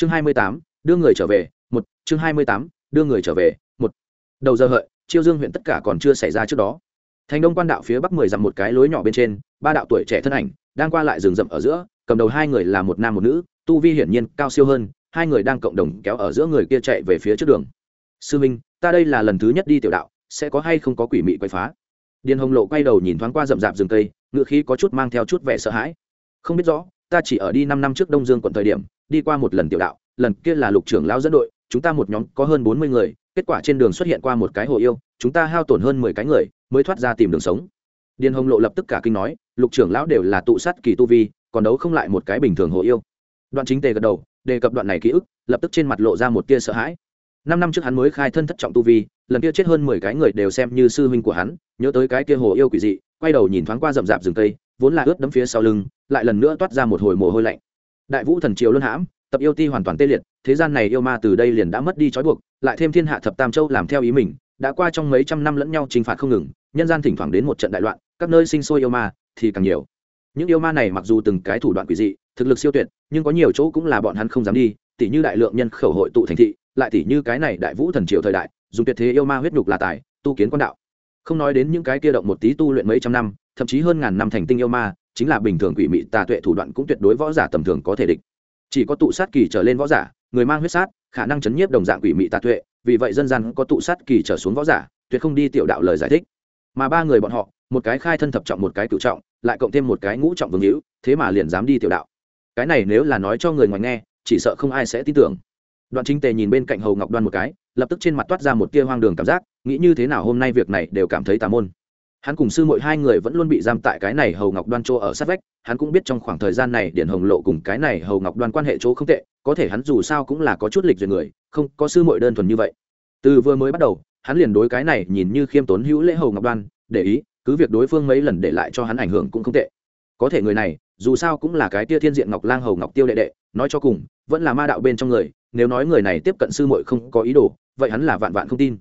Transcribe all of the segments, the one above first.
chương hai mươi tám, đưa người trở về, một, chương hai mươi tám, đưa người trở về, một. Đầu giờ hợi, chiêu dương huyện tất cả còn chưa xảy ra trước đó. Thành đông quan đạo phía bắc mười dặm một cái lối nhỏ bên trên, ba đạo tuổi trẻ thân ảnh đang qua lại rừng rậm ở giữa, cầm đầu hai người là một nam một nữ, tu vi hiển nhiên cao siêu hơn, hai người đang cộng đồng kéo ở giữa người kia chạy về phía trước đường. Sư minh, ta đây là lần thứ nhất đi tiểu đạo, sẽ có hay không có quỷ mị quay phá? Điền hồng lộ quay đầu nhìn thoáng qua rậm rạp rừng cây, ngựa khí có chút mang theo chút vẻ sợ hãi. Không biết rõ, ta chỉ ở đi năm năm trước đông dương quận thời điểm đi qua một lần tiểu đạo, lần kia là lục trưởng lão dẫn đội, chúng ta một nhóm có hơn bốn mươi người, kết quả trên đường xuất hiện qua một cái hồ yêu, chúng ta hao tổn hơn mười cái người, mới thoát ra tìm đường sống. Điền hồng lộ lập tức cả kinh nói, lục trưởng lão đều là tụ sát kỳ tu vi, còn đấu không lại một cái bình thường hồ yêu. Đoạn chính tề gật đầu, đề cập đoạn này ký ức, lập tức trên mặt lộ ra một tia sợ hãi. Năm năm trước hắn mới khai thân thất trọng tu vi, lần kia chết hơn mười cái người đều xem như sư huynh của hắn, nhớ tới cái kia hồ yêu quỷ dị, quay đầu nhìn thoáng qua rậm rạp rừng cây, vốn là ướt đấm phía sau lưng, lại lần nữa toát ra một hồi mồ hôi lạnh đại vũ thần triều luân hãm, tập yêu ti hoàn toàn tê liệt, thế gian này yêu ma từ đây liền đã mất đi trói buộc, lại thêm thiên hạ thập tam châu làm theo ý mình, đã qua trong mấy trăm năm lẫn nhau trừng phạt không ngừng, nhân gian thỉnh thoảng đến một trận đại loạn, các nơi sinh sôi yêu ma thì càng nhiều. Những yêu ma này mặc dù từng cái thủ đoạn quỷ dị, thực lực siêu tuyệt, nhưng có nhiều chỗ cũng là bọn hắn không dám đi tỷ như đại lượng nhân khẩu hội tụ thành thị, lại tỷ như cái này đại vũ thần triều thời đại, dùng tuyệt thế yêu ma huyết nhục là tài, tu kiến quan đạo. Không nói đến những cái kia động một tí tu luyện mấy trăm năm, thậm chí hơn ngàn năm thành tinh yêu ma chính là bình thường quỷ mị tà tuệ thủ đoạn cũng tuyệt đối võ giả tầm thường có thể địch. Chỉ có tụ sát kỳ trở lên võ giả, người mang huyết sát, khả năng chấn nhiếp đồng dạng quỷ mị tà tuệ, vì vậy dân gian có tụ sát kỳ trở xuống võ giả, tuyệt không đi tiểu đạo lời giải thích. Mà ba người bọn họ, một cái khai thân thập trọng một cái cựu trọng, lại cộng thêm một cái ngũ trọng vương hữu, thế mà liền dám đi tiểu đạo. Cái này nếu là nói cho người ngoài nghe, chỉ sợ không ai sẽ tin tưởng. Đoạn chính tề nhìn bên cạnh hầu ngọc đoan một cái, lập tức trên mặt toát ra một tia hoang đường cảm giác, nghĩ như thế nào hôm nay việc này đều cảm thấy tà môn hắn cùng sư mội hai người vẫn luôn bị giam tại cái này hầu ngọc đoan chỗ ở sát vách, hắn cũng biết trong khoảng thời gian này điển hồng lộ cùng cái này hầu ngọc đoan quan hệ chỗ không tệ, có thể hắn dù sao cũng là có chút lịch duyệt người, không, có sư mội đơn thuần như vậy. Từ vừa mới bắt đầu, hắn liền đối cái này nhìn như khiêm tốn hữu lễ hầu ngọc đoan, để ý, cứ việc đối phương mấy lần để lại cho hắn ảnh hưởng cũng không tệ. Có thể người này, dù sao cũng là cái tia thiên diện ngọc lang hầu ngọc tiêu đệ đệ, nói cho cùng, vẫn là ma đạo bên trong người, nếu nói người này tiếp cận sư muội không có ý đồ, vậy hắn là vạn vạn không tin.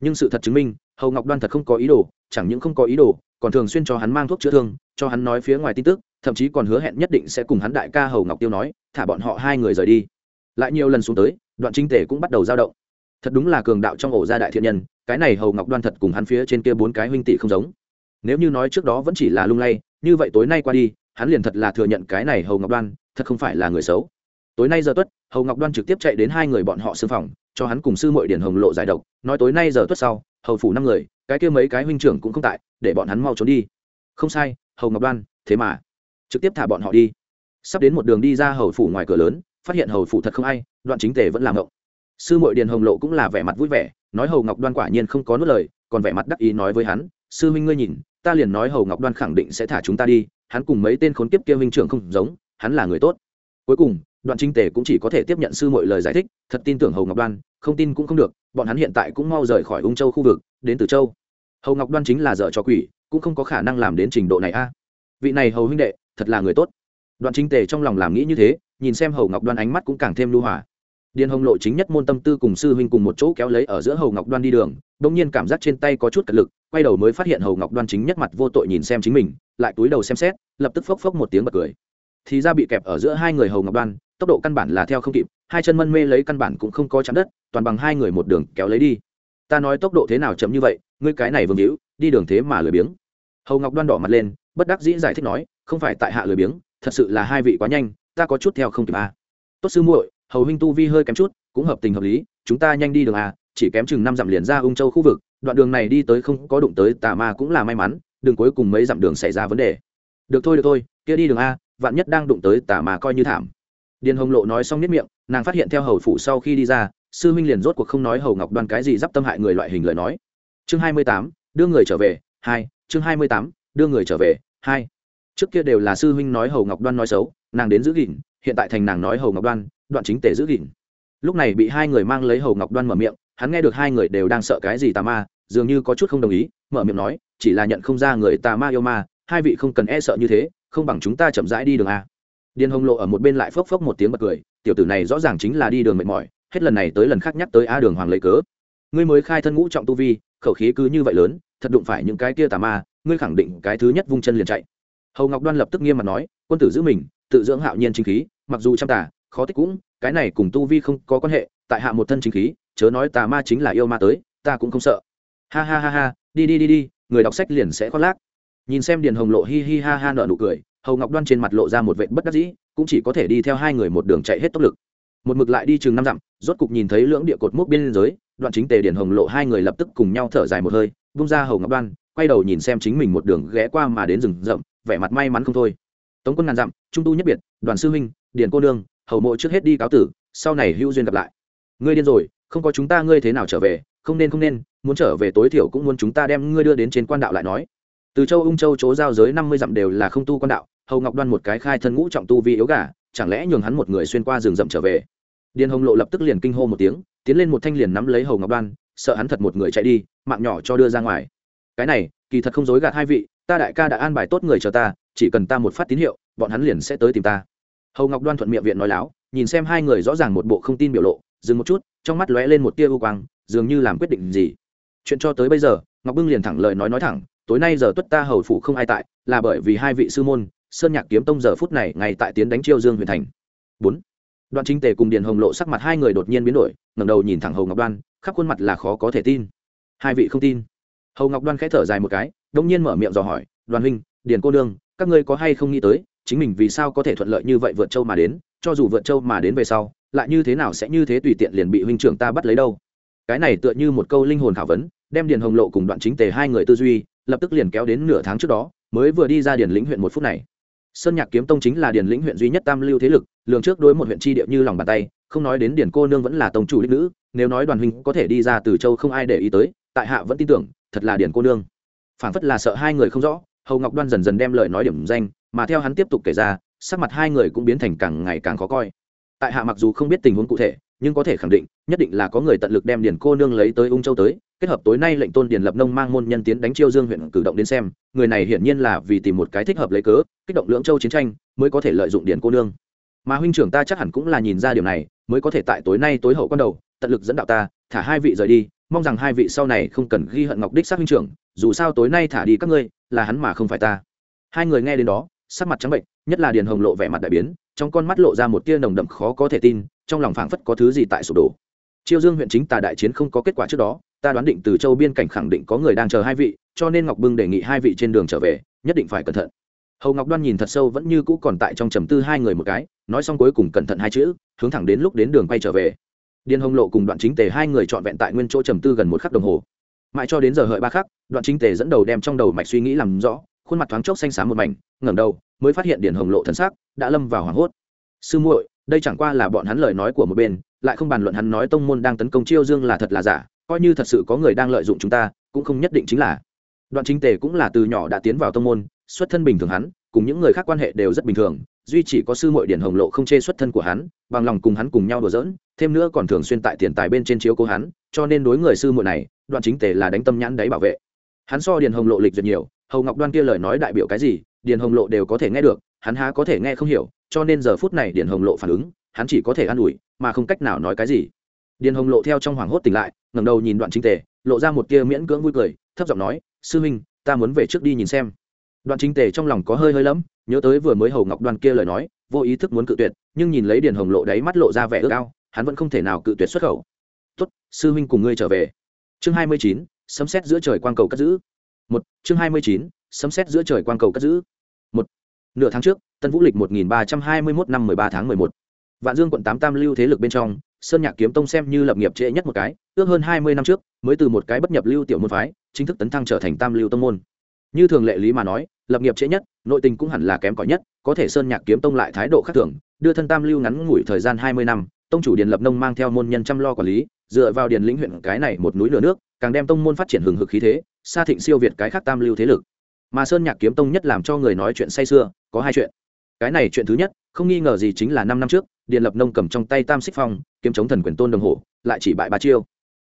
Nhưng sự thật chứng minh, hầu ngọc đoan thật không có ý đồ chẳng những không có ý đồ, còn thường xuyên cho hắn mang thuốc chữa thương, cho hắn nói phía ngoài tin tức, thậm chí còn hứa hẹn nhất định sẽ cùng hắn đại ca hầu ngọc tiêu nói, thả bọn họ hai người rời đi. Lại nhiều lần xuống tới, đoạn trinh tể cũng bắt đầu dao động. Thật đúng là cường đạo trong ổ gia đại thiện nhân, cái này hầu ngọc đoan thật cùng hắn phía trên kia bốn cái huynh tỷ không giống. Nếu như nói trước đó vẫn chỉ là lung lay, như vậy tối nay qua đi, hắn liền thật là thừa nhận cái này hầu ngọc đoan, thật không phải là người xấu. Tối nay giờ tuất, hầu ngọc đoan trực tiếp chạy đến hai người bọn họ sư phòng, cho hắn cùng sư mội điển hồng lộ giải độc, nói tối nay giờ tuất sau hầu phủ năm người, cái kia mấy cái huynh trưởng cũng không tại, để bọn hắn mau trốn đi. Không sai, hầu ngọc đoan, thế mà. Trực tiếp thả bọn họ đi. Sắp đến một đường đi ra hầu phủ ngoài cửa lớn, phát hiện hầu phủ thật không ai, đoạn chính tề vẫn làm ngộng. Sư mội điền hồng lộ cũng là vẻ mặt vui vẻ, nói hầu ngọc đoan quả nhiên không có nuốt lời, còn vẻ mặt đắc ý nói với hắn, sư huynh ngươi nhìn, ta liền nói hầu ngọc đoan khẳng định sẽ thả chúng ta đi, hắn cùng mấy tên khốn kiếp kia huynh trưởng không giống, hắn là người tốt. Cuối cùng, đoạn chính tề cũng chỉ có thể tiếp nhận sư mội lời giải thích, thật tin tưởng hầu ngọc đoan không tin cũng không được, bọn hắn hiện tại cũng mau rời khỏi ung châu khu vực, đến từ châu. Hầu ngọc đoan chính là dở cho quỷ, cũng không có khả năng làm đến trình độ này a. Vị này hầu huynh đệ, thật là người tốt. Đoạn Chính tề trong lòng làm nghĩ như thế, nhìn xem hầu ngọc đoan ánh mắt cũng càng thêm lưu hòa. Điền hồng lộ chính nhất môn tâm tư cùng sư huynh cùng một chỗ kéo lấy ở giữa hầu ngọc đoan đi đường, bỗng nhiên cảm giác trên tay có chút cật lực, quay đầu mới phát hiện hầu ngọc đoan chính nhất mặt vô tội nhìn xem chính mình, lại túi đầu xem xét, lập tức phốc phốc một tiếng bật cười. Thì ra bị kẹp ở giữa hai người hầu ngọc đoan, tốc độ căn bản là theo không kịp hai chân mân mê lấy căn bản cũng không có chạm đất, toàn bằng hai người một đường kéo lấy đi. Ta nói tốc độ thế nào chậm như vậy, ngươi cái này vương hữu, đi đường thế mà lười biếng. Hầu ngọc đoan đỏ mặt lên, bất đắc dĩ giải thích nói, không phải tại hạ lười biếng, thật sự là hai vị quá nhanh, ta có chút theo không kịp à. tốt sư muội, hầu huynh tu vi hơi kém chút, cũng hợp tình hợp lý, chúng ta nhanh đi đường à chỉ kém chừng năm dặm liền ra ung châu khu vực, đoạn đường này đi tới không có đụng tới tà ma cũng là may mắn, đường cuối cùng mấy dặm đường xảy ra vấn đề. Được thôi được thôi, kia đi đường a, vạn nhất đang đụng tới tà ma coi như thảm điền hồng lộ nói xong nếp miệng, nàng phát hiện theo hầu phủ sau khi đi ra, sư minh liền rốt cuộc không nói hầu ngọc đoan cái gì d i p tâm hại người loại hình lời nói. Chương hai mươi tám, đưa người trở về, hai, chương hai mươi tám, đưa người trở về, hai. Trước kia đều là sư huynh nói hầu ngọc đoan nói xấu, nàng đến giữ gìn, hiện tại thành nàng nói hầu ngọc đoan, đoạn chính tể giữ gìn. Lúc này bị hai người mang lấy hầu ngọc đoan mở miệng, hắn nghe được hai người đều đang sợ cái gì tà ma, dường như có chút không đồng ý, mở miệng nói, chỉ là nhận không ra người tà ma yêu ma, hai vị không cần e sợ như thế, không bằng chúng ta chậm rãi đi đường a điền hồng lộ ở một bên lại phốc phốc một tiếng bật cười, tiểu tử này rõ ràng chính là đi đường mệt mỏi, hết lần này tới lần khác nhắc tới a đường hoàng lấy cớ. Ngươi mới khai thân ngũ trọng tu vi, khẩu khí cứ như vậy lớn, thật đụng phải những cái kia tà ma, ngươi khẳng định cái thứ nhất vung chân liền chạy. Hầu ngọc đoan lập tức nghiêm mặt nói, quân tử giữ mình, tự dưỡng hạo nhiên chính khí, mặc dù chăm tà, khó tích cũng, cái này cùng tu vi không có quan hệ, tại hạ một thân chính khí, chớ nói tà ma chính là yêu ma tới, ta cũng không sợ. Ha ha ha ha, đi đi đi đi, người đọc sách liền sẽ khoác lác. Nhìn xem điền hồng lộ hi hi ha ha nợ nụ cười hầu ngọc đoan trên mặt lộ ra một vệ bất đắc dĩ, cũng chỉ có thể đi theo hai người một đường chạy hết tốc lực. Một mực lại đi chừng năm dặm, rốt cục nhìn thấy lưỡng địa cột mốc biên giới, đoạn chính tề điển hồng lộ hai người lập tức cùng nhau thở dài một hơi bung ra hầu ngọc đoan, quay đầu nhìn xem chính mình một đường ghé qua mà đến rừng rậm, vẻ mặt may mắn không thôi. Tống quân ngàn dặm, trung tu nhất biệt, đoàn sư huynh, điền cô nương, hầu mộ trước hết đi cáo tử, sau này hữu duyên gặp lại. Ngươi điên rồi, không có chúng ta ngươi thế nào trở về, không nên không nên, muốn trở về tối thiểu cũng muốn chúng ta đem ngươi đưa đến trên quan đạo lại nói. Từ châu ung châu chỗ giao giới năm mươi dặm đều là không tu quan đạo hầu ngọc đoan một cái khai thân ngũ trọng tu vi yếu gà, chẳng lẽ nhường hắn một người xuyên qua rừng rậm trở về? Điền hồng lộ lập tức liền kinh hô một tiếng, tiến lên một thanh liền nắm lấy hầu ngọc đoan, sợ hắn thật một người chạy đi, mạng nhỏ cho đưa ra ngoài. Cái này, kỳ thật không dối gạt hai vị, ta đại ca đã an bài tốt người chờ ta, chỉ cần ta một phát tín hiệu, bọn hắn liền sẽ tới tìm ta. Hầu ngọc đoan thuận miệng viện nói láo, nhìn xem hai người rõ ràng một bộ không tin biểu lộ, dừng một chút, trong mắt lóe lên một tia ưu quang, dường như làm quyết định gì. Chuyện cho tới bây giờ, ngọc bưng liền thẳng lời nói nói thẳng, tối nay giờ tuất ta hầu phủ không ai tại, là bởi vì hai vị sư môn sơn nhạc kiếm tông giờ phút này ngay tại tiến đánh chiêu dương huyền thành. Bốn. Đoạn chính tề cùng điền hồng lộ sắc mặt hai người đột nhiên biến đổi, ngẩng đầu nhìn thẳng hầu ngọc đoan, khắp khuôn mặt là khó có thể tin. Hai vị không tin. Hầu ngọc đoan khẽ thở dài một cái, đông nhiên mở miệng dò hỏi, đoàn huynh, điền cô đương các ngươi có hay không nghĩ tới, chính mình vì sao có thể thuận lợi như vậy vượt châu mà đến, cho dù vượt châu mà đến về sau, lại như thế nào sẽ như thế tùy tiện liền bị huynh trưởng ta bắt lấy đâu? Cái này tựa như một câu linh hồn khảo vấn, đem điền hồng lộ cùng đoạn chính tề hai người tư duy, lập tức liền kéo đến nửa tháng trước đó, mới vừa đi ra điền lĩnh huyện một phút này sơn nhạc kiếm tông chính là điền lĩnh huyện duy nhất tam lưu thế lực, lường trước đối một huyện tri địa như lòng bàn tay, không nói đến điền cô nương vẫn là tông chủ đích nữ, nếu nói đoàn huynh có thể đi ra từ châu không ai để ý tới, tại hạ vẫn tin tưởng, thật là điền cô nương. Phản phất là sợ hai người không rõ, hầu ngọc đoan dần dần đem lời nói điểm danh, mà theo hắn tiếp tục kể ra, sắc mặt hai người cũng biến thành càng ngày càng khó coi. Tại hạ mặc dù không biết tình huống cụ thể, nhưng có thể khẳng định, nhất định là có người tận lực đem điền cô nương lấy tới ung châu tới kết hợp tối nay lệnh tôn điền lập nông mang môn nhân tiến đánh chiêu dương huyện cử động đến xem, người này hiển nhiên là vì tìm một cái thích hợp lấy cớ, kích động lưỡng châu chiến tranh, mới có thể lợi dụng điền cô nương. Mà huynh trưởng ta chắc hẳn cũng là nhìn ra điều này, mới có thể tại tối nay tối hậu con đầu, tận lực dẫn đạo ta, thả hai vị rời đi, mong rằng hai vị sau này không cần ghi hận ngọc đích sát huynh trưởng, dù sao tối nay thả đi các ngươi, là hắn mà không phải ta. Hai người nghe đến đó, sắc mặt trắng bệnh, nhất là điền hồng lộ vẻ mặt đại biến, trong con mắt lộ ra một tia nồng đậm khó có thể tin, trong lòng phảng phất có thứ gì tại sụp đổ chiêu dương huyện chính tà đại chiến không có kết quả trước đó, ta đoán định từ châu biên cảnh khẳng định có người đang chờ hai vị, cho nên ngọc bưng đề nghị hai vị trên đường trở về, nhất định phải cẩn thận. Hầu ngọc đoan nhìn thật sâu vẫn như cũ còn tại trong trầm tư hai người một cái, nói xong cuối cùng cẩn thận hai chữ, hướng thẳng đến lúc đến đường quay trở về. Điền hồng lộ cùng đoạn chính tề hai người trọn vẹn tại nguyên chỗ trầm tư gần một khắc đồng hồ. Mãi cho đến giờ hợi ba khắc, đoạn chính tề dẫn đầu đem trong đầu mạch suy nghĩ làm rõ, khuôn mặt thoáng chốc xanh xám một mảnh, ngẩng đầu, mới phát hiện điền hồng lộ thân xác đã lâm vào hoảng hốt. Sư muội, đây chẳng qua là bọn hắn lời nói của một bên lại không bàn luận hắn nói tông môn đang tấn công chiêu dương là thật là giả, coi như thật sự có người đang lợi dụng chúng ta, cũng không nhất định chính là. Đoạn chính tề cũng là từ nhỏ đã tiến vào tông môn, xuất thân bình thường hắn, cùng những người khác quan hệ đều rất bình thường, duy chỉ có sư muội điển hồng lộ không chê xuất thân của hắn, bằng lòng cùng hắn cùng nhau đùa giỡn, thêm nữa còn thường xuyên tại tiền tài bên trên chiếu cố hắn, cho nên đối người sư muội này, đoạn chính tề là đánh tâm nhãn đáy bảo vệ. Hắn so điền hồng lộ lịch duyệt nhiều, hầu ngọc đoan kia lời nói đại biểu cái gì điền hồng lộ đều có thể nghe được, hắn há có thể nghe không hiểu, cho nên giờ phút này điền hồng lộ phản ứng hắn chỉ có thể an ủi, mà không cách nào nói cái gì. Điền hồng lộ theo trong hoảng hốt tỉnh lại, ngẩng đầu nhìn đoạn chính tề, lộ ra một tia miễn cưỡng vui cười, thấp giọng nói, sư huynh, ta muốn về trước đi nhìn xem. Đoạn chính tề trong lòng có hơi hơi lắm nhớ tới vừa mới hầu ngọc đoan kia lời nói, vô ý thức muốn cự tuyệt, nhưng nhìn lấy điền hồng lộ đáy mắt lộ ra vẻ ước ao, hắn vẫn không thể nào cự tuyệt xuất khẩu. Tốt, sư huynh cùng ngươi trở về. Chương hai mươi chín, sấm xét giữa trời quang cầu cất giữ. Một, chương hai mươi chín, sấm xét giữa trời quang cầu cất giữ. Một, nửa tháng trước, tân vũ lịch một nghìn ba trăm hai mươi mốt năm mười ba tháng mười một vạn dương quận tám tam lưu thế lực bên trong, sơn nhạc kiếm tông xem như lập nghiệp trễ nhất một cái, ước hơn hai mươi năm trước, mới từ một cái bất nhập lưu tiểu môn phái, chính thức tấn thăng trở thành tam lưu tông môn. Như thường lệ lý mà nói, lập nghiệp trễ nhất, nội tình cũng hẳn là kém cỏi nhất, có thể sơn nhạc kiếm tông lại thái độ khác thường, đưa thân tam lưu ngắn ngủi thời gian hai mươi năm, tông chủ điền lập nông mang theo môn nhân chăm lo quản lý, dựa vào điền lĩnh huyện cái này một núi lửa nước, càng đem tông môn phát triển hừng hực khí thế xa thịnh siêu việt cái khác tam lưu thế lực. Mà sơn nhạc kiếm tông nhất làm cho người nói chuyện say sưa, có hai chuyện. Cái này chuyện thứ nhất, không nghi ngờ gì chính là năm năm trước điện lập nông cầm trong tay tam xích phong, kiếm chống thần quyền tôn đồng hồ lại chỉ bại ba chiêu.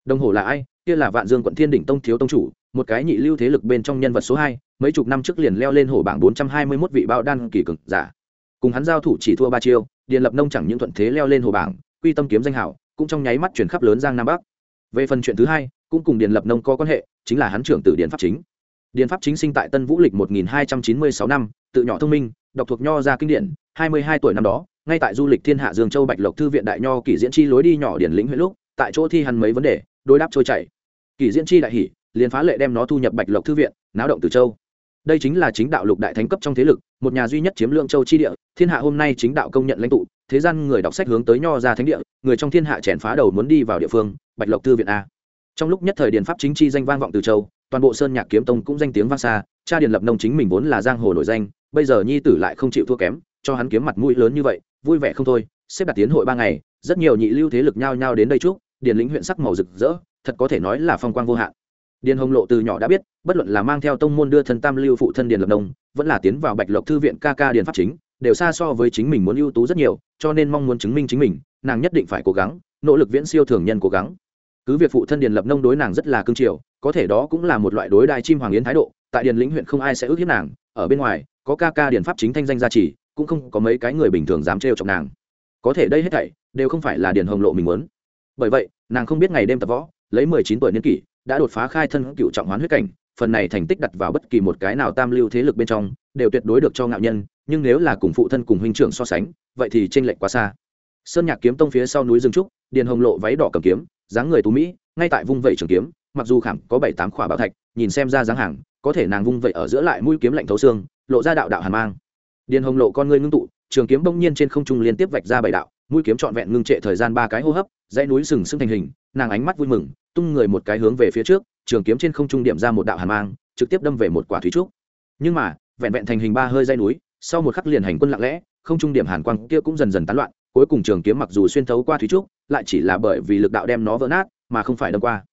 Đồng hồ là ai? Kia là vạn dương quận thiên đỉnh tông thiếu tông chủ, một cái nhị lưu thế lực bên trong nhân vật số hai, mấy chục năm trước liền leo lên hổ bảng bốn trăm hai mươi mốt vị bao đan kỳ cực giả. Cùng hắn giao thủ chỉ thua ba chiêu, điện lập nông chẳng những thuận thế leo lên hồ bảng, quy tâm kiếm danh hảo, cũng trong nháy mắt chuyển khắp lớn giang nam bắc. Về phần chuyện thứ hai, cũng cùng điện lập nông có quan hệ, chính là hắn trưởng tử điện pháp chính. Điện pháp chính sinh tại tân vũ lịch một nghìn hai trăm chín mươi sáu năm, tự nhỏ thông minh, đọc thuộc nho ra kinh điển, hai mươi hai tuổi năm đó ngay tại du lịch thiên hạ dương châu bạch lộc thư viện đại nho kỷ diễn chi lối đi nhỏ điển lĩnh huyện lúc, tại chỗ thi hắn mấy vấn đề, đối đáp trôi chảy. Kỷ diễn chi đại hỷ liền phá lệ đem nó thu nhập bạch lộc thư viện, náo động từ châu. Đây chính là chính đạo lục đại thánh cấp trong thế lực, một nhà duy nhất chiếm lượng châu chi địa, thiên hạ hôm nay chính đạo công nhận lãnh tụ, thế gian người đọc sách hướng tới nho ra thánh địa, người trong thiên hạ chèn phá đầu muốn đi vào địa phương, bạch lộc thư viện a. Trong lúc nhất thời điền pháp chính chi danh vang vọng từ châu, toàn bộ sơn nhạc kiếm tông cũng danh tiếng vang xa, cha điền lập nông chính mình vốn là giang hồ nổi danh, bây giờ nhi tử lại không chịu thua kém cho hắn kiếm mặt mũi lớn như vậy, vui vẻ không thôi, xếp đặt tiến hội ba ngày, rất nhiều nhị lưu thế lực nhao nhao đến đây chúc, điền lĩnh huyện sắc màu rực rỡ, thật có thể nói là phong quang vô hạn. Điền hồng lộ từ nhỏ đã biết, bất luận là mang theo tông môn đưa thân tam lưu phụ thân điền lập nông, vẫn là tiến vào bạch lộc thư viện ca ca điền pháp chính, đều xa so với chính mình muốn ưu tú rất nhiều, cho nên mong muốn chứng minh chính mình, nàng nhất định phải cố gắng, nỗ lực viễn siêu thường nhân cố gắng. Cứ việc phụ thân điền lập nông đối nàng rất là cương triều có thể đó cũng là một loại đối đại chim hoàng yến thái độ, tại điền lĩnh huyện không ai sẽ ước hiếp nàng, ở bên ngoài, có ca ca điền pháp chính thanh danh gia trì cũng không có mấy cái người bình thường dám trêu chọc nàng. Có thể đây hết thảy đều không phải là điền hồng lộ mình muốn. Bởi vậy, nàng không biết ngày đêm tập võ, lấy mười chín tuổi niên kỷ, đã đột phá khai thân cựu trọng hoán huyết cảnh, phần này thành tích đặt vào bất kỳ một cái nào tam lưu thế lực bên trong, đều tuyệt đối được cho ngạo nhân, nhưng nếu là cùng phụ thân cùng huynh trưởng so sánh, vậy thì tranh lệch quá xa. Sơn nhạc kiếm tông phía sau núi rừng trúc, điền hồng lộ váy đỏ cầm kiếm, dáng người tú mỹ, ngay tại vung vẩy trường kiếm, mặc dù khảm có bảy tám khỏa bảo thạch, nhìn xem ra dáng hàng, có thể nàng vung vẩy ở giữa lại mũi kiếm lạnh thấu xương, lộ ra đạo đạo hàn mang điền hồng lộ con ngươi ngưng tụ, trường kiếm bỗng nhiên trên không trung liên tiếp vạch ra bảy đạo, mũi kiếm trọn vẹn ngưng trệ thời gian ba cái hô hấp, dãy núi sừng sững thành hình, nàng ánh mắt vui mừng, tung người một cái hướng về phía trước, trường kiếm trên không trung điểm ra một đạo hàn mang, trực tiếp đâm về một quả thủy trúc. Nhưng mà, vẹn vẹn thành hình ba hơi dây núi, sau một khắc liền hành quân lặng lẽ, không trung điểm hàn quang kia cũng dần dần tán loạn, cuối cùng trường kiếm mặc dù xuyên thấu qua thủy trúc, lại chỉ là bởi vì lực đạo đem nó vỡ nát, mà không phải đâm qua.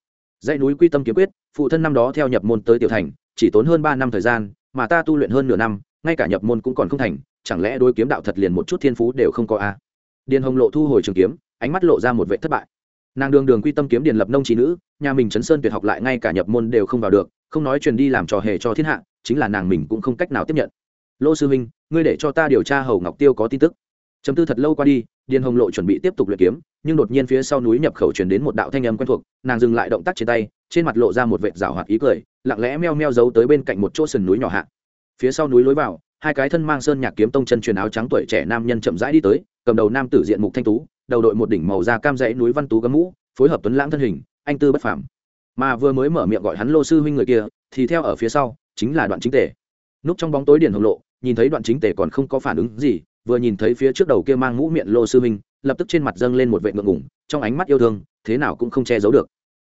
Dãy núi quy tâm kiếm quyết, phụ thân năm đó theo nhập môn tới tiểu thành, chỉ tốn hơn ba năm thời gian, mà ta tu luyện hơn nửa năm ngay cả nhập môn cũng còn không thành, chẳng lẽ đôi kiếm đạo thật liền một chút thiên phú đều không có a à? điền hồng lộ thu hồi trường kiếm, ánh mắt lộ ra một vệ thất bại. Nàng đường đường quy tâm kiếm điền lập nông trí nữ, nhà mình chấn sơn tuyệt học lại ngay cả nhập môn đều không vào được, không nói truyền đi làm trò hề cho thiên hạ, chính là nàng mình cũng không cách nào tiếp nhận. Lô sư huynh ngươi để cho ta điều tra hầu ngọc tiêu có tin tức. Chấm tư thật lâu qua đi, điền hồng lộ chuẩn bị tiếp tục luyện kiếm, nhưng đột nhiên phía sau núi nhập khẩu truyền đến một đạo thanh âm quen thuộc, nàng dừng lại động tác trên tay, trên mặt lộ ra một vệt rào hoạt ý cười, lặng lẽ meo meo giấu tới bên cạnh một chỗ sườn núi nhỏ hạ phía sau núi lối vào, hai cái thân mang sơn nhạc kiếm tông chân truyền áo trắng tuổi trẻ nam nhân chậm rãi đi tới, cầm đầu nam tử diện mục thanh tú, đầu đội một đỉnh màu da cam dãy núi văn tú gấm mũ, phối hợp tuấn lãng thân hình, anh tư bất phàm mà vừa mới mở miệng gọi hắn lô sư huynh người kia, thì theo ở phía sau, chính là đoạn chính tề. núp trong bóng tối điển hồng lộ, nhìn thấy đoạn chính tề còn không có phản ứng gì, vừa nhìn thấy phía trước đầu kia mang mũ miệng lô sư huynh, lập tức trên mặt dâng lên một vệ ngượng ngủng trong ánh mắt yêu thương, thế nào cũng không che giấu được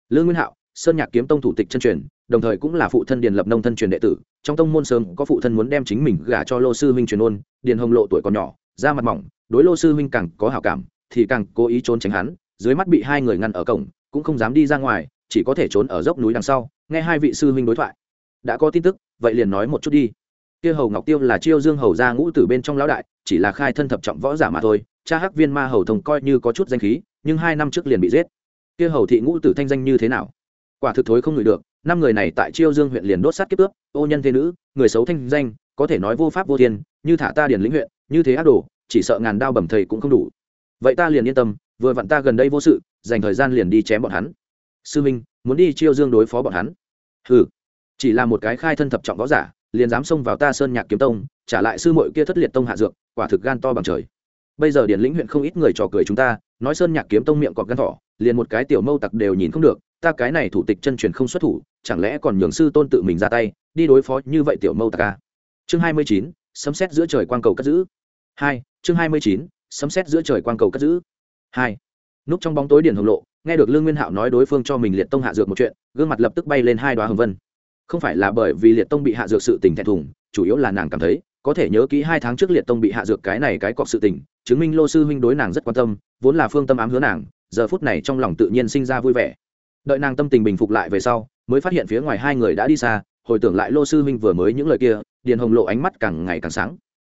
lương nguyên hạo, sơn nhạc kiếm tông thủ tịch chân truyền đồng thời cũng là phụ thân điền lập nông thân truyền đệ tử, trong tông môn sớm có phụ thân muốn đem chính mình gả cho lô sư huynh truyền ôn, điền hồng lộ tuổi còn nhỏ, da mặt mỏng, đối lô sư huynh càng có hảo cảm, thì càng cố ý trốn tránh hắn, dưới mắt bị hai người ngăn ở cổng, cũng không dám đi ra ngoài, chỉ có thể trốn ở dốc núi đằng sau, nghe hai vị sư huynh đối thoại. Đã có tin tức, vậy liền nói một chút đi. Kia hầu ngọc tiêu là chiêu dương hầu gia ngũ tử bên trong lão đại, chỉ là khai thân thập trọng võ giả mà thôi, cha hắc viên ma hầu thông coi như có chút danh khí, nhưng hai năm trước liền bị giết. Kia hầu thị ngũ tử thanh danh như thế nào? Quả thực thối không ngửi được năm người này tại chiêu dương huyện liền đốt sát kiếp ước ô nhân thế nữ người xấu thanh danh có thể nói vô pháp vô thiên như thả ta điền lĩnh huyện như thế ác đồ chỉ sợ ngàn đao bầm thầy cũng không đủ. Vậy ta liền yên tâm vừa vặn ta gần đây vô sự dành thời gian liền đi chém bọn hắn. Sư minh muốn đi chiêu dương đối phó bọn hắn. Hừ, chỉ là một cái khai thân thập trọng võ giả liền dám xông vào ta sơn nhạc kiếm tông trả lại sư muội kia thất liệt tông hạ dược quả thực gan to bằng trời. Bây giờ điển lĩnh huyện không ít người trò cười chúng ta nói sơn nhạc kiếm tông miệng cọp gan thỏ liền một cái tiểu mâu tặc đều nhìn không được ta cái này thủ tịch chân truyền không xuất thủ, chẳng lẽ còn nhường sư tôn tự mình ra tay, đi đối phó như vậy tiểu mâu ta ca à? chương hai mươi chín, sấm xét giữa trời quang cầu cất giữ. Hai, chương hai mươi chín, sấm xét giữa trời quang cầu cất giữ. Hai, núp trong bóng tối điển hồng lộ, nghe được lương nguyên hạo nói đối phương cho mình liệt tông hạ dược một chuyện, gương mặt lập tức bay lên hai đoá hồng vân. Không phải là bởi vì liệt tông bị hạ dược sự tình thẹn thùng, chủ yếu là nàng cảm thấy, có thể nhớ kỹ hai tháng trước liệt tông bị hạ dược cái này cái cọc sự tình, chứng minh lô sư huynh đối nàng rất quan tâm, vốn là phương tâm ám hứa nàng, giờ phút này trong lòng tự nhiên sinh ra vui vẻ đợi nàng tâm tình bình phục lại về sau, mới phát hiện phía ngoài hai người đã đi xa, hồi tưởng lại lô sư huynh vừa mới những lời kia, điền hồng lộ ánh mắt càng ngày càng sáng.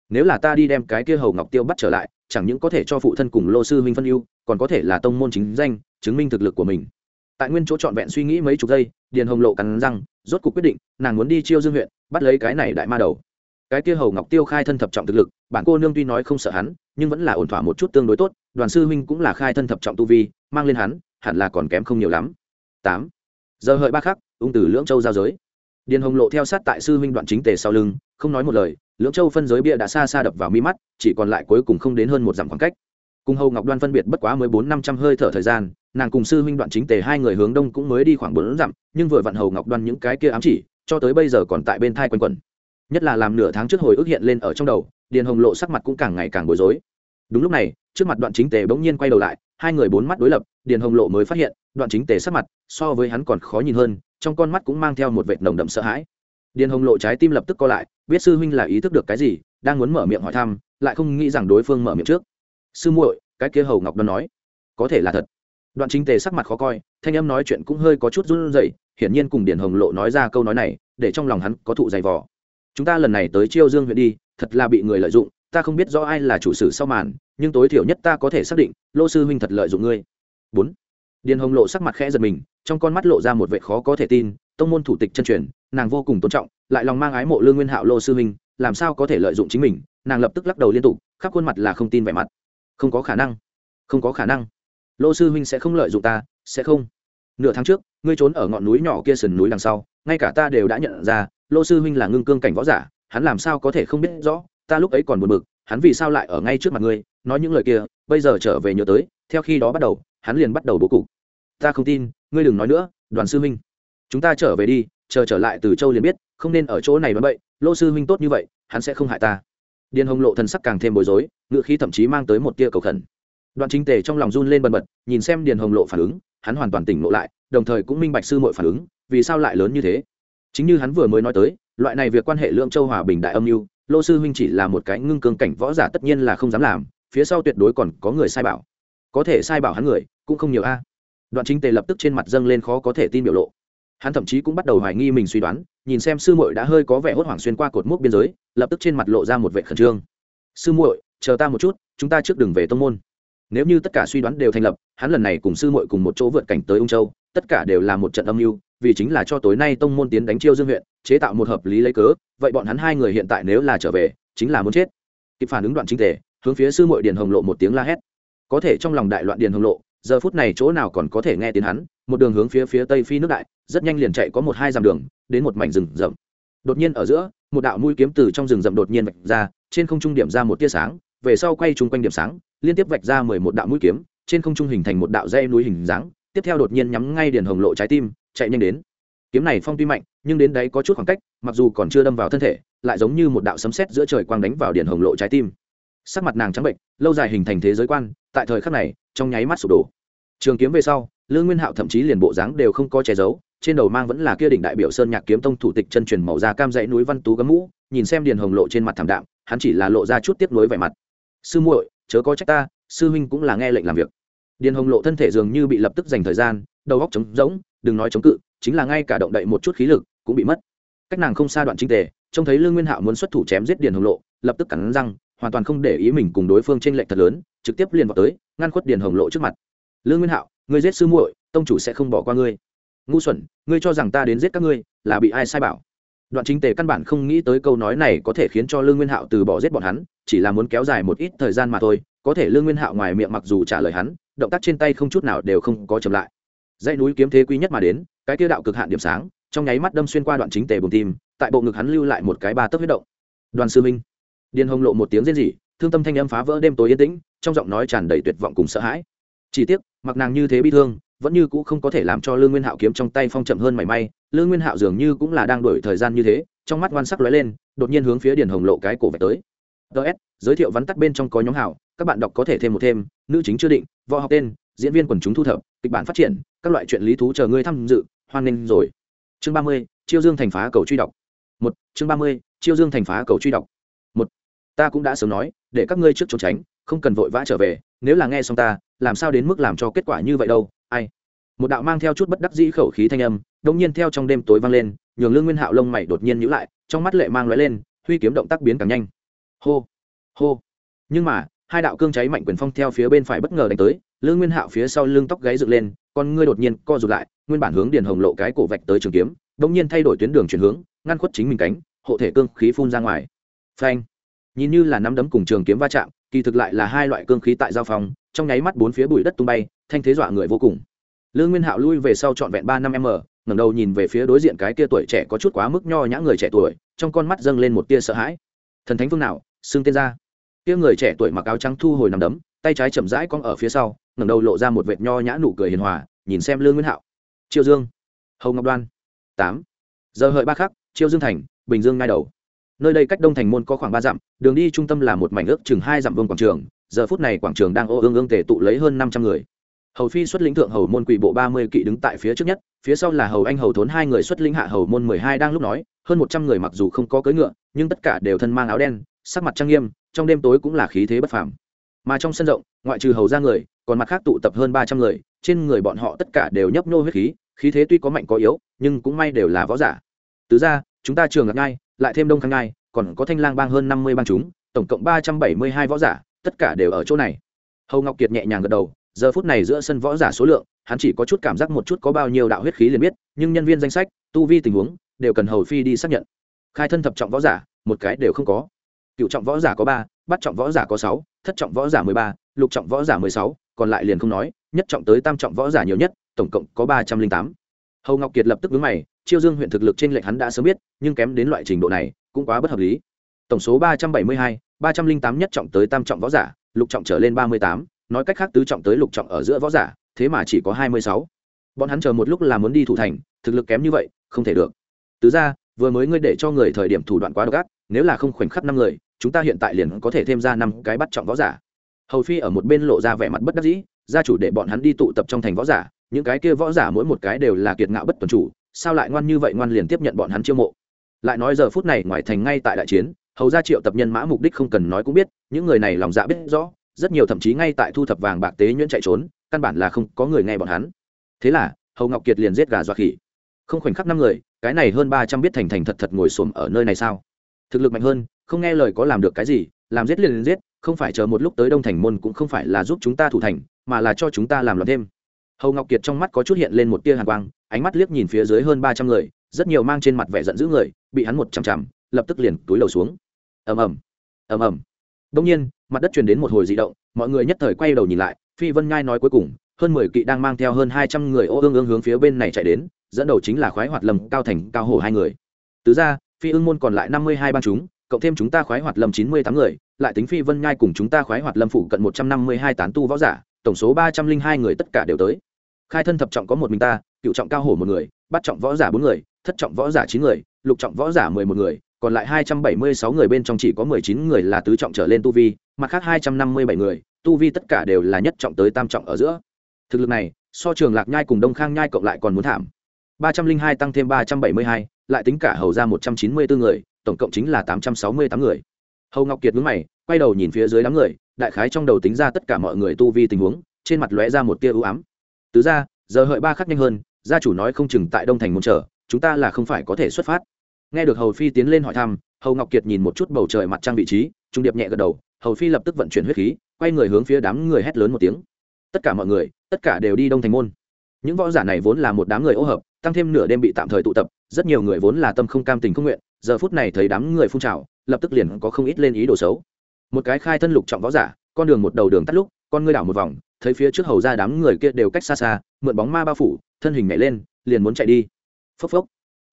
Nếu là ta đi đem cái kia hầu ngọc tiêu bắt trở lại, chẳng những có thể cho phụ thân cùng lô sư huynh phân ưu, còn có thể là tông môn chính danh, chứng minh thực lực của mình. Tại nguyên chỗ trọn vẹn suy nghĩ mấy chục giây, điền hồng lộ cắn răng, rốt cuộc quyết định, nàng muốn đi chiêu dương huyện, bắt lấy cái này đại ma đầu. Cái kia hầu ngọc tiêu khai thân thập trọng thực lực, bản cô nương tuy nói không sợ hắn, nhưng vẫn là ổn thỏa một chút tương đối tốt, đoàn sư huynh cũng là khai thân thập trọng tu vi, mang lên hắn, hẳn là còn kém không nhiều lắm tám. Giờ hợi ba khắc, ung tử lưỡng châu giao giới. Điền hồng lộ theo sát tại sư huynh đoạn chính tề sau lưng, không nói một lời, lưỡng châu phân giới bia đã xa xa đập vào mi mắt, chỉ còn lại cuối cùng không đến hơn một dặm khoảng cách. Cùng hầu ngọc đoan phân biệt bất quá mới bốn năm trăm hơi thở thời gian, nàng cùng sư huynh đoạn chính tề hai người hướng đông cũng mới đi khoảng bốn dặm, nhưng vừa vặn hầu ngọc đoan những cái kia ám chỉ, cho tới bây giờ còn tại bên thai quanh quẩn. Nhất là làm nửa tháng trước hồi ức hiện lên ở trong đầu, điền hồng lộ sắc mặt cũng càng ngày càng bối rối. Đúng lúc này, trước mặt đoạn chính tề bỗng nhiên quay đầu lại hai người bốn mắt đối lập, điền hồng lộ mới phát hiện, đoạn chính tề sắc mặt, so với hắn còn khó nhìn hơn, trong con mắt cũng mang theo một vệt nồng đậm sợ hãi. Điền hồng lộ trái tim lập tức co lại, biết sư huynh là ý thức được cái gì, đang muốn mở miệng hỏi thăm, lại không nghĩ rằng đối phương mở miệng trước. Sư muội, cái kia hầu ngọc đoan nói. Có thể là thật. Đoạn chính tề sắc mặt khó coi, thanh âm nói chuyện cũng hơi có chút run rẩy, hiển nhiên cùng điền hồng lộ nói ra câu nói này, để trong lòng hắn có thụ dày vò. Chúng ta lần này tới chiêu dương huyện đi, thật là bị người lợi dụng, ta không biết rõ ai là chủ sử sau màn nhưng tối thiểu nhất ta có thể xác định, lô sư huynh thật lợi dụng ngươi. Bốn. Điền hồng lộ sắc mặt khẽ giật mình, trong con mắt lộ ra một vệ khó có thể tin, tông môn thủ tịch chân truyền, nàng vô cùng tôn trọng, lại lòng mang ái mộ lương nguyên hạo lô sư huynh, làm sao có thể lợi dụng chính mình, nàng lập tức lắc đầu liên tục, khắp khuôn mặt là không tin vẻ mặt. Không có khả năng. Không có khả năng. Lô sư huynh sẽ không lợi dụng ta, sẽ không. Nửa tháng trước, ngươi trốn ở ngọn núi nhỏ kia sườn núi đằng sau, ngay cả ta đều đã nhận ra, lô sư huynh là ngưng cương cảnh võ giả, hắn làm sao có thể không biết rõ, ta lúc ấy còn buồn bực, hắn vì sao lại ở ngay trước mặt ngươi? Nói những lời kia, bây giờ trở về nhớ tới, theo khi đó bắt đầu, hắn liền bắt đầu bố cục. Ta không tin, ngươi đừng nói nữa, đoàn sư huynh. Chúng ta trở về đi, chờ trở lại từ châu liền biết, không nên ở chỗ này đoán bậy, lô sư huynh tốt như vậy, hắn sẽ không hại ta. Điền hồng lộ thần sắc càng thêm bối rối, ngựa khí thậm chí mang tới một tia cầu khẩn. Đoạn chính tề trong lòng run lên bần bật, nhìn xem điền hồng lộ phản ứng, hắn hoàn toàn tỉnh lộ lại, đồng thời cũng minh bạch sư mội phản ứng, vì sao lại lớn như thế. Chính như hắn vừa mới nói tới, loại này việc quan hệ lượng châu hòa bình đại âm mưu, lô sư huynh chỉ là một cái ngưng cương cảnh võ giả tất nhiên là không dám làm phía sau tuyệt đối còn có người sai bảo. Có thể sai bảo hắn người, cũng không nhiều a. Đoạn chính tề lập tức trên mặt dâng lên khó có thể tin biểu lộ. Hắn thậm chí cũng bắt đầu hoài nghi mình suy đoán, nhìn xem sư muội đã hơi có vẻ hốt hoảng xuyên qua cột mốc biên giới, lập tức trên mặt lộ ra một vệ khẩn trương. Sư muội, chờ ta một chút, chúng ta trước đường về tông môn. Nếu như tất cả suy đoán đều thành lập, hắn lần này cùng sư muội cùng một chỗ vượt cảnh tới ung châu, tất cả đều là một trận âm mưu, vì chính là cho tối nay tông môn tiến đánh chiêu dương huyện, chế tạo một hợp lý lấy cớ, vậy bọn hắn hai người hiện tại nếu là trở về, chính là muốn chết. Kịp phản ứng đoạn chính Tề hướng phía sư muội điền hồng lộ một tiếng la hét. Có thể trong lòng đại loạn điền hồng lộ, giờ phút này chỗ nào còn có thể nghe tiếng hắn, một đường hướng phía phía tây phi nước đại, rất nhanh liền chạy có một hai dặm đường, đến một mảnh rừng rậm. Đột nhiên ở giữa, một đạo mũi kiếm từ trong rừng rậm đột nhiên vạch ra, trên không trung điểm ra một tia sáng, về sau quay chung quanh điểm sáng, liên tiếp vạch ra mười một đạo mũi kiếm, trên không trung hình thành một đạo dây núi hình dáng, tiếp theo đột nhiên nhắm ngay điền hồng lộ trái tim, chạy nhanh đến. Kiếm này phong tuy mạnh, nhưng đến đấy có chút khoảng cách, mặc dù còn chưa đâm vào thân thể, lại giống như một đạo sấm sét giữa trời quang đánh vào điền hồng lộ trái tim sắc mặt nàng trắng bệnh, lâu dài hình thành thế giới quan, tại thời khắc này, trong nháy mắt sụp đổ. Trường kiếm về sau lương nguyên hạo thậm chí liền bộ dáng đều không có che giấu, trên đầu mang vẫn là kia đỉnh đại biểu sơn nhạc kiếm tông thủ tịch chân truyền màu da cam dãy núi văn tú gấm mũ, nhìn xem điền hồng lộ trên mặt thảm đạm, hắn chỉ là lộ ra chút tiếp nối vẻ mặt. Sư muội, chớ có trách ta, sư huynh cũng là nghe lệnh làm việc. Điền hồng lộ thân thể dường như bị lập tức dành thời gian, đầu góc trống rỗng, đừng nói chống cự, chính là ngay cả động đậy một chút khí lực cũng bị mất. Cách nàng không xa đoạn trinh tề, trông thấy lương nguyên hạo muốn xuất thủ chém giết điền hồng lộ, lập tức cắn răng hoàn toàn không để ý mình cùng đối phương trên lệnh thật lớn, trực tiếp liền vào tới, ngăn khuất điền hồng lộ trước mặt. Lương nguyên hạo, ngươi giết sư muội, tông chủ sẽ không bỏ qua ngươi. Ngu xuẩn, ngươi cho rằng ta đến giết các ngươi là bị ai sai bảo? Đoạn chính tề căn bản không nghĩ tới câu nói này có thể khiến cho lương nguyên hạo từ bỏ giết bọn hắn, chỉ là muốn kéo dài một ít thời gian mà thôi, có thể lương nguyên hạo ngoài miệng mặc dù trả lời hắn, động tác trên tay không chút nào đều không có chậm lại. Dãy núi kiếm thế quý nhất mà đến, cái kia đạo cực hạn điểm sáng, trong nháy mắt đâm xuyên qua đoạn chính tề bùng tim, tại bộ ngực hắn lưu lại một cái ba tấc huyết động. Đoàn sư minh điền hồng lộ một tiếng rên rỉ, thương tâm thanh âm phá vỡ đêm tối yên tĩnh, trong giọng nói tràn đầy tuyệt vọng cùng sợ hãi. Chỉ tiếc, mặc nàng như thế bi thương, vẫn như cũ không có thể làm cho lương nguyên hạo kiếm trong tay phong chậm hơn mảy may. Lương nguyên hạo dường như cũng là đang đổi thời gian như thế, trong mắt ngoan sắc lóe lên, đột nhiên hướng phía điền hồng lộ cái cổ vạch tới. Ts giới thiệu vắn tắt bên trong có nhóm hảo, các bạn đọc có thể thêm một thêm, nữ chính chưa định, võ học tên, diễn viên quần chúng thu thập, kịch bản phát triển, các loại chuyện lý thú chờ ngươi tham dự, hoan nghênh rồi. Chương ba mươi, chiêu dương thành phá cầu truy đọc. Một, chương ba mươi, chiêu dương thành phá cầu truy đọc ta cũng đã sớm nói, để các ngươi trước trốn tránh, không cần vội vã trở về, nếu là nghe xong ta, làm sao đến mức làm cho kết quả như vậy đâu, ai. Một đạo mang theo chút bất đắc dĩ khẩu khí thanh âm đông nhiên theo trong đêm tối vang lên, nhường lương nguyên hạo lông mày đột nhiên nhữ lại, trong mắt lệ mang lóe lên, huy kiếm động tác biến càng nhanh. Hô hô. Nhưng mà, hai đạo cương cháy mạnh quyền phong theo phía bên phải bất ngờ đánh tới, lương nguyên hạo phía sau lưng tóc gáy dựng lên, con ngươi đột nhiên co rụt lại, nguyên bản hướng điền hồng lộ cái cổ vạch tới trường kiếm đông nhiên thay đổi tuyến đường chuyển hướng, ngăn khuất chính mình cánh, hộ thể cương khí phun ra ngoài. Phanh nhìn như là nắm đấm cùng trường kiếm va chạm, kỳ thực lại là hai loại cương khí tại giao phòng trong nháy mắt bốn phía bụi đất tung bay, thanh thế dọa người vô cùng. Lương nguyên hạo lui về sau trọn vẹn ba năm m ngẩng đầu nhìn về phía đối diện cái kia tuổi trẻ có chút quá mức nho nhã người trẻ tuổi, trong con mắt dâng lên một tia sợ hãi. Thần thánh phương nào, xưng tên ra. Kia người trẻ tuổi mặc áo trắng thu hồi nằm đấm, tay trái chậm rãi cong ở phía sau, ngẩng đầu lộ ra một vệt nho nhã nụ cười hiền hòa, nhìn xem lương nguyên hạo. Triệu dương. Hầu ngọc đoan. Tám. Giờ hợi ba khắc triệu dương thành, bình dương ngay đầu nơi đây cách đông thành môn có khoảng ba dặm, đường đi trung tâm là một mảnh ước chừng hai dặm vương quảng trường, giờ phút này quảng trường đang ô ương ương tề tụ lấy hơn năm trăm người. Hầu phi xuất lĩnh thượng hầu môn quỷ bộ ba mươi kỵ đứng tại phía trước nhất, phía sau là hầu anh hầu thốn hai người xuất lĩnh hạ hầu môn mười hai đang lúc nói, hơn một trăm người mặc dù không có cưỡi ngựa, nhưng tất cả đều thân mang áo đen, sắc mặt trang nghiêm, trong đêm tối cũng là khí thế bất phàm. Mà trong sân rộng, ngoại trừ hầu ra người, còn mặt khác tụ tập hơn ba trăm người, trên người bọn họ tất cả đều nhấp nô huyết khí khí thế tuy có mạnh có yếu, nhưng cũng may đều là võ giả. Tứ ra chúng ta trường lạc ngai lại thêm đông khang ngai, còn có thanh lang bang hơn năm mươi bang chúng, tổng cộng ba trăm bảy mươi hai võ giả, tất cả đều ở chỗ này. Hầu ngọc kiệt nhẹ nhàng gật đầu, giờ phút này giữa sân võ giả số lượng, hắn chỉ có chút cảm giác một chút có bao nhiêu đạo huyết khí liền biết, nhưng nhân viên danh sách, tu vi tình huống, đều cần hầu phi đi xác nhận. Khai thân thập trọng võ giả, một cái đều không có. Cựu trọng võ giả có ba, bắt trọng võ giả có sáu, thất trọng võ giả mười ba, lục trọng võ giả mười sáu, còn lại liền không nói, nhất trọng tới tam trọng võ giả nhiều nhất, tổng cộng có ba trăm linh tám hầu ngọc kiệt lập tức vướng mày, chiêu dương huyện thực lực trên lệnh hắn đã sớm biết, nhưng kém đến loại trình độ này, cũng quá bất hợp lý. Tổng số ba trăm bảy mươi hai, ba trăm linh tám nhất trọng tới tam trọng võ giả, lục trọng trở lên ba mươi tám, nói cách khác tứ trọng tới lục trọng ở giữa võ giả, thế mà chỉ có hai mươi sáu. Bọn hắn chờ một lúc là muốn đi thủ thành, thực lực kém như vậy, không thể được. Tứ ra vừa mới ngươi để cho người thời điểm thủ đoạn quá độc ác, nếu là không khoảnh khắc năm người, chúng ta hiện tại liền có thể thêm ra năm cái bắt trọng võ giả. Hầu phi ở một bên lộ ra vẻ mặt bất đắc dĩ, gia chủ để bọn hắn đi tụ tập trong thành võ giả những cái kia võ giả mỗi một cái đều là kiệt ngạo bất tuần chủ, sao lại ngoan như vậy ngoan liền tiếp nhận bọn hắn chiêu mộ? Lại nói giờ phút này ngoài thành ngay tại đại chiến, hầu ra triệu tập nhân mã mục đích không cần nói cũng biết, những người này lòng dạ biết rõ, rất nhiều thậm chí ngay tại thu thập vàng bạc tế nhuyễn chạy trốn, căn bản là không có người nghe bọn hắn. Thế là, hầu ngọc kiệt liền giết gà dọa khỉ. Không khoảnh khắc năm người, cái này hơn ba trăm biết thành thành thật thật ngồi xổm ở nơi này sao? Thực lực mạnh hơn, không nghe lời có làm được cái gì, làm giết liền giết, không phải chờ một lúc tới đông thành môn cũng không phải là giúp chúng ta thủ thành, mà là cho chúng ta làm loạn thêm hầu ngọc kiệt trong mắt có chút hiện lên một tia hàn quang, ánh mắt liếc nhìn phía dưới hơn ba trăm người, rất nhiều mang trên mặt vẻ giận dữ người, bị hắn một chằm chằm, lập tức liền túi đầu xuống. Ầm ầm ầm ầm. Đông nhiên, mặt đất truyền đến một hồi dị động, mọi người nhất thời quay đầu nhìn lại, phi vân nhai nói cuối cùng, hơn mười kỵ đang mang theo hơn hai trăm người ô ương ương hướng phía bên này chạy đến, dẫn đầu chính là khoái hoạt lâm cao thành cao hổ hai người. Tứ ra phi ưng môn còn lại năm mươi hai ban chúng, cộng thêm chúng ta khoái hoạt lâm chín mươi tám người, lại tính phi vân nhai cùng chúng ta khoái hoạt lâm phụ cận một trăm năm mươi hai tán tu võ giả, tổng số ba trăm linh hai người tất cả đều tới khai thân thập trọng có một mình ta, cựu trọng cao hổ một người, bắt trọng võ giả bốn người, thất trọng võ giả chín người, lục trọng võ giả mười một người, còn lại hai trăm bảy mươi sáu người bên trong chỉ có mười chín người là tứ trọng trở lên tu vi, mặt khác hai trăm năm mươi bảy người, tu vi tất cả đều là nhất trọng tới tam trọng ở giữa. Thực lực này, so trường lạc nhai cùng đông khang nhai cộng lại còn muốn thảm. ba trăm linh hai tăng thêm ba trăm bảy mươi hai, lại tính cả hầu ra một trăm chín mươi bốn người, tổng cộng chính là tám trăm sáu mươi tám người. Hầu ngọc kiệt mướn mày, quay đầu nhìn phía dưới đám người, đại khái trong đầu tính ra tất cả mọi người tu vi tình huống, trên mặt lóe ra một tia ưu ám tứ ra, giờ hợi ba khắc nhanh hơn, gia chủ nói không chừng tại đông thành môn chờ, chúng ta là không phải có thể xuất phát. Nghe được hầu phi tiến lên hỏi thăm, hầu ngọc kiệt nhìn một chút bầu trời mặt trăng vị trí, trung điệp nhẹ gật đầu, hầu phi lập tức vận chuyển huyết khí, quay người hướng phía đám người hét lớn một tiếng. Tất cả mọi người, tất cả đều đi đông thành môn. Những võ giả này vốn là một đám người ô hợp, tăng thêm nửa đêm bị tạm thời tụ tập, rất nhiều người vốn là tâm không cam tình không nguyện, giờ phút này thấy đám người phun trào, lập tức liền có không ít lên ý đồ xấu. Một cái khai thân lục trọng võ giả, con đường một đầu đường tắt lúc, con ngươi đảo một vòng thấy phía trước hầu ra đám người kia đều cách xa xa, mượn bóng ma bao phủ, thân hình nhảy lên, liền muốn chạy đi. Phốc phốc.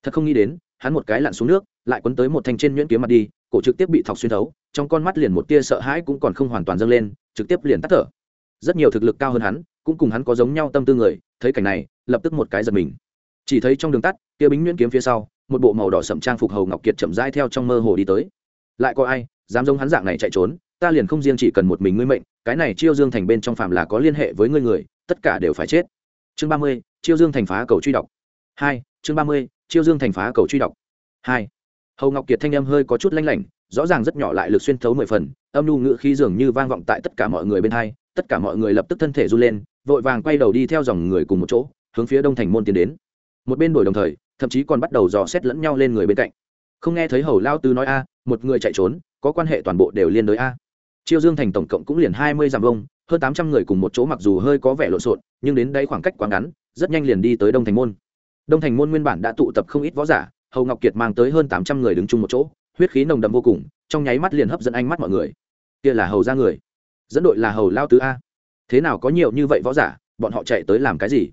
Thật không nghĩ đến, hắn một cái lặn xuống nước, lại quấn tới một thanh trên nhuyễn kiếm mặt đi, cổ trực tiếp bị thọc xuyên thấu, trong con mắt liền một tia sợ hãi cũng còn không hoàn toàn dâng lên, trực tiếp liền tắt thở. Rất nhiều thực lực cao hơn hắn, cũng cùng hắn có giống nhau tâm tư người, thấy cảnh này, lập tức một cái giật mình. Chỉ thấy trong đường tắt, kia bính nhuyễn kiếm phía sau, một bộ màu đỏ sậm trang phục hầu ngọc kiệt chậm rãi theo trong mơ hồ đi tới. Lại có ai? Dám giống hắn dạng này chạy trốn, ta liền không riêng chỉ cần một mình ngươi mệnh, cái này chiêu dương thành bên trong phạm là có liên hệ với ngươi người, tất cả đều phải chết. Chương ba mươi, chiêu dương thành phá cầu truy đọc hai, chương ba mươi, chiêu dương thành phá cầu truy đọc hai, hầu ngọc kiệt thanh âm hơi có chút lanh lảnh, rõ ràng rất nhỏ lại lực xuyên thấu mười phần, âm nhu ngữ khí dường như vang vọng tại tất cả mọi người bên hai, tất cả mọi người lập tức thân thể run lên, vội vàng quay đầu đi theo dòng người cùng một chỗ, hướng phía đông thành môn tiến đến. Một bên đổi đồng thời, thậm chí còn bắt đầu dò xét lẫn nhau lên người bên cạnh. Không nghe thấy hầu lao tư nói a, một người chạy trốn có quan hệ toàn bộ đều liên đối a. Chiêu dương thành tổng cộng cũng liền hai mươi dặm vông hơn tám trăm người cùng một chỗ mặc dù hơi có vẻ lộn xộn, nhưng đến đây khoảng cách quá ngắn, rất nhanh liền đi tới đông thành môn. Đông thành môn nguyên bản đã tụ tập không ít võ giả, hầu ngọc kiệt mang tới hơn tám trăm người đứng chung một chỗ, huyết khí nồng đậm vô cùng, trong nháy mắt liền hấp dẫn ánh mắt mọi người. Kia là hầu ra người, dẫn đội là hầu lao tứ a. Thế nào có nhiều như vậy võ giả, bọn họ chạy tới làm cái gì?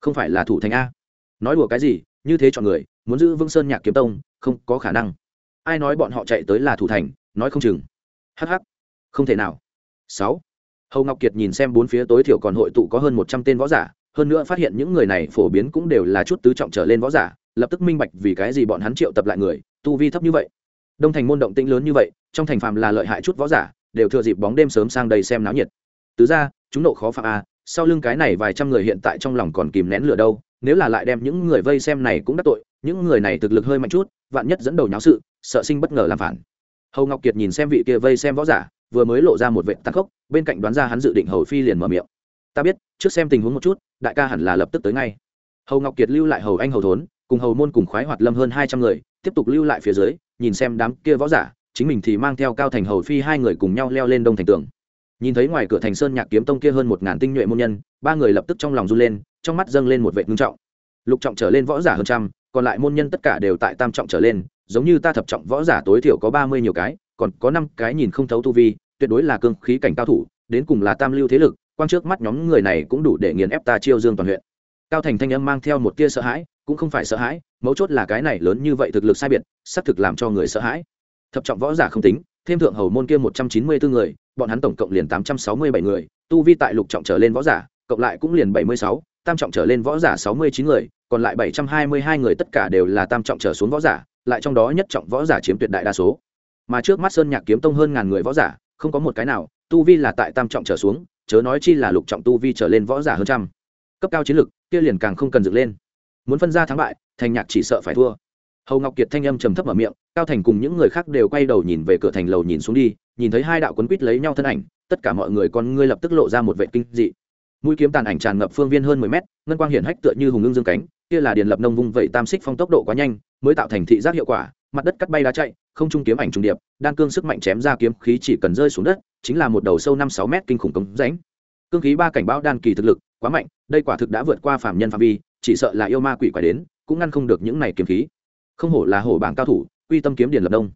Không phải là thủ thành a. Nói đùa cái gì, như thế chọn người, muốn giữ vương sơn nhạc kiếm tông, không có khả năng. Ai nói bọn họ chạy tới là thủ thành nói không chừng. Hh không thể nào. Sáu. Hầu ngọc kiệt nhìn xem bốn phía tối thiểu còn hội tụ có hơn một trăm tên võ giả, hơn nữa phát hiện những người này phổ biến cũng đều là chút tứ trọng trở lên võ giả, lập tức minh bạch vì cái gì bọn hắn triệu tập lại người, tu vi thấp như vậy. Đông thành môn động tĩnh lớn như vậy, trong thành phàm là lợi hại chút võ giả, đều thừa dịp bóng đêm sớm sang đây xem náo nhiệt. Tứ ra chúng nộ khó phạm a, sau lưng cái này vài trăm người hiện tại trong lòng còn kìm nén lửa đâu, nếu là lại đem những người vây xem này cũng đắc tội, những người này thực lực hơi mạnh chút, vạn nhất dẫn đầu nháo sự, sợ sinh bất ngờ làm phản hầu ngọc kiệt nhìn xem vị kia vây xem võ giả, vừa mới lộ ra một vệ tăng khốc, bên cạnh đoán ra hắn dự định hầu phi liền mở miệng. Ta biết, trước xem tình huống một chút, đại ca hẳn là lập tức tới ngay. Hầu ngọc kiệt lưu lại hầu anh hầu thốn, cùng hầu môn cùng khoái hoạt lâm hơn hai trăm người, tiếp tục lưu lại phía dưới, nhìn xem đám kia võ giả, chính mình thì mang theo cao thành hầu phi hai người cùng nhau leo lên đông thành tường. Nhìn thấy ngoài cửa thành sơn nhạc kiếm tông kia hơn một ngàn tinh nhuệ môn nhân, ba người lập tức trong lòng run lên, trong mắt dâng lên một vệ ngưng trọng. Lục trọng trở lên võ giả hơn trăm, còn lại môn nhân tất cả đều tại tam trọng trở lên giống như ta thập trọng võ giả tối thiểu có ba mươi nhiều cái, còn có năm cái nhìn không thấu tu vi, tuyệt đối là cương khí cảnh cao thủ, đến cùng là tam lưu thế lực, quang trước mắt nhóm người này cũng đủ để nghiền ép ta chiêu dương toàn huyện. Cao thành thanh âm mang theo một tia sợ hãi, cũng không phải sợ hãi, mấu chốt là cái này lớn như vậy thực lực sai biệt, xác thực làm cho người sợ hãi. Thập trọng võ giả không tính, thêm thượng hầu môn kia một trăm chín mươi bốn người, bọn hắn tổng cộng liền tám trăm sáu mươi bảy người, tu vi tại lục trọng trở lên võ giả, cộng lại cũng liền bảy mươi sáu, tam trọng trở lên võ giả sáu mươi chín người, còn lại bảy trăm hai mươi hai người tất cả đều là tam trọng trở xuống võ giả lại trong đó nhất trọng võ giả chiếm tuyệt đại đa số. Mà trước mắt sơn nhạc kiếm tông hơn ngàn người võ giả, không có một cái nào, tu vi là tại tam trọng trở xuống, chớ nói chi là lục trọng tu vi trở lên võ giả hơn trăm. Cấp cao chiến lực, kia liền càng không cần dựng lên. Muốn phân ra thắng bại, thành nhạc chỉ sợ phải thua. Hầu ngọc kiệt thanh âm trầm thấp ở miệng, cao thành cùng những người khác đều quay đầu nhìn về cửa thành lầu nhìn xuống đi, nhìn thấy hai đạo quấn quýt lấy nhau thân ảnh, tất cả mọi người con ngươi lập tức lộ ra một vệ kinh dị. Mũi kiếm tàn ảnh tràn ngập phương viên hơn mười mét, ngân quang hiển hách tựa như hùng ngưng dương cánh, kia là điền lập nông vung vẩy tam xích phong tốc độ quá nhanh mới tạo thành thị giác hiệu quả, mặt đất cắt bay đá chạy, không trung kiếm ảnh trùng điệp, đan cương sức mạnh chém ra kiếm khí chỉ cần rơi xuống đất, chính là một đầu sâu năm sáu mét kinh khủng cống rãnh. Cương khí ba cảnh báo đan kỳ thực lực, quá mạnh, đây quả thực đã vượt qua phạm nhân phạm vi, chỉ sợ là yêu ma quỷ quái đến, cũng ngăn không được những này kiếm khí. Không hổ là hổ bảng cao thủ uy tâm kiếm điền lập đông.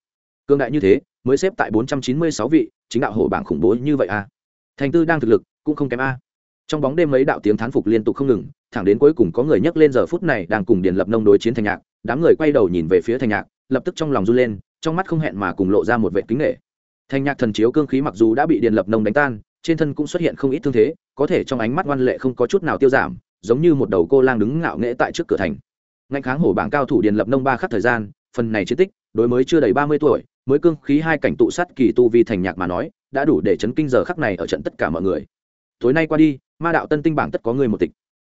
Cương đại như thế, mới xếp tại bốn trăm chín mươi sáu vị, chính đạo hổ bảng khủng bố như vậy a thành tư đang thực lực, cũng không kém a. Trong bóng đêm mấy đạo tiếng thán phục liên tục không ngừng, thẳng đến cuối cùng có người nhắc lên giờ phút này đang cùng điền lập nông đối chiến thành nhạc đám người quay đầu nhìn về phía thành nhạc, lập tức trong lòng run lên, trong mắt không hẹn mà cùng lộ ra một vệ kính nghệ thành nhạc thần chiếu cương khí mặc dù đã bị điện lập nông đánh tan, trên thân cũng xuất hiện không ít thương thế, có thể trong ánh mắt ngoan lệ không có chút nào tiêu giảm, giống như một đầu cô lang đứng ngạo nghễ tại trước cửa thành. Ngạnh kháng hổ bảng cao thủ điện lập nông ba khắc thời gian, phần này chiến tích, đối mới chưa đầy ba mươi tuổi, mới cương khí hai cảnh tụ sát kỳ tu vi thành nhạc mà nói, đã đủ để chấn kinh giờ khắc này ở trận tất cả mọi người. Tối nay qua đi, ma đạo tân tinh bảng tất có người một tịch.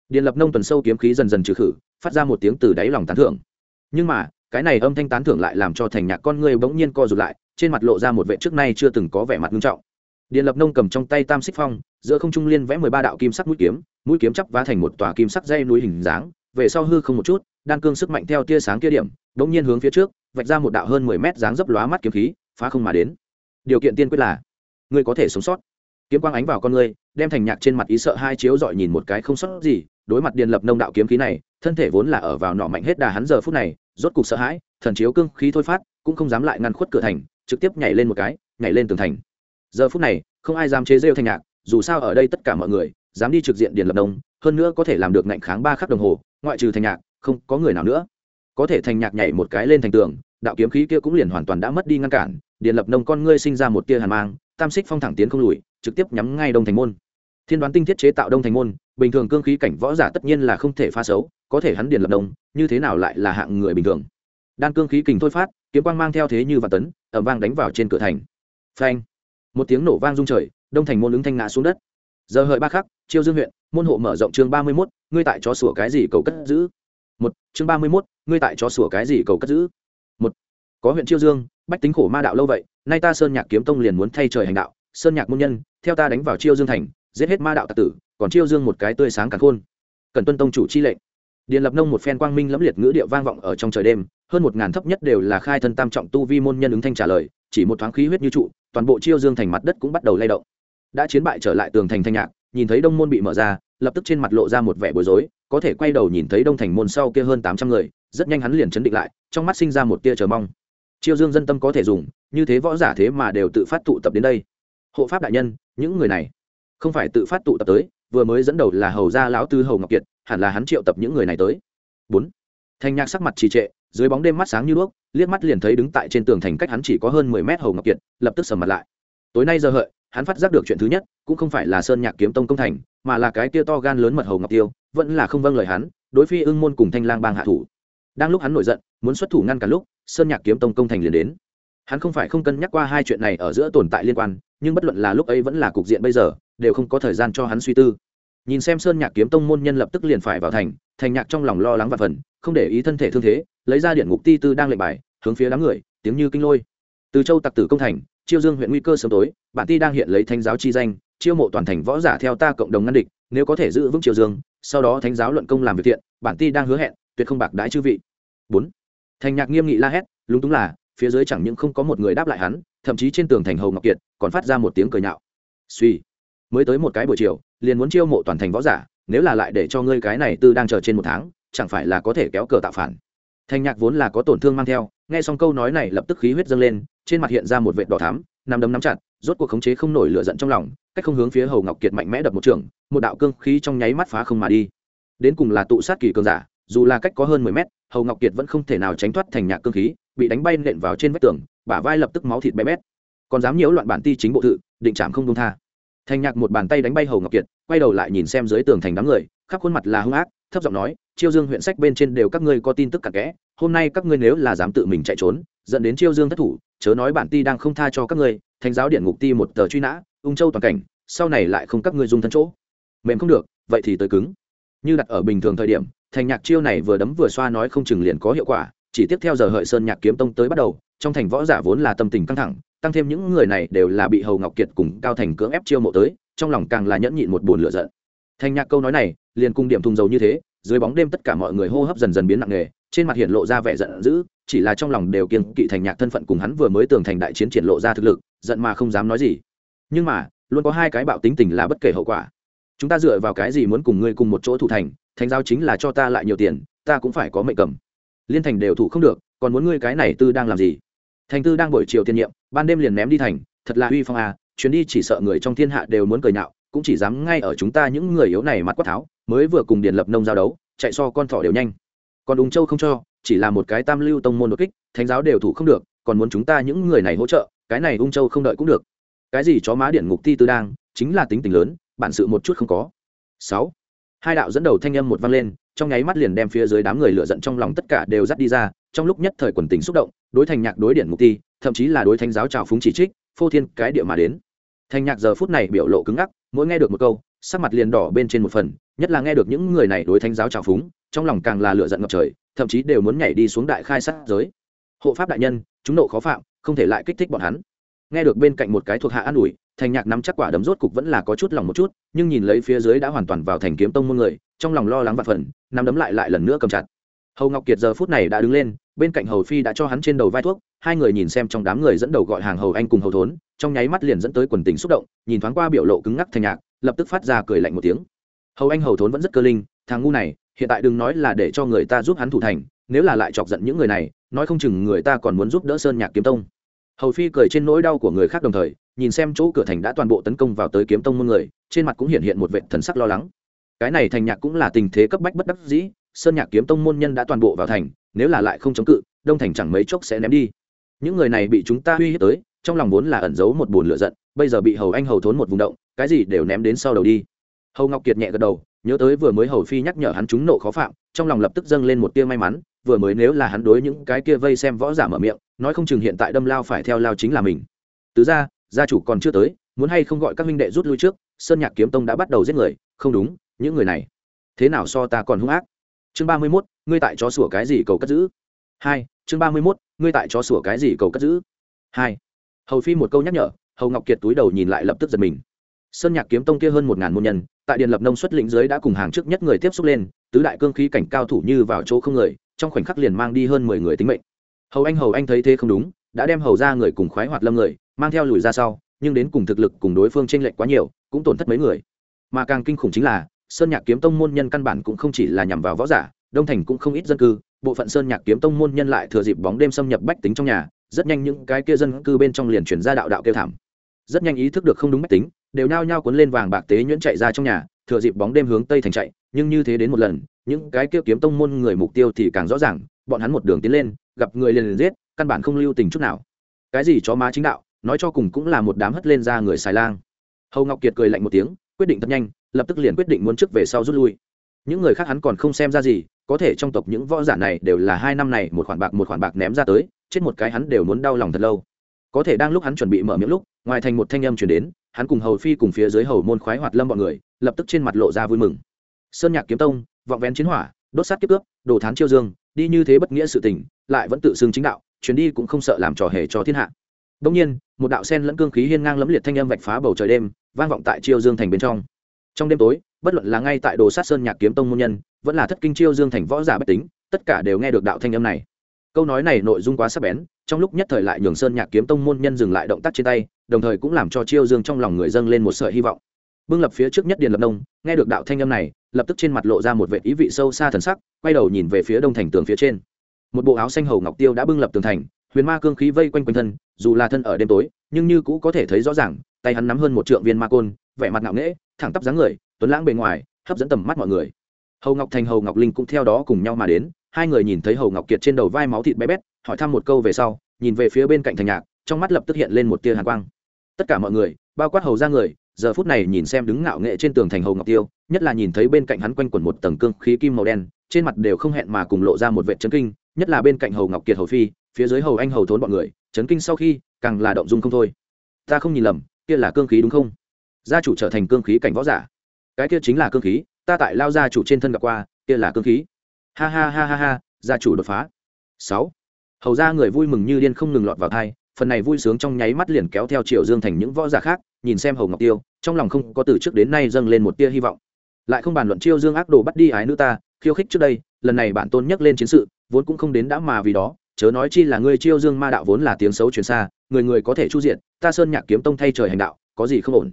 Điện lập nông tuần sâu kiếm khí dần dần trừ khử, phát ra một tiếng từ đáy lòng tán thưởng nhưng mà, cái này âm thanh tán thưởng lại làm cho thành nhạc con người bỗng nhiên co rụt lại, trên mặt lộ ra một vệ trước nay chưa từng có vẻ mặt nghiêm trọng. Điện lập nông cầm trong tay tam xích phong, giữa không trung liên vẽ mười ba đạo kim sắc mũi kiếm mũi kiếm chắp vá thành một tòa kim sắc dây núi hình dáng, về sau hư không một chút, đan cương sức mạnh theo tia sáng kia điểm, bỗng nhiên hướng phía trước, vạch ra một đạo hơn mười mét dáng dấp lóa mắt kiếm khí, phá không mà đến. Điều kiện tiên quyết là, ngươi có thể sống sót. Kiếm quang ánh vào con ngươi, đem thành nhạc trên mặt ý sợ hai chiếu dọi nhìn một cái không sót gì, đối mặt điền lập nông đạo kiếm khí này thân thể vốn là ở vào nọ mạnh hết đà hắn giờ phút này rốt cục sợ hãi thần chiếu cương khí thôi phát cũng không dám lại ngăn khuất cửa thành trực tiếp nhảy lên một cái nhảy lên tường thành. Giờ phút này không ai dám chế rêu thành nhạc dù sao ở đây tất cả mọi người dám đi trực diện điền lập đông, hơn nữa có thể làm được ngạnh kháng ba khắc đồng hồ ngoại trừ thành nhạc không có người nào nữa. Có thể thành nhạc nhảy một cái lên thành tường đạo kiếm khí kia cũng liền hoàn toàn đã mất đi ngăn cản điền lập nông con ngươi sinh ra một tia hàn mang tam xích phong thẳng tiến không lùi trực tiếp nhắm ngay đông thành môn. Thiên đoán tinh thiết chế tạo đông thành môn bình thường cương khí cảnh võ giả tất nhiên là không thể pha xấu có thể hắn điền lập đông như thế nào lại là hạng người bình thường? Đan cương khí kình thôi phát, kiếm quang mang theo thế như vạn tấn ẩm vang đánh vào trên cửa thành. Phanh! Một tiếng nổ vang rung trời, đông thành môn ứng thanh ngã xuống đất. Giờ hợi ba khắc, chiêu dương huyện, môn hộ mở rộng chương ba mươi mốt, ngươi tại chó sủa cái gì cầu cất giữ? Một, chương ba mươi mốt, ngươi tại chó sủa cái gì cầu cất giữ? Một, có huyện chiêu dương, bách tính khổ ma đạo lâu vậy, nay ta sơn nhạc kiếm tông liền muốn thay trời hành đạo, sơn nhạc môn nhân, theo ta đánh vào chiêu dương thành, giết hết ma đạo tạc tử, còn chiêu dương một cái tươi sáng càng khôn. Cần tuân tông chủ chi lệnh điện lập nông một phen quang minh lẫm liệt ngữ địa vang vọng ở trong trời đêm, hơn một ngàn thấp nhất đều là khai thân tam trọng tu vi môn nhân ứng thanh trả lời, chỉ một thoáng khí huyết như trụ, toàn bộ chiêu dương thành mặt đất cũng bắt đầu lay động. Đã chiến bại trở lại tường thành thanh nhạc, nhìn thấy đông môn bị mở ra, lập tức trên mặt lộ ra một vẻ bối rối, có thể quay đầu nhìn thấy đông thành môn sau kia hơn tám trăm người, rất nhanh hắn liền chấn định lại, trong mắt sinh ra một tia chờ mong. Chiêu dương dân tâm có thể dùng, như thế võ giả thế mà đều tự phát tụ tập đến đây. Hộ pháp đại nhân, những người này không phải tự phát tụ tập tới, vừa mới dẫn đầu là hầu gia lão tư hầu ngọc kiệt hẳn là hắn triệu tập những người này tới. Bốn. Thanh nhạc sắc mặt trì trệ, dưới bóng đêm mắt sáng như đuốc, liếc mắt liền thấy đứng tại trên tường thành cách hắn chỉ có hơn mười mét hầu ngọc kiệt, lập tức sầm mặt lại. Tối nay giờ hợi, hắn phát giác được chuyện thứ nhất, cũng không phải là sơn nhạc kiếm tông công thành, mà là cái kia to gan lớn mật hầu ngọc tiêu, vẫn là không vâng lời hắn, đối phi ưng môn cùng thanh lang bang hạ thủ. Đang lúc hắn nổi giận, muốn xuất thủ ngăn cả lúc, sơn nhạc kiếm tông công thành liền đến. Hắn không phải không cân nhắc qua hai chuyện này ở giữa tồn tại liên quan, nhưng bất luận là lúc ấy vẫn là cục diện bây giờ, đều không có thời gian cho hắn suy tư nhìn xem sơn nhạc kiếm tông môn nhân lập tức liền phải vào thành thành nhạc trong lòng lo lắng và phần, không để ý thân thể thương thế, lấy ra điện ngục ti tư đang lệnh bài, hướng phía đám người, tiếng như kinh lôi. Từ châu tặc tử công thành, chiêu dương huyện nguy cơ sớm tối, bản ti đang hiện lấy thánh giáo chi danh, chiêu mộ toàn thành võ giả theo ta cộng đồng ngăn địch, nếu có thể giữ vững chiêu dương, sau đó thánh giáo luận công làm việc thiện, bản ti đang hứa hẹn, tuyệt không bạc đãi chư vị. Bốn, thành nhạc nghiêm nghị la hét, lúng túng là, phía dưới chẳng những không có một người đáp lại hắn, thậm chí trên tường thành hầu ngọc kiệt còn phát ra một tiếng cười nhạo. Suy, mới tới một cái buổi chiều liền muốn chiêu mộ toàn thành võ giả, nếu là lại để cho ngươi cái này tư đang chờ trên một tháng, chẳng phải là có thể kéo cờ tạo phản. Thanh nhạc vốn là có tổn thương mang theo, nghe xong câu nói này lập tức khí huyết dâng lên, trên mặt hiện ra một vệt đỏ thắm, nằm đấm nắm chặt, rốt cuộc khống chế không nổi lửa giận trong lòng, cách không hướng phía hầu ngọc kiệt mạnh mẽ đập một trường, một đạo cương khí trong nháy mắt phá không mà đi. Đến cùng là tụ sát kỳ cường giả, dù là cách có hơn mười mét, hầu ngọc kiệt vẫn không thể nào tránh thoát thành nhạc cương khí, bị đánh bay nện vào trên vách tường, bả vai lập tức máu thịt bé bét. Còn dám nhiễu loạn bản ti chính bộ thự định trảm không đông tha thành nhạc một bàn tay đánh bay hầu ngọc kiệt, quay đầu lại nhìn xem dưới tường thành đám người, khắp khuôn mặt là hung ác, thấp giọng nói, chiêu dương huyện sách bên trên đều các ngươi có tin tức cặn kẽ, hôm nay các ngươi nếu là dám tự mình chạy trốn, dẫn đến chiêu dương thất thủ, chớ nói bản ti đang không tha cho các ngươi thành giáo điện ngục ti một tờ truy nã, ung châu toàn cảnh, sau này lại không các ngươi dùng thân chỗ. Mềm không được, vậy thì tới cứng. Như đặt ở bình thường thời điểm thành nhạc chiêu này vừa đấm vừa xoa nói không chừng liền có hiệu quả, chỉ tiếp theo giờ hợi sơn nhạc kiếm tông tới bắt đầu, trong thành võ giả vốn là tâm tình căng thẳng tăng thêm những người này đều là bị hầu ngọc kiệt cùng cao thành cưỡng ép chiêu mộ tới, trong lòng càng là nhẫn nhịn một buồn lửa giận. Thành nhạc câu nói này, liền cung điểm thùng dầu như thế, dưới bóng đêm tất cả mọi người hô hấp dần dần biến nặng nề, trên mặt hiện lộ ra vẻ giận dữ, chỉ là trong lòng đều kiên kỵ thành nhạc thân phận cùng hắn vừa mới tường thành đại chiến triển lộ ra thực lực, giận mà không dám nói gì. Nhưng mà, luôn có hai cái bạo tính tình là bất kể hậu quả. Chúng ta dựa vào cái gì muốn cùng ngươi cùng một chỗ thủ thành thành giao chính là cho ta lại nhiều tiền, ta cũng phải có mệnh cầm. Liên thành đều thủ không được, còn muốn ngươi cái này tư đang làm gì? Thành tư đang buổi chiều tiên nhiệm, ban đêm liền ném đi thành, thật là uy phong à chuyến đi chỉ sợ người trong thiên hạ đều muốn cười nhạo, cũng chỉ dám ngay ở chúng ta những người yếu này mặt quát tháo, mới vừa cùng điền lập nông giao đấu, chạy so con thỏ đều nhanh. Còn ung châu không cho, chỉ là một cái tam lưu tông môn đột kích, thánh giáo đều thủ không được, còn muốn chúng ta những người này hỗ trợ, cái này ung châu không đợi cũng được. Cái gì chó má điện ngục ti tư đang, chính là tính tình lớn, bản sự một chút không có. Sáu, hai đạo dẫn đầu thanh âm một vang lên, trong nháy mắt liền đem phía dưới đám người lựa giận trong lòng tất cả đều dắt đi ra trong lúc nhất thời quần tình xúc động, đối thành nhạc đối điện mục ti, thậm chí là đối thánh giáo trào phúng chỉ trích, phô thiên cái địa mà đến. Thành nhạc giờ phút này biểu lộ cứng ngắc, mỗi nghe được một câu, sắc mặt liền đỏ bên trên một phần, nhất là nghe được những người này đối thánh giáo trào phúng, trong lòng càng là lựa giận ngập trời, thậm chí đều muốn nhảy đi xuống đại khai sát giới. Hộ pháp đại nhân, chúng nộ khó phạm, không thể lại kích thích bọn hắn. Nghe được bên cạnh một cái thuộc hạ an ủi thành nhạc nắm chắc quả đấm rốt cục vẫn là có chút lòng một chút, nhưng nhìn lấy phía dưới đã hoàn toàn vào thành kiếm tông môn người, trong lòng lo lắng và phần, nắm đấm lại lại lần nữa cầm chặt hầu ngọc kiệt giờ phút này đã đứng lên, bên cạnh hầu phi đã cho hắn trên đầu vai thuốc, hai người nhìn xem trong đám người dẫn đầu gọi hàng hầu anh cùng hầu thốn, trong nháy mắt liền dẫn tới quần tình xúc động, nhìn thoáng qua biểu lộ cứng ngắc thành nhạc, lập tức phát ra cười lạnh một tiếng. Hầu anh, hầu thốn vẫn rất cơ linh, thằng ngu này, hiện tại đừng nói là để cho người ta giúp hắn thủ thành, nếu là lại chọc giận những người này, nói không chừng người ta còn muốn giúp đỡ sơn nhạc kiếm tông. Hầu phi cười trên nỗi đau của người khác đồng thời, nhìn xem chỗ cửa thành đã toàn bộ tấn công vào tới kiếm tông môn người, trên mặt cũng hiện hiện một vệ thần sắc lo lắng. Cái này thành nhạc cũng là tình thế cấp bách bất đắc dĩ sơn nhạc kiếm tông môn nhân đã toàn bộ vào thành, nếu là lại không chống cự, đông thành chẳng mấy chốc sẽ ném đi. Những người này bị chúng ta uy hiếp tới, trong lòng vốn là ẩn giấu một bồn lửa giận, bây giờ bị hầu anh hầu thốn một vùng động, cái gì đều ném đến sau đầu đi. Hầu ngọc kiệt nhẹ gật đầu, nhớ tới vừa mới hầu phi nhắc nhở hắn chúng nộ khó phạm, trong lòng lập tức dâng lên một tia may mắn, vừa mới nếu là hắn đối những cái kia vây xem võ giả mở miệng, nói không chừng hiện tại đâm lao phải theo lao chính là mình. Tứ ra gia chủ còn chưa tới, muốn hay không gọi các minh đệ rút lui trước, sơn nhạc kiếm tông đã bắt đầu giết người, không đúng, những người này, thế nào so ta còn hung ác? Chương ba mươi mốt, ngươi tại chó sủa cái gì cầu cất giữ? Hai, chương ba mươi mốt, ngươi tại chó sủa cái gì cầu cất giữ? Hai, hầu phi một câu nhắc nhở, hầu ngọc kiệt túi đầu nhìn lại lập tức giật mình. Sơn nhạc kiếm tông kia hơn một ngàn môn nhân, tại điện lập nông xuất lĩnh giới đã cùng hàng trước nhất người tiếp xúc lên, tứ đại cương khí cảnh cao thủ như vào chỗ không người, trong khoảnh khắc liền mang đi hơn mười người tính mệnh. Hầu anh hầu anh thấy thế không đúng, đã đem hầu ra người cùng khoái hoạt lâm người, mang theo lùi ra sau, nhưng đến cùng thực lực cùng đối phương tranh lệch quá nhiều, cũng tổn thất mấy người. Mà càng kinh khủng chính là sơn nhạc kiếm tông môn nhân căn bản cũng không chỉ là nhằm vào võ giả, đông thành cũng không ít dân cư. Bộ phận sơn nhạc kiếm tông môn nhân lại thừa dịp bóng đêm xâm nhập bách tính trong nhà, rất nhanh những cái kia dân cư bên trong liền chuyển ra đạo đạo kêu thảm. Rất nhanh ý thức được không đúng bách tính, đều nhao nhao cuốn lên vàng bạc tế nhuyễn chạy ra trong nhà, thừa dịp bóng đêm hướng tây thành chạy. Nhưng như thế đến một lần, những cái kia kiếm tông môn người mục tiêu thì càng rõ ràng, bọn hắn một đường tiến lên, gặp người liền liền giết, căn bản không lưu tình chút nào. Cái gì chó má chính đạo, nói cho cùng cũng là một đám hất lên ra người xài lang. Hầu ngọc kiệt cười lạnh một tiếng, quyết định thật nhanh lập tức liền quyết định muốn trước về sau rút lui. Những người khác hắn còn không xem ra gì, có thể trong tộc những võ giả này đều là hai năm này một khoản bạc một khoản bạc ném ra tới, chết một cái hắn đều muốn đau lòng thật lâu. Có thể đang lúc hắn chuẩn bị mở miệng lúc, ngoài thành một thanh âm chuyển đến, hắn cùng hầu phi cùng phía dưới hầu môn khoái hoạt lâm bọn người, lập tức trên mặt lộ ra vui mừng. Sơn nhạc kiếm tông, vọng vén chiến hỏa, đốt sát kiếp cướp đồ thán chiêu dương, đi như thế bất nghĩa sự tình, lại vẫn tự xưng chính đạo, chuyến đi cũng không sợ làm trò hề cho thiên hạ. Đông nhiên, một đạo sen lẫn cương khí hiên ngang lẫm liệt thanh âm vạch phá bầu trời đêm, vang vọng tại chiêu dương thành bên trong trong đêm tối, bất luận là ngay tại đồ sát sơn nhạc kiếm tông môn nhân, vẫn là thất kinh chiêu dương thành võ giả bách tính, tất cả đều nghe được đạo thanh âm này. Câu nói này nội dung quá sắc bén, trong lúc nhất thời lại nhường sơn nhạc kiếm tông môn nhân dừng lại động tác trên tay, đồng thời cũng làm cho chiêu dương trong lòng người dân lên một sợi hy vọng. Bưng lập phía trước nhất điền lập nông, nghe được đạo thanh âm này, lập tức trên mặt lộ ra một vệ ý vị sâu xa thần sắc, quay đầu nhìn về phía đông thành tường phía trên. Một bộ áo xanh hầu ngọc tiêu đã bưng lập tường thành, huyền ma cương khí vây quanh quanh thân, dù là thân ở đêm tối, nhưng như cũ có thể thấy rõ ràng, tay hắn nắm hơn một trượng viên ma côn, vẻ mặt ngạo nghễ thẳng tắp dáng người, tuấn lãng bề ngoài, hấp dẫn tầm mắt mọi người. Hầu ngọc thành, hầu ngọc linh cũng theo đó cùng nhau mà đến, hai người nhìn thấy hầu ngọc kiệt trên đầu vai máu thịt bé bét, hỏi thăm một câu về sau, nhìn về phía bên cạnh thành nhạc, trong mắt lập tức hiện lên một tia hàn quang. Tất cả mọi người, bao quát hầu ra người, giờ phút này nhìn xem đứng ngạo nghệ trên tường thành hầu ngọc tiêu, nhất là nhìn thấy bên cạnh hắn quanh quẩn một tầng cương khí kim màu đen, trên mặt đều không hẹn mà cùng lộ ra một vệ chấn kinh, nhất là bên cạnh hầu ngọc kiệt, hầu phi, phía dưới hầu anh, hầu thốn bọn người, chấn kinh sau khi, càng là động dung không thôi. Ta không nhìn lầm, kia là cương khí đúng không? Gia chủ trở thành cương khí cảnh võ giả. Cái kia chính là cương khí, ta tại lao gia chủ trên thân gặp qua, kia là cương khí. Ha ha ha ha ha, gia chủ đột phá. Sáu. Hầu ra người vui mừng như điên không ngừng lọt vào thai, phần này vui sướng trong nháy mắt liền kéo theo triệu dương thành những võ giả khác, nhìn xem hầu ngọc tiêu, trong lòng không có từ trước đến nay dâng lên một tia hy vọng. Lại không bàn luận chiêu dương ác đồ bắt đi ái nữ ta, khiêu khích trước đây, lần này bản tôn nhắc lên chiến sự, vốn cũng không đến đã mà vì đó, chớ nói chi là ngươi chiêu dương ma đạo vốn là tiếng xấu truyền xa, người người có thể chu diện, ta sơn nhạc kiếm tông thay trời hành đạo, có gì không ổn?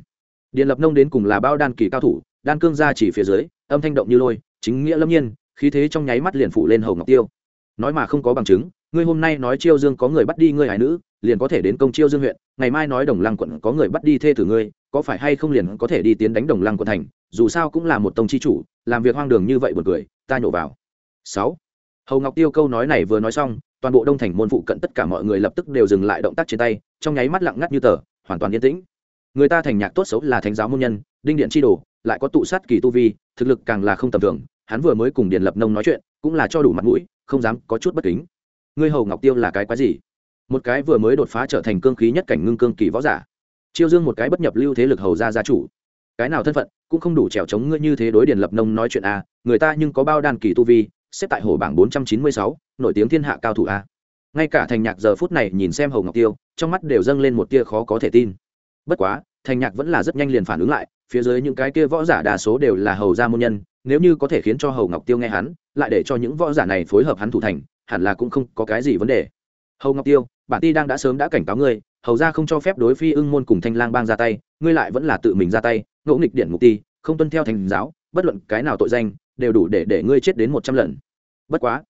Điện lập nông đến cùng là bao đan kỳ cao thủ, đan cương ra chỉ phía dưới, âm thanh động như lôi, chính nghĩa lâm nhiên, khí thế trong nháy mắt liền phủ lên hầu ngọc tiêu. Nói mà không có bằng chứng, ngươi hôm nay nói chiêu dương có người bắt đi ngươi hải nữ, liền có thể đến công chiêu dương huyện, ngày mai nói đồng lăng quận có người bắt đi thê tử ngươi, có phải hay không liền có thể đi tiến đánh đồng lăng quận thành, dù sao cũng là một tông chi chủ, làm việc hoang đường như vậy buồn cười, ta nhổ vào. Sáu. Hầu ngọc tiêu câu nói này vừa nói xong, toàn bộ đông thành môn phụ cận tất cả mọi người lập tức đều dừng lại động tác trên tay, trong nháy mắt lặng ngắt như tờ, hoàn toàn yên tĩnh người ta thành nhạc tốt xấu là thánh giáo môn nhân, đinh điện chi đồ, lại có tụ sát kỳ tu vi, thực lực càng là không tầm thường, hắn vừa mới cùng điện lập nông nói chuyện, cũng là cho đủ mặt mũi, không dám có chút bất kính. Ngươi hầu ngọc tiêu là cái quái gì? Một cái vừa mới đột phá trở thành cương khí nhất cảnh ngưng cương kỳ võ giả. Chiêu dương một cái bất nhập lưu thế lực hầu ra gia chủ. Cái nào thân phận, cũng không đủ trèo chống ngươi như thế đối điền lập nông nói chuyện a, người ta nhưng có bao đàn kỳ tu vi, xếp tại hồ bảng bốn trăm chín mươi sáu, nổi tiếng thiên hạ cao thủ a. Ngay cả thành nhạc giờ phút này nhìn xem hầu ngọc tiêu, trong mắt đều dâng lên một tia khó có thể tin bất quá, thành nhạc vẫn là rất nhanh liền phản ứng lại, phía dưới những cái kia võ giả đa số đều là hầu gia môn nhân, nếu như có thể khiến cho hầu ngọc tiêu nghe hắn, lại để cho những võ giả này phối hợp hắn thủ thành, hẳn là cũng không có cái gì vấn đề. Hầu ngọc tiêu, bản ti đang đã sớm đã cảnh cáo ngươi, hầu ra không cho phép đối phi ưng môn cùng thanh lang bang ra tay, ngươi lại vẫn là tự mình ra tay, ngỗ nghịch điện mục ti, không tuân theo thành giáo, bất luận cái nào tội danh, đều đủ để để ngươi chết đến một trăm lần. Bất quá,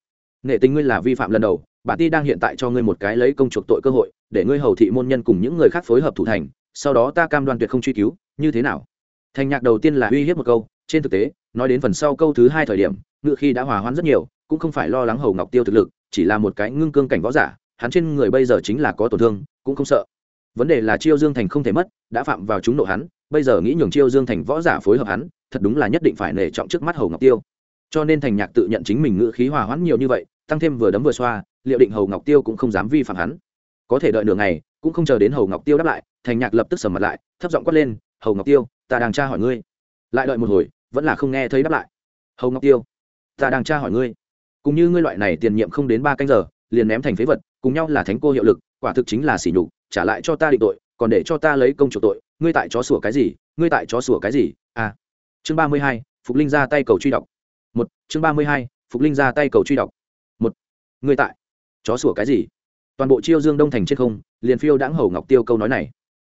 nghệ tình ngươi là vi phạm lần đầu, bản ti đang hiện tại cho ngươi một cái lấy công chuộc tội cơ hội, để ngươi hầu thị môn nhân cùng những người khác phối hợp thủ thành sau đó ta cam đoan tuyệt không truy cứu, như thế nào? Thành nhạc đầu tiên là uy hiếp một câu, trên thực tế, nói đến phần sau câu thứ hai thời điểm, ngự khi đã hòa hoãn rất nhiều, cũng không phải lo lắng hầu ngọc tiêu thực lực, chỉ là một cái ngưng cương cảnh võ giả, hắn trên người bây giờ chính là có tổn thương, cũng không sợ. Vấn đề là chiêu dương thành không thể mất, đã phạm vào chúng nộ hắn, bây giờ nghĩ nhường chiêu dương thành võ giả phối hợp hắn, thật đúng là nhất định phải nể trọng trước mắt hầu ngọc tiêu. Cho nên thành nhạc tự nhận chính mình ngựa khí hòa hoãn nhiều như vậy, tăng thêm vừa đấm vừa xoa, liệu định hầu ngọc tiêu cũng không dám vi phạm hắn. Có thể đợi nửa ngày cũng không chờ đến hầu ngọc tiêu đáp lại, thành nhạc lập tức sầm mặt lại, thấp giọng quát lên, hầu ngọc tiêu, ta đang tra hỏi ngươi. Lại đợi một hồi, vẫn là không nghe thấy đáp lại. Hầu ngọc tiêu, ta đang tra hỏi ngươi. Cũng như ngươi loại này tiền nhiệm không đến ba canh giờ, liền ném thành phế vật, cùng nhau là thánh cô hiệu lực, quả thực chính là sỉ nhục, trả lại cho ta định tội, còn để cho ta lấy công chủ tội, ngươi tại chó sủa cái gì, ngươi tại chó sủa cái gì? À. Chương ba mươi hai, phục linh ra tay cầu truy đọc. Một, chương ba mươi hai, phục linh ra tay cầu truy đọc. Một, ngươi tại chó sủa cái gì? Toàn bộ chiêu dương đông thành trên không liền phiêu đãng hầu ngọc tiêu câu nói này.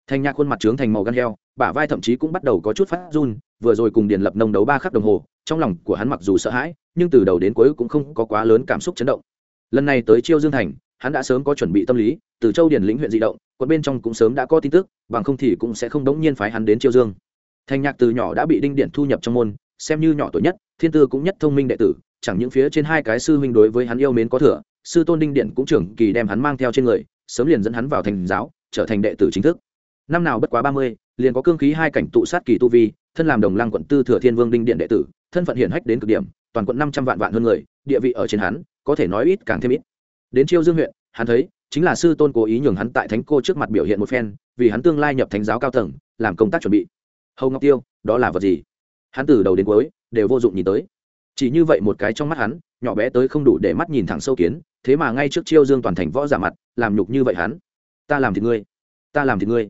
Thanh nhạc khuôn mặt trướng thành màu gan heo, bả vai thậm chí cũng bắt đầu có chút phát run, vừa rồi cùng điền lập nông đấu ba khắc đồng hồ, trong lòng của hắn mặc dù sợ hãi, nhưng từ đầu đến cuối cũng không có quá lớn cảm xúc chấn động. Lần này tới chiêu dương thành, hắn đã sớm có chuẩn bị tâm lý, từ châu điền lĩnh huyện di động còn bên trong cũng sớm đã có tin tức, bằng không thì cũng sẽ không đống nhiên phái hắn đến chiêu dương. Thanh nhạc từ nhỏ đã bị đinh điện thu nhập trong môn, xem như nhỏ tuổi nhất, thiên tư cũng nhất thông minh đệ tử, chẳng những phía trên hai cái sư huynh đối với hắn yêu mến có thừa, sư tôn đinh điện cũng trưởng kỳ đem hắn mang theo trên người sớm liền dẫn hắn vào thành giáo, trở thành đệ tử chính thức. Năm nào bất quá ba mươi, liền có cương khí hai cảnh tụ sát kỳ tu vi, thân làm đồng lăng quận tư thừa thiên vương đinh điện đệ tử, thân phận hiển hách đến cực điểm, toàn quận năm trăm vạn vạn hơn người, địa vị ở trên hắn, có thể nói ít càng thêm ít. Đến chiêu dương huyện, hắn thấy, chính là sư tôn cố ý nhường hắn tại thánh cô trước mặt biểu hiện một phen, vì hắn tương lai nhập thánh giáo cao tầng, làm công tác chuẩn bị. Hầu ngọc tiêu, đó là vật gì? Hắn từ đầu đến cuối, đều vô dụng nhìn tới. Chỉ như vậy một cái trong mắt hắn, nhỏ bé tới không đủ để mắt nhìn thẳng sâu kiến thế mà ngay trước chiêu dương toàn thành võ giả mặt, làm nhục như vậy hắn. Ta làm thì ngươi, ta làm thì ngươi.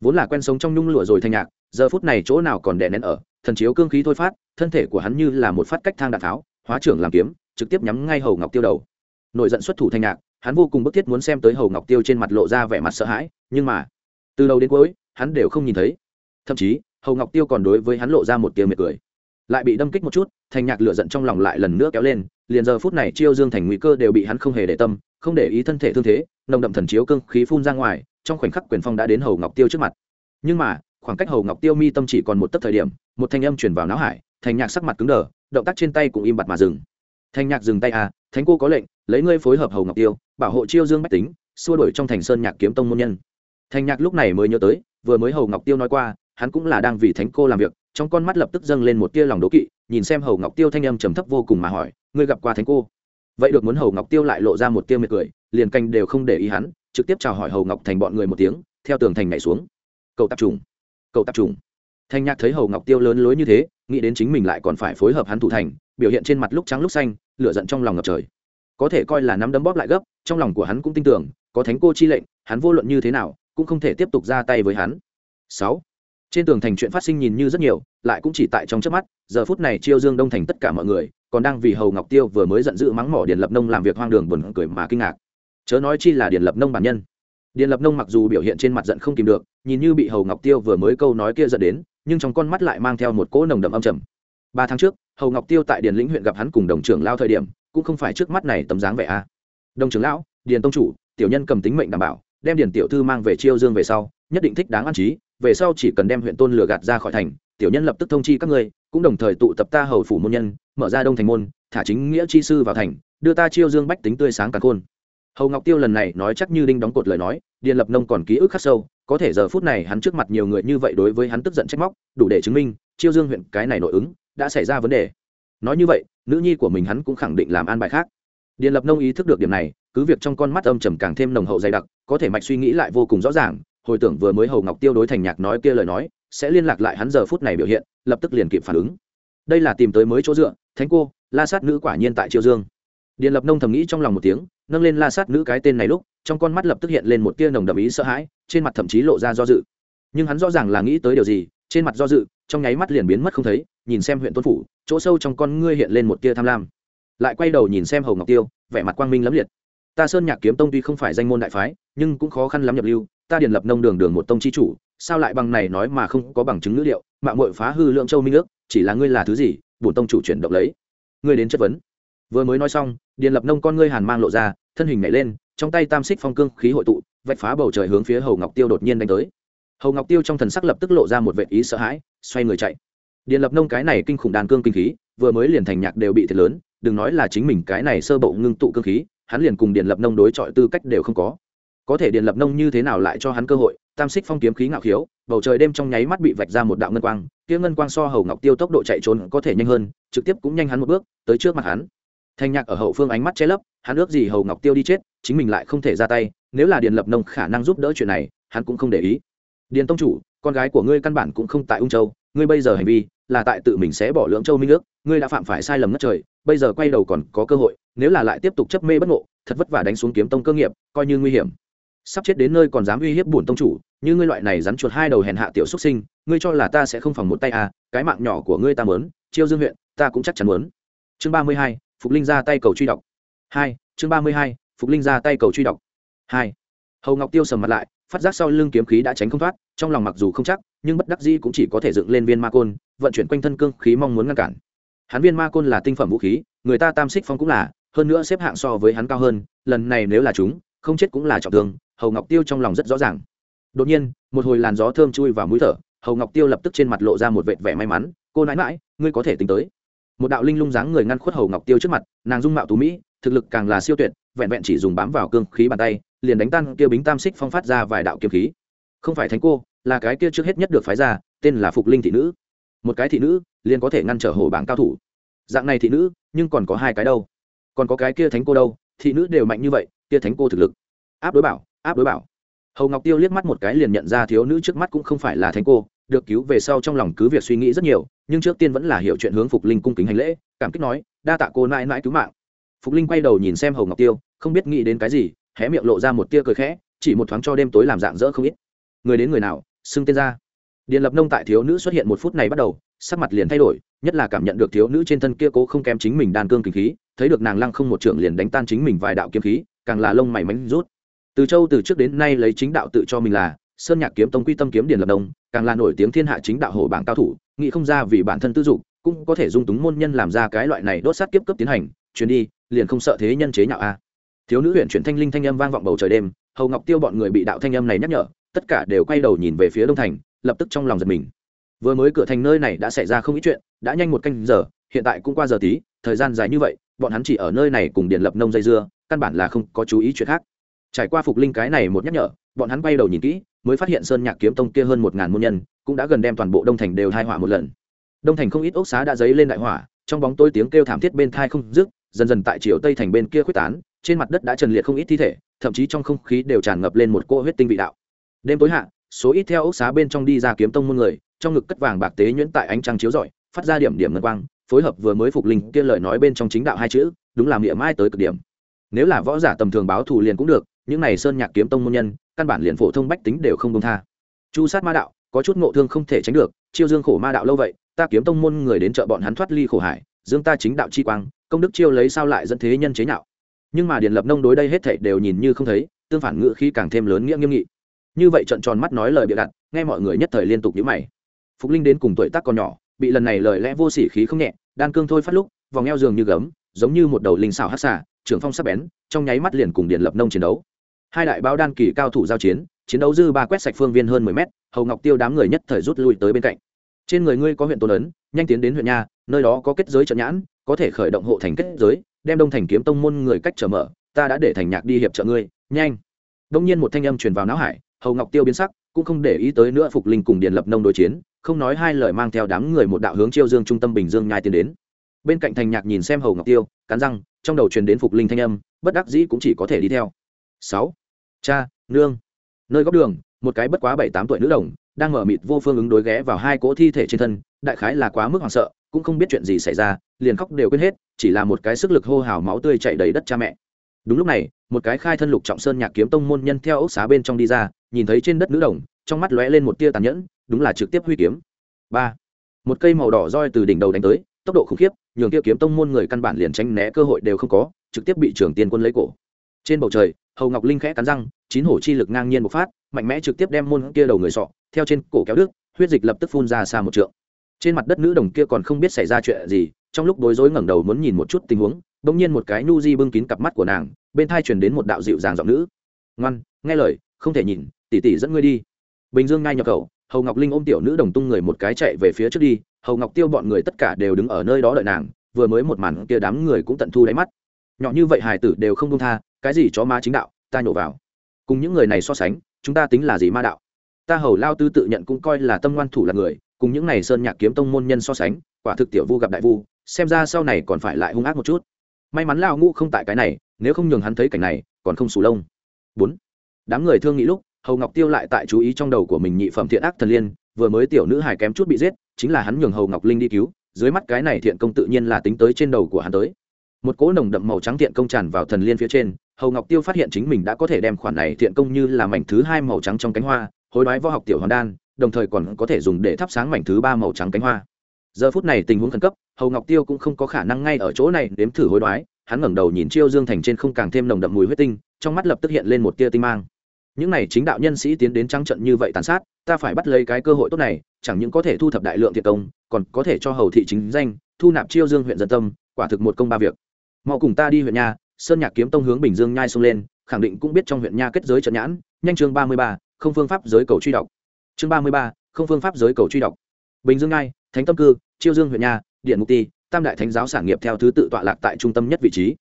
Vốn là quen sống trong nhung lụa rồi thanh nhạc, giờ phút này chỗ nào còn đè nén ở, thần chiếu cương khí thôi phát, thân thể của hắn như là một phát cách thang đạn tháo, hóa trưởng làm kiếm, trực tiếp nhắm ngay hầu ngọc tiêu đầu. Nội giận xuất thủ thanh nhạc, hắn vô cùng bức thiết muốn xem tới hầu ngọc tiêu trên mặt lộ ra vẻ mặt sợ hãi, nhưng mà, từ đầu đến cuối, hắn đều không nhìn thấy. Thậm chí, hầu ngọc tiêu còn đối với hắn lộ ra một tia mệt cười lại bị đâm kích một chút, thành nhạc lửa giận trong lòng lại lần nữa kéo lên, liền giờ phút này chiêu dương thành nguy cơ đều bị hắn không hề để tâm, không để ý thân thể thương thế, nồng đậm thần chiếu cương khí phun ra ngoài, trong khoảnh khắc quyền phong đã đến hầu ngọc tiêu trước mặt. Nhưng mà, khoảng cách hầu ngọc tiêu mi tâm chỉ còn một tấc thời điểm, một thanh âm chuyển vào não hải, thành nhạc sắc mặt cứng đờ, động tác trên tay cũng im bặt mà dừng. Thanh nhạc dừng tay à thánh cô có lệnh, lấy ngươi phối hợp hầu ngọc tiêu, bảo hộ chiêu dương bách tính, xua đuổi trong thành sơn nhạc kiếm tông môn nhân. Thanh nhạc lúc này mới nhớ tới, vừa mới hầu ngọc tiêu nói qua, hắn cũng là đang vì thánh cô làm việc trong con mắt lập tức dâng lên một tia lòng đố kỵ, nhìn xem hầu ngọc tiêu thanh âm trầm thấp vô cùng mà hỏi, ngươi gặp qua thánh cô? Vậy được muốn hầu ngọc tiêu lại lộ ra một tia miệt cười, liền canh đều không để ý hắn, trực tiếp chào hỏi hầu ngọc thành bọn người một tiếng, theo tường thành nhảy xuống. Cậu tập trùng cậu tập trùng. Thanh nhạc thấy hầu ngọc tiêu lớn lối như thế, nghĩ đến chính mình lại còn phải phối hợp hắn thủ thành, biểu hiện trên mặt lúc trắng lúc xanh, lửa giận trong lòng ngập trời. Có thể coi là nắm đấm bóp lại gấp, trong lòng của hắn cũng tin tưởng, có thánh cô chi lệnh, hắn vô luận như thế nào, cũng không thể tiếp tục ra tay với hắn. Sáu trên tường thành chuyện phát sinh nhìn như rất nhiều, lại cũng chỉ tại trong trước mắt, giờ phút này chiêu dương đông thành tất cả mọi người, còn đang vì hầu ngọc tiêu vừa mới giận dữ mắng mỏ điền lập nông làm việc hoang đường buồn cười mà kinh ngạc. Chớ nói chi là điền lập nông bản nhân. Điền lập nông mặc dù biểu hiện trên mặt giận không kìm được, nhìn như bị hầu ngọc tiêu vừa mới câu nói kia dẫn đến, nhưng trong con mắt lại mang theo một cỗ nồng đậm âm trầm. Ba tháng trước, hầu ngọc tiêu tại điền lĩnh huyện gặp hắn cùng đồng trưởng lao thời điểm, cũng không phải trước mắt này tấm dáng vẻ a. Đồng trưởng lão, điền tông chủ, tiểu nhân cầm tính mệnh đảm bảo, đem điền tiểu thư mang về chiêu dương về sau, nhất định thích đáng an trí về sau chỉ cần đem huyện tôn lừa gạt ra khỏi thành, tiểu nhân lập tức thông chi các ngươi, cũng đồng thời tụ tập ta hầu phủ môn nhân, mở ra đông thành môn, thả chính nghĩa chi sư vào thành, đưa ta chiêu dương bách tính tươi sáng cả khôn. Hầu ngọc tiêu lần này nói chắc như đinh đóng cột lời nói, điền lập nông còn ký ức khắc sâu, có thể giờ phút này hắn trước mặt nhiều người như vậy đối với hắn tức giận trách móc, đủ để chứng minh, chiêu dương huyện cái này nội ứng, đã xảy ra vấn đề. Nói như vậy, nữ nhi của mình hắn cũng khẳng định làm an bài khác. Điền lập nông ý thức được điểm này, cứ việc trong con mắt âm trầm càng thêm nồng hậu dày đặc, có thể mạch suy nghĩ lại vô cùng rõ ràng hồi tưởng vừa mới hầu ngọc tiêu đối thành nhạc nói kia lời nói, sẽ liên lạc lại hắn giờ phút này biểu hiện, lập tức liền kịp phản ứng. Đây là tìm tới mới chỗ dựa, thánh cô, la sát nữ quả nhiên tại triều dương. Điền lập nông thầm nghĩ trong lòng một tiếng, nâng lên la sát nữ cái tên này lúc, trong con mắt lập tức hiện lên một tia nồng đậm ý sợ hãi, trên mặt thậm chí lộ ra do dự. Nhưng hắn rõ ràng là nghĩ tới điều gì, trên mặt do dự, trong nháy mắt liền biến mất không thấy, nhìn xem huyện tuân phủ, chỗ sâu trong con ngươi hiện lên một tia tham lam. Lại quay đầu nhìn xem hầu ngọc tiêu, vẻ mặt quang minh lẫm liệt. Ta sơn nhạc kiếm tông tuy không phải danh môn đại phái, nhưng cũng khó khăn lắm nhập lưu ta điền lập nông đường đường một tông chi chủ, sao lại bằng này nói mà không có bằng chứng ngữ liệu mạng mội phá hư lượng châu minh ước, chỉ là ngươi là thứ gì, bổn tông chủ chuyển động lấy. Ngươi đến chất vấn. Vừa mới nói xong, điền lập nông con ngươi hàn mang lộ ra, thân hình nhảy lên, trong tay tam xích phong cương khí hội tụ, vạch phá bầu trời hướng phía hầu ngọc tiêu đột nhiên đánh tới. Hầu ngọc tiêu trong thần sắc lập tức lộ ra một vệ ý sợ hãi, xoay người chạy. Điền lập nông cái này kinh khủng đàn cương kinh khí, vừa mới liền thành nhạc đều bị thiệt lớn, đừng nói là chính mình cái này sơ bộ ngưng tụ cương khí, hắn liền cùng điền lập nông đối chọi tư cách đều không có có thể điền lập nông như thế nào lại cho hắn cơ hội, tam xích phong kiếm khí ngạo khiếu, bầu trời đêm trong nháy mắt bị vạch ra một đạo ngân quang, kia ngân quang so hầu ngọc tiêu tốc độ chạy trốn có thể nhanh hơn, trực tiếp cũng nhanh hắn một bước, tới trước mặt hắn. Thanh nhạc ở hậu phương ánh mắt che lấp, hắn ước gì hầu ngọc tiêu đi chết, chính mình lại không thể ra tay, nếu là điền lập nông khả năng giúp đỡ chuyện này, hắn cũng không để ý. Điền tông chủ, con gái của ngươi căn bản cũng không tại ung châu, ngươi bây giờ hành vi, là tại tự mình sẽ bỏ lưỡng châu minh nước ngươi đã phạm phải sai lầm ngất trời, bây giờ quay đầu còn có cơ hội, nếu là lại tiếp tục chấp mê bất ngộ, thật vất vả đánh xuống kiếm tông cơ nghiệp, coi như nguy hiểm sắp chết đến nơi còn dám uy hiếp bổn tông chủ, như ngươi loại này rắn chuột hai đầu hèn hạ tiểu xuất sinh, ngươi cho là ta sẽ không phòng một tay à cái mạng nhỏ của ngươi ta mớn chiêu dương huyện, ta cũng chắc chắn mớn chương ba mươi hai, phục linh ra tay cầu truy đọc hai, chương ba mươi hai, phục linh ra tay cầu truy đọc hai, hầu ngọc tiêu sầm mặt lại, phát giác sau lưng kiếm khí đã tránh không thoát, trong lòng mặc dù không chắc, nhưng bất đắc dĩ cũng chỉ có thể dựng lên viên ma côn, vận chuyển quanh thân cương khí mong muốn ngăn cản. Hắn viên ma côn là tinh phẩm vũ khí, người ta tam xích phong cũng là, hơn nữa xếp hạng so với hắn cao hơn, lần này nếu là chúng, không chết cũng là trọng thương hầu ngọc tiêu trong lòng rất rõ ràng đột nhiên một hồi làn gió thơm chui vào mũi thở hầu ngọc tiêu lập tức trên mặt lộ ra một vệt vẻ may mắn cô nãi mãi ngươi có thể tính tới một đạo linh lung dáng người ngăn khuất hầu ngọc tiêu trước mặt nàng dung mạo tú mỹ thực lực càng là siêu tuyệt vẹn vẹn chỉ dùng bám vào cương khí bàn tay liền đánh tan kia bính tam xích phong phát ra vài đạo kiếm khí không phải thánh cô là cái kia trước hết nhất được phái ra tên là phục linh thị nữ một cái thị nữ liền có thể ngăn trở hổ bảng cao thủ dạng này thị nữ nhưng còn có hai cái đâu còn có cái kia thánh cô đâu thị nữ đều mạnh như vậy kia thánh cô thực lực áp đối bảo áp đối bảo. Hầu ngọc tiêu liếc mắt một cái liền nhận ra thiếu nữ trước mắt cũng không phải là thánh cô, được cứu về sau trong lòng cứ việc suy nghĩ rất nhiều, nhưng trước tiên vẫn là hiểu chuyện hướng phục linh cung kính hành lễ, cảm kích nói, đa tạ cô mãi mãi cứu mạng. Phục linh quay đầu nhìn xem hầu ngọc tiêu, không biết nghĩ đến cái gì, hé miệng lộ ra một tia cười khẽ, chỉ một thoáng cho đêm tối làm dạng dỡ không ít. Người đến người nào, xưng tên ra. Điện lập nông tại thiếu nữ xuất hiện một phút này bắt đầu, sắc mặt liền thay đổi, nhất là cảm nhận được thiếu nữ trên thân kia cố không kém chính mình đàn cương kinh khí, thấy được nàng lăng không một trưởng liền đánh tan chính mình vài đạo kiếm khí, càng là lông mày mánh rút từ châu từ trước đến nay lấy chính đạo tự cho mình là sơn nhạc kiếm tông quy tâm kiếm điền lập đông càng là nổi tiếng thiên hạ chính đạo hổ bảng cao thủ, nghĩ không ra vì bản thân tư dục, cũng có thể dung túng môn nhân làm ra cái loại này đốt sát kiếp cấp tiến hành, chuyến đi, liền không sợ thế nhân chế nhạo a. Thiếu nữ huyện chuyển thanh linh thanh âm vang vọng bầu trời đêm, hầu ngọc tiêu bọn người bị đạo thanh âm này nhắc nhở, tất cả đều quay đầu nhìn về phía đông thành, lập tức trong lòng giật mình. Vừa mới cửa thành nơi này đã xảy ra không ít chuyện, đã nhanh một canh giờ, hiện tại cũng qua giờ tí, thời gian dài như vậy, bọn hắn chỉ ở nơi này cùng Điền lập nông dây dưa, căn bản là không có chú ý chuyện khác trải qua phục linh cái này một nhắc nhở, bọn hắn quay đầu nhìn kỹ, mới phát hiện sơn nhạc kiếm tông kia hơn một ngàn môn nhân, cũng đã gần đem toàn bộ đông thành đều hai hỏa một lần. Đông thành không ít ốc xá đã dấy lên đại hỏa trong bóng tôi tiếng kêu thảm thiết bên thai không dứt, dần dần tại chiều tây thành bên kia quyết tán, trên mặt đất đã trần liệt không ít thi thể, thậm chí trong không khí đều tràn ngập lên một cỗ huyết tinh vị đạo. Đêm tối hạ, số ít theo ốc xá bên trong đi ra kiếm tông môn người, trong ngực cất vàng bạc tế nhuyễn tại ánh trăng chiếu rọi, phát ra điểm điểm ngân quang, phối hợp vừa mới phục linh kia lời nói bên trong chính đạo hai chữ, đúng là miệng mai tới cực điểm. Nếu là võ giả tầm thường báo thù liền cũng được những này sơn nhạc kiếm tông môn nhân, căn bản liền phổ thông bách tính đều không công tha. Chu sát ma đạo, có chút ngộ thương không thể tránh được, chiêu dương khổ ma đạo lâu vậy, ta kiếm tông môn người đến chợ bọn hắn thoát ly khổ hải, dương ta chính đạo chi quang, công đức chiêu lấy sao lại dẫn thế nhân chế nhạo. Nhưng mà điền lập nông đối đây hết thảy đều nhìn như không thấy, tương phản ngự khi càng thêm lớn nghĩa nghiêm nghị. Như vậy trận tròn mắt nói lời bịa đặt, nghe mọi người nhất thời liên tục nhíu mày. Phục linh đến cùng tuổi tác còn nhỏ, bị lần này lời lẽ vô sỉ khí không nhẹ, đan cương thôi phát lúc, vòng eo giường như gấm, giống như một đầu linh xảo hắc xả trưởng phong sắc bén, trong nháy mắt liền cùng điện lập nông chiến đấu hai đại báo đan kỳ cao thủ giao chiến chiến đấu dư ba quét sạch phương viên hơn mười mét, hầu ngọc tiêu đám người nhất thời rút lui tới bên cạnh. Trên người ngươi có huyện tôn ấn, nhanh tiến đến huyện nha, nơi đó có kết giới trận nhãn, có thể khởi động hộ thành kết giới, đem đông thành kiếm tông môn người cách trở mở, ta đã để thành nhạc đi hiệp trợ ngươi, nhanh. Đông nhiên một thanh âm truyền vào não hải, hầu ngọc tiêu biến sắc, cũng không để ý tới nữa phục linh cùng điền lập nông đối chiến, không nói hai lời mang theo đám người một đạo hướng chiêu dương trung tâm bình dương nhai tiến đến. Bên cạnh thành nhạc nhìn xem hầu ngọc tiêu, cắn răng, trong đầu truyền đến phục linh thanh âm, bất đắc dĩ cũng chỉ có thể đi theo. Sáu cha, nương. Nơi góc đường, một cái bất quá bảy tám tuổi nữ đồng, đang mở mịt vô phương ứng đối ghé vào hai cỗ thi thể trên thân, đại khái là quá mức hoảng sợ, cũng không biết chuyện gì xảy ra, liền khóc đều quên hết, chỉ là một cái sức lực hô hào máu tươi chảy đầy đất cha mẹ. Đúng lúc này, một cái khai thân lục trọng sơn nhạc kiếm tông môn nhân theo ốc xá bên trong đi ra, nhìn thấy trên đất nữ đồng, trong mắt lóe lên một tia tàn nhẫn, đúng là trực tiếp huy kiếm. Ba. Một cây màu đỏ roi từ đỉnh đầu đánh tới, tốc độ khủng khiếp, nhường kia kiếm tông môn người căn bản liền tránh né cơ hội đều không có, trực tiếp bị trưởng tiên quân lấy cổ. Trên bầu trời hầu ngọc linh khẽ cắn răng, chín hổ chi lực ngang nhiên một phát, mạnh mẽ trực tiếp đem môn kia đầu người sọ, theo trên cổ kéo đứt, huyết dịch lập tức phun ra xa một trượng. Trên mặt đất nữ đồng kia còn không biết xảy ra chuyện gì, trong lúc bối rối ngẩng đầu muốn nhìn một chút tình huống, bỗng nhiên một cái nu di bưng kín cặp mắt của nàng, bên thai truyền đến một đạo dịu dàng giọng nữ. Ngoan, nghe lời, không thể nhìn, tỷ tỷ dẫn ngươi đi. Bình dương ngay nhập khẩu, hầu ngọc linh ôm tiểu nữ đồng tung người một cái chạy về phía trước đi, hầu ngọc tiêu bọn người tất cả đều đứng ở nơi đó đợi nàng, vừa mới một màn kia đám người cũng tận thu đáy mắt. Nhỏ như vậy hải tử đều không đông tha cái gì chó má chính đạo, ta nhổ vào. Cùng những người này so sánh, chúng ta tính là gì ma đạo? Ta hầu lao tư tự nhận cũng coi là tâm ngoan thủ là người, cùng những này sơn nhạc kiếm tông môn nhân so sánh, quả thực tiểu vu gặp đại vu, xem ra sau này còn phải lại hung ác một chút. May mắn lao ngũ không tại cái này, nếu không nhường hắn thấy cảnh này, còn không sù lông. Bốn. Đám người thương nghĩ lúc, hầu ngọc tiêu lại tại chú ý trong đầu của mình nhị phẩm thiện ác thần liên, vừa mới tiểu nữ hài kém chút bị giết, chính là hắn nhường hầu ngọc linh đi cứu, dưới mắt cái này thiện công tự nhiên là tính tới trên đầu của hắn tới. Một cỗ nồng đậm màu trắng thiện công tràn vào thần liên phía trên hầu ngọc tiêu phát hiện chính mình đã có thể đem khoản này thiện công như là mảnh thứ hai màu trắng trong cánh hoa, hối đoái võ học tiểu hoàn đan, đồng thời còn có thể dùng để thắp sáng mảnh thứ ba màu trắng cánh hoa giờ phút này tình huống khẩn cấp, hầu ngọc tiêu cũng không có khả năng ngay ở chỗ này đếm thử hối đoái, hắn ngẩng đầu nhìn chiêu dương thành trên không càng thêm nồng đậm mùi huyết tinh, trong mắt lập tức hiện lên một tia tinh mang những này chính đạo nhân sĩ tiến đến trắng trận như vậy tàn sát, ta phải bắt lấy cái cơ hội tốt này, chẳng những có thể thu thập đại lượng thiệt công, còn có thể cho hầu thị chính danh, thu nạp chiêu dương huyện dân tâm, quả thực một công ba việc mau cùng ta đi huyện nhà sơn nhạc kiếm tông hướng bình dương nhai xông lên, khẳng định cũng biết trong huyện nha kết giới trận nhãn, nhanh chương ba mươi ba, không phương pháp giới cầu truy đọc. Chương ba mươi ba, không phương pháp giới cầu truy đọc. Bình dương nhai, thánh tâm cư, chiêu dương huyện nha, điện mục ti, tam đại thánh giáo sản nghiệp theo thứ tự tọa lạc tại trung tâm nhất vị trí.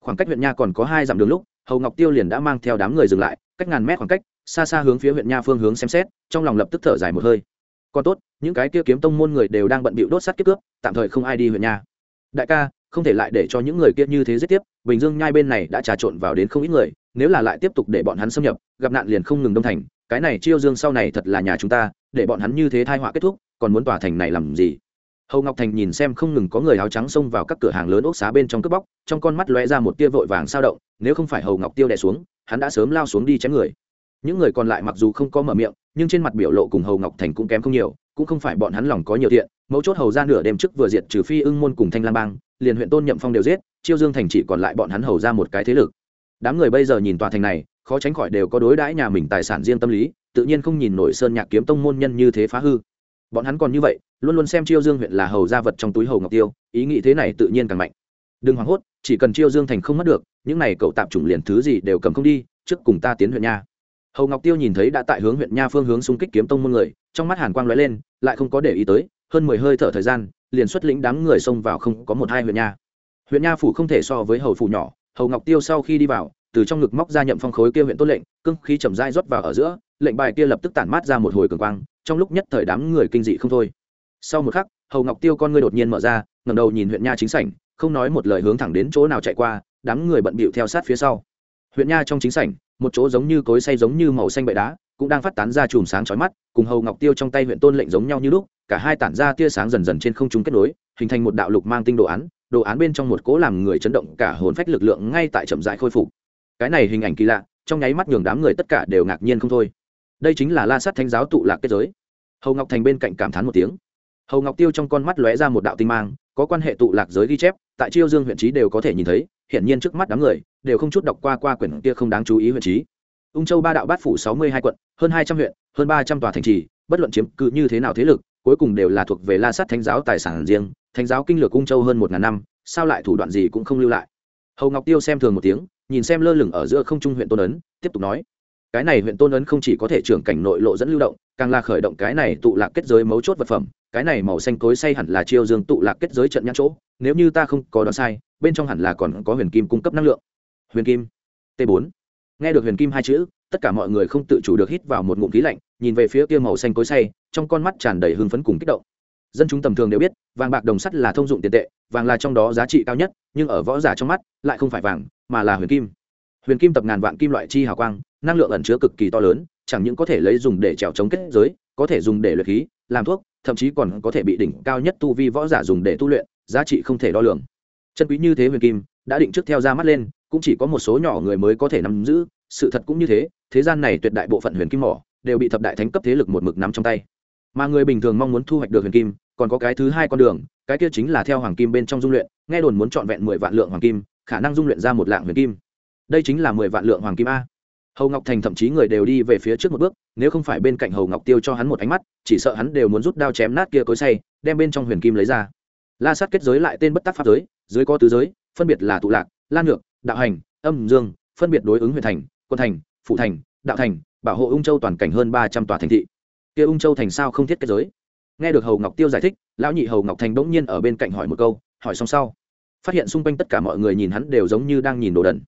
Khoảng cách huyện nha còn có hai dặm đường lúc, hầu ngọc tiêu liền đã mang theo đám người dừng lại, cách ngàn mét khoảng cách, xa xa hướng phía huyện nha phương hướng xem xét, trong lòng lập tức thở dài một hơi. Còn tốt, những cái kia kiếm tông môn người đều đang bận bịu đốt sắt kiếp cướp, tạm thời không ai đi huyện nha. Đại ca không thể lại để cho những người kia như thế giết tiếp, bình dương nhai bên này đã trà trộn vào đến không ít người, nếu là lại tiếp tục để bọn hắn xâm nhập, gặp nạn liền không ngừng đông thành, cái này chiêu dương sau này thật là nhà chúng ta, để bọn hắn như thế thai họa kết thúc, còn muốn tòa thành này làm gì? Hầu ngọc thành nhìn xem không ngừng có người áo trắng xông vào các cửa hàng lớn ốc xá bên trong cướp bóc, trong con mắt lóe ra một tia vội vàng sao động, nếu không phải hầu ngọc tiêu đè xuống, hắn đã sớm lao xuống đi chém người. Những người còn lại mặc dù không có mở miệng, nhưng trên mặt biểu lộ cùng hầu ngọc thành cũng kém không nhiều cũng không phải bọn hắn lòng có nhiều thiện, mấu chốt hầu ra nửa đêm trước vừa diệt trừ phi ưng môn cùng thanh lam bang, liền huyện tôn nhậm phong đều giết, chiêu dương thành chỉ còn lại bọn hắn hầu ra một cái thế lực. Đám người bây giờ nhìn tòa thành này, khó tránh khỏi đều có đối đãi nhà mình tài sản riêng tâm lý, tự nhiên không nhìn nổi sơn nhạc kiếm tông môn nhân như thế phá hư. Bọn hắn còn như vậy, luôn luôn xem chiêu dương huyện là hầu gia vật trong túi hầu ngọc tiêu, ý nghĩ thế này tự nhiên càng mạnh. Đừng hoảng hốt, chỉ cần chiêu dương thành không mất được, những này cậu tạm chủng liền thứ gì đều cầm không đi, trước cùng ta tiến huyện nha hầu ngọc tiêu nhìn thấy đã tại hướng huyện nha phương hướng xung kích kiếm tông môn người, trong mắt hàn quang lóe lên, lại không có để ý tới, hơn mười hơi thở thời gian, liền xuất lĩnh đám người xông vào không có một hai huyện nha. Huyện nha phủ không thể so với hầu phủ nhỏ, hầu ngọc tiêu sau khi đi vào, từ trong ngực móc ra nhậm phong khối kia huyện tốt lệnh cưng khí chậm dai rót vào ở giữa, lệnh bài kia lập tức tản mát ra một hồi cường quang, trong lúc nhất thời đám người kinh dị không thôi. Sau một khắc, hầu ngọc tiêu con ngươi đột nhiên mở ra, ngẩng đầu nhìn huyện nha chính sảnh, không nói một lời hướng thẳng đến chỗ nào chạy qua, đám người bận bịu theo sát phía sau. Huyện nha trong chính sảnh một chỗ giống như cối say giống như màu xanh bậy đá, cũng đang phát tán ra chùm sáng chói mắt, cùng hầu ngọc tiêu trong tay huyện tôn lệnh giống nhau như lúc, cả hai tản ra tia sáng dần dần trên không trung kết nối, hình thành một đạo lục mang tinh đồ án đồ án bên trong một cố làm người chấn động cả hồn phách lực lượng ngay tại chậm rãi khôi phục. Cái này hình ảnh kỳ lạ, trong nháy mắt nhường đám người tất cả đều ngạc nhiên không thôi. Đây chính là la sát thánh giáo tụ lạc kết giới. Hầu ngọc thành bên cạnh cảm thán một tiếng. Hầu ngọc tiêu trong con mắt lóe ra một đạo tinh mang, có quan hệ tụ lạc giới ghi chép, tại chiêu dương huyện trí đều có thể nhìn thấy, hiển nhiên trước mắt đám người đều không chút đọc qua qua quyển kia không đáng chú ý huyện trí. Ung châu ba đạo bát phủ sáu mươi hai quận, hơn hai trăm huyện, hơn ba trăm tòa thành trì, bất luận chiếm cự như thế nào thế lực, cuối cùng đều là thuộc về la sát thánh giáo tài sản riêng, thánh giáo kinh lược ung châu hơn một ngàn năm, sao lại thủ đoạn gì cũng không lưu lại. Hầu ngọc tiêu xem thường một tiếng, nhìn xem lơ lửng ở giữa không trung huyện tôn ấn, tiếp tục nói, cái này huyện tôn ấn không chỉ có thể trưởng cảnh nội lộ dẫn lưu động, càng là khởi động cái này tụ lạc kết giới mấu chốt vật phẩm, cái này màu xanh cối say hẳn là chiêu dương tụ lạc kết giới trận nhãn chỗ, nếu như ta không có đoán sai, bên trong hẳn là còn có huyền kim cung cấp năng lượng huyền kim. T 4 nghe được huyền kim hai chữ, tất cả mọi người không tự chủ được hít vào một ngụm khí lạnh, nhìn về phía kia màu xanh cối say, trong con mắt tràn đầy hưng phấn cùng kích động. Dân chúng tầm thường đều biết, vàng bạc đồng sắt là thông dụng tiền tệ, vàng là trong đó giá trị cao nhất, nhưng ở võ giả trong mắt, lại không phải vàng, mà là huyền kim. Huyền kim tập ngàn vạn kim loại chi hào quang, năng lượng ẩn chứa cực kỳ to lớn, chẳng những có thể lấy dùng để trèo chống kết giới, có thể dùng để luyện khí, làm thuốc, thậm chí còn có thể bị đỉnh cao nhất tu vi võ giả dùng để tu luyện, giá trị không thể đo lường. Chân quý như thế huyền kim, đã định trước theo ra mắt lên cũng chỉ có một số nhỏ người mới có thể nắm giữ, sự thật cũng như thế thế gian này tuyệt đại bộ phận huyền kim mỏ đều bị thập đại thánh cấp thế lực một mực nắm trong tay. Mà người bình thường mong muốn thu hoạch được huyền kim, còn có cái thứ hai con đường, cái kia chính là theo hoàng kim bên trong dung luyện, nghe đồn muốn chọn vẹn mười vạn lượng hoàng kim, khả năng dung luyện ra một lạng huyền kim. Đây chính là mười vạn lượng hoàng kim a. Hầu ngọc thành thậm chí người đều đi về phía trước một bước, nếu không phải bên cạnh hầu ngọc tiêu cho hắn một ánh mắt, chỉ sợ hắn đều muốn rút đao chém nát kia cối say đem bên trong huyền kim lấy ra. La sát kết giới lại tên bất tác pháp giới, dưới có tứ giới, phân biệt là tụ lạc lan ngược đạo hành, âm dương, phân biệt đối ứng huyện thành, quân thành, phụ thành, đạo thành, bảo hộ ung châu toàn cảnh hơn ba trăm tòa thành thị. Kia ung châu thành sao không thiết kết giới? Nghe được hầu ngọc tiêu giải thích, lão nhị hầu ngọc thành bỗng nhiên ở bên cạnh hỏi một câu, hỏi xong sau, phát hiện xung quanh tất cả mọi người nhìn hắn đều giống như đang nhìn đồ đần.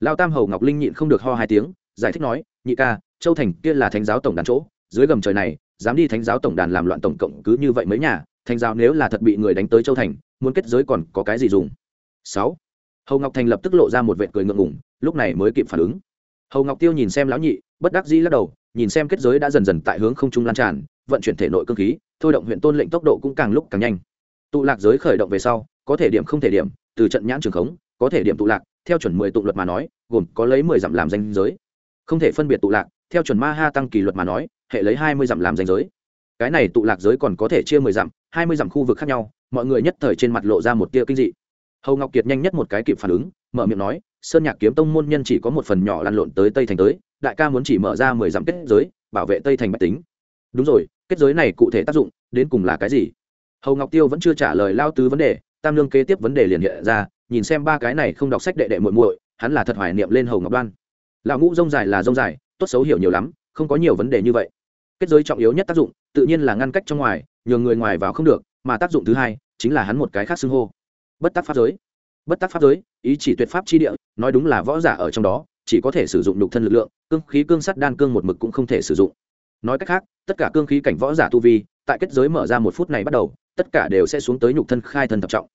Lao tam hầu ngọc linh nhịn không được ho hai tiếng, giải thích nói, nhị ca, châu thành kia là thánh giáo tổng đàn chỗ, dưới gầm trời này, dám đi thánh giáo tổng đàn làm loạn tổng cộng cứ như vậy mấy nhà, thánh giáo nếu là thật bị người đánh tới châu thành, muốn kết giới còn có cái gì dùng? Sáu hầu ngọc thành lập tức lộ ra một vệt cười ngượng ngủng lúc này mới kịp phản ứng hầu ngọc tiêu nhìn xem lão nhị bất đắc dĩ lắc đầu nhìn xem kết giới đã dần dần tại hướng không trung lan tràn vận chuyển thể nội cơ khí thôi động huyện tôn lệnh tốc độ cũng càng lúc càng nhanh tụ lạc giới khởi động về sau có thể điểm không thể điểm từ trận nhãn trường khống có thể điểm tụ lạc theo chuẩn mười tụ luật mà nói gồm có lấy mười dặm làm danh giới không thể phân biệt tụ lạc theo chuẩn ma ha tăng kỳ luật mà nói hệ lấy hai mươi dặm làm danh giới cái này tụ lạc giới còn có thể chia mười dặm hai mươi dặm khu vực khác nhau mọi người nhất thời trên mặt lộ ra một tia kinh dị hầu ngọc kiệt nhanh nhất một cái kịp phản ứng, mở miệng nói, sơn nhạc kiếm tông môn nhân chỉ có một phần nhỏ lăn lộn tới tây thành tới, đại ca muốn chỉ mở ra mười dặm kết giới, bảo vệ tây thành bách tính. Đúng rồi, kết giới này cụ thể tác dụng, đến cùng là cái gì? Hầu ngọc tiêu vẫn chưa trả lời lao tứ vấn đề, tam lương kế tiếp vấn đề liền hiện ra, nhìn xem ba cái này không đọc sách đệ đệ muội muội, hắn là thật hoài niệm lên hầu ngọc đoan. Lão ngũ rông dài là rông dài, tốt xấu hiểu nhiều lắm, không có nhiều vấn đề như vậy. Kết giới trọng yếu nhất tác dụng, tự nhiên là ngăn cách trong ngoài, nhường người ngoài vào không được, mà tác dụng thứ hai, chính là hắn một cái khác xưng hô bất tác pháp giới. Bất tác pháp giới, ý chỉ tuyệt pháp chi địa, nói đúng là võ giả ở trong đó, chỉ có thể sử dụng nhục thân lực lượng, cương khí cương sắt đan cương một mực cũng không thể sử dụng. Nói cách khác, tất cả cương khí cảnh võ giả tu vi, tại kết giới mở ra một phút này bắt đầu, tất cả đều sẽ xuống tới nhục thân khai thân thập trọng.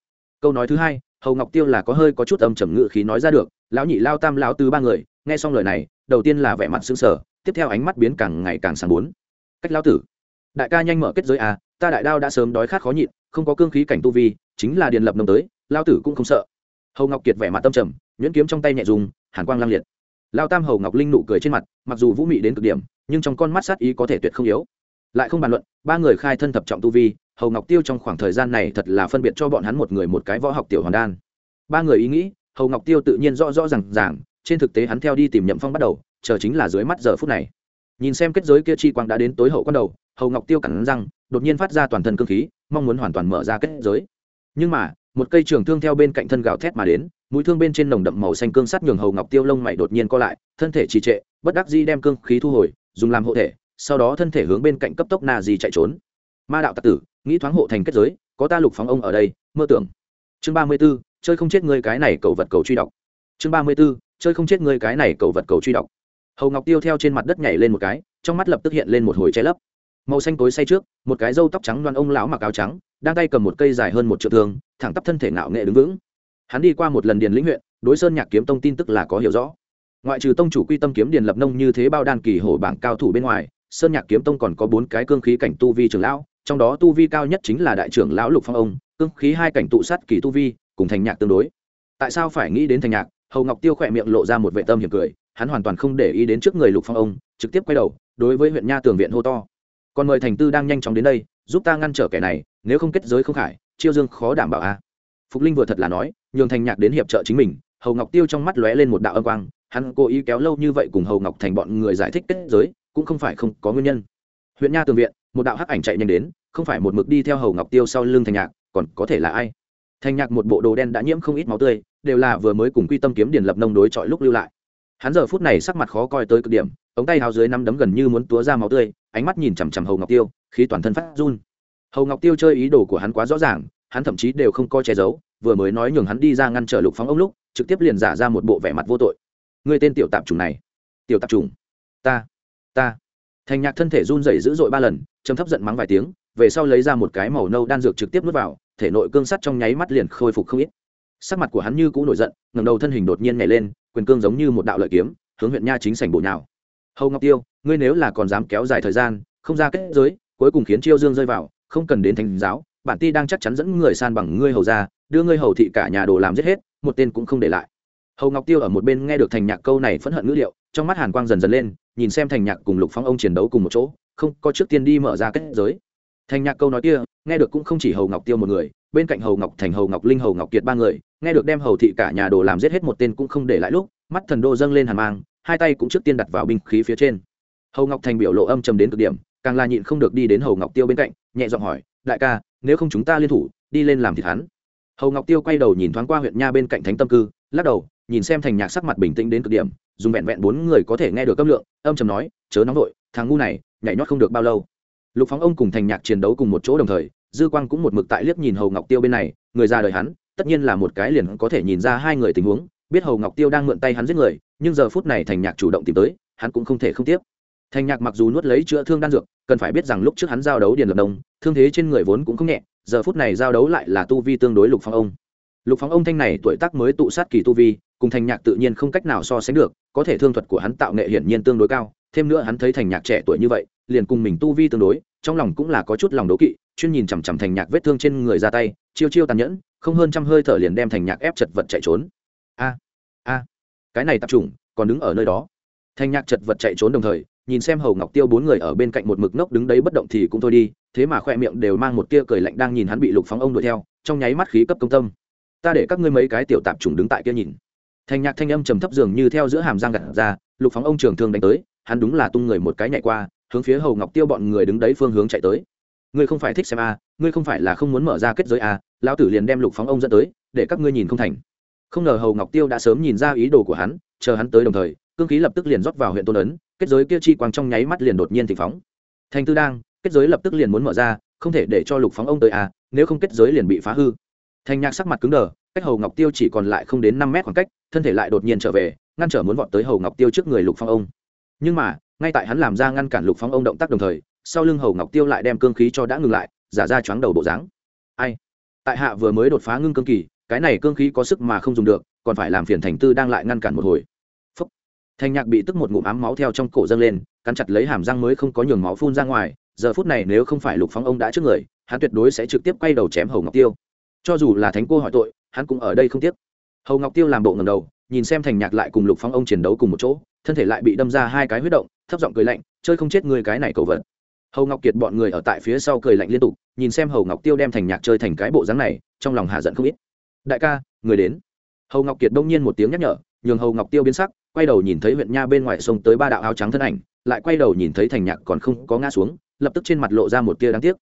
Câu nói thứ hai, hầu ngọc tiêu là có hơi có chút âm trầm ngự khí nói ra được, lão nhị, lao tam, lão tứ ba người. Nghe xong lời này, đầu tiên là vẻ mặt xứng sở tiếp theo ánh mắt biến càng ngày càng sáng bốn. Cách lao tử, đại ca nhanh mở kết giới à ta đại đao đã sớm đói khát khó nhịn, không có cương khí cảnh tu vi, chính là điền lập nông tới lao tử cũng không sợ. Hầu ngọc kiệt vẻ mặt tâm trầm, nhuyễn kiếm trong tay nhẹ dùng, hàn quang lang liệt. Lao tam hầu ngọc linh nụ cười trên mặt, mặc dù vũ mị đến cực điểm, nhưng trong con mắt sát ý có thể tuyệt không yếu. Lại không bàn luận, ba người khai thân thập trọng tu vi, hầu ngọc tiêu trong khoảng thời gian này thật là phân biệt cho bọn hắn một người một cái võ học tiểu hoàn đan. Ba người ý nghĩ, hầu ngọc tiêu tự nhiên rõ rõ r à n g ràng, trên thực tế hắn theo đi tìm nhậm phong bắt đầu, chờ chính là dưới mắt giờ phút này. Nhìn xem kết giới kia chi quang đã đến tối hậu con đầu, hầu ngọc tiêu cẳng răng, đột nhiên phát ra toàn thân cơ khí, mong muốn hoàn toàn mở ra kết giới. Nhưng mà một cây trường thương theo bên cạnh thân gào thét mà đến, mũi thương bên trên nồng đậm màu xanh cương sắt nhường hầu ngọc tiêu lông mày đột nhiên co lại, thân thể trì trệ, bất đắc di đem cương khí thu hồi, dùng làm hộ thể, sau đó thân thể hướng bên cạnh cấp tốc na di chạy trốn. Ma đạo tặc tử, nghĩ thoáng hộ thành kết giới, có ta lục phóng ông ở đây, mơ tưởng. Chương ba mươi b ố chơi không chết ngươi cái này cầu vật cầu truy đọc. Chương ba mươi b ố chơi không chết ngươi cái này cầu vật cầu truy đọc. Hầu ngọc tiêu theo trên mặt đất nhảy lên một cái, trong mắt lập tức hiện lên một hồi che lấp màu xanh tối say trước, một cái râu tóc trắng đoan ông lão mặc áo trắng, đang tay cầm một cây dài hơn một triệu thương, thẳng tắp thân thể ngạo nghệ đứng vững. Hắn đi qua một lần điền lĩnh huyện, đối sơn nhạc kiếm tông tin tức là có hiểu rõ. Ngoại trừ tông chủ quy tâm kiếm điền lập nông như thế bao đan kỳ hổ bảng cao thủ bên ngoài, sơn nhạc kiếm tông còn có bốn cái cương khí cảnh tu vi trưởng lão, trong đó tu vi cao nhất chính là đại trưởng lão lục phong ông, cương khí hai cảnh tụ sát kỳ tu vi, cùng thành nhạc tương đối. Tại sao phải nghĩ đến thành nhạc? Hầu ngọc tiêu khỏe miệng lộ ra một vệ tâm hiểm cười, hắn hoàn toàn không để ý đến trước người lục phong ông, trực tiếp quay đầu, đối với huyện nha tường viện hô to còn mời thành tư đang nhanh chóng đến đây, giúp ta ngăn trở kẻ này, nếu không kết giới không khải, chiêu dương khó đảm bảo a. Phục linh vừa thật là nói, nhường thành nhạc đến hiệp trợ chính mình, hầu ngọc tiêu trong mắt lóe lên một đạo âm quang, hắn cố ý kéo lâu như vậy cùng hầu ngọc thành bọn người giải thích kết giới, cũng không phải không có nguyên nhân. Huyện nha tường viện, một đạo hắc ảnh chạy nhanh đến, không phải một mực đi theo hầu ngọc tiêu sau lưng thành nhạc, còn có thể là ai? Thành nhạc một bộ đồ đen đã nhiễm không ít máu tươi, đều là vừa mới cùng quy tâm kiếm điền lập nông đối chọi lúc lưu lại. Hắn giờ phút này sắc mặt khó coi tới cực điểm, ống tay hào dưới năm đấm gần như muốn túa ra máu tươi ánh mắt nhìn chằm chằm hầu ngọc tiêu khi toàn thân phát run. Hầu ngọc tiêu chơi ý đồ của hắn quá rõ ràng, hắn thậm chí đều không coi che giấu, vừa mới nói nhường hắn đi ra ngăn trở lục phóng ông lúc, trực tiếp liền giả ra một bộ vẻ mặt vô tội. Người tên tiểu tạp chủng này. Tiểu tạp chủng. Ta. Ta. Thành nhạc thân thể run rẩy dữ dội ba lần chấm thấp giận mắng vài tiếng, về sau lấy ra một cái màu nâu đan dược trực tiếp nuốt vào, thể nội cương sắt trong nháy mắt liền khôi phục không ít. Sắc mặt của hắn như cũ nổi giận ngầm đầu thân hình đột nhiên nhảy lên, quyền cương giống như một đạo lợi kiếm, hướng huyện nha chính sảnh bổ nhào hầu ngọc tiêu, ngươi nếu là còn dám kéo dài thời gian, không ra kết giới, cuối cùng khiến chiêu dương rơi vào, không cần đến thành giáo, bản ti đang chắc chắn dẫn người san bằng ngươi hầu ra, đưa ngươi hầu thị cả nhà đồ làm giết hết, một tên cũng không để lại. Hầu ngọc tiêu ở một bên nghe được thành nhạc câu này phẫn hận ngữ liệu trong mắt hàn quang dần dần lên, nhìn xem thành nhạc cùng lục phong ông chiến đấu cùng một chỗ, không có trước tiên đi mở ra kết giới. Thành nhạc câu nói kia, nghe được cũng không chỉ hầu ngọc tiêu một người, bên cạnh hầu ngọc thành, hầu ngọc linh, hầu ngọc kiệt ba người, nghe được đem hầu thị cả nhà đồ làm giết hết một tên cũng không để lại lúc, mắt thần đô dâng lên hàn mang hai tay cũng trước tiên đặt vào binh khí phía trên. Hầu ngọc thành biểu lộ âm trầm đến cực điểm, càng là nhịn không được đi đến hầu ngọc tiêu bên cạnh, nhẹ giọng hỏi, đại ca, nếu không chúng ta liên thủ, đi lên làm thịt hắn. Hầu ngọc tiêu quay đầu nhìn thoáng qua huyện nha bên cạnh thánh tâm cư, lắc đầu, nhìn xem thành nhạc sắc mặt bình tĩnh đến cực điểm, dùng vẹn vẹn bốn người có thể nghe được âm lượng, âm trầm nói, chớ nóng vội, thằng ngu này, nhảy nhót không được bao lâu. Lục phóng ông cùng thành nhạc chiến đấu cùng một chỗ đồng thời, dư quang cũng một mực tại liếc nhìn hầu ngọc tiêu bên này, người ra đời hắn, tất nhiên là một cái liền có thể nhìn ra hai người tình huống biết hầu ngọc tiêu đang mượn tay hắn giết người, nhưng giờ phút này thành nhạc chủ động tìm tới, hắn cũng không thể không tiếp. Thành nhạc mặc dù nuốt lấy chữa thương đan dược, cần phải biết rằng lúc trước hắn giao đấu điền lập đông thương thế trên người vốn cũng không nhẹ, giờ phút này giao đấu lại là tu vi tương đối lục phong ông. Lục phong ông thanh này tuổi tác mới tụ sát kỳ tu vi, cùng thành nhạc tự nhiên không cách nào so sánh được, có thể thương thuật của hắn tạo nghệ hiển nhiên tương đối cao, thêm nữa hắn thấy thành nhạc trẻ tuổi như vậy, liền cùng mình tu vi tương đối, trong lòng cũng là có chút lòng đố kỵ, chuyên nhìn chằm chằm thành nhạc vết thương trên người ra tay, chiêu chiêu tàn nhẫn, không hơn trăm hơi thở liền đem thành nhạc ép chật vật chạy trốn a a. Cái này tập trung còn đứng ở nơi đó. Thanh nhạc chật vật chạy trốn đồng thời, nhìn xem hầu ngọc tiêu bốn người ở bên cạnh một mực nốc đứng đấy bất động thì cũng thôi đi, thế mà khoe miệng đều mang một tia cười lạnh đang nhìn hắn bị lục phóng ông đuổi theo, trong nháy mắt khí cấp công tâm. Ta để các ngươi mấy cái tiểu tạp chủng đứng tại kia nhìn. Thanh nhạc thanh âm trầm thấp dường như theo giữa hàm răng gặt ra, lục phóng ông trường thương đánh tới, hắn đúng là tung người một cái nhảy qua, hướng phía hầu ngọc tiêu bọn người đứng đấy phương hướng chạy tới. Ngươi không phải thích xem a, ngươi không phải là không muốn mở ra kết giới a, lão tử liền đem lục phóng ông dẫn tới, để các ngươi nhìn không thành không ngờ hầu ngọc tiêu đã sớm nhìn ra ý đồ của hắn chờ hắn tới đồng thời cương khí lập tức liền rót vào huyện tôn ấn kết giới kia chi quang trong nháy mắt liền đột nhiên thịnh phóng. Thành tư đang kết giới lập tức liền muốn mở ra không thể để cho lục phóng ông tới à, nếu không kết giới liền bị phá hư. Thành nhạc sắc mặt cứng đờ cách hầu ngọc tiêu chỉ còn lại không đến năm mét khoảng cách thân thể lại đột nhiên trở về ngăn trở muốn vọt tới hầu ngọc tiêu trước người lục phong ông. Nhưng mà ngay tại hắn làm ra ngăn cản lục phong ông động tác đồng thời sau lưng hầu ngọc tiêu lại đem cương khí cho đã ngừng lại giả ra choáng đầu bộ dáng. Ai? Tại hạ vừa mới đột phá ngưng cương kỳ cái này cương khí có sức mà không dùng được, còn phải làm phiền thành tư đang lại ngăn cản một hồi. Phúc. thành nhạc bị tức một ngụm ám máu theo trong cổ dâng lên, cắn chặt lấy hàm răng mới không có nhường máu phun ra ngoài, giờ phút này nếu không phải lục phong ông đã trước người, hắn tuyệt đối sẽ trực tiếp quay đầu chém hầu ngọc tiêu. Cho dù là thánh cô hỏi tội, hắn cũng ở đây không tiếc. Hầu ngọc tiêu làm bộ ngầm đầu, nhìn xem thành nhạc lại cùng lục phong ông chiến đấu cùng một chỗ, thân thể lại bị đâm ra hai cái huyết động, thấp giọng cười lạnh, chơi không chết người cái này cầu vật. Hầu ngọc kiệt bọn người ở tại phía sau cười lạnh liên tục, nhìn xem hầu ngọc tiêu đem thành nhạc chơi thành cái bộ dáng này, trong lòng hạ giận không ít đại ca, người đến. Hầu ngọc kiệt đông nhiên một tiếng nhắc nhở, nhường hầu ngọc tiêu biến sắc, quay đầu nhìn thấy huyện nha bên ngoài sông tới ba đạo áo trắng thân ảnh, lại quay đầu nhìn thấy thành nhạc còn không có ngã xuống, lập tức trên mặt lộ ra một tia đáng tiếc.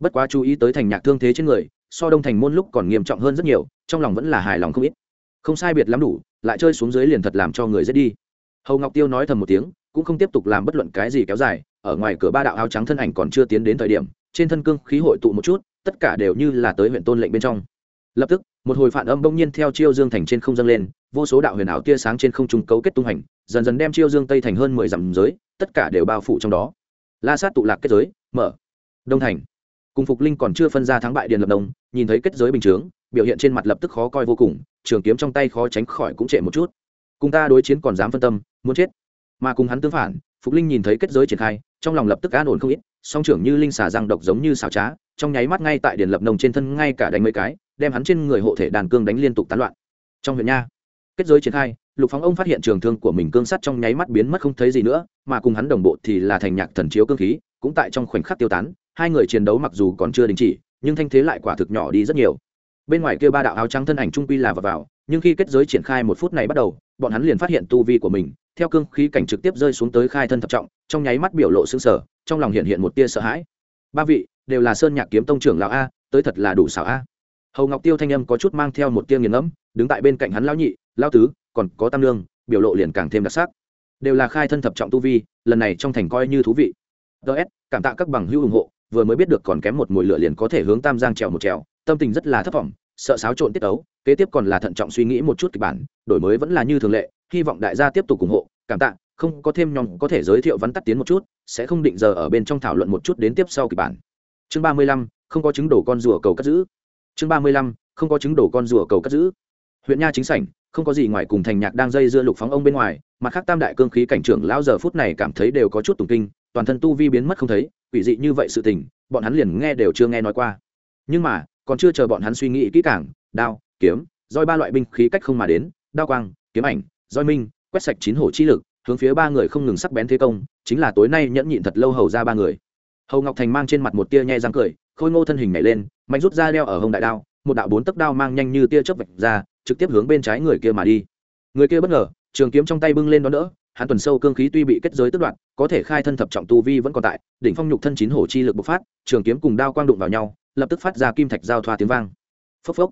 Bất quá chú ý tới thành nhạc thương thế trên người, so đông thành môn lúc còn nghiêm trọng hơn rất nhiều, trong lòng vẫn là hài lòng không ít. Không sai biệt lắm đủ, lại chơi xuống dưới liền thật làm cho người dễ đi. Hầu ngọc tiêu nói thầm một tiếng, cũng không tiếp tục làm bất luận cái gì kéo dài, ở ngoài cửa ba đạo áo trắng thân ảnh còn chưa tiến đến thời điểm, trên thân cương khí hội tụ một chút, tất cả đều như là tới huyện tôn lệnh bên trong. Lập tức một hồi phản âm bỗng nhiên theo chiêu dương thành trên không dâng lên, vô số đạo huyền ảo tia sáng trên không trung cấu kết tung hành, dần dần đem chiêu dương tây thành hơn mười dặm giới, tất cả đều bao phủ trong đó. La sát tụ lạc kết giới, mở. Đông thành. Cùng phục linh còn chưa phân ra thắng bại điền lập đông nhìn thấy kết giới bình chướng, biểu hiện trên mặt lập tức khó coi vô cùng, trường kiếm trong tay khó tránh khỏi cũng trệ một chút. Cùng ta đối chiến còn dám phân tâm, muốn chết. Mà cùng hắn tương phản, phục linh nhìn thấy kết giới triển khai, trong lòng lập tức an ổn không ít, song trưởng như linh xà răng độc giống như xào trá trong nháy mắt ngay tại điền lập nông trên thân ngay cả đánh mấy cái đem hắn trên người hộ thể đàn cương đánh liên tục tán loạn. Trong huyện nha kết giới triển khai lục phóng ông phát hiện trường thương của mình cương sắt trong nháy mắt biến mất không thấy gì nữa mà cùng hắn đồng bộ thì là thành nhạc thần chiếu cương khí cũng tại trong khoảnh khắc tiêu tán hai người chiến đấu mặc dù còn chưa đình chỉ nhưng thanh thế lại quả thực nhỏ đi rất nhiều. Bên ngoài kia ba đạo áo trắng thân ảnh trung quy là vào, vào nhưng khi kết giới triển khai một phút này bắt đầu bọn hắn liền phát hiện tu vi của mình theo cương khí cảnh trực tiếp rơi xuống tới khai thân thập trọng trong nháy mắt biểu lộ xương sở trong lòng hiện hiện một tia sợ hãi. Ba vị đều là sơn nhạc kiếm tông trưởng lão a, tới thật là đủ xảo a. Hầu ngọc tiêu thanh âm có chút mang theo một tia nghiền ngẫm, đứng tại bên cạnh hắn lão nhị, lão tứ, còn có tam lương biểu lộ liền càng thêm đặc sắc. Đều là khai thân thập trọng tu vi, lần này trong thành coi như thú vị. Ts cảm tạ các bằng hữu ủng hộ, vừa mới biết được còn kém một mùi lửa liền có thể hướng tam giang trèo một trèo, tâm tình rất là thất vọng, sợ xáo trộn tiết ấu, kế tiếp còn là thận trọng suy nghĩ một chút kịch bản, đổi mới vẫn là như thường lệ, hy vọng đại gia tiếp tục ủng hộ, cảm tạ, không có thêm nhóm có thể giới thiệu vắn tắt tiến một chút, sẽ không định giờ ở bên trong thảo luận một chút đến tiếp sau kịch bản chương ba mươi lăm, không có chứng đổ con rùa cầu cất giữ. Chương ba mươi lăm, không có chứng đổ con rùa cầu cất giữ. Huyện nha chính sảnh, không có gì ngoài cùng thành nhạc đang dây dưa lục phóng ông bên ngoài mặt khác tam đại cương khí cảnh trưởng lão giờ phút này cảm thấy đều có chút tùng kinh, toàn thân tu vi biến mất không thấy, quỷ dị như vậy sự tình, bọn hắn liền nghe đều chưa nghe nói qua. Nhưng mà, còn chưa chờ bọn hắn suy nghĩ kỹ càng, đao, kiếm, roi ba loại binh khí cách không mà đến, đao quang, kiếm ảnh, roi minh, quét sạch chín hổ chi lực, hướng phía ba người không ngừng sắc bén thế công, chính là tối nay nhẫn nhịn thật lâu hầu ra ba người hầu ngọc thành mang trên mặt một tia nhẹ răng cười, khôi ngô thân hình nhảy lên, mạnh rút ra đeo ở hông đại đao, một đạo bốn tấc đao mang nhanh như tia chớp vạch ra, trực tiếp hướng bên trái người kia mà đi. Người kia bất ngờ, trường kiếm trong tay bưng lên đó đỡ, hắn tuần sâu cương khí tuy bị kết giới tức đoạn có thể khai thân thập trọng tu vi vẫn còn tại, đỉnh phong nhục thân chín hổ chi lực bộc phát, trường kiếm cùng đao quang đụng vào nhau, lập tức phát ra kim thạch giao thoa tiếng vang. Phốc phốc.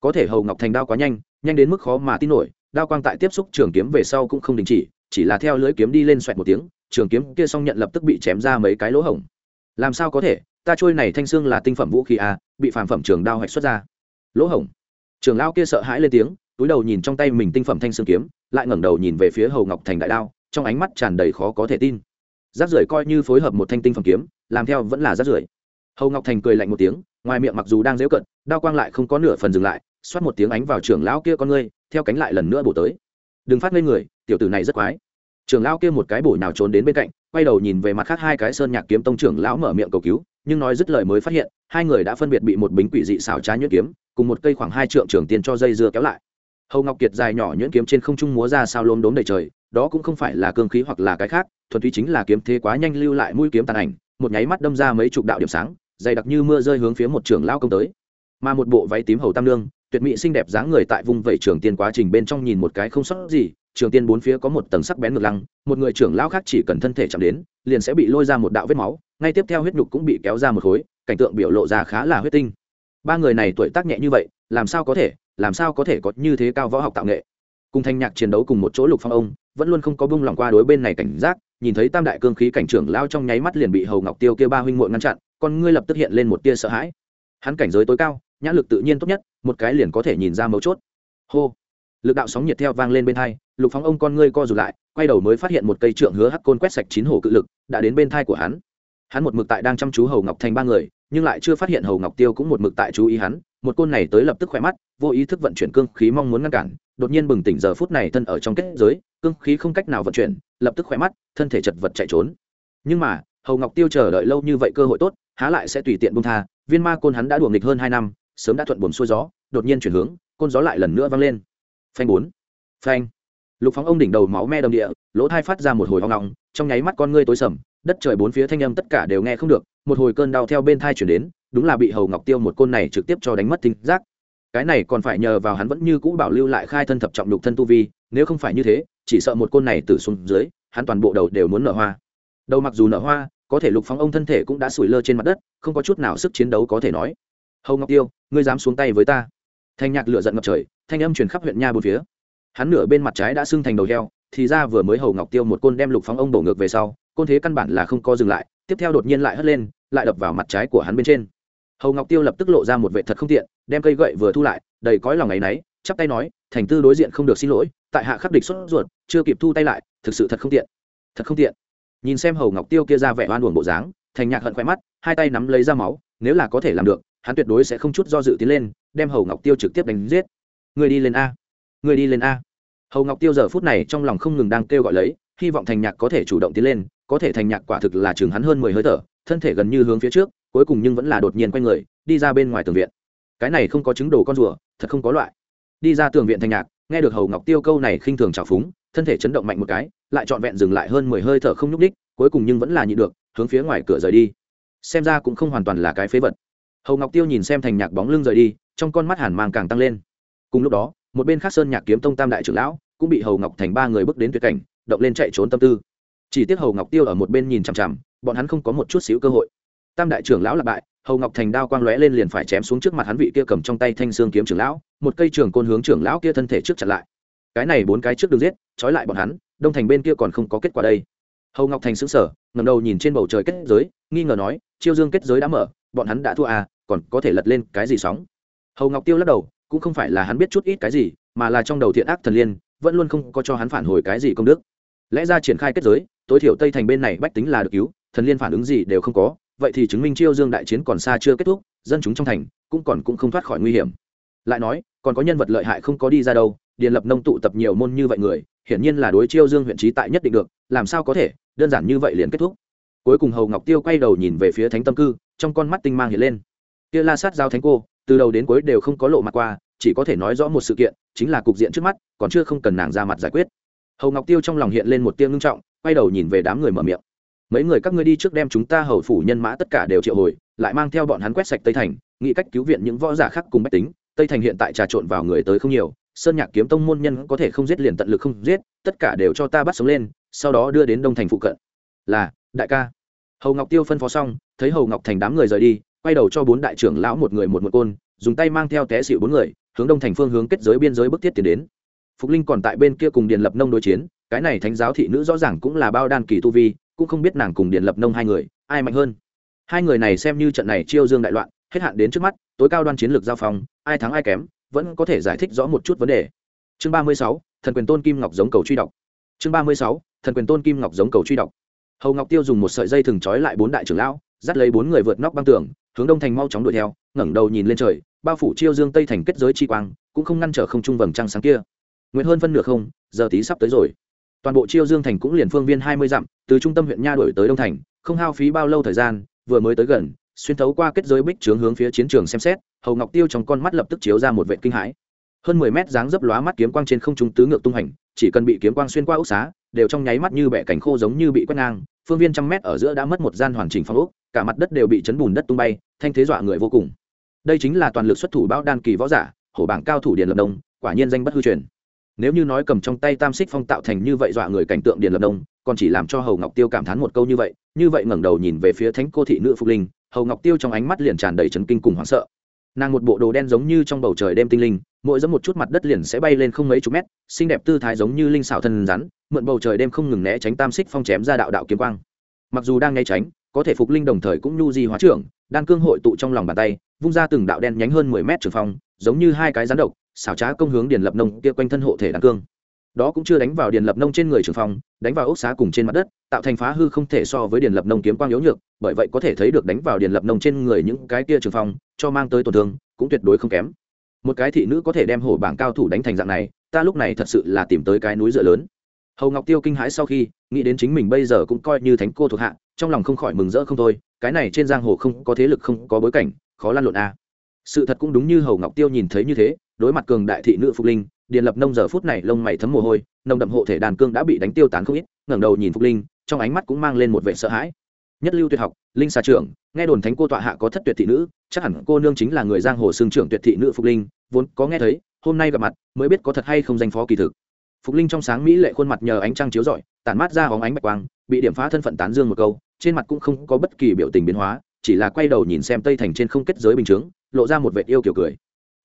Có thể hầu ngọc thành đao quá nhanh nhanh đến mức khó mà tin nổi, đao quang tại tiếp xúc trường kiếm về sau cũng không đình chỉ chỉ là theo lưỡi kiếm đi lên xoẹt một tiếng, trường kiếm kia xong nhận lập tức bị chém ra mấy cái lỗ hổng làm sao có thể? Ta trôi này thanh xương là tinh phẩm vũ khí à bị phản phẩm trường đao hoạch xuất ra. Lỗ hổng. Trường lao kia sợ hãi lên tiếng, túi đầu nhìn trong tay mình tinh phẩm thanh xương kiếm, lại ngẩng đầu nhìn về phía hầu ngọc thành đại đao, trong ánh mắt tràn đầy khó có thể tin. Rác rưởi coi như phối hợp một thanh tinh phẩm kiếm, làm theo vẫn là rác rưởi. Hầu ngọc thành cười lạnh một tiếng, ngoài miệng mặc dù đang dễu cận, đao quang lại không có nửa phần dừng lại, xoát một tiếng ánh vào trưởng lão kia con ngươi, theo cánh lại lần nữa bổ tới. Đừng phát ngây người, tiểu tử này rất quái trưởng lão kia một cái bổ nào trốn đến bên cạnh, quay đầu nhìn về mặt khác hai cái sơn nhạc kiếm tông trưởng lão mở miệng cầu cứu, nhưng nói dứt lời mới phát hiện, hai người đã phân biệt bị một bính quỷ dị xảo trá nhuyễn kiếm, cùng một cây khoảng hai trượng trưởng tiền cho dây dưa kéo lại. Hầu ngọc kiệt dài nhỏ nhuyễn kiếm trên không trung múa ra sao lốm đốm đầy trời, đó cũng không phải là cương khí hoặc là cái khác, thuần túy chính là kiếm thế quá nhanh lưu lại mũi kiếm tàn ảnh, một nháy mắt đâm ra mấy chục đạo điểm sáng, dày đặc như mưa rơi hướng phía một trưởng lão công tới. Mà một bộ váy tím hầu tam lương, tuyệt mỹ xinh đẹp dáng người tại vùng vẩy trường tiên quá trình bên trong nhìn một cái không sót gì trường tiên bốn phía có một tầng sắc bén ngược lăng, một người trưởng lão khác chỉ cần thân thể chạm đến, liền sẽ bị lôi ra một đạo vết máu, ngay tiếp theo huyết nhục cũng bị kéo ra một khối, cảnh tượng biểu lộ ra khá là huyết tinh. Ba người này tuổi tác nhẹ như vậy, làm sao có thể, làm sao có thể có như thế cao võ học tạo nghệ? Cùng thanh nhạc chiến đấu cùng một chỗ lục phong ông, vẫn luôn không có bung lòng qua đối bên này cảnh giác, nhìn thấy tam đại cương khí cảnh trưởng lao trong nháy mắt liền bị hầu ngọc tiêu kia ba huynh muội ngăn chặn, con ngươi lập tức hiện lên một tia sợ hãi. Hắn cảnh giới tối cao nhãn lực tự nhiên tốt nhất, một cái liền có thể nhìn ra mấu chốt. Hô lực đạo sóng nhiệt theo vang lên bên thai lục phóng ông con ngươi co rụt lại, quay đầu mới phát hiện một cây trượng hứa hắc côn quét sạch chín hồ cự lực, đã đến bên thai của hắn. Hắn một mực tại đang chăm chú hầu ngọc thành ba người, nhưng lại chưa phát hiện hầu ngọc tiêu cũng một mực tại chú ý hắn. Một côn này tới lập tức khỏe mắt, vô ý thức vận chuyển cương khí mong muốn ngăn cản, đột nhiên bừng tỉnh giờ phút này thân ở trong kết giới, cương khí không cách nào vận chuyển, lập tức khỏe mắt, thân thể chật vật chạy trốn. Nhưng mà, hầu ngọc tiêu chờ đợi lâu như vậy cơ hội tốt, há lại sẽ tùy tiện bung tha. Viên ma côn hắn đã đùa nghịch hơn hai năm, sớm đã thuận buồn xuôi gió, đột nhiên chuyển hướng, côn gió lại lần nữa vang lên phanh bốn. Phanh. Lục phóng ông đỉnh đầu máu me đồng địa, lỗ thai phát ra một hồi hoang lòng trong nháy mắt con ngươi tối sầm, đất trời bốn phía thanh âm tất cả đều nghe không được, một hồi cơn đau theo bên thai chuyển đến, đúng là bị hầu ngọc tiêu một côn này trực tiếp cho đánh mất thính giác. Cái này còn phải nhờ vào hắn vẫn như cũ bảo lưu lại khai thân thập trọng lục thân tu vi, nếu không phải như thế, chỉ sợ một côn này từ xuống dưới, hắn toàn bộ đầu đều muốn nở hoa. Đầu mặc dù nở hoa, có thể lục phóng ông thân thể cũng đã sủi lơ trên mặt đất, không có chút nào sức chiến đấu có thể nói. Hầu ngọc tiêu, ngươi dám xuống tay với ta. Thanh nhạc lửa giận ngập trời thanh âm truyền khắp huyện nha bốn phía. Hắn nửa bên mặt trái đã sưng thành đầu heo, thì ra vừa mới hầu ngọc tiêu một côn đem lục phóng ông đổ ngược về sau, côn thế căn bản là không có dừng lại, tiếp theo đột nhiên lại hất lên, lại đập vào mặt trái của hắn bên trên. Hầu ngọc tiêu lập tức lộ ra một vệ thật không tiện, đem cây gậy vừa thu lại, đầy cõi lòng ấ y náy chắp tay nói, thành tư đối diện không được xin lỗi, tại hạ khắc địch xuất ruột, chưa kịp thu tay lại, thực sự thật không tiện. Thật không tiện. Nhìn xem hầu ngọc tiêu kia ra vẻ oan uổng bộ dáng, thành nhạc hận khoe mắt, hai tay nắm lấy ra máu, nếu là có thể làm được, hắn tuyệt đối sẽ không chút do dự tiến lên, đem hầu ngọc tiêu trực tiếp đánh giết người đi lên a. Người đi lên a. Hầu ngọc tiêu giờ phút này trong lòng không ngừng đang kêu gọi lấy, hy vọng thành nhạc có thể chủ động tiến lên, có thể thành nhạc quả thực là chừng hắn hơn mười hơi thở, thân thể gần như hướng phía trước, cuối cùng nhưng vẫn là đột nhiên quay người, đi ra bên ngoài tường viện. Cái này không có chứng đồ con rùa, thật không có loại. Đi ra tường viện thành nhạc, nghe được hầu ngọc tiêu câu này khinh thường trào phúng, thân thể chấn động mạnh một cái, lại trọn vẹn dừng lại hơn mười hơi thở không nhúc đích cuối cùng nhưng vẫn là nhịn được, hướng phía ngoài cửa rời đi. Xem ra cũng không hoàn toàn là cái phế vật. Hầu ngọc tiêu nhìn xem thành nhạc bóng lưng rời đi, trong con mắt hàn mang càng tăng lên cùng lúc đó, một bên khác sơn nhạc kiếm tông tam đại trưởng lão cũng bị hầu ngọc thành ba người bước đến tuyệt cảnh, động lên chạy trốn tâm tư. Chỉ tiếc hầu ngọc tiêu ở một bên nhìn chằm chằm, bọn hắn không có một chút xíu cơ hội. Tam đại trưởng lão là bại, hầu ngọc thành đao quang lóe lên liền phải chém xuống trước mặt hắn vị kia cầm trong tay thanh xương kiếm trưởng lão, một cây trường côn hướng trưởng lão kia thân thể trước chặn lại. Cái này bốn cái trước được giết, trói lại bọn hắn, đông thành bên kia còn không có kết quả đây. Hầu ngọc thành xứng sở ngầm đầu nhìn trên bầu trời kết giới, nghi ngờ nói, chiêu dương kết giới đã mở, bọn hắn đã thua à còn có thể lật lên cái gì sóng? Hầu ngọc tiêu lắc đầu cũng không phải là hắn biết chút ít cái gì, mà là trong đầu thiện ác thần liên, vẫn luôn không có cho hắn phản hồi cái gì công đức. Lẽ ra triển khai kết giới, tối thiểu tây thành bên này bách tính là được cứu, thần liên phản ứng gì đều không có, vậy thì chứng minh chiêu dương đại chiến còn xa chưa kết thúc, dân chúng trong thành cũng còn cũng không thoát khỏi nguy hiểm. Lại nói, còn có nhân vật lợi hại không có đi ra đâu, điền lập nông tụ tập nhiều môn như vậy người, hiển nhiên là đối chiêu dương huyện trí tại nhất định được, làm sao có thể, đơn giản như vậy liền kết thúc. Cuối cùng hầu ngọc tiêu quay đầu nhìn về phía thánh tâm cư, trong con mắt tinh mang hiện lên. Kia la sát giao thánh cô từ đầu đến cuối đều không có lộ mặt qua, chỉ có thể nói rõ một sự kiện, chính là cục diện trước mắt, còn chưa không cần nàng ra mặt giải quyết. Hầu ngọc tiêu trong lòng hiện lên một tiếng ngưng trọng, quay đầu nhìn về đám người mở miệng. Mấy người các ngươi đi trước đem chúng ta hầu phủ nhân mã tất cả đều triệu hồi, lại mang theo bọn hắn quét sạch tây thành, nghĩ cách cứu viện những võ giả khác cùng bách tính. Tây thành hiện tại trà trộn vào người tới không nhiều, sơn nhạc kiếm tông môn nhân có thể không giết liền tận lực không giết, tất cả đều cho ta bắt sống lên, sau đó đưa đến đông thành phụ cận. Là, đại ca. Hầu ngọc tiêu phân phó xong, thấy hầu ngọc thành đám người rời đi quay đầu cho bốn đại trưởng lão một người một một côn, dùng tay mang theo té xịu bốn người, hướng đông thành phương hướng kết giới biên giới bức thiết tiến đến. Phục linh còn tại bên kia cùng điền lập nông đối chiến, cái này thánh giáo thị nữ rõ ràng cũng là bao đan kỳ tu vi, cũng không biết nàng cùng điền lập nông hai người, ai mạnh hơn. Hai người này xem như trận này chiêu dương đại loạn, hết hạn đến trước mắt, tối cao đoan chiến lược giao phong, ai thắng ai kém, vẫn có thể giải thích rõ một chút vấn đề. Chương ba mươi sáu, thần quyền tôn kim ngọc giống cầu truy đọc chương ba mươi sáu, thần quyền tôn kim ngọc giống cầu truy đọc hầu ngọc tiêu dùng một sợi dây thừng trói lại bốn đại trưởng lão, dắt lấy bốn người vượt nóc băng tường hướng đông thành mau chóng đuổi theo, ngẩng đầu nhìn lên trời, bao phủ chiêu dương tây thành kết giới chi quang, cũng không ngăn trở không trung vầng trăng sáng kia. Nguyện hơn phân nửa không, giờ tí sắp tới rồi. Toàn bộ chiêu dương thành cũng liền phương viên hai mươi dặm, từ trung tâm huyện nha đổi tới đông thành, không hao phí bao lâu thời gian, vừa mới tới gần, xuyên thấu qua kết giới bích trướng hướng phía chiến trường xem xét, hầu ngọc tiêu trong con mắt lập tức chiếu ra một vệ kinh hãi. Hơn mười mét dáng dấp lóa mắt kiếm quang trên không trung tứ ngược tung hành chỉ cần bị kiếm quang xuyên qua ốc xá, đều trong nháy mắt như bẻ cành khô giống như bị quét ngang, phương viên trăm mét ở giữa đã mất một gian hoàn chỉnh phong ốc cả mặt đất đều bị chấn bùn đất tung bay, thanh thế dọa người vô cùng. Đây chính là toàn lực xuất thủ bão đan kỳ võ giả, hổ bảng cao thủ điền lập đông quả nhiên danh bất hư truyền. Nếu như nói cầm trong tay tam xích phong tạo thành như vậy dọa người cảnh tượng điền lập đông còn chỉ làm cho hầu ngọc tiêu cảm thán một câu như vậy như vậy ngẩng đầu nhìn về phía thánh cô thị nữ phục linh, hầu ngọc tiêu trong ánh mắt liền tràn đầy chấn kinh cùng hoảng sợ. Nàng một bộ đồ đen giống như trong bầu trời đêm tinh linh, mỗi giấm một chút mặt đất liền sẽ bay lên không mấy chục mét, xinh đẹp tư thái giống như linh xảo thân rắn, mượn bầu trời đêm không ngừng né tránh tam xích phong chém ra đạo đạo kiếm quang. Mặc dù đang né tránh có thể phục linh đồng thời cũng nhu di hóa trưởng, đan cương hội tụ trong lòng bàn tay, vung ra từng đạo đen nhánh hơn mười mét trường phong, giống như hai cái rắn độc, xảo trá công hướng điền lập nông kia quanh thân hộ thể đan cương. Đó cũng chưa đánh vào điền lập nông trên người trường phong, đánh vào ốc xá cùng trên mặt đất, tạo thành phá hư không thể so với điền lập nông kiếm quang yếu nhược, bởi vậy có thể thấy được đánh vào điền lập nông trên người những cái kia trường phong, cho mang tới tổn thương, cũng tuyệt đối không kém. Một cái thị nữ có thể đem hổ bảng cao thủ đánh thành dạng này, ta lúc này thật sự là tìm tới cái núi dựa lớn hầu ngọc tiêu kinh hãi sau khi, nghĩ đến chính mình bây giờ cũng coi như thánh cô thuộc hạ, trong lòng không khỏi mừng rỡ không thôi, cái này trên giang hồ không có thế lực không có bối cảnh, khó lan lộn a. Sự thật cũng đúng như hầu ngọc tiêu nhìn thấy như thế, đối mặt cường đại thị nữ phục linh, điền lập nông giờ phút này lông mày thấm mồ hôi, nồng đậm hộ thể đàn cương đã bị đánh tiêu tán không ít, ngẩng đầu nhìn phục linh, trong ánh mắt cũng mang lên một vẻ sợ hãi. Nhất lưu tuyệt học, linh xà trưởng, nghe đồn thánh cô tọa hạ có thất tuyệt thị nữ, chắc hẳn cô nương chính là người giang hồ xương trưởng tuyệt thị nữ phục linh, vốn có nghe thấy, hôm nay gặp mặt, mới biết có thật hay không danh phó kỳ thực phục linh trong sáng mỹ lệ khuôn mặt nhờ ánh trăng chiếu rọi, tản mát ra hóng ánh bạch quang, bị điểm phá thân phận tán dương một câu, trên mặt cũng không có bất kỳ biểu tình biến hóa, chỉ là quay đầu nhìn xem tây thành trên không kết giới bình chướng, lộ ra một vệt yêu kiểu cười.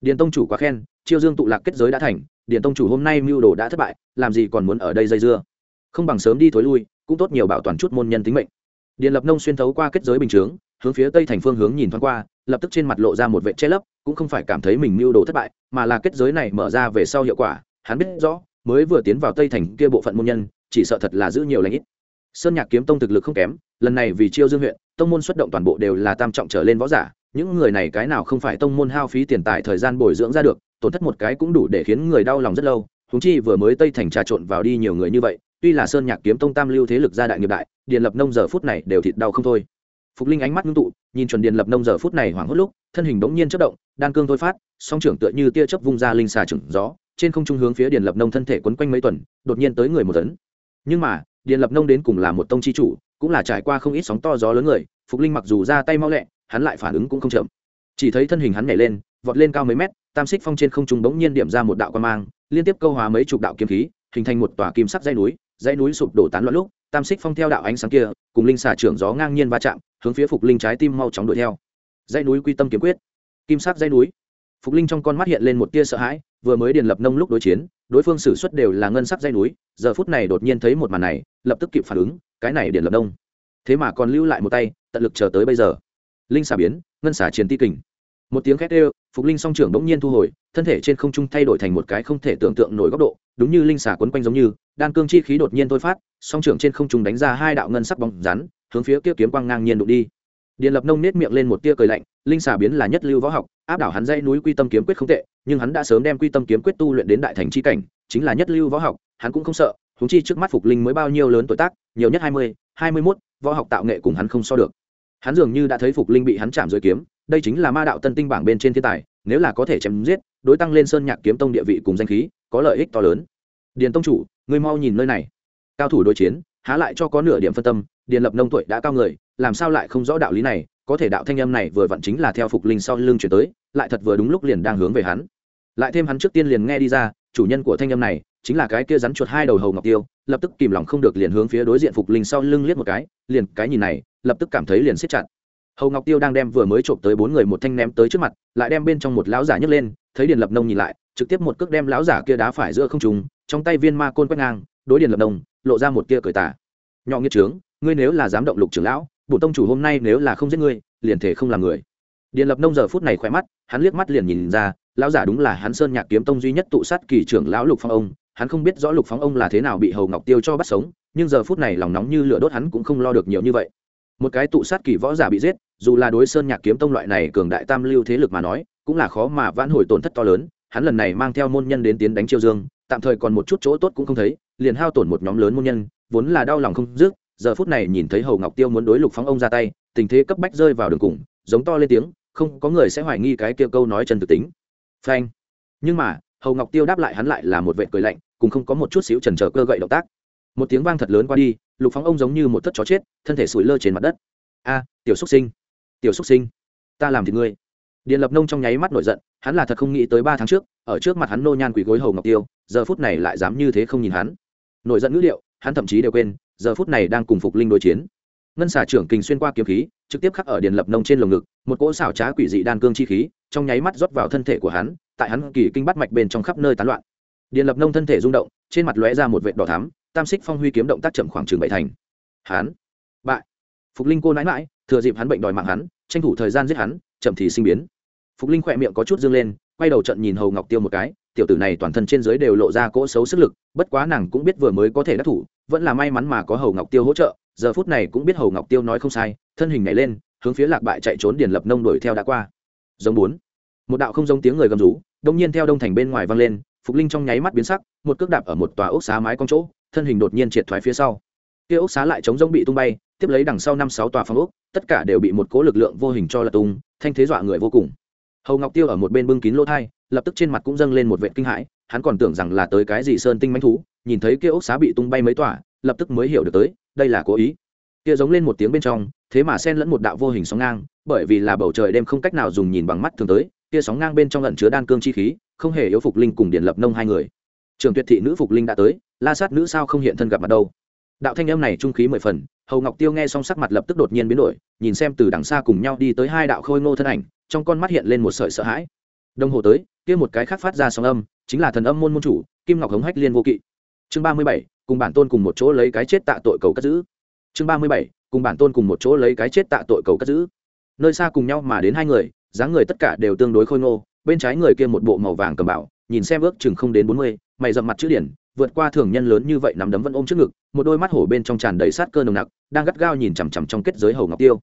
Điền tông chủ quá khen, chiêu dương tụ lạc kết giới đã thành, điền tông chủ hôm nay mưu đồ đã thất bại, làm gì còn muốn ở đây dây dưa? Không bằng sớm đi thối lui, cũng tốt nhiều bảo toàn chút môn nhân tính mệnh. Điền lập nông xuyên thấu qua kết giới bình chướng, hướng phía tây thành phương hướng nhìn thoáng qua, lập tức trên mặt lộ ra một vệ che lấp, cũng không phải cảm thấy mình mưu đồ thất bại, mà là kết giới này mở ra về sau hiệu quả, hắn biết rõ mới vừa tiến vào tây thành kia bộ phận môn nhân, chỉ sợ thật là giữ nhiều lãnh ít. Sơn nhạc kiếm tông thực lực không kém, lần này vì chiêu dương huyện, tông môn xuất động toàn bộ đều là tam trọng trở lên võ giả, những người này cái nào không phải tông môn hao phí tiền tài thời gian bồi dưỡng ra được, tổn thất một cái cũng đủ để khiến người đau lòng rất lâu húng chi vừa mới tây thành trà trộn vào đi nhiều người như vậy, tuy là sơn nhạc kiếm tông tam lưu thế lực gia đại nghiệp đại điện lập nông giờ phút này đều thịt đau không thôi. Phục linh ánh mắt ngưng tụ, nhìn chuẩn điện lập nông giờ phút này hoảng hốt lúc, thân hình bỗng nhiên chất động, đan cương thôi phát, song trưởng tựa như tia chớp vung ra linh xà trừng gió trên không trung hướng phía điện lập nông thân thể quấn quanh mấy tuần, đột nhiên tới người một tấn. Nhưng mà điện lập nông đến cùng là một tông chi chủ, cũng là trải qua không ít sóng to gió lớn người, phục linh mặc dù ra tay mau lẹ, hắn lại phản ứng cũng không chậm. Chỉ thấy thân hình hắn nhảy lên, vọt lên cao mấy mét, tam xích phong trên không trung bỗng nhiên điểm ra một đạo quan mang, liên tiếp câu hóa mấy chục đạo kiếm khí, hình thành một tòa kim sắc dây núi, dãy núi sụp đổ tán loạn lúc, tam xích phong theo đạo ánh sáng kia, cùng linh xà trưởng gió ngang nhiên va chạm, hướng phía phục linh trái tim mau chóng đuổi theo. Dãy núi quy tâm kiếm quyết. Kim sắc dãy núi. Phục linh trong con mắt hiện lên một tia sợ hãi vừa mới điền lập nông lúc đối chiến, đối phương xử suất đều là ngân sắc dây núi, giờ phút này đột nhiên thấy một màn này, lập tức kịp phản ứng, cái này điền lập nông. Thế mà còn lưu lại một tay, tận lực chờ tới bây giờ. Linh xả biến, ngân xả chiến ti kình. Một tiếng khét đều phục linh song trưởng bỗng nhiên thu hồi, thân thể trên không trung thay đổi thành một cái không thể tưởng tượng nổi góc độ, đúng như linh xả quấn quanh giống như, đan cương chi khí đột nhiên thôi phát, song trưởng trên không trung đánh ra hai đạo ngân sắc bóng rắn, hướng phía kia kiếm quang ngang nhiên đụng đi. Điện lập nông nết miệng lên một tia cười lạnh, linh xả biến là nhất lưu võ học, áp đảo hắn dây núi quy tâm kiếm quyết không tệ nhưng hắn đã sớm đem quy tâm kiếm quyết tu luyện đến đại thành chi cảnh, chính là nhất lưu võ học, hắn cũng không sợ húng chi trước mắt phục linh mới bao nhiêu lớn tuổi tác, nhiều nhất hai mươi hai mươi mốt, võ học tạo nghệ cùng hắn không so được. Hắn dường như đã thấy phục linh bị hắn chạm dưới kiếm, đây chính là ma đạo tân tinh bảng bên trên thiên tài, nếu là có thể chém giết, đối tăng lên sơn nhạc kiếm tông địa vị cùng danh khí, có lợi ích to lớn. Điền tông chủ, ngươi mau nhìn nơi này. Cao thủ đối chiến, há lại cho có nửa điểm phân tâm, điền lập nông tuổi đã cao người, làm sao lại không rõ đạo lý này, có thể đạo thanh âm này vừa vặn chính là theo phục linh sau lưng chuyển tới, lại thật vừa đúng lúc liền đang hướng về hắn lại thêm hắn trước tiên liền nghe đi ra, chủ nhân của thanh âm này chính là cái kia rắn chuột hai đầu hầu ngọc tiêu, lập tức kìm lòng không được liền hướng phía đối diện phục linh sau lưng liếc một cái, liền cái nhìn này, lập tức cảm thấy liền siết chặt. Hầu ngọc tiêu đang đem vừa mới trộm tới bốn người một thanh ném tới trước mặt, lại đem bên trong một lão giả nhấc lên, thấy điền lập nông nhìn lại, trực tiếp một cước đem lão giả kia đá phải giữa không trùng trong tay viên ma côn quét ngang, đối điền lập nông lộ ra một kia cười tả nhỏ nghiệt trướng, ngươi nếu là dám động lục trưởng lão bổ tông chủ hôm nay nếu là không giết ngươi, liền thể không làm người. Điền lập nông giờ phút này khỏe mắt hắn liếc mắt liền nhìn ra, lão giả đúng là hắn sơn nhạc kiếm tông duy nhất tụ sát kỳ trưởng lão lục phong ông. Hắn không biết rõ lục phong ông là thế nào bị hầu ngọc tiêu cho bắt sống, nhưng giờ phút này lòng nóng như lửa đốt hắn cũng không lo được nhiều như vậy. Một cái tụ sát kỳ võ giả bị giết, dù là đối sơn nhạc kiếm tông loại này cường đại tam lưu thế lực mà nói, cũng là khó mà vãn hồi tổn thất to lớn. Hắn lần này mang theo môn nhân đến tiến đánh chiêu dương, tạm thời còn một chút chỗ tốt cũng không thấy, liền hao tổn một nhóm lớn môn nhân, vốn là đau lòng không dứt, giờ phút này nhìn thấy hầu ngọc tiêu muốn đối lục phóng ông ra tay, tình thế cấp bách rơi vào đường cùng, giống to lên tiếng không có người sẽ hoài nghi cái kia câu nói chân thực tính. Phanh. Nhưng mà, hầu ngọc tiêu đáp lại hắn lại là một vệ cười lạnh, cùng không có một chút xíu trần trờ cơ gậy động tác. Một tiếng vang thật lớn qua đi, lục phóng ông giống như một thất chó chết, thân thể sủi lơ trên mặt đất. A, tiểu xúc sinh. Tiểu xúc sinh, ta làm thì ngươi. Điện lập nông trong nháy mắt nổi giận, hắn là thật không nghĩ tới ba tháng trước, ở trước mặt hắn nô nhan quỷ gối hầu ngọc tiêu, giờ phút này lại dám như thế không nhìn hắn. Nổi giận ngữ liệu hắn thậm chí đều quên, giờ phút này đang cùng phục linh đối chiến ngân xà trưởng kình xuyên qua kiếm khí, trực tiếp khắc ở điện lập nông trên lồng ngực, một cỗ xảo trá quỷ dị đan cương chi khí, trong nháy mắt rót vào thân thể của hắn, tại hắn kỳ kinh bắt mạch bên trong khắp nơi tán loạn. Điện lập nông thân thể rung động, trên mặt lóe ra một vệt đỏ thắm, tam xích phong huy kiếm động tác chậm khoảng trường bảy thành. Hắn, bại. Phục linh cô nãi mãi thừa dịp hắn bệnh đòi mạng hắn, tranh thủ thời gian giết hắn, chậm thì sinh biến. Phục linh khỏe miệng có chút dương lên, quay đầu trận nhìn hầu ngọc tiêu một cái, tiểu tử này toàn thân trên dưới đều lộ ra cỗ xấu sức lực, bất quá nàng cũng biết vừa mới có thể đắc thủ, vẫn là may mắn mà có hầu ngọc tiêu hỗ trợ giờ phút này cũng biết hầu ngọc tiêu nói không sai, thân hình nhảy lên, hướng phía lạc bại chạy trốn điền lập nông đuổi theo đã qua. Giống bốn. Một đạo không giống tiếng người gầm rú, đông nhiên theo đông thành bên ngoài vang lên, phục linh trong nháy mắt biến sắc, một cước đạp ở một tòa ốc xá mái con chỗ, thân hình đột nhiên triệt thoái phía sau. Kia ốc xá lại chống rông bị tung bay, tiếp lấy đằng sau năm sáu tòa phòng ốc, tất cả đều bị một cố lực lượng vô hình cho là tung, thanh thế dọa người vô cùng. Hầu ngọc tiêu ở một bên bưng kín lỗ thai, lập tức trên mặt cũng dâng lên một vệ kinh hãi, hắn còn tưởng rằng là tới cái gì sơn tinh manh thú, nhìn thấy kia ốc xá bị tung bay mấy tòa lập tức mới hiểu được tới, đây là cố ý. Kia giống lên một tiếng bên trong, thế mà xen lẫn một đạo vô hình sóng ngang, bởi vì là bầu trời đêm không cách nào dùng nhìn bằng mắt thường tới, kia sóng ngang bên trong lẩn chứa đan cương chi khí, không hề yếu phục linh cùng điện lập nông hai người. Trường tuyệt thị nữ phục linh đã tới, la sát nữ sao không hiện thân gặp mặt đâu? Đạo thanh âm này trung khí mười phần, hầu ngọc tiêu nghe xong sắc mặt lập tức đột nhiên biến đổi, nhìn xem từ đằng xa cùng nhau đi tới hai đạo khôi ngô thân ảnh, trong con mắt hiện lên một sợi sợ hãi. Đồng hồ tới, kia một cái khác phát ra sóng âm, chính là thần âm môn môn chủ, kim ngọc hống hách liên vô kỵ. Chương ba mươi bảy cùng bản tôn cùng một chỗ lấy cái chết tạ tội cầu cất giữ. Chương ba mươi bảy, cùng bản tôn cùng một chỗ lấy cái chết tạ tội cầu cất giữ. Nơi xa cùng nhau mà đến hai người, dáng người tất cả đều tương đối khôi ngô, bên trái người kia một bộ màu vàng cầm bảo, nhìn xem ước chừng không đến bốn mươi, mày dậm mặt chữ điển, vượt qua thường nhân lớn như vậy nắm đấm vẫn ôm trước ngực, một đôi mắt hổ bên trong tràn đầy sát cơ nồng nặc, đang gắt gao nhìn chằm chằm trong kết giới hầu ngọc tiêu.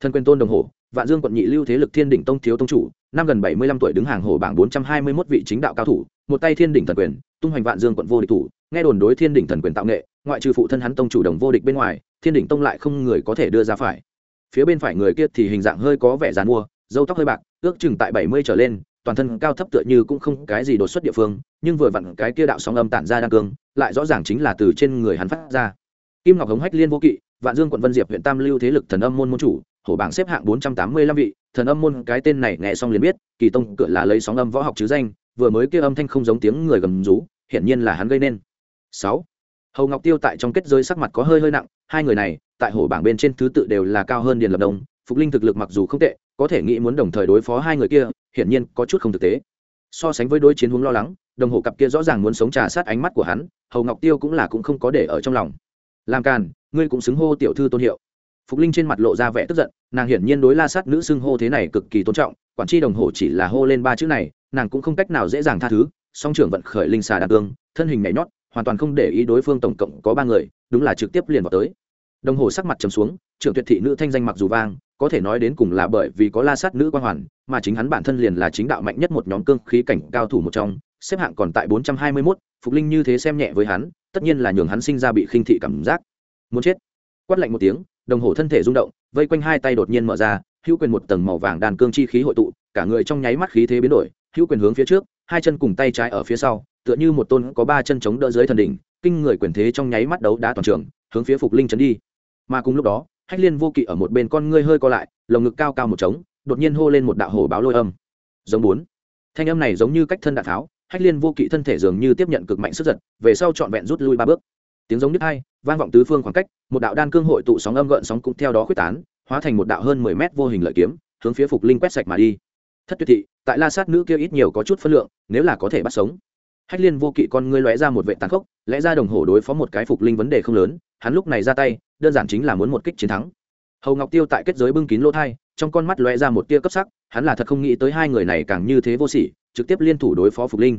Thân quyền tôn đồng hổ vạn dương quận nhị lưu thế lực thiên đỉnh tông thiếu tông chủ, năm gần bảy mươi lăm tuổi đứng hàng hổ bảng bốn trăm hai mươi mốt vị chính đạo cao thủ, một tay thiên đỉnh thần quyền, tung hoành vạn dương quận vô địch thủ nghe đồn đối thiên đỉnh thần quyền tạo nghệ, ngoại trừ phụ thân hắn tông chủ đồng vô địch bên ngoài, thiên đỉnh tông lại không người có thể đưa ra phải. Phía bên phải người kia thì hình dạng hơi có vẻ dàn mua dâu tóc hơi bạc, ước chừng tại bảy mươi trở lên, toàn thân cao thấp tựa như cũng không cái gì đột xuất địa phương, nhưng vừa vặn cái kia đạo sóng âm tản ra đan cương, lại rõ ràng chính là từ trên người hắn phát ra. Kim ngọc hống hách liên vô kỵ, vạn dương quận vân diệp huyện tam lưu thế lực thần âm môn môn chủ, hổ bảng xếp hạng bốn trăm tám mươi lăm vị, thần âm môn cái tên này nghe xong liền biết, kỳ tông cửa là lấy sóng âm võ học chứ danh, vừa mới kia âm thanh không giống tiếng người gầm rú, hiển nhiên là hắn gây nên sáu. Hầu ngọc tiêu tại trong kết giới sắc mặt có hơi hơi nặng, hai người này, tại hổ bảng bên trên thứ tự đều là cao hơn điền lập đồng phục linh thực lực mặc dù không tệ, có thể nghĩ muốn đồng thời đối phó hai người kia, hiển nhiên có chút không thực tế. So sánh với đối chiến hướng lo lắng, đồng hồ cặp kia rõ ràng muốn sống trà sát ánh mắt của hắn, hầu ngọc tiêu cũng là cũng không có để ở trong lòng. Làm càn, ngươi cũng xứng hô tiểu thư tôn hiệu. Phục linh trên mặt lộ ra vẻ tức giận, nàng hiển nhiên đối la sát nữ xưng hô thế này cực kỳ tôn trọng, quản tri đồng hồ chỉ là hô lên ba chữ này, nàng cũng không cách nào dễ dàng tha thứ, song trưởng vận khởi linh xà đan tương, thân hình nhảy nhót hoàn toàn không để ý đối phương tổng cộng có ba người đúng là trực tiếp liền vào tới. Đồng hồ sắc mặt trầm xuống trưởng tuyệt thị nữ thanh danh mặc dù vang có thể nói đến cùng là bởi vì có la sát nữ quan hoàn mà chính hắn bản thân liền là chính đạo mạnh nhất một nhóm cương khí cảnh cao thủ một trong xếp hạng còn tại bốn trăm hai mươi 421, phục linh như thế xem nhẹ với hắn tất nhiên là nhường hắn sinh ra bị khinh thị cảm giác. Muốn chết. Quát lạnh một tiếng đồng hồ thân thể rung động vây quanh hai tay đột nhiên mở ra hữu quyền một tầng màu vàng đàn cương chi khí hội tụ cả người trong nháy mắt khí thế biến đổi hữu quyền hướng phía trước hai chân cùng tay trái ở phía sau tựa như một tôn có ba chân chống đỡ dưới thần đỉnh, kinh người quyền thế trong nháy mắt đấu đá toàn trường, hướng phía phục linh chấn đi. Mà cùng lúc đó, hách liên vô kỵ ở một bên con ngươi hơi co lại, lồng ngực cao cao một trống, đột nhiên hô lên một đạo hổ báo lôi âm. Giống bốn. Thanh âm này giống như cách thân đạn tháo, hách liên vô kỵ thân thể dường như tiếp nhận cực mạnh sức giật, về sau trọn vẹn rút lui ba bước. Tiếng giống đứt hai, vang vọng tứ phương khoảng cách, một đạo đan cương hội tụ sóng âm gợn sóng cũng theo đó khuếch tán, hóa thành một đạo hơn mười mét vô hình lợi kiếm, hướng phía phục linh quét sạch mà đi. Thất tuyệt thị, tại la sát nữ kia ít nhiều có chút phân lượng, nếu là có thể bắt sống hách liên vô kỵ con ngươi lóe ra một vệ tàn khốc, lẽ ra đồng hồ đối phó một cái phục linh vấn đề không lớn, hắn lúc này ra tay, đơn giản chính là muốn một kích chiến thắng. Hầu ngọc tiêu tại kết giới bưng kín lỗ thai, trong con mắt lóe ra một tia cấp sắc, hắn là thật không nghĩ tới hai người này càng như thế vô sỉ, trực tiếp liên thủ đối phó phục linh.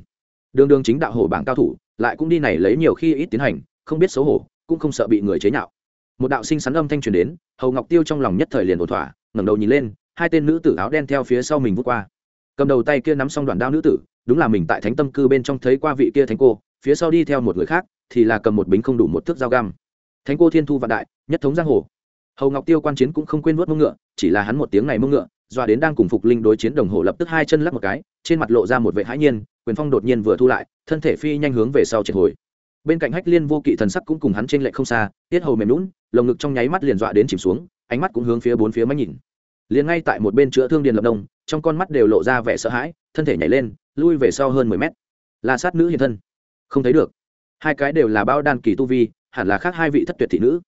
Đường đường chính đạo hổ bảng cao thủ, lại cũng đi này lấy nhiều khi ít tiến hành, không biết xấu hổ, cũng không sợ bị người chế nhạo. Một đạo sinh sắn âm thanh truyền đến, hầu ngọc tiêu trong lòng nhất thời liền ổn thỏa, ngẩng đầu nhìn lên, hai tên nữ tử áo đen theo phía sau mình vút qua. Cầm đầu tay kia nắm xong đoạn đao nữ tử đúng là mình tại thánh tâm cư bên trong thấy qua vị kia thánh cô, phía sau đi theo một người khác, thì là cầm một bính không đủ một thước dao găm. Thánh cô thiên thu vạn đại, nhất thống giang hồ. Hầu ngọc tiêu quan chiến cũng không quên vớt mông ngựa, chỉ là hắn một tiếng này mông ngựa doa đến đang cùng phục linh đối chiến đồng hồ lập tức hai chân lắp một cái, trên mặt lộ ra một vệ hãi nhiên, quyền phong đột nhiên vừa thu lại, thân thể phi nhanh hướng về sau triệt hồi. Bên cạnh hách liên vô kỵ thần sắc cũng cùng hắn trên lệ không xa, tiết hầu mềm lún lồng ngực trong nháy mắt liền dọa đến chìm xuống, ánh mắt cũng hướng phía bốn phía máy nhìn. Liền ngay tại một bên chữa thương điền lập đông trong con mắt đều lộ ra vẻ sợ hãi, thân thể nhảy lên lui về sau hơn mười mét. Là sát nữ hiện thân. Không thấy được. Hai cái đều là bao đan kỳ tu vi, hẳn là khác hai vị thất tuyệt thị nữ.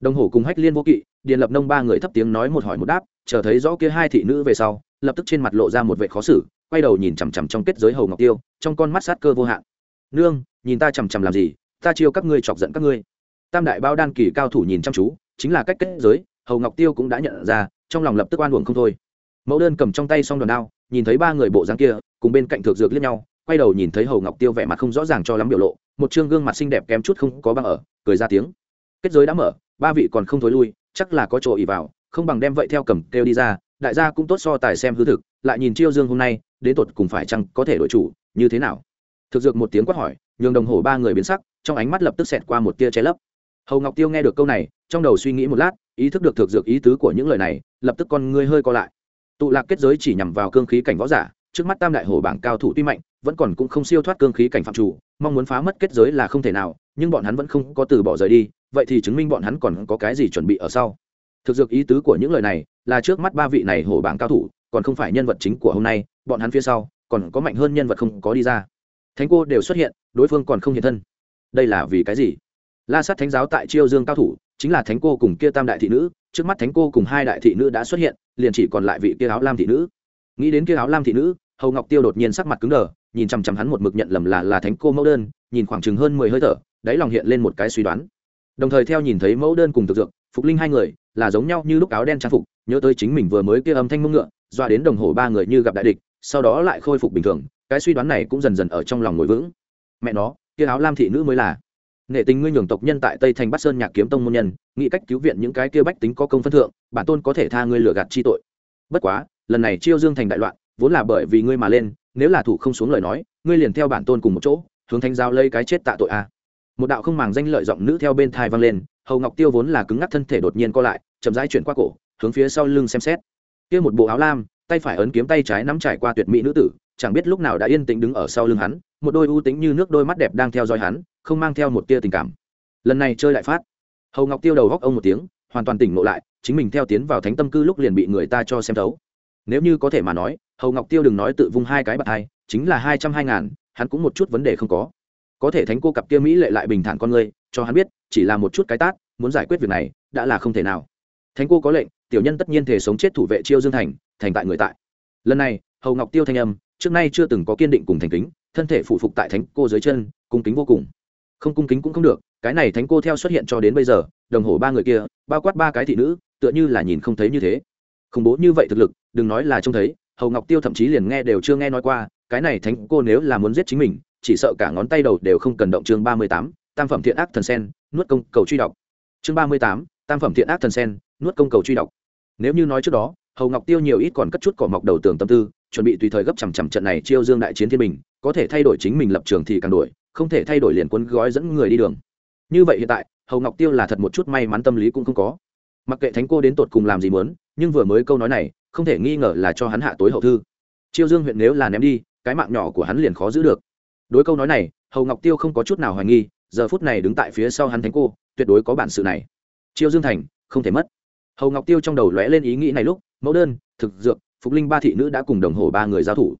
Đồng hồ cùng hách liên vô kỵ, điền lập nông ba người thấp tiếng nói một hỏi một đáp, chờ thấy rõ kia hai thị nữ về sau, lập tức trên mặt lộ ra một vệ khó xử, quay đầu nhìn chằm chằm trong kết giới hầu ngọc tiêu, trong con mắt sát cơ vô hạn. Nương, nhìn ta chằm chằm làm gì? Ta chiêu các ngươi chọc giận các ngươi. Tam đại bao đan kỳ cao thủ nhìn chăm chú, chính là cách kết giới, hầu ngọc tiêu cũng đã nhận ra, trong lòng lập tức oan uổng không thôi. Mẫu đơn cầm trong tay xong đòn đao nhìn thấy ba người bộ dáng kia, cùng bên cạnh thượng dược liếc nhau, quay đầu nhìn thấy hầu ngọc tiêu vẻ mặt không rõ ràng cho lắm biểu lộ, một chương gương mặt xinh đẹp kém chút không có băng ở, cười ra tiếng. Kết giới đã mở, ba vị còn không thối lui, chắc là có chỗ ỉ vào, không bằng đem vậy theo cầm kêu đi ra, đại gia cũng tốt so tài xem hư thực, lại nhìn chiêu dương hôm nay, đến tột cùng phải chăng có thể đổi chủ, như thế nào? Thực dược một tiếng quát hỏi, nhường đồng hồ ba người biến sắc, trong ánh mắt lập tức xẹt qua một tia che lấp. Hầu ngọc tiêu nghe được câu này, trong đầu suy nghĩ một lát, ý thức được thực dược ý tứ của những lời này, lập tức con ngươi hơi co lại tụ lạc kết giới chỉ nhằm vào cương khí cảnh võ giả, trước mắt tam đại hồ bảng cao thủ tuy mạnh, vẫn còn cũng không siêu thoát cương khí cảnh phạm chủ, mong muốn phá mất kết giới là không thể nào, nhưng bọn hắn vẫn không có từ bỏ rời đi, vậy thì chứng minh bọn hắn còn có cái gì chuẩn bị ở sau. Thực dược ý tứ của những lời này là trước mắt ba vị này hồ bảng cao thủ, còn không phải nhân vật chính của hôm nay, bọn hắn phía sau còn có mạnh hơn nhân vật không có đi ra. Thánh cô đều xuất hiện, đối phương còn không hiện thân. Đây là vì cái gì? La sát thánh giáo tại chiêu dương cao thủ, chính là thánh cô cùng kia tam đại thị nữ trước mắt thánh cô cùng hai đại thị nữ đã xuất hiện, liền chỉ còn lại vị kia áo lam thị nữ. Nghĩ đến kia áo lam thị nữ, hầu ngọc tiêu đột nhiên sắc mặt cứng đờ, nhìn chằm chằm hắn một mực nhận lầm là là thánh cô mẫu đơn, nhìn khoảng chừng hơn mười hơi thở, đáy lòng hiện lên một cái suy đoán. Đồng thời theo nhìn thấy mẫu đơn cùng thực dược, phục linh hai người, là giống nhau như lúc áo đen trang phục, nhớ tới chính mình vừa mới kia âm thanh mông ngựa, doa đến đồng hồ ba người như gặp đại địch, sau đó lại khôi phục bình thường, cái suy đoán này cũng dần dần ở trong lòng ngồi vững. Mẹ nó, kia áo lam thị nữ mới là nghệ tình ngươi nhường tộc nhân tại tây thành bắc sơn nhạc kiếm tông môn nhân, nghĩ cách cứu viện những cái kia bách tính có công phân thượng, bản tôn có thể tha ngươi lừa gạt chi tội. Bất quá, lần này chiêu dương thành đại loạn, vốn là bởi vì ngươi mà lên, nếu là thủ không xuống lời nói, ngươi liền theo bản tôn cùng một chỗ, hướng thanh giao lây cái chết tạ tội a. Một đạo không màng danh lợi giọng nữ theo bên thai vang lên, hầu ngọc tiêu vốn là cứng ngắc thân thể đột nhiên co lại, chậm rãi chuyển qua cổ, hướng phía sau lưng xem xét. Kia một bộ áo lam, tay phải ấn kiếm tay trái nắm trải qua tuyệt mỹ nữ tử, chẳng biết lúc nào đã yên tĩnh đứng ở sau lưng hắn, một đôi ưu tính như nước đôi mắt đẹp đang theo dõi hắn không mang theo một tia tình cảm. Lần này chơi lại phát. Hầu ngọc tiêu đầu góc ông một tiếng, hoàn toàn tỉnh ngộ lại, chính mình theo tiến vào thánh tâm cư lúc liền bị người ta cho xem thấu. Nếu như có thể mà nói, hầu ngọc tiêu đừng nói tự vung hai cái bạc hai, chính là hai trăm hai ngàn, hắn cũng một chút vấn đề không có. Có thể thánh cô cặp kia mỹ lệ lại bình thản con người, cho hắn biết, chỉ là một chút cái tát, muốn giải quyết việc này, đã là không thể nào. Thánh cô có lệnh, tiểu nhân tất nhiên thể sống chết thủ vệ chiêu dương thành thành tại người tại. Lần này, hầu ngọc tiêu thanh âm, trước nay chưa từng có kiên định cùng thành kính, thân thể phụ phục tại thánh cô dưới chân, cung kính vô cùng không cung kính cũng không được, cái này thánh cô theo xuất hiện cho đến bây giờ, đồng hồ ba người kia, bao quát ba cái thị nữ, tựa như là nhìn không thấy như thế. Khủng bố như vậy thực lực, đừng nói là trông thấy, hầu ngọc tiêu thậm chí liền nghe đều chưa nghe nói qua, cái này thánh cô nếu là muốn giết chính mình, chỉ sợ cả ngón tay đầu đều không cần động chương ba mươi tám, tam phẩm thiện ác thần sen, nuốt công cầu truy đọc. Chương ba mươi tám, tam phẩm thiện ác thần sen, nuốt công cầu truy đọc. Nếu như nói trước đó, hầu ngọc tiêu nhiều ít còn cất chút cỏ mọc đầu tường tâm tư, chuẩn bị tùy thời gấp chằm chằm trận này chiêu dương đại chiến thiên bình, có thể thay đổi chính mình lập trường thì càng đổi không thể thay đổi liền cuốn gói dẫn người đi đường. Như vậy hiện tại, hầu ngọc tiêu là thật một chút may mắn tâm lý cũng không có. Mặc kệ thánh cô đến tột cùng làm gì muốn, nhưng vừa mới câu nói này, không thể nghi ngờ là cho hắn hạ tối hậu thư. Chiêu dương huyện nếu là ném đi, cái mạng nhỏ của hắn liền khó giữ được. Đối câu nói này, hầu ngọc tiêu không có chút nào hoài nghi, giờ phút này đứng tại phía sau hắn thánh cô, tuyệt đối có bản sự này. Chiêu dương thành, không thể mất. Hầu ngọc tiêu trong đầu lóe lên ý nghĩ này lúc, mẫu đơn, thực dược, phục linh ba thị nữ đã cùng đồng hồ ba người giao thủ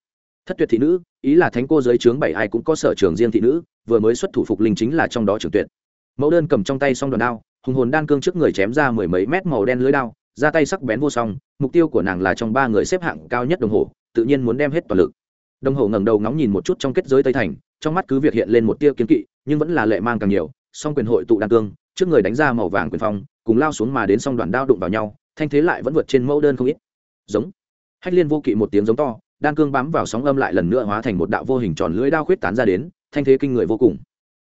thất tuyệt thị nữ, ý là thánh cô giới trướng bảy ai cũng có sở trường riêng thị nữ, vừa mới xuất thủ phục linh chính là trong đó trường tuyệt. Mẫu đơn cầm trong tay song đòn đao, hùng hồn đan cương trước người chém ra mười mấy mét màu đen lưới đao, ra tay sắc bén vô song, mục tiêu của nàng là trong ba người xếp hạng cao nhất đồng hồ, tự nhiên muốn đem hết toàn lực. Đồng hồ ngẩng đầu ngóng nhìn một chút trong kết giới tây thành, trong mắt cứ việc hiện lên một tia kiến kỵ, nhưng vẫn là lệ mang càng nhiều, song quyền hội tụ đan cương, trước người đánh ra màu vàng quyền phong, cùng lao xuống mà đến song đoạn đao đụng vào nhau, thanh thế lại vẫn vượt trên mẫu đơn không ít. Giống. Hách liên vô kỵ một tiếng giống to đan cương bám vào sóng âm lại lần nữa hóa thành một đạo vô hình tròn lưỡi đao khuyết tán ra đến, thanh thế kinh người vô cùng.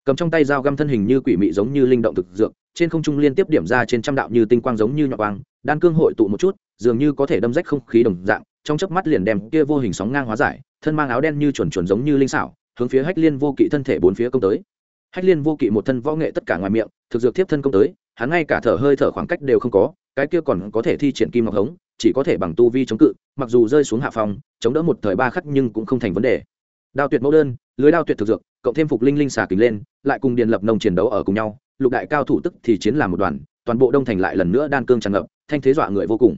Cầm trong tay dao găm thân hình như quỷ mị giống như linh động thực dược, trên không trung liên tiếp điểm ra trên trăm đạo như tinh quang giống như nhọn quang, đan cương hội tụ một chút, dường như có thể đâm rách không khí đồng dạng, trong chớp mắt liền đem kia vô hình sóng ngang hóa giải, thân mang áo đen như chuẩn chuẩn giống như linh xảo, hướng phía hách liên vô kỵ thân thể bốn phía công tới. Hách liên vô kỵ một thân võ nghệ tất cả ngoài miệng, thực dược tiếp thân công tới, hắn ngay cả thở hơi thở khoảng cách đều không có, cái kia còn có thể thi triển kim ngọc hống chỉ có thể bằng tu vi chống cự, mặc dù rơi xuống hạ phòng chống đỡ một thời ba khắc nhưng cũng không thành vấn đề. Đao tuyệt mẫu đơn, lưới đao tuyệt thực dược, cộng thêm phục linh linh xà kính lên, lại cùng điền lập nông chiến đấu ở cùng nhau, lục đại cao thủ tức thì chiến làm một đoàn, toàn bộ đông thành lại lần nữa đan cương tràn ngập, thanh thế dọa người vô cùng.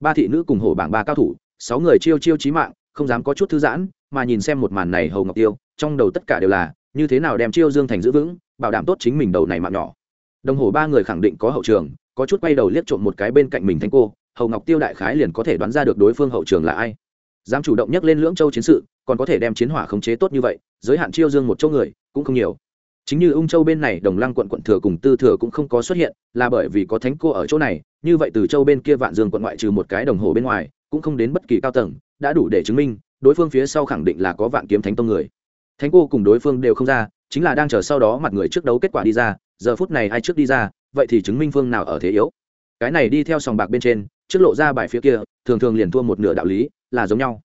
Ba thị nữ cùng hổ bảng ba cao thủ, sáu người chiêu chiêu chí mạng, không dám có chút thư giãn, mà nhìn xem một màn này hầu ngọc tiêu, trong đầu tất cả đều là, như thế nào đem chiêu dương thành giữ vững, bảo đảm tốt chính mình đầu này mạng nhỏ. Đồng hồ ba người khẳng định có hậu trường, có chút quay đầu liếc trộm một cái bên cạnh mình thanh cô hầu ngọc tiêu đại khái liền có thể đoán ra được đối phương hậu trường là ai. Dám chủ động nhắc lên lưỡng châu chiến sự, còn có thể đem chiến hỏa khống chế tốt như vậy, giới hạn chiêu dương một châu người, cũng không nhiều. Chính như ung châu bên này, đồng lăng quận quận thừa cùng tư thừa cũng không có xuất hiện, là bởi vì có thánh cô ở chỗ này, như vậy từ châu bên kia vạn dương quận ngoại trừ một cái đồng hồ bên ngoài, cũng không đến bất kỳ cao tầng, đã đủ để chứng minh, đối phương phía sau khẳng định là có vạn kiếm thánh tông người. Thánh cô cùng đối phương đều không ra, chính là đang chờ sau đó mặt người trước đấu kết quả đi ra, giờ phút này ai trước đi ra, vậy thì chứng minh phương nào ở thế yếu. Cái này đi theo sòng bạc bên trên trước lộ ra bài phía kia, thường thường liền thua một nửa đạo lý, là giống nhau.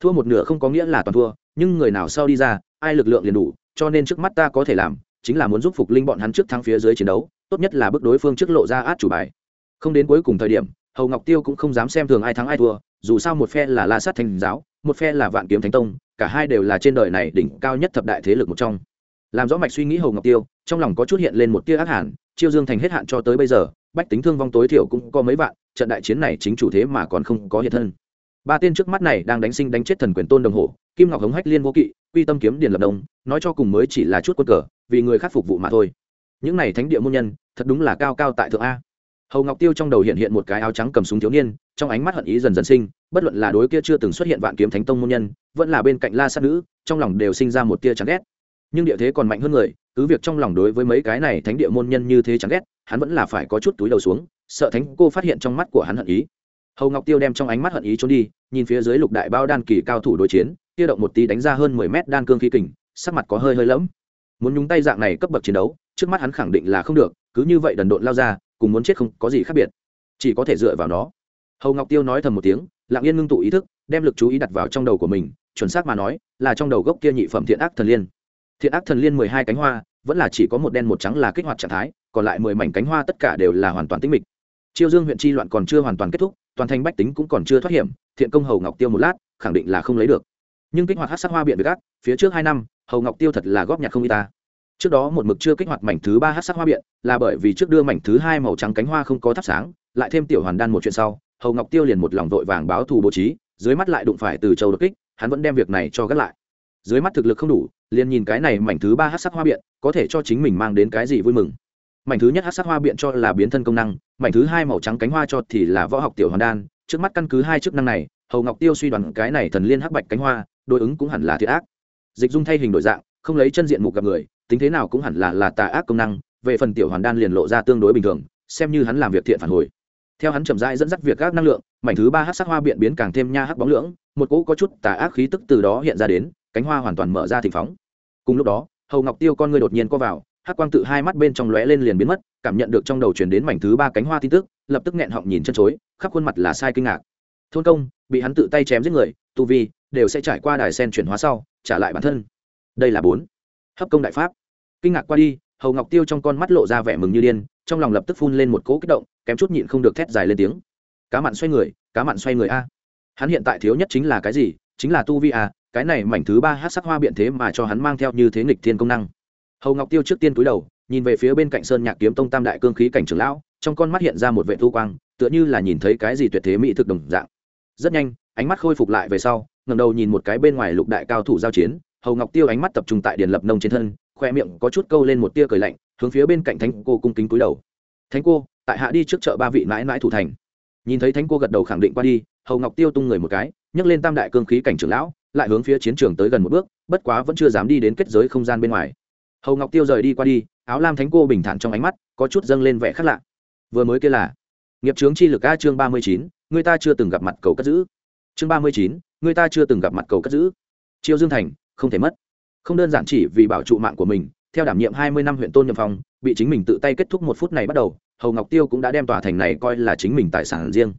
Thua một nửa không có nghĩa là toàn thua, nhưng người nào sau đi ra, ai lực lượng liền đủ, cho nên trước mắt ta có thể làm, chính là muốn giúp phục linh bọn hắn trước thắng phía dưới chiến đấu, tốt nhất là bước đối phương trước lộ ra át chủ bài. Không đến cuối cùng thời điểm, hầu ngọc tiêu cũng không dám xem thường ai thắng ai thua, dù sao một phe là la sát thành giáo, một phe là vạn kiếm thánh tông, cả hai đều là trên đời này đỉnh cao nhất thập đại thế lực một trong. Làm rõ mạch suy nghĩ hầu ngọc tiêu, trong lòng có chút hiện lên một tia ác hẳn, chiêu dương thành hết hạn cho tới bây giờ, bách tính thương vong tối thiểu cũng có mấy vạn trận đại chiến này chính chủ thế mà còn không có hiện thân. Ba tên trước mắt này đang đánh sinh đánh chết thần quyền tôn đồng hồ, kim ngọc hống hách liên vô kỵ, quy tâm kiếm điền lập đông nói cho cùng mới chỉ là chút quân cờ, vì người khác phục vụ mà thôi. Những này thánh địa môn nhân, thật đúng là cao cao tại thượng a. Hầu ngọc tiêu trong đầu hiện hiện một cái áo trắng cầm súng thiếu niên, trong ánh mắt hận ý dần dần sinh, bất luận là đối kia chưa từng xuất hiện vạn kiếm thánh tông môn nhân, vẫn là bên cạnh la sát nữ, trong lòng đều sinh ra một tia chán ghét. Nhưng địa thế còn mạnh hơn người, cứ việc trong lòng đối với mấy cái này thánh địa môn nhân như thế chán ghét, hắn vẫn là phải có chút túi đầu xuống sợ thánh cô phát hiện trong mắt của hắn hận ý. Hầu ngọc tiêu đem trong ánh mắt hận ý trốn đi, nhìn phía dưới lục đại bao đan kỳ cao thủ đối chiến tiêu động một tí đánh ra hơn mười mét đan cương khí kình, sắc mặt có hơi hơi lẫm. Muốn nhúng tay dạng này cấp bậc chiến đấu, trước mắt hắn khẳng định là không được, cứ như vậy đần độn lao ra, cùng muốn chết không có gì khác biệt. Chỉ có thể dựa vào nó. Hầu ngọc tiêu nói thầm một tiếng, lặng yên ngưng tụ ý thức, đem lực chú ý đặt vào trong đầu của mình, chuẩn xác mà nói, là trong đầu gốc kia nhị phẩm thiện ác thần liên. Thiện ác thần liên mười hai cánh hoa, vẫn là chỉ có một đen một trắng là kích hoạt trạng thái, còn lại mười mảnh cánh hoa tất cả đều là hoàn toàn tĩnh mịch chiêu dương huyện chi loạn còn chưa hoàn toàn kết thúc, toàn thành bách tính cũng còn chưa thoát hiểm, thiện công hầu ngọc tiêu một lát, khẳng định là không lấy được. Nhưng kích hoạt hát sắc hoa biện với gác, phía trước hai năm, hầu ngọc tiêu thật là góp nhặt không y ta. Trước đó một mực chưa kích hoạt mảnh thứ ba hát sắc hoa biện, là bởi vì trước đưa mảnh thứ hai màu trắng cánh hoa không có thắp sáng, lại thêm tiểu hoàn đan một chuyện sau, hầu ngọc tiêu liền một lòng vội vàng báo thù bố trí, dưới mắt lại đụng phải từ châu đột kích, hắn vẫn đem việc này cho gắt lại. Dưới mắt thực lực không đủ, liền nhìn cái này mảnh thứ ba hát sắc hoa biện, có thể cho chính mình mang đến cái gì vui mừng. Mảnh thứ nhất hát sắc hoa biện cho là biến thân công năng mảnh thứ hai màu trắng cánh hoa cho thì là võ học tiểu hoàn đan. Trước mắt căn cứ hai chức năng này, hầu ngọc tiêu suy đoán cái này thần liên hắc bạch cánh hoa, đối ứng cũng hẳn là thiệt ác. Dịch dung thay hình đổi dạng, không lấy chân diện mục gặp người, tính thế nào cũng hẳn là là tà ác công năng, về phần tiểu hoàn đan liền lộ ra tương đối bình thường, xem như hắn làm việc thiện phản hồi. Theo hắn chậm rãi dẫn dắt việc các năng lượng, mảnh thứ ba hát sắc hoa biện biến càng thêm nha hắc bóng lưỡng, một cỗ có chút tà ác khí tức từ đó hiện ra đến, cánh hoa hoàn toàn mở ra thịnh phóng. Cùng lúc đó, hầu ngọc tiêu con người đột nhiên co vào hắc quang tự hai mắt bên trong lóe lên liền biến mất, cảm nhận được trong đầu chuyển đến mảnh thứ ba cánh hoa tin tức, lập tức nghẹn họng nhìn chân chối, khắp khuôn mặt là sai kinh ngạc. Thôn công, bị hắn tự tay chém giết người, tu vi đều sẽ trải qua đài sen chuyển hóa sau, trả lại bản thân. Đây là bốn. Hấp công đại pháp. Kinh ngạc qua đi, hầu ngọc tiêu trong con mắt lộ ra vẻ mừng như điên, trong lòng lập tức phun lên một cỗ kích động, kém chút nhịn không được thét dài lên tiếng. Cá mặn xoay người, cá mặn xoay người a. Hắn hiện tại thiếu nhất chính là cái gì? Chính là tu vi a, cái này mảnh thứ ba hát sắc hoa biện thế mà cho hắn mang theo như thế nghịch thiên công năng hầu ngọc tiêu trước tiên túi đầu, nhìn về phía bên cạnh sơn nhạc kiếm tông tam đại cương khí cảnh trưởng lão, trong con mắt hiện ra một vệ thu quang, tựa như là nhìn thấy cái gì tuyệt thế mỹ thực đồng dạng. Rất nhanh, ánh mắt khôi phục lại về sau ngầm đầu nhìn một cái bên ngoài lục đại cao thủ giao chiến, hầu ngọc tiêu ánh mắt tập trung tại điền lập nông trên thân, khoe miệng có chút câu lên một tia cười lạnh, hướng phía bên cạnh thánh cô cung kính cúi đầu. Thánh cô, tại hạ đi trước chợ ba vị mãi mãi thủ thành. Nhìn thấy thánh cô gật đầu khẳng định qua đi, hầu ngọc tiêu tung người một cái, nhấc lên tam đại cương khí cảnh trưởng lão, lại hướng phía chiến trường tới gần một bước, bất quá vẫn chưa dám đi đến kết giới không gian bên ngoài hầu ngọc tiêu rời đi qua đi, áo lam thánh cô bình thản trong ánh mắt, có chút dâng lên vẻ khác lạ. Vừa mới kia là, nghiệp trướng chi lực a chương ba mươi chín, người ta chưa từng gặp mặt cầu cất giữ. Chương ba mươi chín, người ta chưa từng gặp mặt cầu cất giữ. Chiêu dương thành, không thể mất. Không đơn giản chỉ vì bảo trụ mạng của mình, theo đảm nhiệm hai mươi năm huyện tôn nhậm phong bị chính mình tự tay kết thúc một phút này bắt đầu, hầu ngọc tiêu cũng đã đem tòa thành này coi là chính mình tài sản riêng.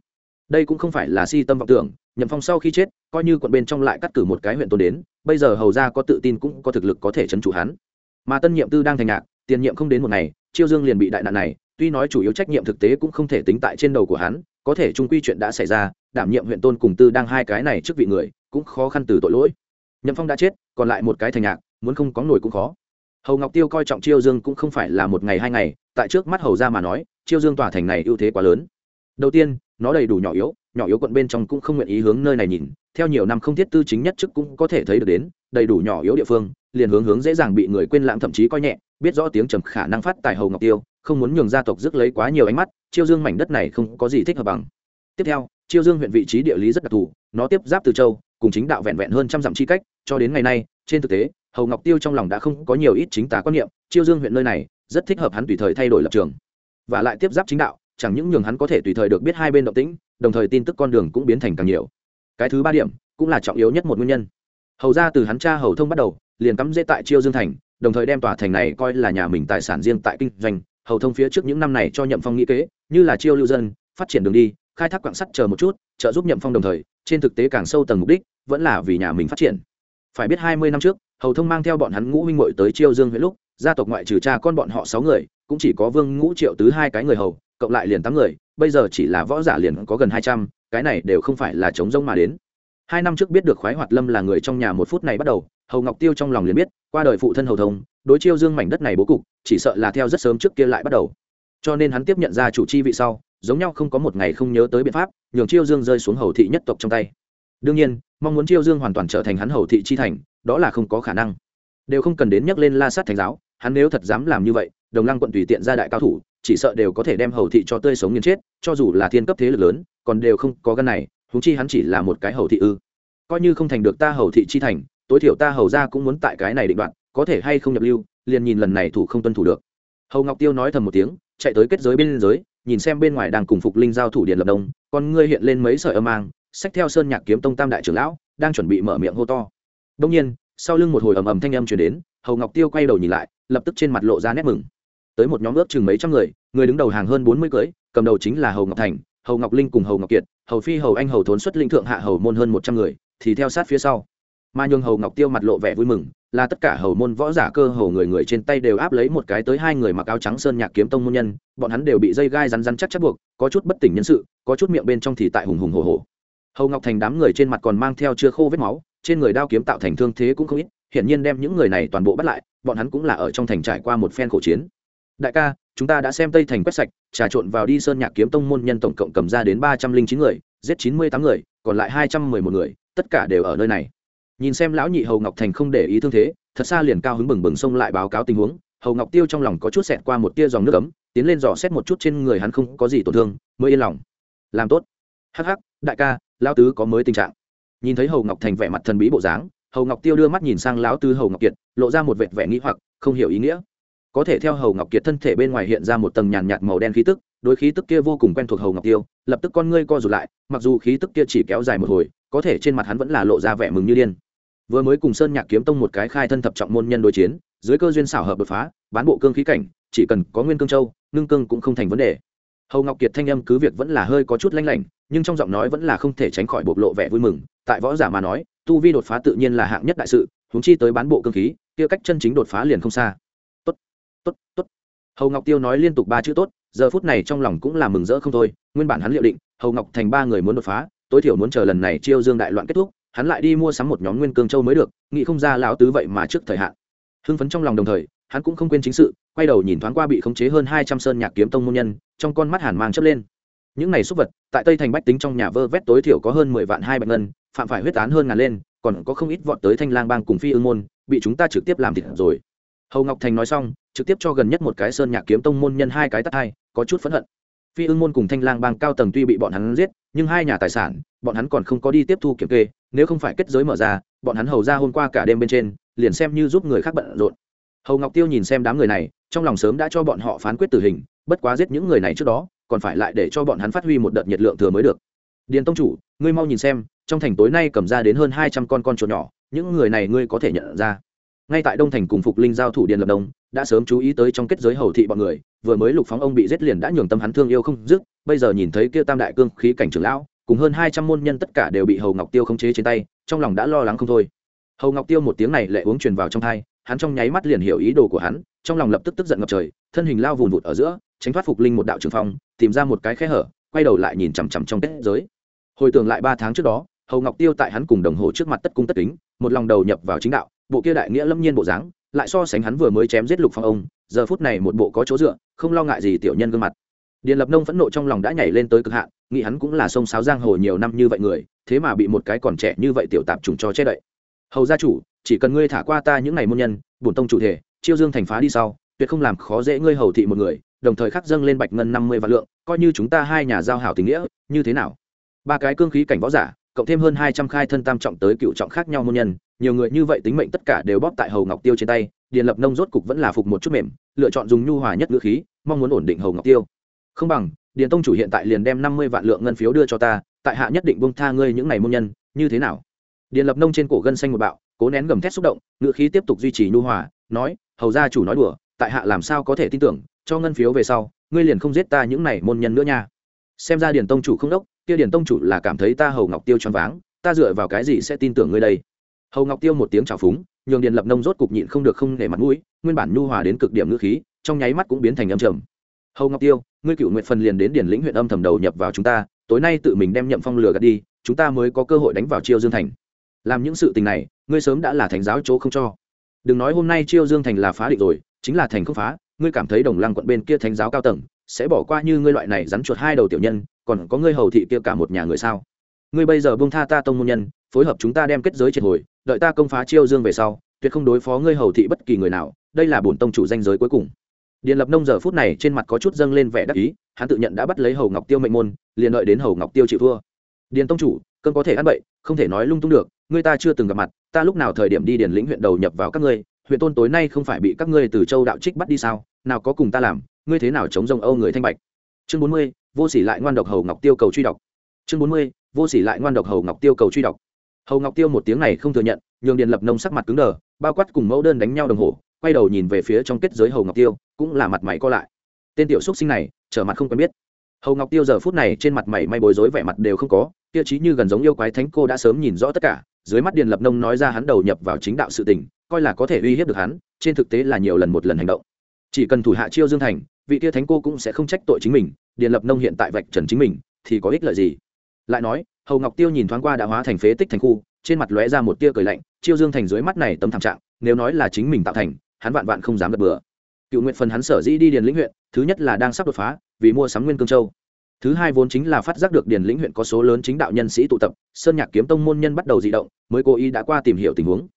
Đây cũng không phải là si tâm vọng tưởng, nhậm phong sau khi chết, coi như quận bên trong lại cắt cử một cái huyện tôn đến, bây giờ hầu ra có tự tin cũng có thực lực có thể trấn trụ hắn mà tân nhiệm tư đang thành nhạc tiền nhiệm không đến một ngày, chiêu dương liền bị đại nạn này, tuy nói chủ yếu trách nhiệm thực tế cũng không thể tính tại trên đầu của hắn, có thể trung quy chuyện đã xảy ra, đảm nhiệm huyện tôn cùng tư đang hai cái này trước vị người, cũng khó khăn từ tội lỗi. Nhậm phong đã chết, còn lại một cái thành nhạc muốn không có nổi cũng khó. Hầu ngọc tiêu coi trọng chiêu dương cũng không phải là một ngày hai ngày, tại trước mắt hầu ra mà nói, chiêu dương tòa thành này ưu thế quá lớn. Đầu tiên, nó đầy đủ nhỏ yếu nhỏ yếu quận bên trong cũng không nguyện ý hướng nơi này nhìn, theo nhiều năm không thiết tư chính nhất chức cũng có thể thấy được đến đầy đủ nhỏ yếu địa phương, liền hướng hướng dễ dàng bị người quên lãng thậm chí coi nhẹ, biết rõ tiếng trầm khả năng phát tài hầu ngọc tiêu, không muốn nhường gia tộc rước lấy quá nhiều ánh mắt, chiêu dương mảnh đất này không có gì thích hợp bằng. Tiếp theo, chiêu dương huyện vị trí địa lý rất đặc thù, nó tiếp giáp từ châu, cùng chính đạo vẹn vẹn hơn trăm dặm chi cách, cho đến ngày nay, trên thực tế, hầu ngọc tiêu trong lòng đã không có nhiều ít chính tá quan niệm, chiêu dương huyện nơi này, rất thích hợp hắn tùy thời thay đổi lập trường. Và lại tiếp giáp chính đạo, chẳng những nhường hắn có thể tùy thời được biết hai bên động tĩnh, đồng thời tin tức con đường cũng biến thành càng nhiều. Cái thứ ba điểm, cũng là trọng yếu nhất một nguyên nhân hầu ra từ hắn cha hầu thông bắt đầu, liền cắm dễ tại chiêu dương thành, đồng thời đem tòa thành này coi là nhà mình tài sản riêng tại kinh doanh. Hầu thông phía trước những năm này cho nhậm phong nghĩ kế, như là chiêu lưu dân, phát triển đường đi, khai thác quạng sắt chờ một chút, trợ giúp nhậm phong đồng thời, trên thực tế càng sâu tầng mục đích, vẫn là vì nhà mình phát triển. Phải biết hai mươi năm trước, hầu thông mang theo bọn hắn ngũ huynh muội tới chiêu dương huyện lúc, gia tộc ngoại trừ cha con bọn họ sáu người, cũng chỉ có vương ngũ triệu tứ hai cái người hầu, cộng lại liền tám người, bây giờ chỉ là võ giả liền có gần hai trăm, cái này đều không phải là chống rông mà đến hai năm trước biết được khoái hoạt lâm là người trong nhà một phút này bắt đầu, hầu ngọc tiêu trong lòng liền biết, qua đời phụ thân hầu thông, đối chiêu dương mảnh đất này bố cục, chỉ sợ là theo rất sớm trước kia lại bắt đầu. Cho nên hắn tiếp nhận ra chủ chi vị sau, giống nhau không có một ngày không nhớ tới biện pháp, nhường chiêu dương rơi xuống hầu thị nhất tộc trong tay. Đương nhiên, mong muốn chiêu dương hoàn toàn trở thành hắn hầu thị chi thành, đó là không có khả năng. Đều không cần đến nhắc lên la sát thành giáo, hắn nếu thật dám làm như vậy, đồng lăng quận tùy tiện ra đại cao thủ, chỉ sợ đều có thể đem hầu thị cho tươi sống nghiền chết, cho dù là thiên cấp thế lực lớn, còn đều không có gân này húng chi hắn chỉ là một cái hầu thị ư. Coi như không thành được ta hầu thị chi thành, tối thiểu ta hầu ra cũng muốn tại cái này định đoạn có thể hay không nhập lưu, liền nhìn lần này thủ không tuân thủ được. Hầu ngọc tiêu nói thầm một tiếng, chạy tới kết giới bên giới nhìn xem bên ngoài đang cùng phục linh giao thủ điện lập đông, con ngươi hiện lên mấy sợi âm mang, xách theo sơn nhạc kiếm tông tam đại trưởng lão, đang chuẩn bị mở miệng hô to. Đông nhiên, sau lưng một hồi ầm ầm thanh âm chuyển đến, hầu ngọc tiêu quay đầu nhìn lại, lập tức trên mặt lộ ra nét mừng. Tới một nhóm ước chừng mấy trăm người người đứng đầu hàng hơn bốn mươi cưới, cầm đầu chính là hầu ngọc thành hầu ngọc linh cùng hầu ngọc kiệt, hầu phi, hầu anh, hầu thốn xuất linh thượng hạ hầu môn hơn một trăm người, thì theo sát phía sau. Mà nhường hầu ngọc tiêu mặt lộ vẻ vui mừng, là tất cả hầu môn võ giả cơ hầu người người trên tay đều áp lấy một cái tới hai người mặc áo trắng sơn nhạc kiếm tông môn nhân, bọn hắn đều bị dây gai rắn rắn chắc chắc buộc, có chút bất tỉnh nhân sự, có chút miệng bên trong thì tại hùng hùng hồ hồ hầu ngọc thành đám người trên mặt còn mang theo chưa khô vết máu, trên người đao kiếm tạo thành thương thế cũng không ít, hiển nhiên đem những người này toàn bộ bắt lại, bọn hắn cũng là ở trong thành trải qua một phen khổ chiến. Đại ca chúng ta đã xem tây thành quét sạch, trà trộn vào đi sơn nhạc kiếm tông môn nhân tổng cộng cầm ra đến ba trăm linh chín người, giết chín mươi tám người, còn lại hai trăm mười một người, tất cả đều ở nơi này. Nhìn xem lão nhị hầu ngọc thành không để ý thương thế, thật xa liền cao hứng bừng bừng xông lại báo cáo tình huống, hầu ngọc tiêu trong lòng có chút xẹt qua một tia dòng nước ấm, tiến lên dò xét một chút trên người hắn không có gì tổn thương, mới yên lòng. Làm tốt. Hắc hắc, đại ca, lão tứ có mới tình trạng. Nhìn thấy hầu ngọc thành vẻ mặt thần bí bộ dáng, hầu ngọc tiêu đưa mắt nhìn sang lão tứ hầu ngọc kiệt, lộ ra một vệt vẻ nghĩ hoặc, không hiểu ý nghĩa có thể theo hầu ngọc kiệt thân thể bên ngoài hiện ra một tầng nhàn nhạt màu đen khí tức, đối khí tức kia vô cùng quen thuộc hầu ngọc tiêu, lập tức con ngươi co rụt lại, mặc dù khí tức kia chỉ kéo dài một hồi, có thể trên mặt hắn vẫn là lộ ra vẻ mừng như điên. Vừa mới cùng sơn nhạc kiếm tông một cái khai thân thập trọng môn nhân đối chiến, dưới cơ duyên xảo hợp đột phá, bán bộ cương khí cảnh, chỉ cần có nguyên cương châu, ngưng cương cũng không thành vấn đề. Hầu ngọc kiệt thanh âm cứ việc vẫn là hơi có chút lanh lảnh, nhưng trong giọng nói vẫn là không thể tránh khỏi bộc lộ vẻ vui mừng, tại võ giả mà nói, tu vi đột phá tự nhiên là hạng nhất đại sự húng chi tới bán bộ cương khí, kia cách chân chính đột phá liền không xa tốt tốt. Hầu ngọc tiêu nói liên tục ba chữ tốt, giờ phút này trong lòng cũng là mừng rỡ không thôi, nguyên bản hắn liệu định, hầu ngọc thành ba người muốn đột phá, tối thiểu muốn chờ lần này chiêu dương đại loạn kết thúc, hắn lại đi mua sắm một nhóm nguyên cương châu mới được, nghĩ không ra lão tứ vậy mà trước thời hạn. Hưng phấn trong lòng đồng thời, hắn cũng không quên chính sự, quay đầu nhìn thoáng qua bị khống chế hơn hai trăm sơn nhạc kiếm tông môn nhân, trong con mắt hàn mang chớp lên. Những này xúc vật, tại tây thành bách tính trong nhà vơ vét tối thiểu có hơn mười vạn hai bạch ngân, phạm phải huyết án hơn ngàn lên, còn có không ít vọt tới thanh lang bang cùng phi ương môn, bị chúng ta trực tiếp làm thịt rồi hầu ngọc thành nói xong, trực tiếp cho gần nhất một cái sơn nhạc kiếm tông môn nhân hai cái tắt hai, có chút phẫn hận. Phi ưng môn cùng thanh lang bang cao tầng tuy bị bọn hắn giết, nhưng hai nhà tài sản, bọn hắn còn không có đi tiếp thu kiểm kê, nếu không phải kết giới mở ra, bọn hắn hầu ra hôm qua cả đêm bên trên, liền xem như giúp người khác bận rộn. Hầu ngọc tiêu nhìn xem đám người này, trong lòng sớm đã cho bọn họ phán quyết tử hình, bất quá giết những người này trước đó, còn phải lại để cho bọn hắn phát huy một đợt nhiệt lượng thừa mới được. Điền tông chủ, ngươi mau nhìn xem, trong thành tối nay cầm ra đến hơn hai trăm con con chuột nhỏ, những người này ngươi có thể nhận ra ngay tại đông thành cùng phục linh giao thủ điện lập đông, đã sớm chú ý tới trong kết giới hầu thị bọn người, vừa mới lục phóng ông bị giết liền đã nhường tâm hắn thương yêu không dứt, bây giờ nhìn thấy kia tam đại cương khí cảnh trưởng lão, cùng hơn hai trăm môn nhân tất cả đều bị hầu ngọc tiêu khống chế trên tay, trong lòng đã lo lắng không thôi. Hầu ngọc tiêu một tiếng này lệ uống truyền vào trong thai hắn trong nháy mắt liền hiểu ý đồ của hắn, trong lòng lập tức tức giận ngập trời, thân hình lao vùn vụt ở giữa, tránh thoát phục linh một đạo trường phong, tìm ra một cái khe hở, quay đầu lại nhìn chằm chằm trong kết giới. Hồi tưởng lại ba tháng trước đó, hầu ngọc tiêu tại hắn cùng đồng hồ trước mặt tất cung tất kính, một lòng đầu nhập vào chính đạo bộ kia đại nghĩa lâm nhiên bộ dáng, lại so sánh hắn vừa mới chém giết lục phong ông, giờ phút này một bộ có chỗ dựa, không lo ngại gì tiểu nhân gương mặt. Điền lập nông phẫn nộ trong lòng đã nhảy lên tới cực hạn, nghĩ hắn cũng là sông sáo giang hồ nhiều năm như vậy người, thế mà bị một cái còn trẻ như vậy tiểu tạp trùng cho che đậy. Hầu gia chủ, chỉ cần ngươi thả qua ta những ngày môn nhân, bổn tông chủ thể, chiêu dương thành phá đi sau, tuyệt không làm khó dễ ngươi hầu thị một người, đồng thời khắc dâng lên bạch ngân năm mươi vạn lượng, coi như chúng ta hai nhà giao hảo tình nghĩa, như thế nào? Ba cái cương khí cảnh võ giả, cộng thêm hơn hai trăm khai thân tam trọng tới cựu trọng khác nhau môn nhân nhiều người như vậy tính mệnh tất cả đều bóp tại hầu ngọc tiêu trên tay, điền lập nông rốt cục vẫn là phục một chút mềm, lựa chọn dùng nhu hòa nhất ngữ khí, mong muốn ổn định hầu ngọc tiêu. Không bằng, điền tông chủ hiện tại liền đem năm mươi vạn lượng ngân phiếu đưa cho ta, tại hạ nhất định bông tha ngươi những ngày môn nhân, như thế nào? Điền lập nông trên cổ gân xanh một bạo, cố nén gầm thét xúc động, ngữ khí tiếp tục duy trì nhu hòa, nói, hầu gia chủ nói đùa, tại hạ làm sao có thể tin tưởng, cho ngân phiếu về sau, ngươi liền không giết ta những này môn nhân nữa nha. Xem ra điền tông chủ không đốc, kia điền tông chủ là cảm thấy ta hầu ngọc tiêu choáng váng, ta dựa vào cái gì sẽ tin tưởng ngươi đây? Hầu ngọc tiêu một tiếng trào phúng, nhường điền lập nông rốt cục nhịn không được không để mặt mũi, nguyên bản nhu hòa đến cực điểm ngữ khí, trong nháy mắt cũng biến thành âm trầm. Hầu ngọc tiêu, ngươi cựu nguyện phần liền đến điển lĩnh huyện âm thầm đầu nhập vào chúng ta, tối nay tự mình đem nhậm phong lừa gạt đi, chúng ta mới có cơ hội đánh vào chiêu dương thành. Làm những sự tình này, ngươi sớm đã là thánh giáo chỗ không cho. Đừng nói hôm nay chiêu dương thành là phá địch rồi, chính là thành không phá, ngươi cảm thấy đồng lăng quận bên kia thánh giáo cao tầng, sẽ bỏ qua như ngươi loại này rắn chuột hai đầu tiểu nhân, còn có ngươi hầu thị kia cả một nhà người sao? Ngươi bây giờ bông tha ta tông môn nhân, phối hợp chúng ta đem kết giới triệt hồi, đợi ta công phá chiêu dương về sau, tuyệt không đối phó ngươi hầu thị bất kỳ người nào, đây là bổn tông chủ danh giới cuối cùng. Điện lập nông giờ phút này trên mặt có chút dâng lên vẻ đắc ý, hắn tự nhận đã bắt lấy hầu ngọc tiêu mệnh môn, liền đợi đến hầu ngọc tiêu chịu thua. Điền tông chủ, cơn có thể ăn bậy, không thể nói lung tung được, ngươi ta chưa từng gặp mặt, ta lúc nào thời điểm đi điền lĩnh huyện đầu nhập vào các ngươi, huyện tôn tối nay không phải bị các ngươi từ châu đạo trích bắt đi sao, nào có cùng ta làm, ngươi thế nào chống rông âu người thanh bạch. Chương bốn mươi, vô sỉ lại ngoan độc hầu ngọc tiêu cầu truy đọc. Chương bốn mươi vô sỉ lại ngoan độc hầu ngọc tiêu cầu truy đọc. Hầu ngọc tiêu một tiếng này không thừa nhận, nhường điền lập nông sắc mặt cứng đờ, bao quát cùng mẫu đơn đánh nhau đồng hồ, quay đầu nhìn về phía trong kết giới hầu ngọc tiêu, cũng là mặt mày co lại. Tên tiểu xúc sinh này, trở mặt không quen biết. Hầu ngọc tiêu giờ phút này trên mặt mày may bối rối vẻ mặt đều không có, tiêu chí như gần giống yêu quái thánh cô đã sớm nhìn rõ tất cả, dưới mắt điền lập nông nói ra hắn đầu nhập vào chính đạo sự tình, coi là có thể uy hiếp được hắn, trên thực tế là nhiều lần một lần hành động. Chỉ cần thủ hạ chiêu dương thành, vị tia thánh cô cũng sẽ không trách tội chính mình, điền lập nông hiện tại vạch trần chính mình, thì có ích lợi gì? Lại nói, hầu ngọc tiêu nhìn thoáng qua đã hóa thành phế tích thành khu, trên mặt lóe ra một tia cười lạnh, chiêu dương thành dưới mắt này tấm thảm trạng, nếu nói là chính mình tạo thành, hắn vạn vạn không dám gật bừa. Cựu nguyện phần hắn sở dĩ đi điền lĩnh huyện, thứ nhất là đang sắp đột phá, vì mua sắm nguyên cương châu. Thứ hai vốn chính là phát giác được điền lĩnh huyện có số lớn chính đạo nhân sĩ tụ tập, sơn nhạc kiếm tông môn nhân bắt đầu di động, mới cố ý đã qua tìm hiểu tình huống.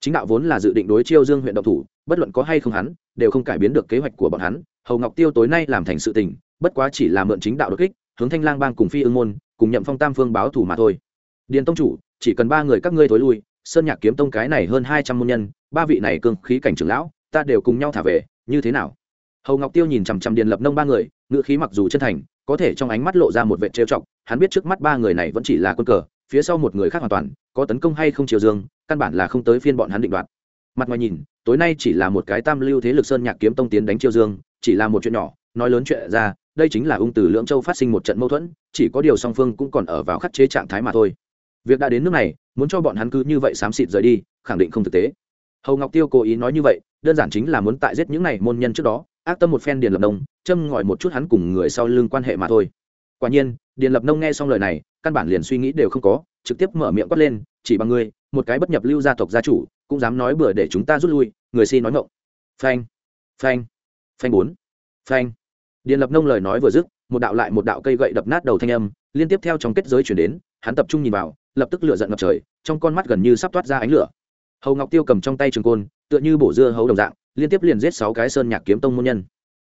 Chính đạo vốn là dự định đối chiêu dương huyện độc thủ, bất luận có hay không hắn, đều không cải biến được kế hoạch của bọn hắn. Hầu ngọc tiêu tối nay làm thành sự tình, bất quá chỉ là mượn chính đạo đột kích, hướng thanh lang bang cùng phi ương môn cùng nhậm phong tam phương báo thủ mà thôi. Điền tông chủ, chỉ cần ba người các ngươi thối lui, sơn nhạc kiếm tông cái này hơn hai trăm môn nhân, ba vị này cương khí cảnh trưởng lão, ta đều cùng nhau thả về, như thế nào? Hầu ngọc tiêu nhìn chằm chằm điền lập nông ba người ngự khí mặc dù chân thành, có thể trong ánh mắt lộ ra một vệ trêu chọc, hắn biết trước mắt ba người này vẫn chỉ là quân cờ, phía sau một người khác hoàn toàn, có tấn công hay không chiều dương, căn bản là không tới phiên bọn hắn định đoạt. Mặt ngoài nhìn, tối nay chỉ là một cái tam lưu thế lực sơn nhạc kiếm tông tiến đánh chiêu dương, chỉ là một chuyện nhỏ nói lớn chuyện ra, đây chính là ung từ lưỡng châu phát sinh một trận mâu thuẫn, chỉ có điều song phương cũng còn ở vào khắc chế trạng thái mà thôi. Việc đã đến nước này, muốn cho bọn hắn cứ như vậy xám xịt rời đi, khẳng định không thực tế. Hầu ngọc tiêu cố ý nói như vậy, đơn giản chính là muốn tại giết những này môn nhân trước đó, ác tâm một phen điền lập nông, châm ngòi một chút hắn cùng người sau lưng quan hệ mà thôi. Quả nhiên, điền lập nông nghe xong lời này, căn bản liền suy nghĩ đều không có, trực tiếp mở miệng quát lên, chỉ bằng ngươi, một cái bất nhập lưu gia tộc gia chủ, cũng dám nói bừa để chúng ta rút lui, người si nói ngộng phanh phanh phanh bốn, phanh điền lập nông lời nói vừa dứt, một đạo lại một đạo cây gậy đập nát đầu thanh âm, liên tiếp theo trong kết giới chuyển đến, hắn tập trung nhìn vào, lập tức lửa giận ngập trời, trong con mắt gần như sắp toát ra ánh lửa. Hầu ngọc tiêu cầm trong tay trường côn, tựa như bổ dưa hấu đồng dạng, liên tiếp liền giết sáu cái sơn nhạc kiếm tông môn nhân.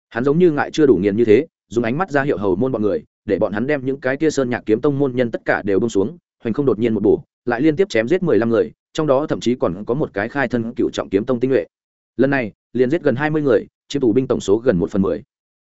Hắn giống như ngại chưa đủ nghiền như thế, dùng ánh mắt ra hiệu hầu môn bọn người, để bọn hắn đem những cái kia sơn nhạc kiếm tông môn nhân tất cả đều bông xuống, hoành không đột nhiên một bổ, lại liên tiếp chém giết mười lăm người, trong đó thậm chí còn có một cái khai thân cựu trọng kiếm tông tinh nhuệ. Lần này, liền giết gần hai mươi người, chiếm tù binh tổng số gần một phần mười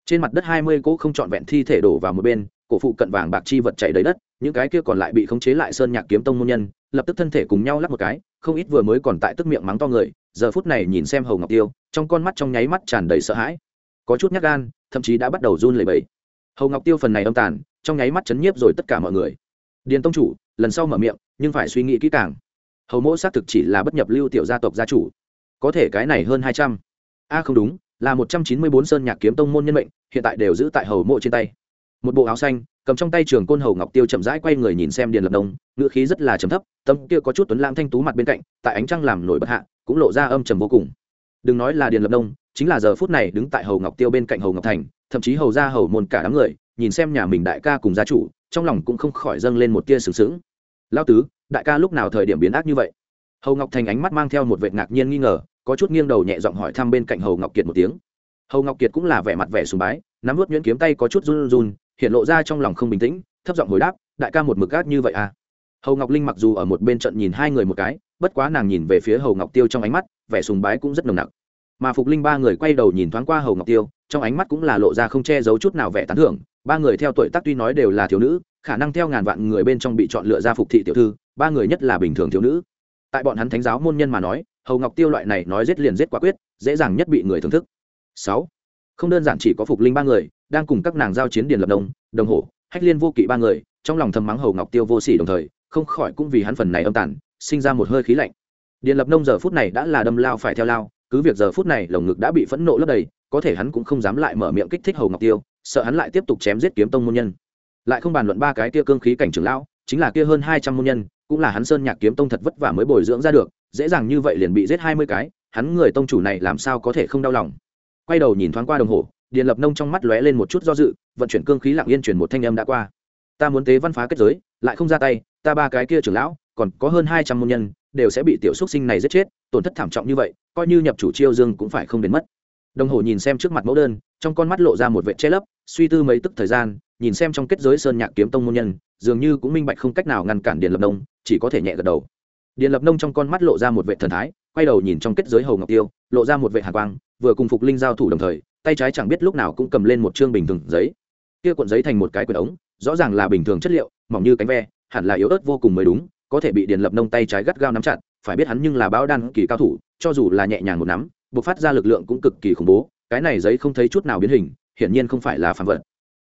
trên mặt đất hai mươi cỗ không trọn vẹn thi thể đổ vào một bên, cổ phụ cận vàng bạc chi vật chạy đầy đất, những cái kia còn lại bị khống chế lại sơn nhạc kiếm tông môn nhân, lập tức thân thể cùng nhau lắp một cái, không ít vừa mới còn tại tức miệng mắng to người, giờ phút này nhìn xem hầu ngọc tiêu, trong con mắt trong nháy mắt tràn đầy sợ hãi. Có chút nhát gan, thậm chí đã bắt đầu run lẩy bẩy. Hầu ngọc tiêu phần này âm tàn, trong nháy mắt chấn nhiếp rồi tất cả mọi người. Điền tông chủ, lần sau mở miệng, nhưng phải suy nghĩ kỹ càng. Hầu mỗ xác thực chỉ là bất nhập lưu tiểu gia tộc gia chủ. Có thể cái này hơn hai trăm. A không đúng là một trăm chín mươi bốn sơn nhạc kiếm tông môn nhân mệnh, hiện tại đều giữ tại hầu mộ trên tay. Một bộ áo xanh, cầm trong tay trường côn hầu ngọc tiêu chậm rãi quay người nhìn xem điền lập đông ngữ khí rất là trầm thấp tâm kia có chút tuấn lãng thanh tú mặt bên cạnh, tại ánh trăng làm nổi bật hạ, cũng lộ ra âm trầm vô cùng. Đừng nói là điền lập đông chính là giờ phút này đứng tại hầu ngọc tiêu bên cạnh hầu ngọc thành, thậm chí hầu ra hầu môn cả đám người, nhìn xem nhà mình đại ca cùng gia chủ, trong lòng cũng không khỏi dâng lên một tia sừng sững. Lao tứ, đại ca lúc nào thời điểm biến ác như vậy? Hầu ngọc thành ánh mắt mang theo một vệ ngạc nhiên nghi ngờ có chút nghiêng đầu nhẹ giọng hỏi thăm bên cạnh hầu ngọc kiệt một tiếng. Hầu ngọc kiệt cũng là vẻ mặt vẻ sùng bái, nắm vút nhuyễn kiếm tay có chút run run, hiện lộ ra trong lòng không bình tĩnh, thấp giọng hồi đáp, đại ca một mực gác như vậy à? Hầu ngọc linh mặc dù ở một bên trận nhìn hai người một cái, bất quá nàng nhìn về phía hầu ngọc tiêu trong ánh mắt, vẻ sùng bái cũng rất nồng nặc. Mà phục linh ba người quay đầu nhìn thoáng qua hầu ngọc tiêu, trong ánh mắt cũng là lộ ra không che giấu chút nào vẻ tán thưởng, ba người theo tuổi tác tuy nói đều là thiếu nữ, khả năng theo ngàn vạn người bên trong bị chọn lựa ra phục thị tiểu thư, ba người nhất là bình thường thiếu nữ. Tại bọn hắn thánh giáo môn nhân mà nói hầu ngọc tiêu loại này nói giết liền giết quả quyết dễ dàng nhất bị người thưởng thức. Sáu không đơn giản chỉ có phục linh ba người đang cùng các nàng giao chiến điền lập đông đồng hồ hách liên vô kỵ ba người trong lòng thầm mắng hầu ngọc tiêu vô sỉ đồng thời không khỏi cũng vì hắn phần này âm tản, sinh ra một hơi khí lạnh. Điền lập nông giờ phút này đã là đâm lao phải theo lao cứ việc giờ phút này lồng ngực đã bị phẫn nộ lấp đầy có thể hắn cũng không dám lại mở miệng kích thích hầu ngọc tiêu sợ hắn lại tiếp tục chém giết kiếm tông môn nhân. Lại không bàn luận ba cái kia cương khí cảnh trưởng lão chính là kia hơn hai trăm môn nhân cũng là hắn sơn nhạc kiếm tông thật vất vả mới bồi dưỡng ra được dễ dàng như vậy liền bị giết hai mươi cái, hắn người tông chủ này làm sao có thể không đau lòng? Quay đầu nhìn thoáng qua đồng hồ, điền lập nông trong mắt lóe lên một chút do dự, vận chuyển cương khí lặng yên chuyển một thanh âm đã qua. Ta muốn tế văn phá kết giới, lại không ra tay, ta ba cái kia trưởng lão, còn có hơn hai trăm môn nhân, đều sẽ bị tiểu xúc sinh này giết chết, tổn thất thảm trọng như vậy, coi như nhập chủ chiêu dương cũng phải không đến mất. Đồng hồ nhìn xem trước mặt mẫu đơn, trong con mắt lộ ra một vệ che lấp, suy tư mấy tức thời gian, nhìn xem trong kết giới sơn nhạc kiếm tông môn nhân, dường như cũng minh bạch không cách nào ngăn cản Điền lập nông, chỉ có thể nhẹ gật đầu điện lập nông trong con mắt lộ ra một vệ thần thái, quay đầu nhìn trong kết giới hầu ngọc tiêu, lộ ra một vệ hạ quang, vừa cùng phục linh giao thủ đồng thời, tay trái chẳng biết lúc nào cũng cầm lên một chương bình thường giấy. Kia cuộn giấy thành một cái quyển ống, rõ ràng là bình thường chất liệu, mỏng như cánh ve, hẳn là yếu ớt vô cùng mới đúng, có thể bị điện lập nông tay trái gắt gao nắm chặt, phải biết hắn nhưng là báo đan kỳ cao thủ, cho dù là nhẹ nhàng một nắm buộc phát ra lực lượng cũng cực kỳ khủng bố, cái này giấy không thấy chút nào biến hình, hiển nhiên không phải là phản vật.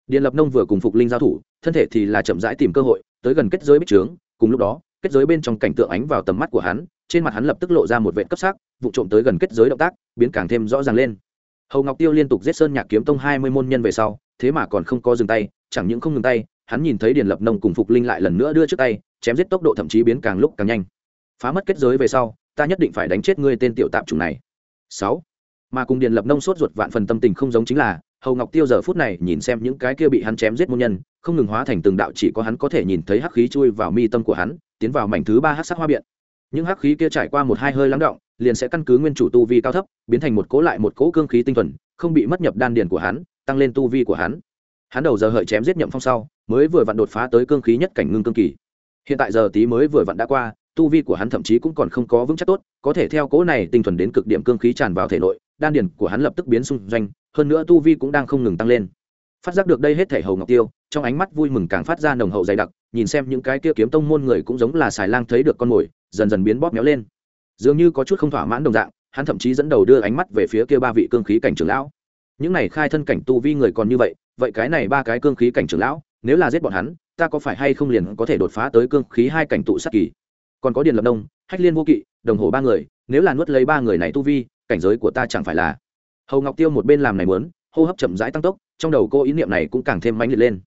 Điện lập nông vừa cùng phục linh giao thủ, thân thể thì là chậm rãi tìm cơ hội, tới gần kết giới bích trướng, cùng lúc đó kết giới bên trong cảnh tượng ánh vào tầm mắt của hắn, trên mặt hắn lập tức lộ ra một vệ cấp sắc, vụ trộm tới gần kết giới động tác, biến càng thêm rõ ràng lên. Hầu ngọc tiêu liên tục giết sơn nhạc kiếm tông hai mươi môn nhân về sau, thế mà còn không có dừng tay, chẳng những không ngừng tay, hắn nhìn thấy điền lập nông cùng phục linh lại lần nữa đưa trước tay, chém giết tốc độ thậm chí biến càng lúc càng nhanh. Phá mất kết giới về sau, ta nhất định phải đánh chết ngươi tên tiểu tạp chủng này. Sáu. Mà cùng điền lập nông sốt ruột vạn phần tâm tình không giống chính là hầu ngọc tiêu giờ phút này nhìn xem những cái kia bị hắn chém giết môn nhân, không ngừng hóa thành từng đạo chỉ có hắn có thể nhìn thấy hắc khí chui vào mi tâm của hắn, tiến vào mảnh thứ ba hắc sắc hoa biện. Những hắc khí kia trải qua một hai hơi lắng động, liền sẽ căn cứ nguyên chủ tu vi cao thấp, biến thành một cố lại một cố cương khí tinh thuần, không bị mất nhập đan điền của hắn, tăng lên tu vi của hắn. Hắn đầu giờ hợi chém giết nhậm phong sau, mới vừa vặn đột phá tới cương khí nhất cảnh ngưng cương kỳ. Hiện tại giờ tí mới vừa vặn đã qua, tu vi của hắn thậm chí cũng còn không có vững chắc tốt, có thể theo cố này tinh thuần đến cực điểm cương khí tràn vào thể nội, đan điền của hắn lập tức biến xung doanh hơn nữa tu vi cũng đang không ngừng tăng lên. Phát giác được đây hết thể hầu ngọc tiêu, trong ánh mắt vui mừng càng phát ra nồng hậu dày đặc, nhìn xem những cái kia kiếm tông môn người cũng giống là xài lang thấy được con mồi, dần dần biến bóp méo lên. Dường như có chút không thỏa mãn đồng dạng, hắn thậm chí dẫn đầu đưa ánh mắt về phía kia ba vị cương khí cảnh trưởng lão. Những này khai thân cảnh tu vi người còn như vậy vậy cái này ba cái cương khí cảnh trưởng lão, nếu là giết bọn hắn, ta có phải hay không liền có thể đột phá tới cương khí hai cảnh tụ sát kỳ? Còn có điền lập đông hách liên vô kỵ, đồng hồ ba người, nếu là nuốt lấy ba người này tu vi, cảnh giới của ta chẳng phải là hầu ngọc tiêu một bên làm này muốn hô hấp chậm rãi tăng tốc trong đầu cô ý niệm này cũng càng thêm mãnh liệt lên.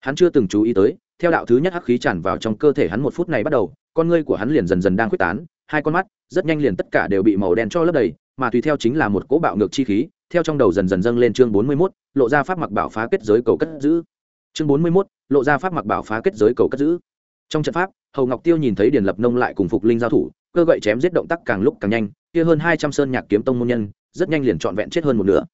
Hắn chưa từng chú ý tới theo đạo thứ nhất hắc khí tràn vào trong cơ thể hắn một phút này bắt đầu con ngươi của hắn liền dần dần đang quyết tán hai con mắt rất nhanh liền tất cả đều bị màu đen cho lấp đầy mà tùy theo chính là một cỗ bạo ngược chi khí theo trong đầu dần dần dâng lên chương bốn mươi 41, lộ ra pháp mặc bảo phá kết giới cầu cất giữ. Chương bốn mươi 41, lộ ra pháp mặc bảo phá kết giới cầu cất giữ. Trong trận pháp hầu ngọc tiêu nhìn thấy điền lập nông lại cùng phục linh giao thủ cơ gậy chém giết động tác càng lúc càng nhanh, kia hơn hai trăm sơn nhạc kiếm tông môn nhân, rất nhanh liền trọn vẹn chết hơn một nửa.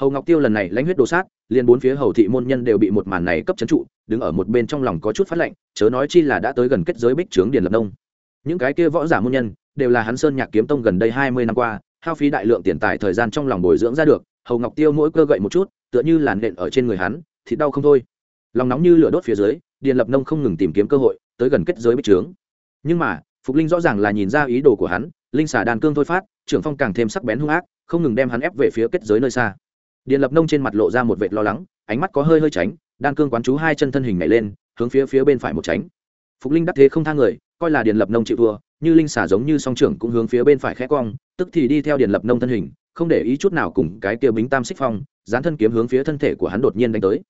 Hầu ngọc tiêu lần này lãnh huyết đồ sát, liền bốn phía hầu thị môn nhân đều bị một màn này cấp chấn trụ, đứng ở một bên trong lòng có chút phát lạnh, chớ nói chi là đã tới gần kết giới bích trướng điền lập đông. những cái kia võ giả môn nhân, đều là hắn sơn nhạc kiếm tông gần đây hai mươi năm qua, hao phí đại lượng tiền tài thời gian trong lòng bồi dưỡng ra được, hầu ngọc tiêu mỗi cơ gậy một chút, tựa như làn nện ở trên người hắn, thì đau không thôi. Lòng nóng như lửa đốt phía dưới, điền lập nông không ngừng tìm kiếm cơ hội, tới gần kết giới bích trướng. Nhưng mà phục linh rõ ràng là nhìn ra ý đồ của hắn, linh xả đàn cương thôi phát, trưởng phong càng thêm sắc bén hung ác, không ngừng đem hắn ép về phía kết giới nơi xa. Điền lập nông trên mặt lộ ra một vệt lo lắng, ánh mắt có hơi hơi tránh, đan cương quán chú hai chân thân hình nhảy lên, hướng phía phía bên phải một tránh. Phục linh đắc thế không tha người, coi là điền lập nông chịu thua, như linh xả giống như song trưởng cũng hướng phía bên phải khẽ cong, tức thì đi theo điền lập nông thân hình, không để ý chút nào cùng cái kia bính tam xích phong dán thân kiếm hướng phía thân thể của hắn đột nhiên đánh tới.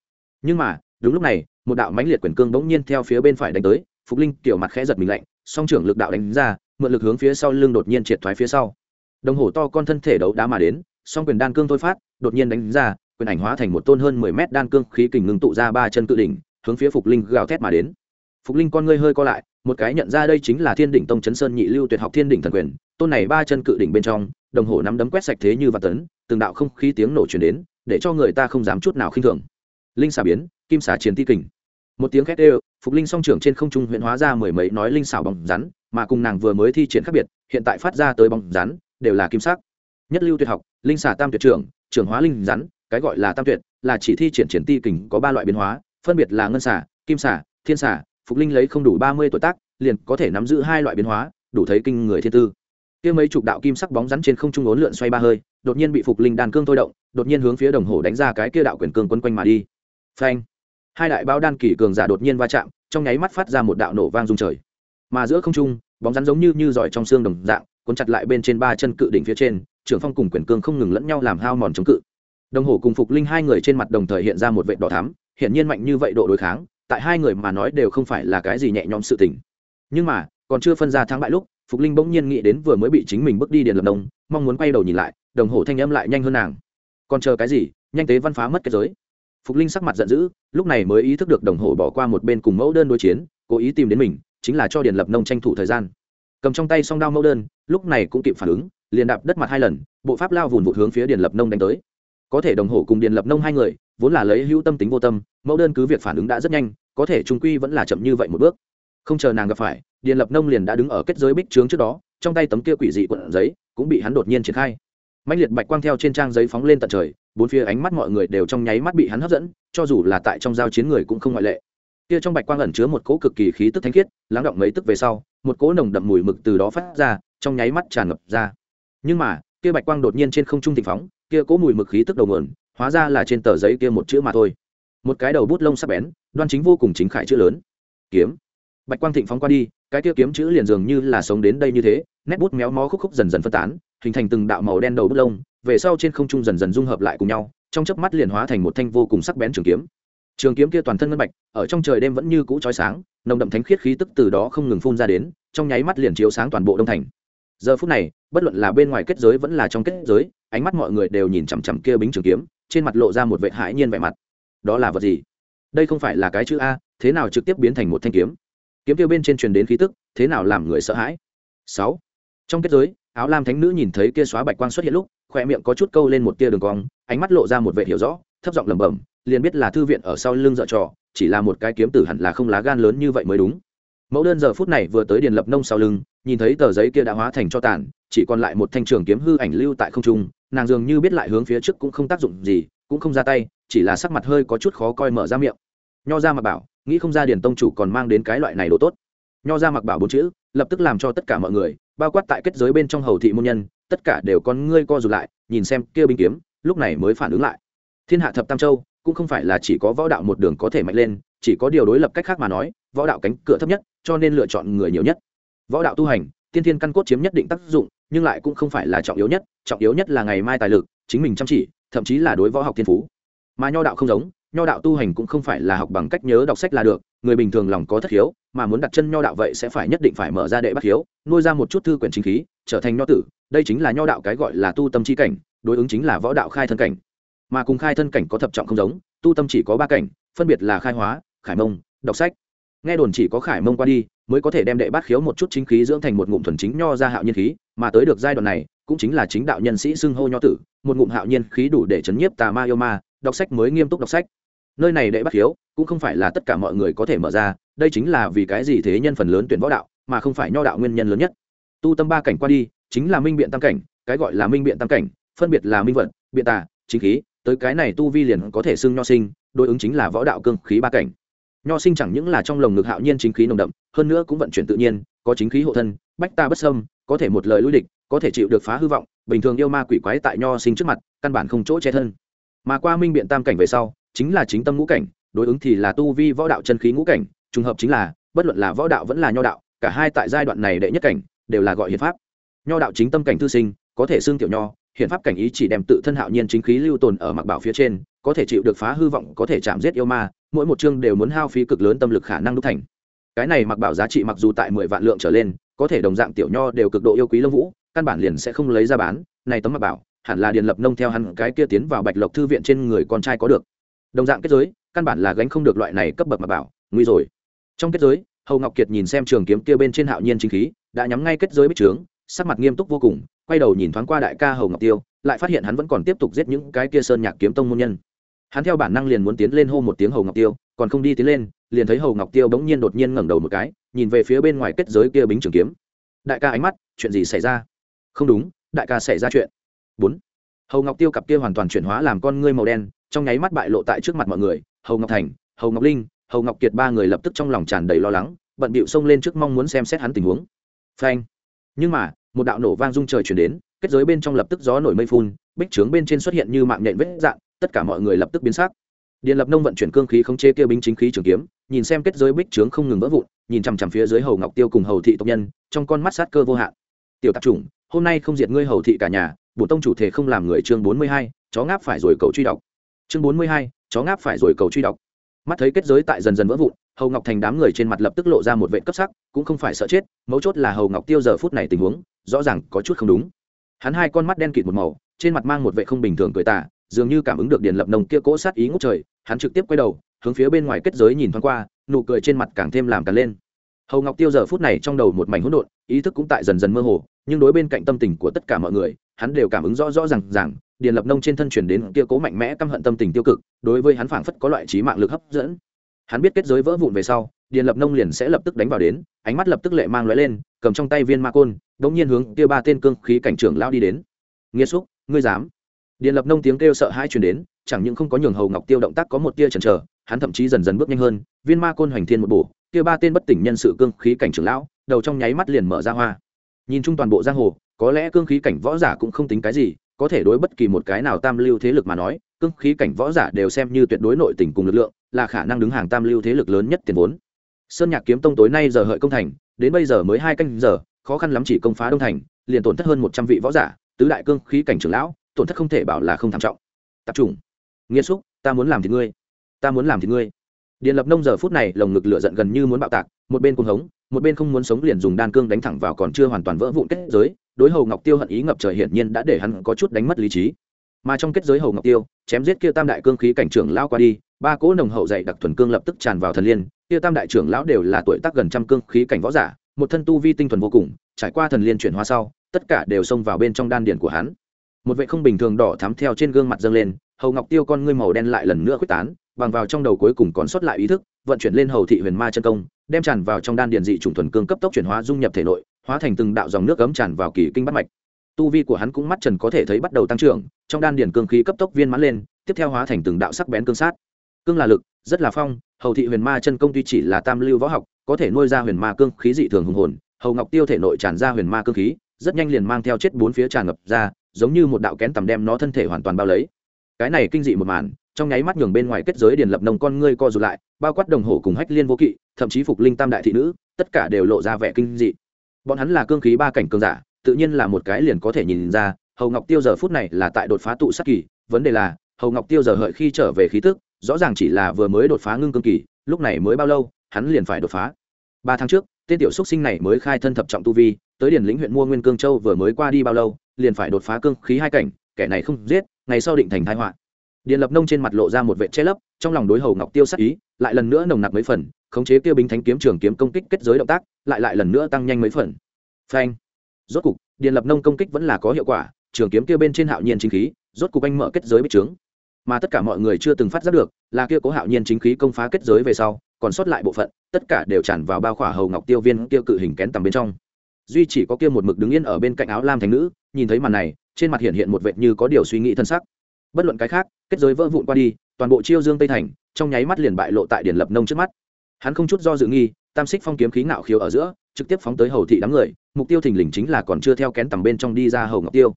Nhưng mà, đúng lúc này, một đạo mãnh liệt quyền cương bỗng nhiên theo phía bên phải đánh tới phục linh tiểu mặt khẽ giật mình lạnh, song trưởng lực đạo đánh ra, mượn lực hướng phía sau lưng đột nhiên triệt thoái phía sau. Đồng hồ to con thân thể đấu đá mà đến, song quyền đan cương thôi phát, đột nhiên đánh ra, quyền ảnh hóa thành một tôn hơn mười mét đan cương khí kình ngưng tụ ra ba chân cự đỉnh, hướng phía phục linh gào thét mà đến. Phục linh con ngươi hơi co lại, một cái nhận ra đây chính là thiên đỉnh tông chấn sơn nhị lưu tuyệt học thiên đỉnh thần quyền, tôn này ba chân cự đỉnh bên trong, đồng hồ nắm đấm quét sạch thế như và tấn, từng đạo không khí tiếng nổ chuyển đến, để cho người ta không dám chút nào khinh thường. Linh xà biến, kim xà chiến ti kình một tiếng khét đều, phục linh song trưởng trên không trung huyện hóa ra mười mấy nói linh xảo bóng rắn, mà cùng nàng vừa mới thi triển khác biệt, hiện tại phát ra tới bóng rắn, đều là kim sắc. Nhất lưu tuyệt học, linh xà tam tuyệt trưởng trưởng hóa linh rắn, cái gọi là tam tuyệt, là chỉ thi triển triển ti kình có ba loại biến hóa, phân biệt là ngân xả kim xả thiên xả phục linh lấy không đủ ba mươi tuổi tác, liền có thể nắm giữ hai loại biến hóa, đủ thấy kinh người thiên tư. Kia mấy chục đạo kim sắc bóng rắn trên không trung ốn lượn xoay ba hơi, đột nhiên bị phục linh đàn cương thôi động, đột nhiên hướng phía đồng hồ đánh ra cái kia đạo quyền cương quấn quanh mà đi. Phanh! Hai đại bao đan kỷ cường giả đột nhiên va chạm, trong nháy mắt phát ra một đạo nổ vang rung trời. Mà giữa không trung, bóng rắn giống như như giỏi trong xương đồng dạng, cuốn chặt lại bên trên ba chân cự đỉnh phía trên, trưởng phong cùng quyền cương không ngừng lẫn nhau làm hao mòn chống cự. Đồng hồ cùng phục linh hai người trên mặt đồng thời hiện ra một vệ đỏ thắm, hiển nhiên mạnh như vậy độ đối kháng, tại hai người mà nói đều không phải là cái gì nhẹ nhõm sự tình. Nhưng mà, còn chưa phân ra thắng bại lúc, phục linh bỗng nhiên nghĩ đến vừa mới bị chính mình bước đi điện lập đông mong muốn quay đầu nhìn lại, đồng hồ thanh âm lại nhanh hơn nàng. Còn chờ cái gì, nhanh tế văn phá mất cái giới phục linh sắc mặt giận dữ, lúc này mới ý thức được đồng hồ bỏ qua một bên cùng mẫu đơn đối chiến, cố ý tìm đến mình, chính là cho Điền lập nông tranh thủ thời gian. Cầm trong tay song đao mẫu đơn, lúc này cũng kịp phản ứng, liền đạp đất mặt hai lần, bộ pháp lao vùn vụt hướng phía Điền lập nông đánh tới. Có thể đồng hồ cùng Điền lập nông hai người, vốn là lấy hữu tâm tính vô tâm, mẫu đơn cứ việc phản ứng đã rất nhanh, có thể trung quy vẫn là chậm như vậy một bước. Không chờ nàng gặp phải, Điền lập nông liền đã đứng ở kết giới bích trướng trước đó, trong tay tấm kia quỷ dị quận giấy cũng bị hắn đột nhiên triển khai. Mạnh liệt bạch quang theo trên trang giấy phóng lên tận trời bốn phía ánh mắt mọi người đều trong nháy mắt bị hắn hấp dẫn, cho dù là tại trong giao chiến người cũng không ngoại lệ. Kia trong bạch quang ẩn chứa một cỗ cực kỳ khí tức thanh khiết, lắng động mấy tức về sau, một cỗ nồng đậm mùi mực từ đó phát ra, trong nháy mắt tràn ngập ra. Nhưng mà, kia bạch quang đột nhiên trên không trung thịnh phóng, kia cỗ mùi mực khí tức đầu nguồn, hóa ra là trên tờ giấy kia một chữ mà thôi. Một cái đầu bút lông sắc bén, đoan chính vô cùng chính khải chữ lớn. Kiếm. Bạch quang thịnh phóng qua đi, cái kia kiếm chữ liền dường như là sống đến đây như thế, nét bút méo mó khúc khúc dần dần phân tán, hình thành từng đạo màu đen đầu bút lông về sau trên không trung dần dần dung hợp lại cùng nhau, trong chớp mắt liền hóa thành một thanh vô cùng sắc bén trường kiếm. Trường kiếm kia toàn thân ngân bạch, ở trong trời đêm vẫn như cũ trói sáng, nồng đậm thánh khiết khí tức từ đó không ngừng phun ra đến, trong nháy mắt liền chiếu sáng toàn bộ đông thành. Giờ phút này, bất luận là bên ngoài kết giới vẫn là trong kết giới, ánh mắt mọi người đều nhìn chằm chằm kia bính trường kiếm, trên mặt lộ ra một vệ hãi nhiên vẻ mặt. Đó là vật gì? Đây không phải là cái chữ a, thế nào trực tiếp biến thành một thanh kiếm? Kiếm kia bên trên truyền đến khí tức, thế nào làm người sợ hãi? Sáu. Trong kết giới, áo lam thánh nữ nhìn thấy kia xóa bạch quang xuất hiện lúc khoe miệng có chút câu lên một tia đường cong, ánh mắt lộ ra một vệ hiểu rõ, thấp giọng lẩm bẩm, liền biết là thư viện ở sau lưng dợ trò, chỉ là một cái kiếm tử hẳn là không lá gan lớn như vậy mới đúng. Mẫu đơn giờ phút này vừa tới điền lập nông sau lưng, nhìn thấy tờ giấy kia đã hóa thành cho tàn, chỉ còn lại một thanh trường kiếm hư ảnh lưu tại không trung, nàng dường như biết lại hướng phía trước cũng không tác dụng gì, cũng không ra tay, chỉ là sắc mặt hơi có chút khó coi mở ra miệng. Nho ra mà bảo, nghĩ không ra điền tông chủ còn mang đến cái loại này đồ tốt. Nho ra mặc bảo bốn chữ, lập tức làm cho tất cả mọi người, bao quát tại kết giới bên trong hầu thị môn nhân tất cả đều con ngươi co rụt lại, nhìn xem kia binh kiếm, lúc này mới phản ứng lại. Thiên hạ thập tam châu, cũng không phải là chỉ có võ đạo một đường có thể mạnh lên, chỉ có điều đối lập cách khác mà nói, võ đạo cánh cửa thấp nhất, cho nên lựa chọn người nhiều nhất. Võ đạo tu hành, tiên thiên căn cốt chiếm nhất định tác dụng, nhưng lại cũng không phải là trọng yếu nhất, trọng yếu nhất là ngày mai tài lực, chính mình chăm chỉ, thậm chí là đối võ học thiên phú. Mà nho đạo không giống nho đạo tu hành cũng không phải là học bằng cách nhớ đọc sách là được, người bình thường lòng có thất hiếu mà muốn đặt chân nho đạo vậy sẽ phải nhất định phải mở ra đệ bắt hiếu nuôi ra một chút thư quyển chính khí, trở thành nho tử. Đây chính là nho đạo cái gọi là tu tâm chi cảnh, đối ứng chính là võ đạo khai thân cảnh. Mà cùng khai thân cảnh có thập trọng không giống, tu tâm chỉ có ba cảnh, phân biệt là khai hóa, khải mông, đọc sách. Nghe đồn chỉ có khải mông qua đi, mới có thể đem đệ bát khiếu một chút chính khí dưỡng thành một ngụm thuần chính nho ra hạo nhiên khí, mà tới được giai đoạn này, cũng chính là chính đạo nhân sĩ xưng hô nho tử, một ngụm hạo nhiên khí đủ để chấn nhiếp tà ma yêu ma đọc sách mới nghiêm túc đọc sách. Nơi này đệ bắt hiếu cũng không phải là tất cả mọi người có thể mở ra, đây chính là vì cái gì thế nhân phần lớn tuyển võ đạo, mà không phải nho đạo nguyên nhân lớn nhất. Tu tâm ba cảnh qua đi, chính là minh biện tam cảnh, cái gọi là minh biện tam cảnh, phân biệt là minh vận, biện tà, chính khí, tới cái này tu vi liền có thể xưng nho sinh, đối ứng chính là võ đạo cương khí ba cảnh. Nho sinh chẳng những là trong lồng ngực hạo nhiên chính khí nồng đậm, hơn nữa cũng vận chuyển tự nhiên, có chính khí hộ thân, bách ta bất sâm có thể một lời lui địch, có thể chịu được phá hư vọng, bình thường yêu ma quỷ quái tại nho sinh trước mặt, căn bản không chỗ che thân mà qua minh biện tam cảnh về sau, chính là chính tâm ngũ cảnh, đối ứng thì là tu vi võ đạo chân khí ngũ cảnh, trùng hợp chính là, bất luận là võ đạo vẫn là nho đạo, cả hai tại giai đoạn này đệ nhất cảnh, đều là gọi hiến pháp. Nho đạo chính tâm cảnh thư sinh, có thể xương tiểu nho hiện pháp cảnh ý chỉ đem tự thân hạo nhiên chính khí lưu tồn ở mặc bảo phía trên, có thể chịu được phá hư vọng, có thể chạm giết yêu ma, mỗi một chương đều muốn hao phí cực lớn tâm lực khả năng đúc thành. Cái này mặc bảo giá trị mặc dù tại mười vạn lượng trở lên, có thể đồng dạng tiểu nho đều cực độ yêu quý lâm vũ, căn bản liền sẽ không lấy ra bán, này tấm mặc bảo hẳn là điền lập nông theo hắn cái kia tiến vào bạch lộc thư viện trên người con trai có được. Đồng dạng kết giới, căn bản là gánh không được loại này cấp bậc mà bảo, nguy rồi. Trong kết giới, hầu ngọc kiệt nhìn xem trường kiếm kia bên trên hạo nhiên chính khí, đã nhắm ngay kết giới bích trướng, sắc mặt nghiêm túc vô cùng, quay đầu nhìn thoáng qua đại ca hầu ngọc tiêu, lại phát hiện hắn vẫn còn tiếp tục giết những cái kia sơn nhạc kiếm tông môn nhân. Hắn theo bản năng liền muốn tiến lên hô một tiếng hầu ngọc tiêu, còn không đi tiến lên, liền thấy hầu ngọc tiêu bỗng nhiên đột nhiên ngẩng đầu một cái, nhìn về phía bên ngoài kết giới kia bính trường kiếm. Đại ca ánh mắt, chuyện gì xảy ra? Không đúng, đại ca xảy ra chuyện bốn. Hầu ngọc tiêu cặp kia hoàn toàn chuyển hóa làm con ngươi màu đen, trong nháy mắt bại lộ tại trước mặt mọi người, hầu ngọc thành, hầu ngọc linh, hầu ngọc kiệt ba người lập tức trong lòng tràn đầy lo lắng, bận bịu xông lên trước mong muốn xem xét hắn tình huống. Phanh. Nhưng mà, một đạo nổ vang rung trời chuyển đến, kết giới bên trong lập tức gió nổi mây phun, bích trướng bên trên xuất hiện như mạng nhện vết dạn tất cả mọi người lập tức biến sắc. Điện lập nông vận chuyển cương khí không chế kia binh chính khí trường kiếm, nhìn xem kết giới bích trướng không ngừng vỡ vụn, nhìn chằm chằm phía dưới hầu ngọc tiêu cùng hầu thị tộc nhân, trong con mắt sát cơ vô hạn. Tiểu tạp chủng, hôm nay không diệt ngươi hầu thị cả nhà bổ tông chủ thể không làm người chương bốn mươi hai, chó ngáp phải rồi cầu truy đọc. Chương bốn mươi hai, chó ngáp phải rồi cầu truy đọc. Mắt thấy kết giới tại dần dần vỡ vụn, hầu ngọc thành đám người trên mặt lập tức lộ ra một vệ cấp sắc, cũng không phải sợ chết, mấu chốt là hầu ngọc tiêu giờ phút này tình huống, rõ ràng có chút không đúng. Hắn hai con mắt đen kịt một màu, trên mặt mang một vệ không bình thường cười tả dường như cảm ứng được điện lập nồng kia cỗ sát ý ngốc trời, hắn trực tiếp quay đầu, hướng phía bên ngoài kết giới nhìn thoáng qua, nụ cười trên mặt càng thêm làm càng lên. Hầu ngọc tiêu giờ phút này trong đầu một mảnh hỗn độn, ý thức cũng tại dần dần mơ hồ, nhưng đối bên cạnh tâm tình của tất cả mọi người hắn đều cảm ứng rõ rõ rằng rằng Điền lập nông trên thân chuyển đến kia cố mạnh mẽ căm hận tâm tình tiêu cực, đối với hắn phảng phất có loại trí mạng lực hấp dẫn. Hắn biết kết giới vỡ vụn về sau, Điền lập nông liền sẽ lập tức đánh vào đến, ánh mắt lập tức lệ mang lóe lên, cầm trong tay viên ma côn đống nhiên hướng kia ba tên cương khí cảnh trưởng lao đi đến. Nghiêm xúc, ngươi dám? Điền lập nông tiếng kêu sợ hãi truyền đến, chẳng những không có nhường hầu ngọc tiêu động tác có một tia chần chờ, hắn thậm chí dần dần bước nhanh hơn, viên ma côn hoành thiên một bổ, kia ba tên bất tỉnh nhân sự cương khí cảnh trưởng lão, đầu trong nháy mắt liền mở ra hoa. Nhìn chung toàn bộ giang hồ có lẽ cương khí cảnh võ giả cũng không tính cái gì, có thể đối bất kỳ một cái nào tam lưu thế lực mà nói, cương khí cảnh võ giả đều xem như tuyệt đối nội tình cùng lực lượng, là khả năng đứng hàng tam lưu thế lực lớn nhất tiền vốn. Sơn nhạc kiếm tông tối nay giờ hợi công thành, đến bây giờ mới hai canh giờ, khó khăn lắm chỉ công phá đông thành, liền tổn thất hơn một trăm vị võ giả, tứ đại cương khí cảnh trưởng lão, tổn thất không thể bảo là không tham trọng. Tập trung. Nghiêm xúc, ta muốn làm thì ngươi. Ta muốn làm thì ngươi. Điện lập nông giờ phút này lồng ngực lửa giận gần như muốn bạo tạc, một bên cuồng hống, một bên không muốn sống liền dùng đan cương đánh thẳng vào còn chưa hoàn toàn vỡ vụn kết giới đối hầu ngọc tiêu hận ý ngập trời hiển nhiên đã để hắn có chút đánh mất lý trí. Mà trong kết giới hầu ngọc tiêu, chém giết kia tam đại cương khí cảnh trưởng lao qua đi, ba cỗ nồng hậu dạy đặc thuần cương lập tức tràn vào thần liên, kia tam đại trưởng lão đều là tuổi tác gần trăm cương khí cảnh võ giả, một thân tu vi tinh thuần vô cùng, trải qua thần liên chuyển hóa sau, tất cả đều xông vào bên trong đan điển của hắn. Một vệ không bình thường đỏ thắm theo trên gương mặt dâng lên, hầu ngọc tiêu con ngươi màu đen lại lần nữa quyết tán, bằng vào trong đầu cuối cùng còn sót lại ý thức, vận chuyển lên hầu thị huyền ma chân công, đem tràn vào trong đan điền dị trùng thuần cương cấp tốc chuyển hóa dung nhập thể nội hóa thành từng đạo dòng nước cấm tràn vào kỳ kinh bắt mạch. Tu vi của hắn cũng mắt trần có thể thấy bắt đầu tăng trưởng, trong đan điển cương khí cấp tốc viên mãn lên, tiếp theo hóa thành từng đạo sắc bén cương sát. Cương là lực, rất là phong, hầu thị huyền ma chân công tuy chỉ là tam lưu võ học, có thể nuôi ra huyền ma cương khí dị thường hùng hồn, hầu ngọc tiêu thể nội tràn ra huyền ma cương khí, rất nhanh liền mang theo chết bốn phía tràn ngập ra, giống như một đạo kén tầm đem nó thân thể hoàn toàn bao lấy. Cái này kinh dị một màn, trong nháy mắt nhường bên ngoài kết giới điền lập nông con ngươi co rụt lại, bao quát đồng hồ cùng hách liên vô kỵ, thậm chí phục linh tam đại thị nữ, tất cả đều lộ ra vẻ kinh dị bọn hắn là cương khí ba cảnh cường giả, tự nhiên là một cái liền có thể nhìn ra, hầu ngọc tiêu giờ phút này là tại đột phá tụ sát kỳ, vấn đề là, hầu ngọc tiêu giờ hợi khi trở về khí tức, rõ ràng chỉ là vừa mới đột phá ngưng cương kỳ, lúc này mới bao lâu, hắn liền phải đột phá. Ba tháng trước, tên tiểu xúc sinh này mới khai thân thập trọng tu vi, tới điển lĩnh huyện mua nguyên cương châu vừa mới qua đi bao lâu, liền phải đột phá cương khí hai cảnh, kẻ này không giết, ngày sau định thành thái họa. Điện lập nông trên mặt lộ ra một vệ che lấp, trong lòng đối hầu ngọc tiêu sắc ý, lại lần nữa nồng nặc mấy phần khống chế kia binh thánh kiếm trường kiếm công kích kết giới động tác, lại lại lần nữa tăng nhanh mấy phần. Phanh. Rốt cục, điện lập nông công kích vẫn là có hiệu quả, trường kiếm kia bên trên hạo nhiên chính khí, rốt cục anh mở kết giới bích trướng. Mà tất cả mọi người chưa từng phát giác được, là kia cố hạo nhiên chính khí công phá kết giới về sau, còn sót lại bộ phận, tất cả đều tràn vào bao khỏa hầu ngọc tiêu viên kia cự hình kén tầm bên trong. Duy chỉ có kia một mực đứng yên ở bên cạnh áo lam thành nữ, nhìn thấy màn này, trên mặt hiện hiện một vệt như có điều suy nghĩ thân sắc. Bất luận cái khác, kết giới vỡ vụn qua đi, toàn bộ chiêu dương tây thành, trong nháy mắt liền bại lộ tại điển lập nông trước mắt hắn không chút do dự nghi, tam xích phong kiếm khí ngạo khiếu ở giữa, trực tiếp phóng tới hầu thị đám người, mục tiêu thình lình chính là còn chưa theo kén tầm bên trong đi ra hầu ngọc tiêu.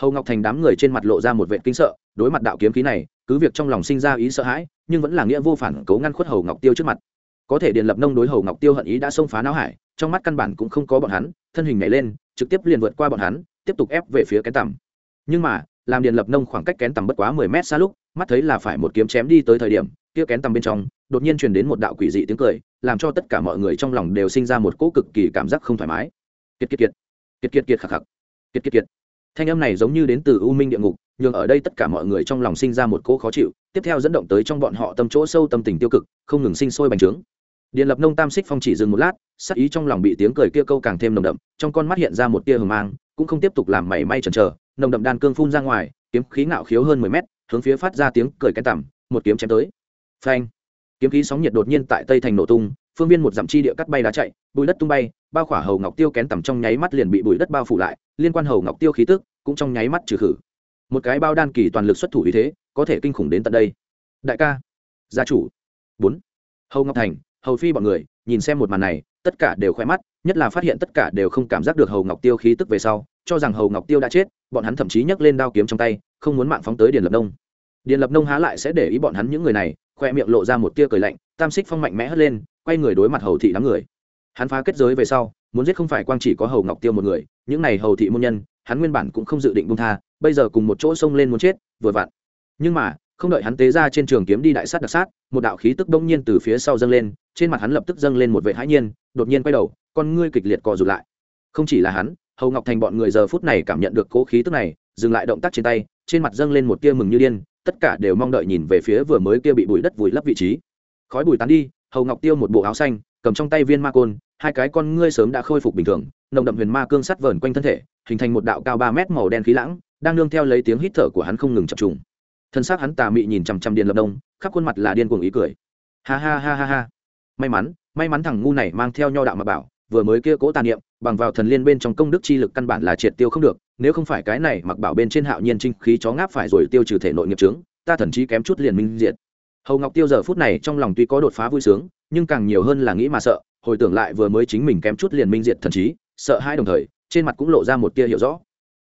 Hầu ngọc thành đám người trên mặt lộ ra một vệ kinh sợ, đối mặt đạo kiếm khí này, cứ việc trong lòng sinh ra ý sợ hãi, nhưng vẫn là nghĩa vô phản cấu ngăn khuất hầu ngọc tiêu trước mặt. Có thể điện lập nông đối hầu ngọc tiêu hận ý đã xông phá não hải, trong mắt căn bản cũng không có bọn hắn, thân hình nhảy lên, trực tiếp liền vượt qua bọn hắn, tiếp tục ép về phía kén tầm. Nhưng mà, làm điện lập nông khoảng cách kén tầm bất quá mười mét xa lúc, mắt thấy là phải một kiếm chém đi tới thời điểm, kia kén tầm bên trong đột nhiên truyền đến một đạo quỷ dị tiếng cười, làm cho tất cả mọi người trong lòng đều sinh ra một cỗ cực kỳ cảm giác không thoải mái. Kiệt kiệt kiệt. Kiệt kiệt kiệt khạc khạc kiệt kiệt kiệt. Thanh âm này giống như đến từ u minh địa ngục, nhưng ở đây tất cả mọi người trong lòng sinh ra một cỗ khó chịu, tiếp theo dẫn động tới trong bọn họ tâm chỗ sâu tâm tình tiêu cực, không ngừng sinh sôi bành trướng. Điện lập nông tam xích phong chỉ dừng một lát, sắc ý trong lòng bị tiếng cười kia câu càng thêm nồng đậm, trong con mắt hiện ra một tia hờ mang, cũng không tiếp tục làm mảy may chần chờ, nồng đậm đan cương phun ra ngoài, kiếm khí ngạo khiếu hơn mười mét, hướng phía phát ra tiếng cười cái tằm, một kiếm chém tới. Phanh kiếm khí sóng nhiệt đột nhiên tại tây thành nổ tung, phương viên một dặm chi địa cắt bay đá chạy, bụi đất tung bay, bao khỏa hầu ngọc tiêu kén tầm trong nháy mắt liền bị bụi đất bao phủ lại, liên quan hầu ngọc tiêu khí tức cũng trong nháy mắt trừ khử. Một cái bao đan kỳ toàn lực xuất thủ như thế, có thể kinh khủng đến tận đây. Đại ca, gia chủ. Bốn. Hầu ngọc thành, hầu phi bọn người, nhìn xem một màn này, tất cả đều khoe mắt, nhất là phát hiện tất cả đều không cảm giác được hầu ngọc tiêu khí tức về sau, cho rằng hầu ngọc tiêu đã chết, bọn hắn thậm chí nhấc lên đao kiếm trong tay, không muốn mạng phóng tới điền lập nông. Điền lập nông há lại sẽ để ý bọn hắn những người này khoe miệng lộ ra một tia cười lạnh, tam xích phong mạnh mẽ hất lên, quay người đối mặt hầu thị đám người. Hắn phá kết giới về sau, muốn giết không phải quang chỉ có hầu ngọc tiêu một người, những này hầu thị môn nhân, hắn nguyên bản cũng không dự định bung tha, bây giờ cùng một chỗ xông lên muốn chết, vừa vặn. Nhưng mà, không đợi hắn tế ra trên trường kiếm đi đại sát đặc sát, một đạo khí tức đông nhiên từ phía sau dâng lên, trên mặt hắn lập tức dâng lên một vệ hãi nhiên, đột nhiên quay đầu, con ngươi kịch liệt co rụt lại. Không chỉ là hắn, hầu ngọc thành bọn người giờ phút này cảm nhận được cố khí tức này, dừng lại động tác trên tay, trên mặt dâng lên một tia mừng như điên tất cả đều mong đợi nhìn về phía vừa mới kia bị bụi đất vùi lấp vị trí. Khói bụi tán đi, hầu ngọc tiêu một bộ áo xanh, cầm trong tay viên ma côn, hai cái con ngươi sớm đã khôi phục bình thường, nồng đậm huyền ma cương sắt vờn quanh thân thể, hình thành một đạo cao ba mét màu đen khí lãng, đang nương theo lấy tiếng hít thở của hắn không ngừng chập trùng. Thân xác hắn tà mị nhìn chằm chằm điện lập đông, khắp khuôn mặt là điên cuồng ý cười. Ha ha ha ha ha. May mắn may mắn thằng ngu này mang theo nho đạo mà bảo, vừa mới kia cố tàn niệm bằng vào thần liên bên trong công đức chi lực căn bản là triệt tiêu không được, nếu không phải cái này mặc bảo bên trên hạo nhiên trinh khí chó ngáp phải rồi tiêu trừ thể nội nghiệp trướng ta thần chí kém chút liền minh diệt. Hầu ngọc tiêu giờ phút này trong lòng tuy có đột phá vui sướng, nhưng càng nhiều hơn là nghĩ mà sợ, hồi tưởng lại vừa mới chính mình kém chút liền minh diệt thần trí, sợ hai đồng thời, trên mặt cũng lộ ra một tia hiểu rõ.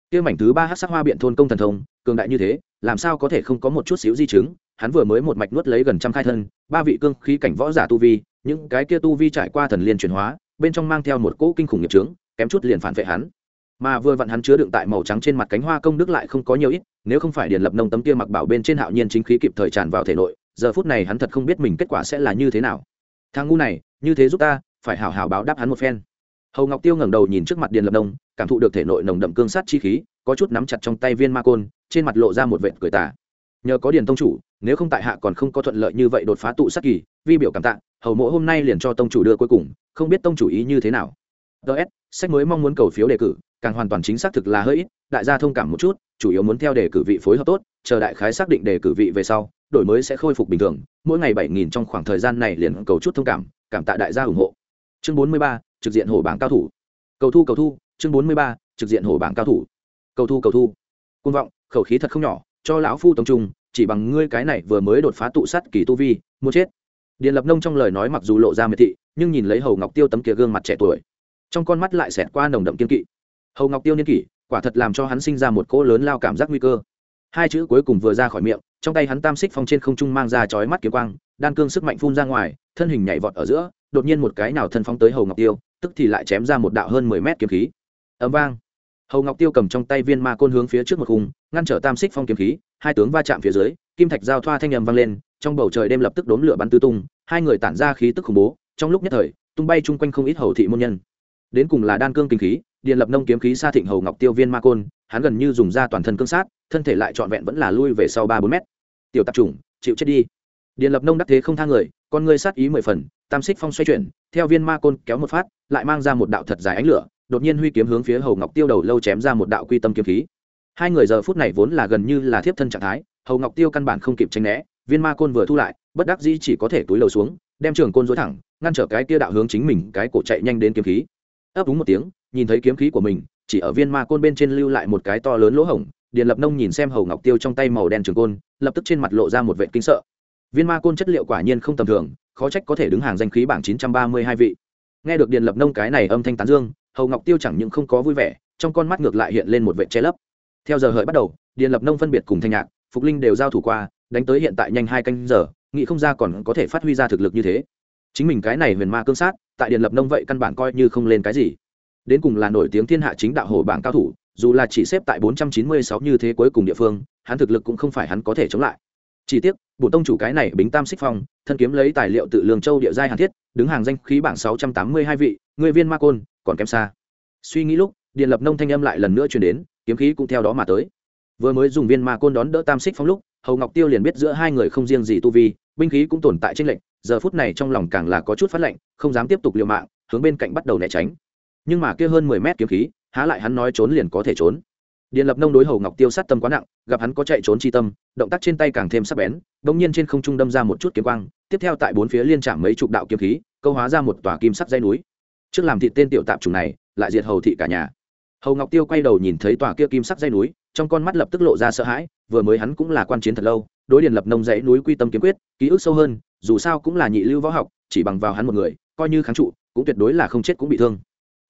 Tiêu mảnh thứ ba hát sắc hoa biện thôn công thần thông, cường đại như thế, làm sao có thể không có một chút xíu di chứng? Hắn vừa mới một mạch nuốt lấy gần trăm khai thân, ba vị cương khí cảnh võ giả tu vi, những cái kia tu vi trải qua thần liên chuyển hóa bên trong mang theo một cỗ kinh khủng nghiệp trướng kém chút liền phản vệ hắn. Mà vừa vặn hắn chứa đựng tại màu trắng trên mặt cánh hoa công đức lại không có nhiều ít, nếu không phải điền lập nông tấm kia mặc bảo bên trên hạo nhiên chính khí kịp thời tràn vào thể nội, giờ phút này hắn thật không biết mình kết quả sẽ là như thế nào. Thằng ngu này, như thế giúp ta, phải hảo hảo báo đáp hắn một phen. Hầu ngọc tiêu ngẩng đầu nhìn trước mặt điền lập nông, cảm thụ được thể nội nồng đậm cương sát chi khí, có chút nắm chặt trong tay viên ma côn, trên mặt lộ ra một vệt cười tả nhờ có điền tông chủ nếu không tại hạ còn không có thuận lợi như vậy đột phá tụ sát kỳ, vi biểu cảm tạ, hầu mộ hôm nay liền cho tông chủ đưa cuối cùng, không biết tông chủ ý như thế nào. Ts sách mới mong muốn cầu phiếu đề cử, càng hoàn toàn chính xác thực là hơi ít, đại gia thông cảm một chút, chủ yếu muốn theo đề cử vị phối hợp tốt, chờ đại khái xác định đề cử vị về sau, đổi mới sẽ khôi phục bình thường, mỗi ngày bảy nghìn trong khoảng thời gian này liền cầu chút thông cảm cảm tạ đại gia ủng hộ. Chương bốn mươi ba, trực diện hổ bảng cao thủ. Cầu thu cầu thu, chương bốn mươi ba, trực diện hổ bảng cao thủ. Cầu thu cầu thu. Côn vọng, khẩu khí thật không nhỏ, cho lão phu tông trung chỉ bằng ngươi cái này vừa mới đột phá tụ sát kỳ tu vi, muốn chết. Điện lập nông trong lời nói mặc dù lộ ra miệt thị, nhưng nhìn lấy hầu ngọc tiêu tấm kia gương mặt trẻ tuổi, trong con mắt lại xẹt qua nồng đậm kiên kỵ. Hầu ngọc tiêu niên kỷ, quả thật làm cho hắn sinh ra một cỗ lớn lao cảm giác nguy cơ. Hai chữ cuối cùng vừa ra khỏi miệng, trong tay hắn tam xích phong trên không trung mang ra chói mắt kiếm quang, đan cương sức mạnh phun ra ngoài, thân hình nhảy vọt ở giữa, đột nhiên một cái nào thân phóng tới hầu ngọc tiêu, tức thì lại chém ra một đạo hơn mười mét kiếm khí. Ấm vang hầu ngọc tiêu cầm trong tay viên ma côn hướng phía trước một khung, ngăn trở tam xích phong kiếm khí, hai tướng va chạm phía dưới, kim thạch giao thoa thanh nhầm vang lên, trong bầu trời đêm lập tức đốn lửa bắn tứ tung, hai người tản ra khí tức khủng bố, trong lúc nhất thời, tung bay chung quanh không ít hầu thị môn nhân. Đến cùng là đan cương kinh khí, điện lập nông kiếm khí xa thịnh hầu ngọc tiêu viên ma côn, hắn gần như dùng ra toàn thân cương sát, thân thể lại trọn vẹn vẫn là lui về sau ba bốn mét. Tiểu tạp chủng, chịu chết đi. Điện lập nông đắc thế không tha người, con ngươi sát ý mười phần, tam xích phong xoay chuyển, theo viên ma côn kéo một phát, lại mang ra một đạo thật dài ánh lửa đột nhiên huy kiếm hướng phía hầu ngọc tiêu đầu lâu chém ra một đạo quy tâm kiếm khí. Hai người giờ phút này vốn là gần như là thiếp thân trạng thái, hầu ngọc tiêu căn bản không kịp tranh né, viên ma côn vừa thu lại, bất đắc dĩ chỉ có thể túi lầu xuống, đem trường côn dối thẳng, ngăn trở cái kia đạo hướng chính mình, cái cổ chạy nhanh đến kiếm khí. Ấp đúng một tiếng, nhìn thấy kiếm khí của mình, chỉ ở viên ma côn bên trên lưu lại một cái to lớn lỗ hổng, điền lập nông nhìn xem hầu ngọc tiêu trong tay màu đen trường côn, lập tức trên mặt lộ ra một vệ kinh sợ. Viên ma côn chất liệu quả nhiên không tầm thường, khó trách có thể đứng hàng danh khí bảng chín trăm ba mươi hai vị. Nghe được điền lập nông cái này âm thanh tán dương hầu ngọc tiêu chẳng những không có vui vẻ, trong con mắt ngược lại hiện lên một vệ che lấp. Theo giờ hợi bắt đầu, điền lập nông phân biệt cùng thanh nhạc, phục linh đều giao thủ qua, đánh tới hiện tại nhanh hai canh giờ, nghĩ không ra còn có thể phát huy ra thực lực như thế. Chính mình cái này huyền ma cương sát, tại điền lập nông vậy căn bản coi như không lên cái gì. Đến cùng là nổi tiếng thiên hạ chính đạo hổ bảng cao thủ, dù là chỉ xếp tại bốn trăm chín mươi sáu như thế cuối cùng địa phương, hắn thực lực cũng không phải hắn có thể chống lại. Chỉ tiếc, bổ tông chủ cái này bính tam xích phong, thân kiếm lấy tài liệu tự lương châu địa giai hàn thiết, đứng hàng danh khí bảng sáu trăm tám mươi hai vị, người viên ma côn còn kém xa. Suy nghĩ lúc, điện lập nông thanh âm lại lần nữa chuyển đến, kiếm khí cũng theo đó mà tới. Vừa mới dùng viên ma côn đón đỡ tam xích phong lúc, hầu ngọc tiêu liền biết giữa hai người không riêng gì tu vi, binh khí cũng tồn tại trên lệnh giờ phút này trong lòng càng là có chút phát lệnh không dám tiếp tục liều mạng, hướng bên cạnh bắt đầu né tránh. Nhưng mà kia hơn mười mét kiếm khí, há lại hắn nói trốn liền có thể trốn. Điện lập nông đối hầu ngọc tiêu sát tâm quá nặng, gặp hắn có chạy trốn chi tâm, động tác trên tay càng thêm sắc bén đ nhiên trên không trung đâm ra một chút kiếm quang, tiếp theo tại bốn phía liên trạm mấy chục đạo kiếm khí, câu hóa ra một tòa kim sắc dây núi trước làm thịt tên tiểu tạp chủng này, lại diệt hầu thị cả nhà. Hầu ngọc tiêu quay đầu nhìn thấy tòa kia kim sắc dây núi, trong con mắt lập tức lộ ra sợ hãi, vừa mới hắn cũng là quan chiến thật lâu, đối điện lập nông dãy núi quy tâm kiếm quyết, ký ức sâu hơn, dù sao cũng là nhị lưu võ học, chỉ bằng vào hắn một người, coi như kháng trụ, cũng tuyệt đối là không chết cũng bị thương.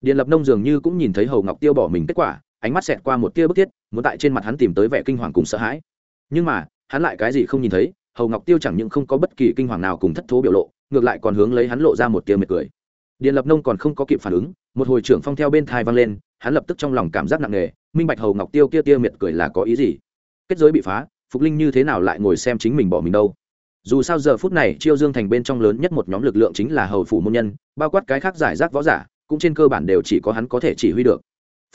Điện lập nông dường như cũng nhìn thấy hầu ngọc tiêu bỏ mình kết quả, ánh mắt xẹt qua một tia bức thiết, muốn tại trên mặt hắn tìm tới vẻ kinh hoàng cùng sợ hãi. Nhưng mà, hắn lại cái gì không nhìn thấy, hầu ngọc tiêu chẳng những không có bất kỳ kinh hoàng nào cùng thất thố biểu lộ, ngược lại còn hướng lấy hắn lộ ra một tia mệt cười điện lập nông còn không có kịp phản ứng, một hồi trưởng phong theo bên thai vang lên, hắn lập tức trong lòng cảm giác nặng nề, minh bạch hầu ngọc tiêu kia tia miệt cười là có ý gì? Kết giới bị phá, phục linh như thế nào lại ngồi xem chính mình bỏ mình đâu? Dù sao giờ phút này, chiêu dương thành bên trong lớn nhất một nhóm lực lượng chính là hầu phủ môn nhân, bao quát cái khác giải rác võ giả, cũng trên cơ bản đều chỉ có hắn có thể chỉ huy được.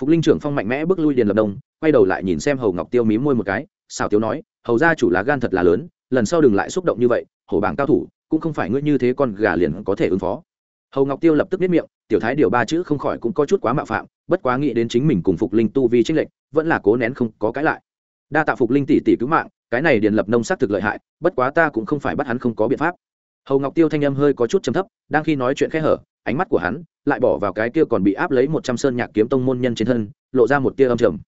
Phục linh trưởng phong mạnh mẽ bước lui điền lập đông quay đầu lại nhìn xem hầu ngọc tiêu mí môi một cái xào tiếu nói, hầu ra chủ lá gan thật là lớn, lần sau đừng lại xúc động như vậy, hổ bảng cao thủ, cũng không phải ngươi như thế con gà liền có thể ứng phó hầu ngọc tiêu lập tức biết miệng, tiểu thái điều ba chữ không khỏi cũng có chút quá mạo phạm, bất quá nghĩ đến chính mình cùng phục linh tu vi trích lệnh vẫn là cố nén không có cái lại. Đa tạ phục linh tỷ tỷ cứu mạng, cái này điền lập nông xác thực lợi hại, bất quá ta cũng không phải bắt hắn không có biện pháp. Hầu ngọc tiêu thanh âm hơi có chút trầm thấp, đang khi nói chuyện khẽ hở, ánh mắt của hắn lại bỏ vào cái kia còn bị áp lấy một trăm sơn nhạc kiếm tông môn nhân trên thân, lộ ra một tia âm trầm.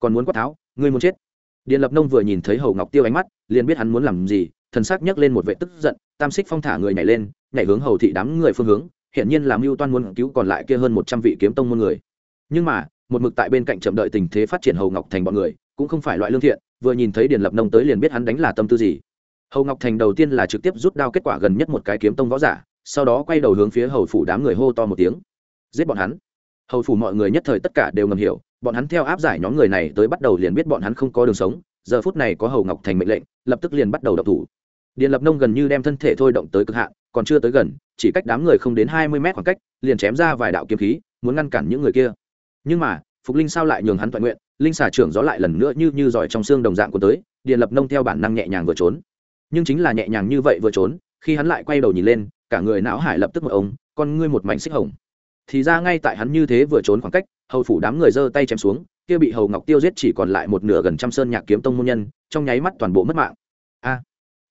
Còn muốn quát tháo, ngươi muốn chết. Điền lập nông vừa nhìn thấy hầu ngọc tiêu ánh mắt, liền biết hắn muốn làm gì, thần sắc nhấc lên một vệ tức giận, tam xích phong thả người nhảy lên, nhảy hướng hầu thị đám người phương hướng hiện nhiên làm mưu toan muốn cứu còn lại kia hơn một trăm vị kiếm tông môn người. Nhưng mà, một mực tại bên cạnh chậm đợi tình thế phát triển hầu ngọc thành bọn người, cũng không phải loại lương thiện, vừa nhìn thấy điền lập nông tới liền biết hắn đánh là tâm tư gì. Hầu ngọc thành đầu tiên là trực tiếp rút đao kết quả gần nhất một cái kiếm tông võ giả, sau đó quay đầu hướng phía hầu phủ đám người hô to một tiếng. Giết bọn hắn. Hầu phủ mọi người nhất thời tất cả đều ngầm hiểu, bọn hắn theo áp giải nhóm người này tới bắt đầu liền biết bọn hắn không có đường sống, giờ phút này có hầu ngọc thành mệnh lệnh, lập tức liền bắt đầu đập thủ. Điện lập nông gần như đem thân thể thôi động tới cực hạn còn chưa tới gần chỉ cách đám người không đến hai mươi mét khoảng cách liền chém ra vài đạo kiếm khí muốn ngăn cản những người kia. Nhưng mà phục linh sao lại nhường hắn toàn nguyện linh xà trưởng gió lại lần nữa như như giỏi trong xương đồng dạng của tới điện lập nông theo bản năng nhẹ nhàng vừa trốn. Nhưng chính là nhẹ nhàng như vậy vừa trốn khi hắn lại quay đầu nhìn lên cả người não hải lập tức một ống, con ngươi một mảnh xích hồng. Thì ra ngay tại hắn như thế vừa trốn khoảng cách hầu phủ đám người giơ tay chém xuống kia bị hầu ngọc tiêu giết chỉ còn lại một nửa gần trăm sơn nhạc kiếm tông môn nhân trong nháy mắt toàn bộ mất mạng. A!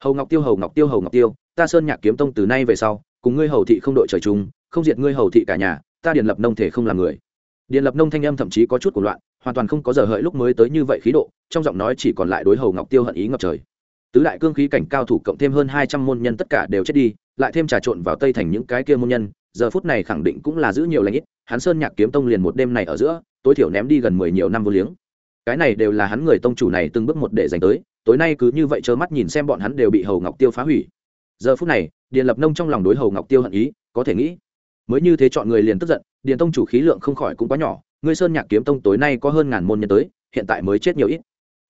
Hầu ngọc tiêu hầu ngọc tiêu hầu ngọc tiêu ta sơn nhạc kiếm tông từ nay về sau, cùng ngươi hầu thị không đội trời chung, không diệt ngươi hầu thị cả nhà, ta điền lập nông thể không làm người. Điền lập nông thanh âm thậm chí có chút của loạn, hoàn toàn không có giờ hợi lúc mới tới như vậy khí độ, trong giọng nói chỉ còn lại đối hầu ngọc tiêu hận ý ngập trời. Tứ đại cương khí cảnh cao thủ cộng thêm hơn hai trăm môn nhân tất cả đều chết đi, lại thêm trà trộn vào tây thành những cái kia môn nhân, giờ phút này khẳng định cũng là giữ nhiều lãnh ít, hắn sơn nhạc kiếm tông liền một đêm này ở giữa, tối thiểu ném đi gần mười nhiều năm vô liếng. Cái này đều là hắn người tông chủ này từng bước một để dành tới, tối nay cứ như vậy trơ mắt nhìn xem bọn hắn đều bị hầu ngọc tiêu phá hủy giờ phút này, Điền lập nông trong lòng đối hầu ngọc tiêu hận ý, có thể nghĩ, mới như thế chọn người liền tức giận, Điền tông chủ khí lượng không khỏi cũng quá nhỏ ngươi sơn nhạc kiếm tông tối nay có hơn ngàn môn nhân tới, hiện tại mới chết nhiều ít.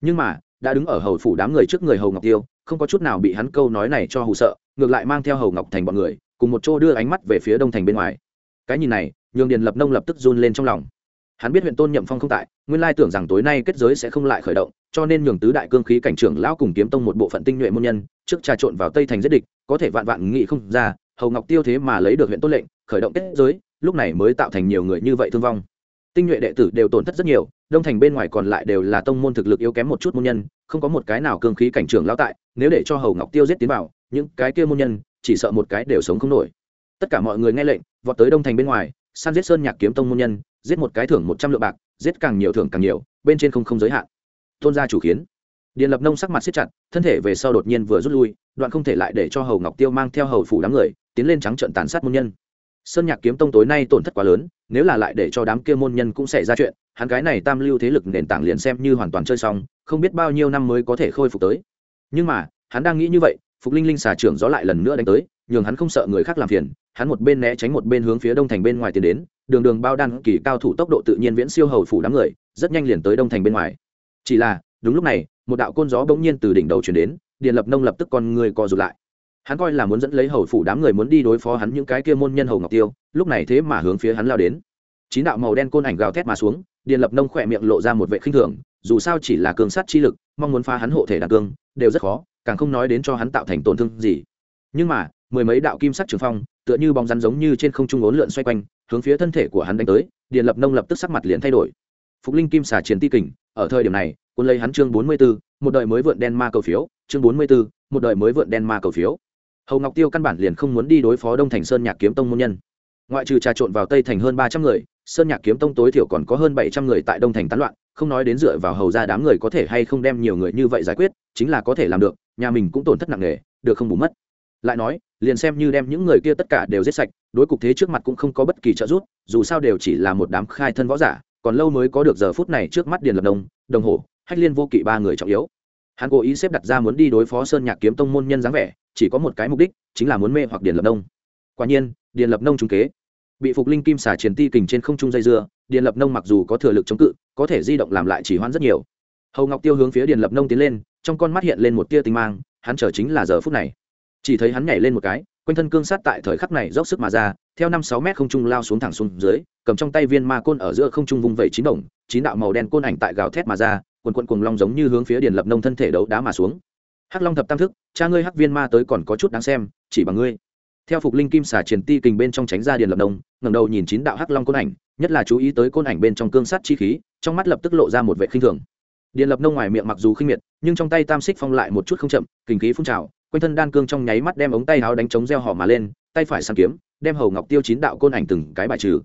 Nhưng mà, đã đứng ở hầu phủ đám người trước người hầu ngọc tiêu, không có chút nào bị hắn câu nói này cho hù sợ, ngược lại mang theo hầu ngọc thành bọn người, cùng một chỗ đưa ánh mắt về phía đông thành bên ngoài. Cái nhìn này, nhường điền lập nông lập tức run lên trong lòng hắn biết huyện tôn nhậm phong không tại, nguyên lai tưởng rằng tối nay kết giới sẽ không lại khởi động, cho nên nhường tứ đại cương khí cảnh trưởng lão cùng kiếm tông một bộ phận tinh nhuệ môn nhân, trước trà trộn vào tây thành giết địch, có thể vạn vạn nghị không ra, hầu ngọc tiêu thế mà lấy được huyện tôn lệnh, khởi động kết giới, lúc này mới tạo thành nhiều người như vậy thương vong. Tinh nhuệ đệ tử đều tổn thất rất nhiều, đông thành bên ngoài còn lại đều là tông môn thực lực yếu kém một chút môn nhân, không có một cái nào cương khí cảnh trưởng lão tại, nếu để cho hầu ngọc tiêu giết tiến vào, những cái kia môn nhân, chỉ sợ một cái đều sống không nổi. Tất cả mọi người nghe lệnh, vọt tới đông thành bên ngoài san giết sơn nhạc kiếm tông môn nhân giết một cái thưởng một trăm lượng bạc, giết càng nhiều thưởng càng nhiều, bên trên không không giới hạn. Tôn gia chủ khiến. Điện lập nông sắc mặt siết chặt, thân thể về sau đột nhiên vừa rút lui, đoạn không thể lại để cho hầu ngọc tiêu mang theo hầu phủ đám người, tiến lên trắng trận tàn sát môn nhân. Sơn nhạc kiếm tông tối nay tổn thất quá lớn, nếu là lại để cho đám kia môn nhân cũng xảy ra chuyện, hắn cái này tam lưu thế lực nền tảng liền xem như hoàn toàn chơi xong, không biết bao nhiêu năm mới có thể khôi phục tới. Nhưng mà, hắn đang nghĩ như vậy, phục linh linh xà trưởng gió lại lần nữa đánh tới, nhường hắn không sợ người khác làm phiền hắn một bên né tránh một bên hướng phía đông thành bên ngoài tiến đến, đường đường bao đan kỳ cao thủ tốc độ tự nhiên viễn siêu hầu phủ đám người, rất nhanh liền tới đông thành bên ngoài. Chỉ là, đúng lúc này, một đạo côn gió bỗng nhiên từ đỉnh đầu chuyển đến, điện lập nông lập tức con người co rụt lại. Hắn coi là muốn dẫn lấy hầu phủ đám người muốn đi đối phó hắn những cái kia môn nhân hầu ngọc tiêu, lúc này thế mà hướng phía hắn lao đến. Chín đạo màu đen côn ảnh gào thét mà xuống, điện lập nông khỏe miệng lộ ra một vệ khinh thường, dù sao chỉ là cường sát chi lực, mong muốn phá hắn hộ thể đàn cương, đều rất khó, càng không nói đến cho hắn tạo thành tổn thương gì. Nhưng mà, mười mấy đạo kim sắc trường phong tựa như bóng rắn giống như trên không trung ốn lượn xoay quanh hướng phía thân thể của hắn đánh tới điện lập nông lập tức sắc mặt liền thay đổi. Phục linh kim xà chiến ti kình ở thời điểm này quân lấy hắn chương bốn mươi 44, một đời mới vượn đen ma cầu phiếu chương bốn mươi 44, một đời mới vượn đen ma cầu phiếu. Hầu ngọc tiêu căn bản liền không muốn đi đối phó đông thành sơn nhạc kiếm tông môn nhân. Ngoại trừ trà trộn vào tây thành hơn ba trăm người sơn nhạc kiếm tông tối thiểu còn có hơn bảy trăm người tại đông thành tán loạn không nói đến dựa vào hầu ra đám người có thể hay không đem nhiều người như vậy giải quyết chính là có thể làm được nhà mình cũng tổn thất nặng nề được không bù mất. Lại nói liền xem như đem những người kia tất cả đều giết sạch, đối cục thế trước mặt cũng không có bất kỳ trợ giúp, dù sao đều chỉ là một đám khai thân võ giả, còn lâu mới có được giờ phút này trước mắt điền lập đông đồng hồ hách liên vô kỵ ba người trọng yếu. Hắn cố ý xếp đặt ra muốn đi đối phó sơn nhạc kiếm tông môn nhân dáng vẻ, chỉ có một cái mục đích, chính là muốn mê hoặc điền lập nông. Quả nhiên, điền lập nông trúng kế. Bị phục linh kim xả triển ti kình trên không trung dây dưa, điền lập nông mặc dù có thừa lực chống cự, có thể di động làm lại chỉ hoãn rất nhiều. Hầu ngọc tiêu hướng phía điền lập nông tiến lên, trong con mắt hiện lên một tia tinh mang, hắn chờ chính là giờ phút này chỉ thấy hắn nhảy lên một cái, quanh thân cương sát tại thời khắc này dốc sức mà ra, theo năm sáu mét không trung lao xuống thẳng xuống dưới, cầm trong tay viên ma côn ở giữa không trung vung vẩy chín đồng, chín đạo màu đen côn ảnh tại gào thét mà ra quần quận cuồng long giống như hướng phía điền lập nông thân thể đấu đá mà xuống. Hắc long thập tam thức, cha ngươi hắc viên ma tới còn có chút đáng xem, chỉ bằng ngươi. Theo phục linh kim xà triển ti kình bên trong tránh ra điền lập nông, ngẩng đầu nhìn chín đạo hắc long côn ảnh, nhất là chú ý tới côn ảnh bên trong cương sát chi khí, trong mắt lập tức lộ ra một vệ khinh thường. Điền lập nông ngoài miệng mặc dù khinh miệt, nhưng trong tay tam xích phong lại một chút không chậm, kình khí phun trào quanh thân đan cương trong nháy mắt đem ống tay áo đánh chống gieo họ mà lên, tay phải săn kiếm, đem hầu ngọc tiêu chín đạo côn ảnh từng cái bài trừ.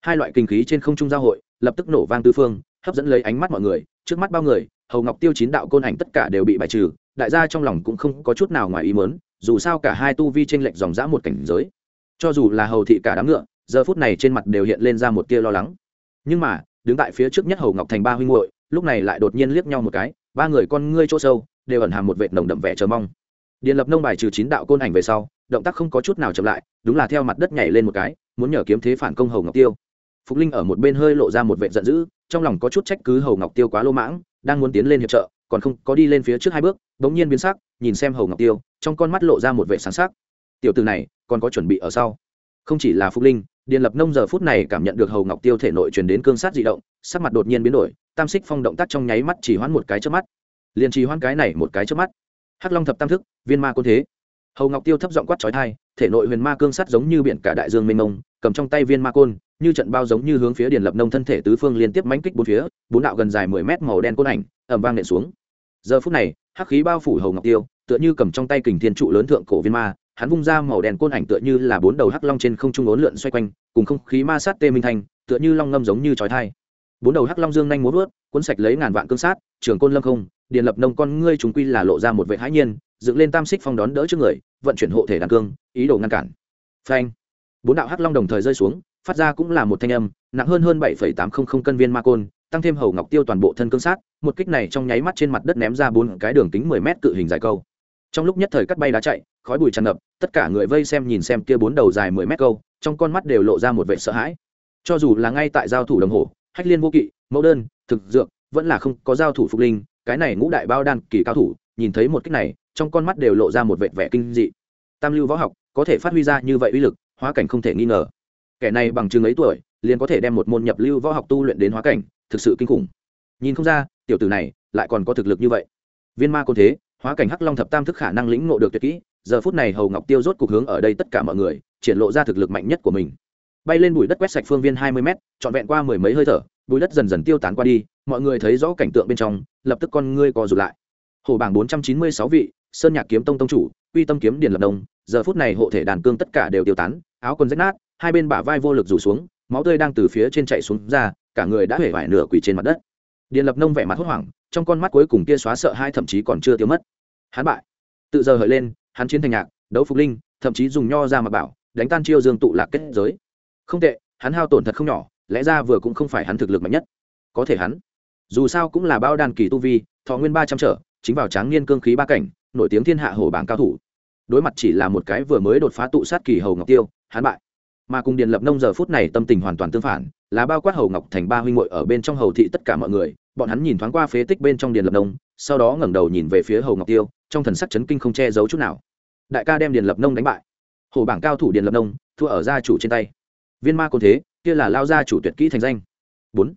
Hai loại kinh khí trên không trung giao hội, lập tức nổ vang tứ phương, hấp dẫn lấy ánh mắt mọi người, trước mắt bao người, hầu ngọc tiêu chín đạo côn ảnh tất cả đều bị bài trừ, đại gia trong lòng cũng không có chút nào ngoài ý mớn dù sao cả hai tu vi tranh lệch dòng dã một cảnh giới. Cho dù là hầu thị cả đám ngựa, giờ phút này trên mặt đều hiện lên ra một tia lo lắng. Nhưng mà, đứng tại phía trước nhất hầu ngọc thành ba huynh hội lúc này lại đột nhiên liếc nhau một cái, ba người con ngươi chỗ sâu, đều ẩn hàm một vệt nồng đậm vẻ chờ mong điện lập nông bài trừ chín đạo côn ảnh về sau, động tác không có chút nào chậm lại, đúng là theo mặt đất nhảy lên một cái, muốn nhờ kiếm thế phản công hầu ngọc tiêu. Phục linh ở một bên hơi lộ ra một vệ giận dữ, trong lòng có chút trách cứ hầu ngọc tiêu quá lô mãng, đang muốn tiến lên hiệp trợ, còn không có đi lên phía trước hai bước, bỗng nhiên biến sắc, nhìn xem hầu ngọc tiêu, trong con mắt lộ ra một vệ sáng sắc. Tiểu từ này, còn có chuẩn bị ở sau. Không chỉ là phục linh, điện lập nông giờ phút này cảm nhận được hầu ngọc tiêu thể nội truyền đến cương sát di động, sắc mặt đột nhiên biến đổi, tam xích phong động tác trong nháy mắt chỉ hoãn một cái trước mắt. Liền trì hoãn cái này một cái trước mắt hắc long thập tam thức, viên ma côn thế. Hầu ngọc tiêu thấp giọng quát trói thai thể nội huyền ma cương sắt giống như biển cả đại dương mênh mông, cầm trong tay viên ma côn, như trận bao giống như hướng phía điền lập nông thân thể tứ phương liên tiếp mánh kích bốn phía, bốn đạo gần dài mười mét màu đen côn ảnh ẩm vang nện xuống. Giờ phút này, hắc khí bao phủ hầu ngọc tiêu, tựa như cầm trong tay kình thiên trụ lớn thượng cổ viên ma, hắn vung ra màu đen côn ảnh tựa như là bốn đầu hắc long trên không trung ốn lượn xoay quanh, cùng không khí ma sát tê minh thanh, tựa như long ngâm giống như trói thai bốn đầu hắc long dương nhanh muốn vớt, cuốn sạch lấy ngàn vạn cương sát, trường côn lâm không điền lập nông con ngươi chúng quy là lộ ra một vệ hãi nhiên, dựng lên tam xích phong đón đỡ trước người, vận chuyển hộ thể đàn cương, ý đồ ngăn cản. Phanh. Bốn đạo hắc long đồng thời rơi xuống, phát ra cũng là một thanh âm, nặng hơn hơn bảy tám trăm linh cân viên ma côn, tăng thêm hầu ngọc tiêu toàn bộ thân cương sát, một kích này trong nháy mắt trên mặt đất ném ra bốn cái đường kính mười mét cự hình dài câu. Trong lúc nhất thời cắt bay đá chạy, khói bụi tràn ngập, tất cả người vây xem nhìn xem kia bốn đầu dài mười mét câu, trong con mắt đều lộ ra một vệ sợ hãi. Cho dù là ngay tại giao thủ đồng hồ, hách liên vô kỵ, mẫu đơn, thực dược, vẫn là không có giao thủ phục linh cái này ngũ đại bao đan kỳ cao thủ, nhìn thấy một kích này, trong con mắt đều lộ ra một vệ vẻ kinh dị. Tam lưu võ học, có thể phát huy ra như vậy uy lực, hóa cảnh không thể nghi ngờ. Kẻ này bằng chừng ấy tuổi, liền có thể đem một môn nhập lưu võ học tu luyện đến hóa cảnh, thực sự kinh khủng. Nhìn không ra, tiểu tử này lại còn có thực lực như vậy. Viên ma côn thế, hóa cảnh hắc long thập tam thức khả năng lĩnh ngộ được tuyệt kỹ, giờ phút này hầu ngọc tiêu rốt cục hướng ở đây tất cả mọi người, triển lộ ra thực lực mạnh nhất của mình. Bay lên bụi đất quét sạch phương viên hai mươi m trọn vẹn qua mười mấy hơi thở, bụi đất dần dần tiêu tán qua đi mọi người thấy rõ cảnh tượng bên trong, lập tức con ngươi co rụt lại. Hồ bảng bốn trăm chín mươi sáu vị, sơn nhạc kiếm tông tông chủ uy tâm kiếm điền lập đông giờ phút này hộ thể đàn cương tất cả đều tiêu tán, áo quần rách nát, hai bên bả vai vô lực rủ xuống, máu tươi đang từ phía trên chạy xuống ra, cả người đã hể vải nửa quỳ trên mặt đất. Điền lập nông vẻ mặt hốt hoảng, trong con mắt cuối cùng kia xóa sợ hai thậm chí còn chưa tiêu mất. Hắn bại. Tự giờ hợi lên, hắn chiến thành nhạc, đấu phục linh, thậm chí dùng nho ra mà bảo, đánh tan chiêu dương tụ lạc kết giới. Không tệ, hắn hao tổn thật không nhỏ, lẽ ra vừa cũng không phải hắn thực lực mạnh nhất. Có thể hắn dù sao cũng là bao đàn kỳ tu vi, thọ nguyên ba trăm trở, chính vào tráng niên cương khí ba cảnh, nổi tiếng thiên hạ hổ bảng cao thủ. Đối mặt chỉ là một cái vừa mới đột phá tụ sát kỳ hầu ngọc tiêu, hắn bại. Mà cùng điền lập nông giờ phút này tâm tình hoàn toàn tương phản, là bao quát hầu ngọc thành ba huynh hội ở bên trong hầu thị tất cả mọi người, bọn hắn nhìn thoáng qua phế tích bên trong điền lập nông, sau đó ngẩng đầu nhìn về phía hầu ngọc tiêu, trong thần sắc chấn kinh không che giấu chút nào. Đại ca đem điền lập nông đánh bại. Hổ bảng cao thủ điền lập nông, thua ở gia chủ trên tay. Viên ma côn thế, kia là lao gia chủ tuyệt kỹ thành danh. Bốn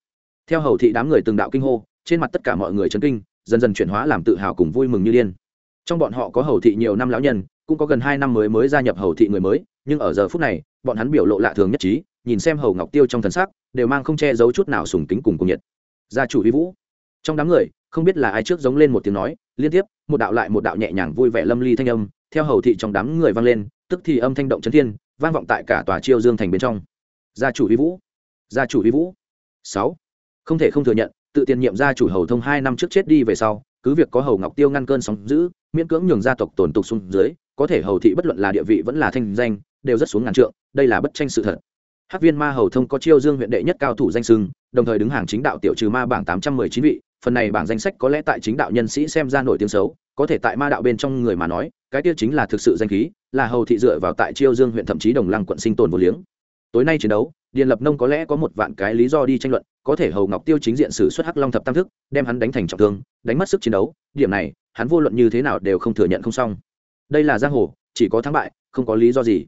theo hầu thị đám người từng đạo kinh hô, trên mặt tất cả mọi người chấn kinh, dần dần chuyển hóa làm tự hào cùng vui mừng như điên. Trong bọn họ có hầu thị nhiều năm lão nhân, cũng có gần hai năm mới mới gia nhập hầu thị người mới, nhưng ở giờ phút này, bọn hắn biểu lộ lạ thường nhất trí, nhìn xem hầu ngọc tiêu trong thần sắc, đều mang không che giấu chút nào sùng kính cùng cùng nhiệt. Gia chủ vi vũ. Trong đám người, không biết là ai trước giống lên một tiếng nói, liên tiếp, một đạo lại một đạo nhẹ nhàng vui vẻ lâm ly thanh âm, theo hầu thị trong đám người vang lên, tức thì âm thanh động chấn thiên, vang vọng tại cả tòa chiêu dương thành bên trong. Gia chủ vi vũ. Gia chủ vi vũ. Sáu không thể không thừa nhận, tự tiền nhiệm gia chủ hầu thông hai năm trước chết đi về sau, cứ việc có hầu ngọc tiêu ngăn cơn sóng giữ miễn cưỡng nhường gia tộc tổn tục xuống dưới, có thể hầu thị bất luận là địa vị vẫn là thanh danh, đều rất xuống ngàn trượng, đây là bất tranh sự thật. Hắc viên ma hầu thông có chiêu dương huyện đệ nhất cao thủ danh sưng đồng thời đứng hàng chính đạo tiểu trừ ma bảng tám trăm mười chín vị, phần này bảng danh sách có lẽ tại chính đạo nhân sĩ xem ra nổi tiếng xấu, có thể tại ma đạo bên trong người mà nói, cái tiêu chính là thực sự danh khí, là hầu thị dựa vào tại chiêu dương huyện thậm chí đồng lăng quận sinh tồn vô liếng. Tối nay chiến đấu điền lập nông có lẽ có một vạn cái lý do đi tranh luận, có thể hầu ngọc tiêu chính diện xử xuất hắc long thập tam thức, đem hắn đánh thành trọng thương, đánh mất sức chiến đấu, điểm này, hắn vô luận như thế nào đều không thừa nhận không xong. Đây là giang hồ, chỉ có thắng bại, không có lý do gì.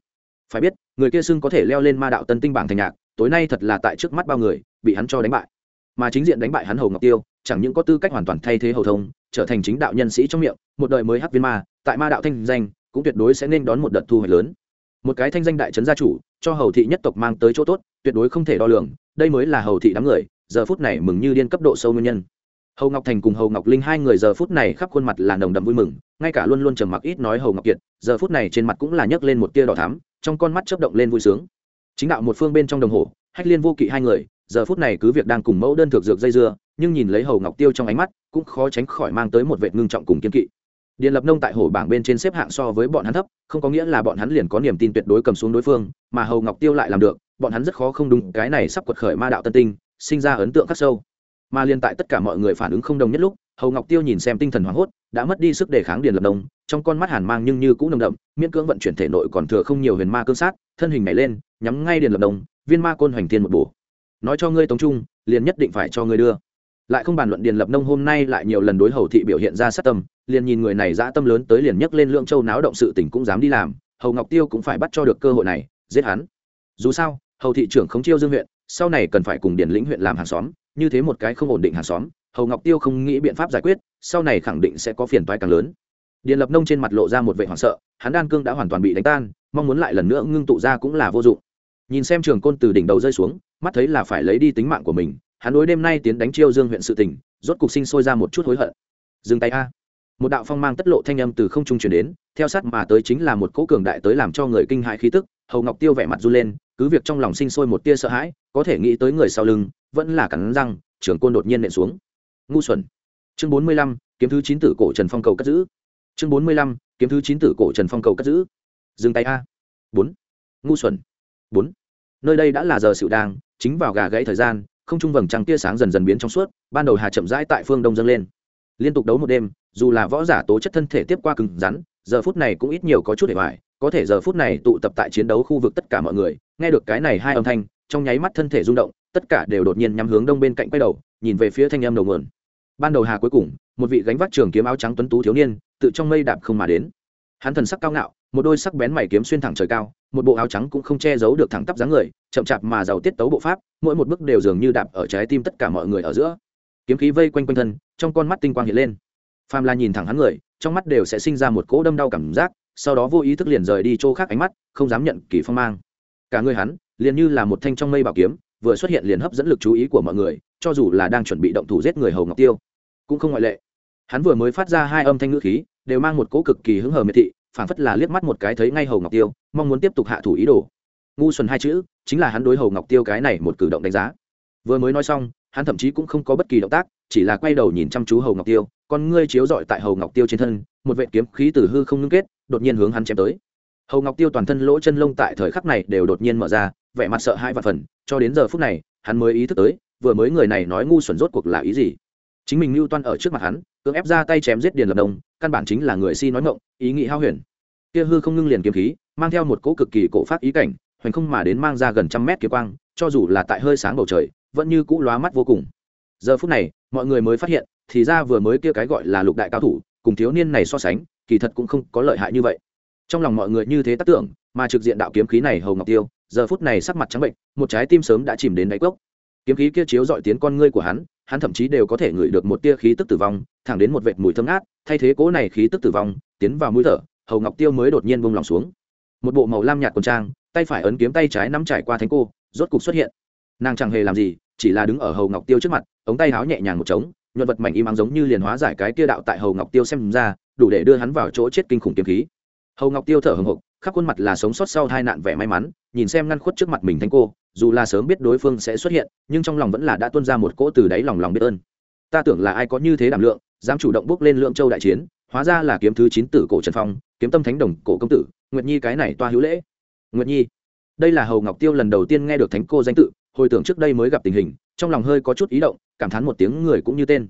Phải biết, người kia xưng có thể leo lên ma đạo tân tinh bảng thành nhạc, tối nay thật là tại trước mắt bao người, bị hắn cho đánh bại. Mà chính diện đánh bại hắn hầu ngọc tiêu, chẳng những có tư cách hoàn toàn thay thế hầu thông, trở thành chính đạo nhân sĩ trong miệng, một đời mới hắc viên ma, tại ma đạo thanh danh, cũng tuyệt đối sẽ nên đón một đợt thu hoạch lớn. Một cái thanh danh đại trấn gia chủ cho hầu thị nhất tộc mang tới chỗ tốt, tuyệt đối không thể đo lường, đây mới là hầu thị đám người, giờ phút này mừng như điên cấp độ sâu nguyên nhân. Hầu ngọc thành cùng hầu ngọc linh hai người giờ phút này khắp khuôn mặt là nồng đầm vui mừng, ngay cả luôn luôn trầm mặc ít nói hầu ngọc kiệt, giờ phút này trên mặt cũng là nhấc lên một tia đỏ thắm, trong con mắt chớp động lên vui sướng. Chính đạo một phương bên trong đồng hồ, hách liên vô kỵ hai người, giờ phút này cứ việc đang cùng mẫu đơn thực dược dây dưa, nhưng nhìn lấy hầu ngọc tiêu trong ánh mắt, cũng khó tránh khỏi mang tới một vệ ngưng trọng cùng kiên kỵ. Điền lập nông tại hổ bảng bên trên xếp hạng so với bọn hắn thấp, không có nghĩa là bọn hắn liền có niềm tin tuyệt đối cầm xuống đối phương, mà hầu ngọc tiêu lại làm được, bọn hắn rất khó không đúng, cái này sắp quật khởi ma đạo tân tinh, sinh ra ấn tượng khắc sâu. Mà liên tại tất cả mọi người phản ứng không đồng nhất lúc, hầu ngọc tiêu nhìn xem tinh thần hoảng hốt, đã mất đi sức đề kháng điền lập nông, trong con mắt hàn mang nhưng như cũng nồng đậm, miễn cưỡng vận chuyển thể nội còn thừa không nhiều huyền ma cương sát, thân hình nhảy lên, nhắm ngay điền lập nông, viên ma côn hoành thiên một bổ. Nói cho ngươi tống trung, liền nhất định phải cho ngươi đưa lại không bàn luận điền lập nông hôm nay lại nhiều lần đối hầu thị biểu hiện ra sát tâm, liền nhìn người này dã tâm lớn tới liền nhấc lên lượng châu náo động sự tình cũng dám đi làm, hầu ngọc tiêu cũng phải bắt cho được cơ hội này, giết hắn. Dù sao, hầu thị trưởng khống chiêu dương huyện, sau này cần phải cùng điền lĩnh huyện làm hàng xóm, như thế một cái không ổn định hàng xóm, hầu ngọc tiêu không nghĩ biện pháp giải quyết, sau này khẳng định sẽ có phiền toái càng lớn. Điền lập nông trên mặt lộ ra một vệ hoảng sợ, hắn đan cương đã hoàn toàn bị đánh tan, mong muốn lại lần nữa ngưng tụ ra cũng là vô dụng. Nhìn xem trường côn từ đỉnh đầu rơi xuống, mắt thấy là phải lấy đi tính mạng của mình hắn đối đêm nay tiến đánh chiêu dương huyện sự tỉnh rốt cục sinh sôi ra một chút hối hận. Dừng tay a. Một đạo phong mang tất lộ thanh âm từ không trung chuyển đến, theo sát mà tới chính là một cỗ cường đại tới làm cho người kinh hại khí tức, hầu ngọc tiêu vẻ mặt run lên, cứ việc trong lòng sinh sôi một tia sợ hãi, có thể nghĩ tới người sau lưng, vẫn là cắn răng trưởng côn đột nhiên nện xuống. Ngu xuẩn. Chương bốn mươi lăm, kiếm thứ chín tử cổ trần phong cầu cất giữ. Chương bốn mươi lăm, kiếm thứ chín tử cổ trần phong cầu cất giữ. Dừng tay a. Bốn. Ngu xuẩn. Bốn. Nơi đây đã là giờ xịu đang, chính vào gà gãy thời gian không trung vầng trăng tia sáng dần dần biến trong suốt, ban đầu hà chậm rãi tại phương đông dâng lên. Liên tục đấu một đêm, dù là võ giả tố chất thân thể tiếp qua cứng rắn, giờ phút này cũng ít nhiều có chút để hoài, có thể giờ phút này tụ tập tại chiến đấu khu vực tất cả mọi người, nghe được cái này hai âm thanh, trong nháy mắt thân thể rung động, tất cả đều đột nhiên nhắm hướng đông bên cạnh quay đầu, nhìn về phía thanh âm đầu nguồn. Ban đầu hà cuối cùng, một vị gánh vác trường kiếm áo trắng tuấn tú thiếu niên, tự trong mây đạp không mà đến. Hắn thần sắc cao ngạo một đôi sắc bén mày kiếm xuyên thẳng trời cao, một bộ áo trắng cũng không che giấu được thẳng tắp dáng người, chậm chạp mà giàu tiết tấu bộ pháp, mỗi một bước đều dường như đạp ở trái tim tất cả mọi người ở giữa. Kiếm khí vây quanh quanh thân, trong con mắt tinh quang hiện lên. Phàm là nhìn thẳng hắn người, trong mắt đều sẽ sinh ra một cỗ đâm đau cảm giác, sau đó vô ý thức liền rời đi chỗ khác ánh mắt, không dám nhận kỳ phong mang. Cả người hắn, liền như là một thanh trong mây bảo kiếm, vừa xuất hiện liền hấp dẫn lực chú ý của mọi người, cho dù là đang chuẩn bị động thủ giết người hầu ngọc tiêu, cũng không ngoại lệ. Hắn vừa mới phát ra hai âm thanh ngữ khí, đều mang một cỗ cực kỳ hứng hờ miệt thị phản phất là liếc mắt một cái thấy ngay hầu ngọc tiêu, mong muốn tiếp tục hạ thủ ý đồ. Ngu xuẩn hai chữ, chính là hắn đối hầu ngọc tiêu cái này một cử động đánh giá. Vừa mới nói xong, hắn thậm chí cũng không có bất kỳ động tác, chỉ là quay đầu nhìn chăm chú hầu ngọc tiêu, con ngươi chiếu dọi tại hầu ngọc tiêu trên thân, một vệ kiếm khí từ hư không ngưng kết, đột nhiên hướng hắn chém tới. Hầu ngọc tiêu toàn thân lỗ chân lông tại thời khắc này đều đột nhiên mở ra, vẻ mặt sợ hai và phần cho đến giờ phút này, hắn mới ý thức tới, vừa mới người này nói ngu xuẩn rốt cuộc là ý gì. Chính mình lưu toan ở trước mặt hắn cưỡng ép ra tay chém giết điền lập đông căn bản chính là người si nói ngộng ý nghĩ hao huyền. Kia hư không ngưng liền kiếm khí, mang theo một cỗ cực kỳ cổ phát ý cảnh, hoành không mà đến mang ra gần trăm mét kia quang, cho dù là tại hơi sáng bầu trời, vẫn như cũ lóa mắt vô cùng. Giờ phút này, mọi người mới phát hiện, thì ra vừa mới kia cái gọi là lục đại cao thủ, cùng thiếu niên này so sánh, kỳ thật cũng không có lợi hại như vậy. Trong lòng mọi người như thế tác tưởng, mà trực diện đạo kiếm khí này hầu ngọc tiêu, giờ phút này sắc mặt trắng bệnh, một trái tim sớm đã chìm đến đáy cốc. Kiếm khí kia chiếu dọi tiến con ngươi của hắn hắn thậm chí đều có thể ngửi được một tia khí tức tử vong, thẳng đến một vệt mùi thơm ngát, thay thế cố này khí tức tử vong, tiến vào mũi thở, hầu ngọc tiêu mới đột nhiên bông lòng xuống. Một bộ màu lam nhạt quần trang, tay phải ấn kiếm tay trái nắm trải qua thánh cô, rốt cục xuất hiện. Nàng chẳng hề làm gì, chỉ là đứng ở hầu ngọc tiêu trước mặt, ống tay háo nhẹ nhàng một trống, nhuận vật mảnh im ắng giống như liền hóa giải cái kia đạo tại hầu ngọc tiêu xem ra, đủ để đưa hắn vào chỗ chết kinh khủng kiếm khí hầu ngọc tiêu thở hồng hộc khắp khuôn mặt là sống sót sau hai nạn vẻ may mắn, nhìn xem ngăn khuất trước mặt mình thanh cô, dù là sớm biết đối phương sẽ xuất hiện, nhưng trong lòng vẫn là đã tuân ra một cỗ từ đáy lòng lòng biết ơn. Ta tưởng là ai có như thế đảm lượng, dám chủ động bước lên lượng châu đại chiến, hóa ra là kiếm thứ chín tử cổ trần phong, kiếm tâm thánh đồng cổ công tử, nguyệt nhi cái này toa hữu lễ. Nguyệt nhi, đây là hầu ngọc tiêu lần đầu tiên nghe được thánh cô danh tự, hồi tưởng trước đây mới gặp tình hình, trong lòng hơi có chút ý động, cảm thán một tiếng người cũng như tên.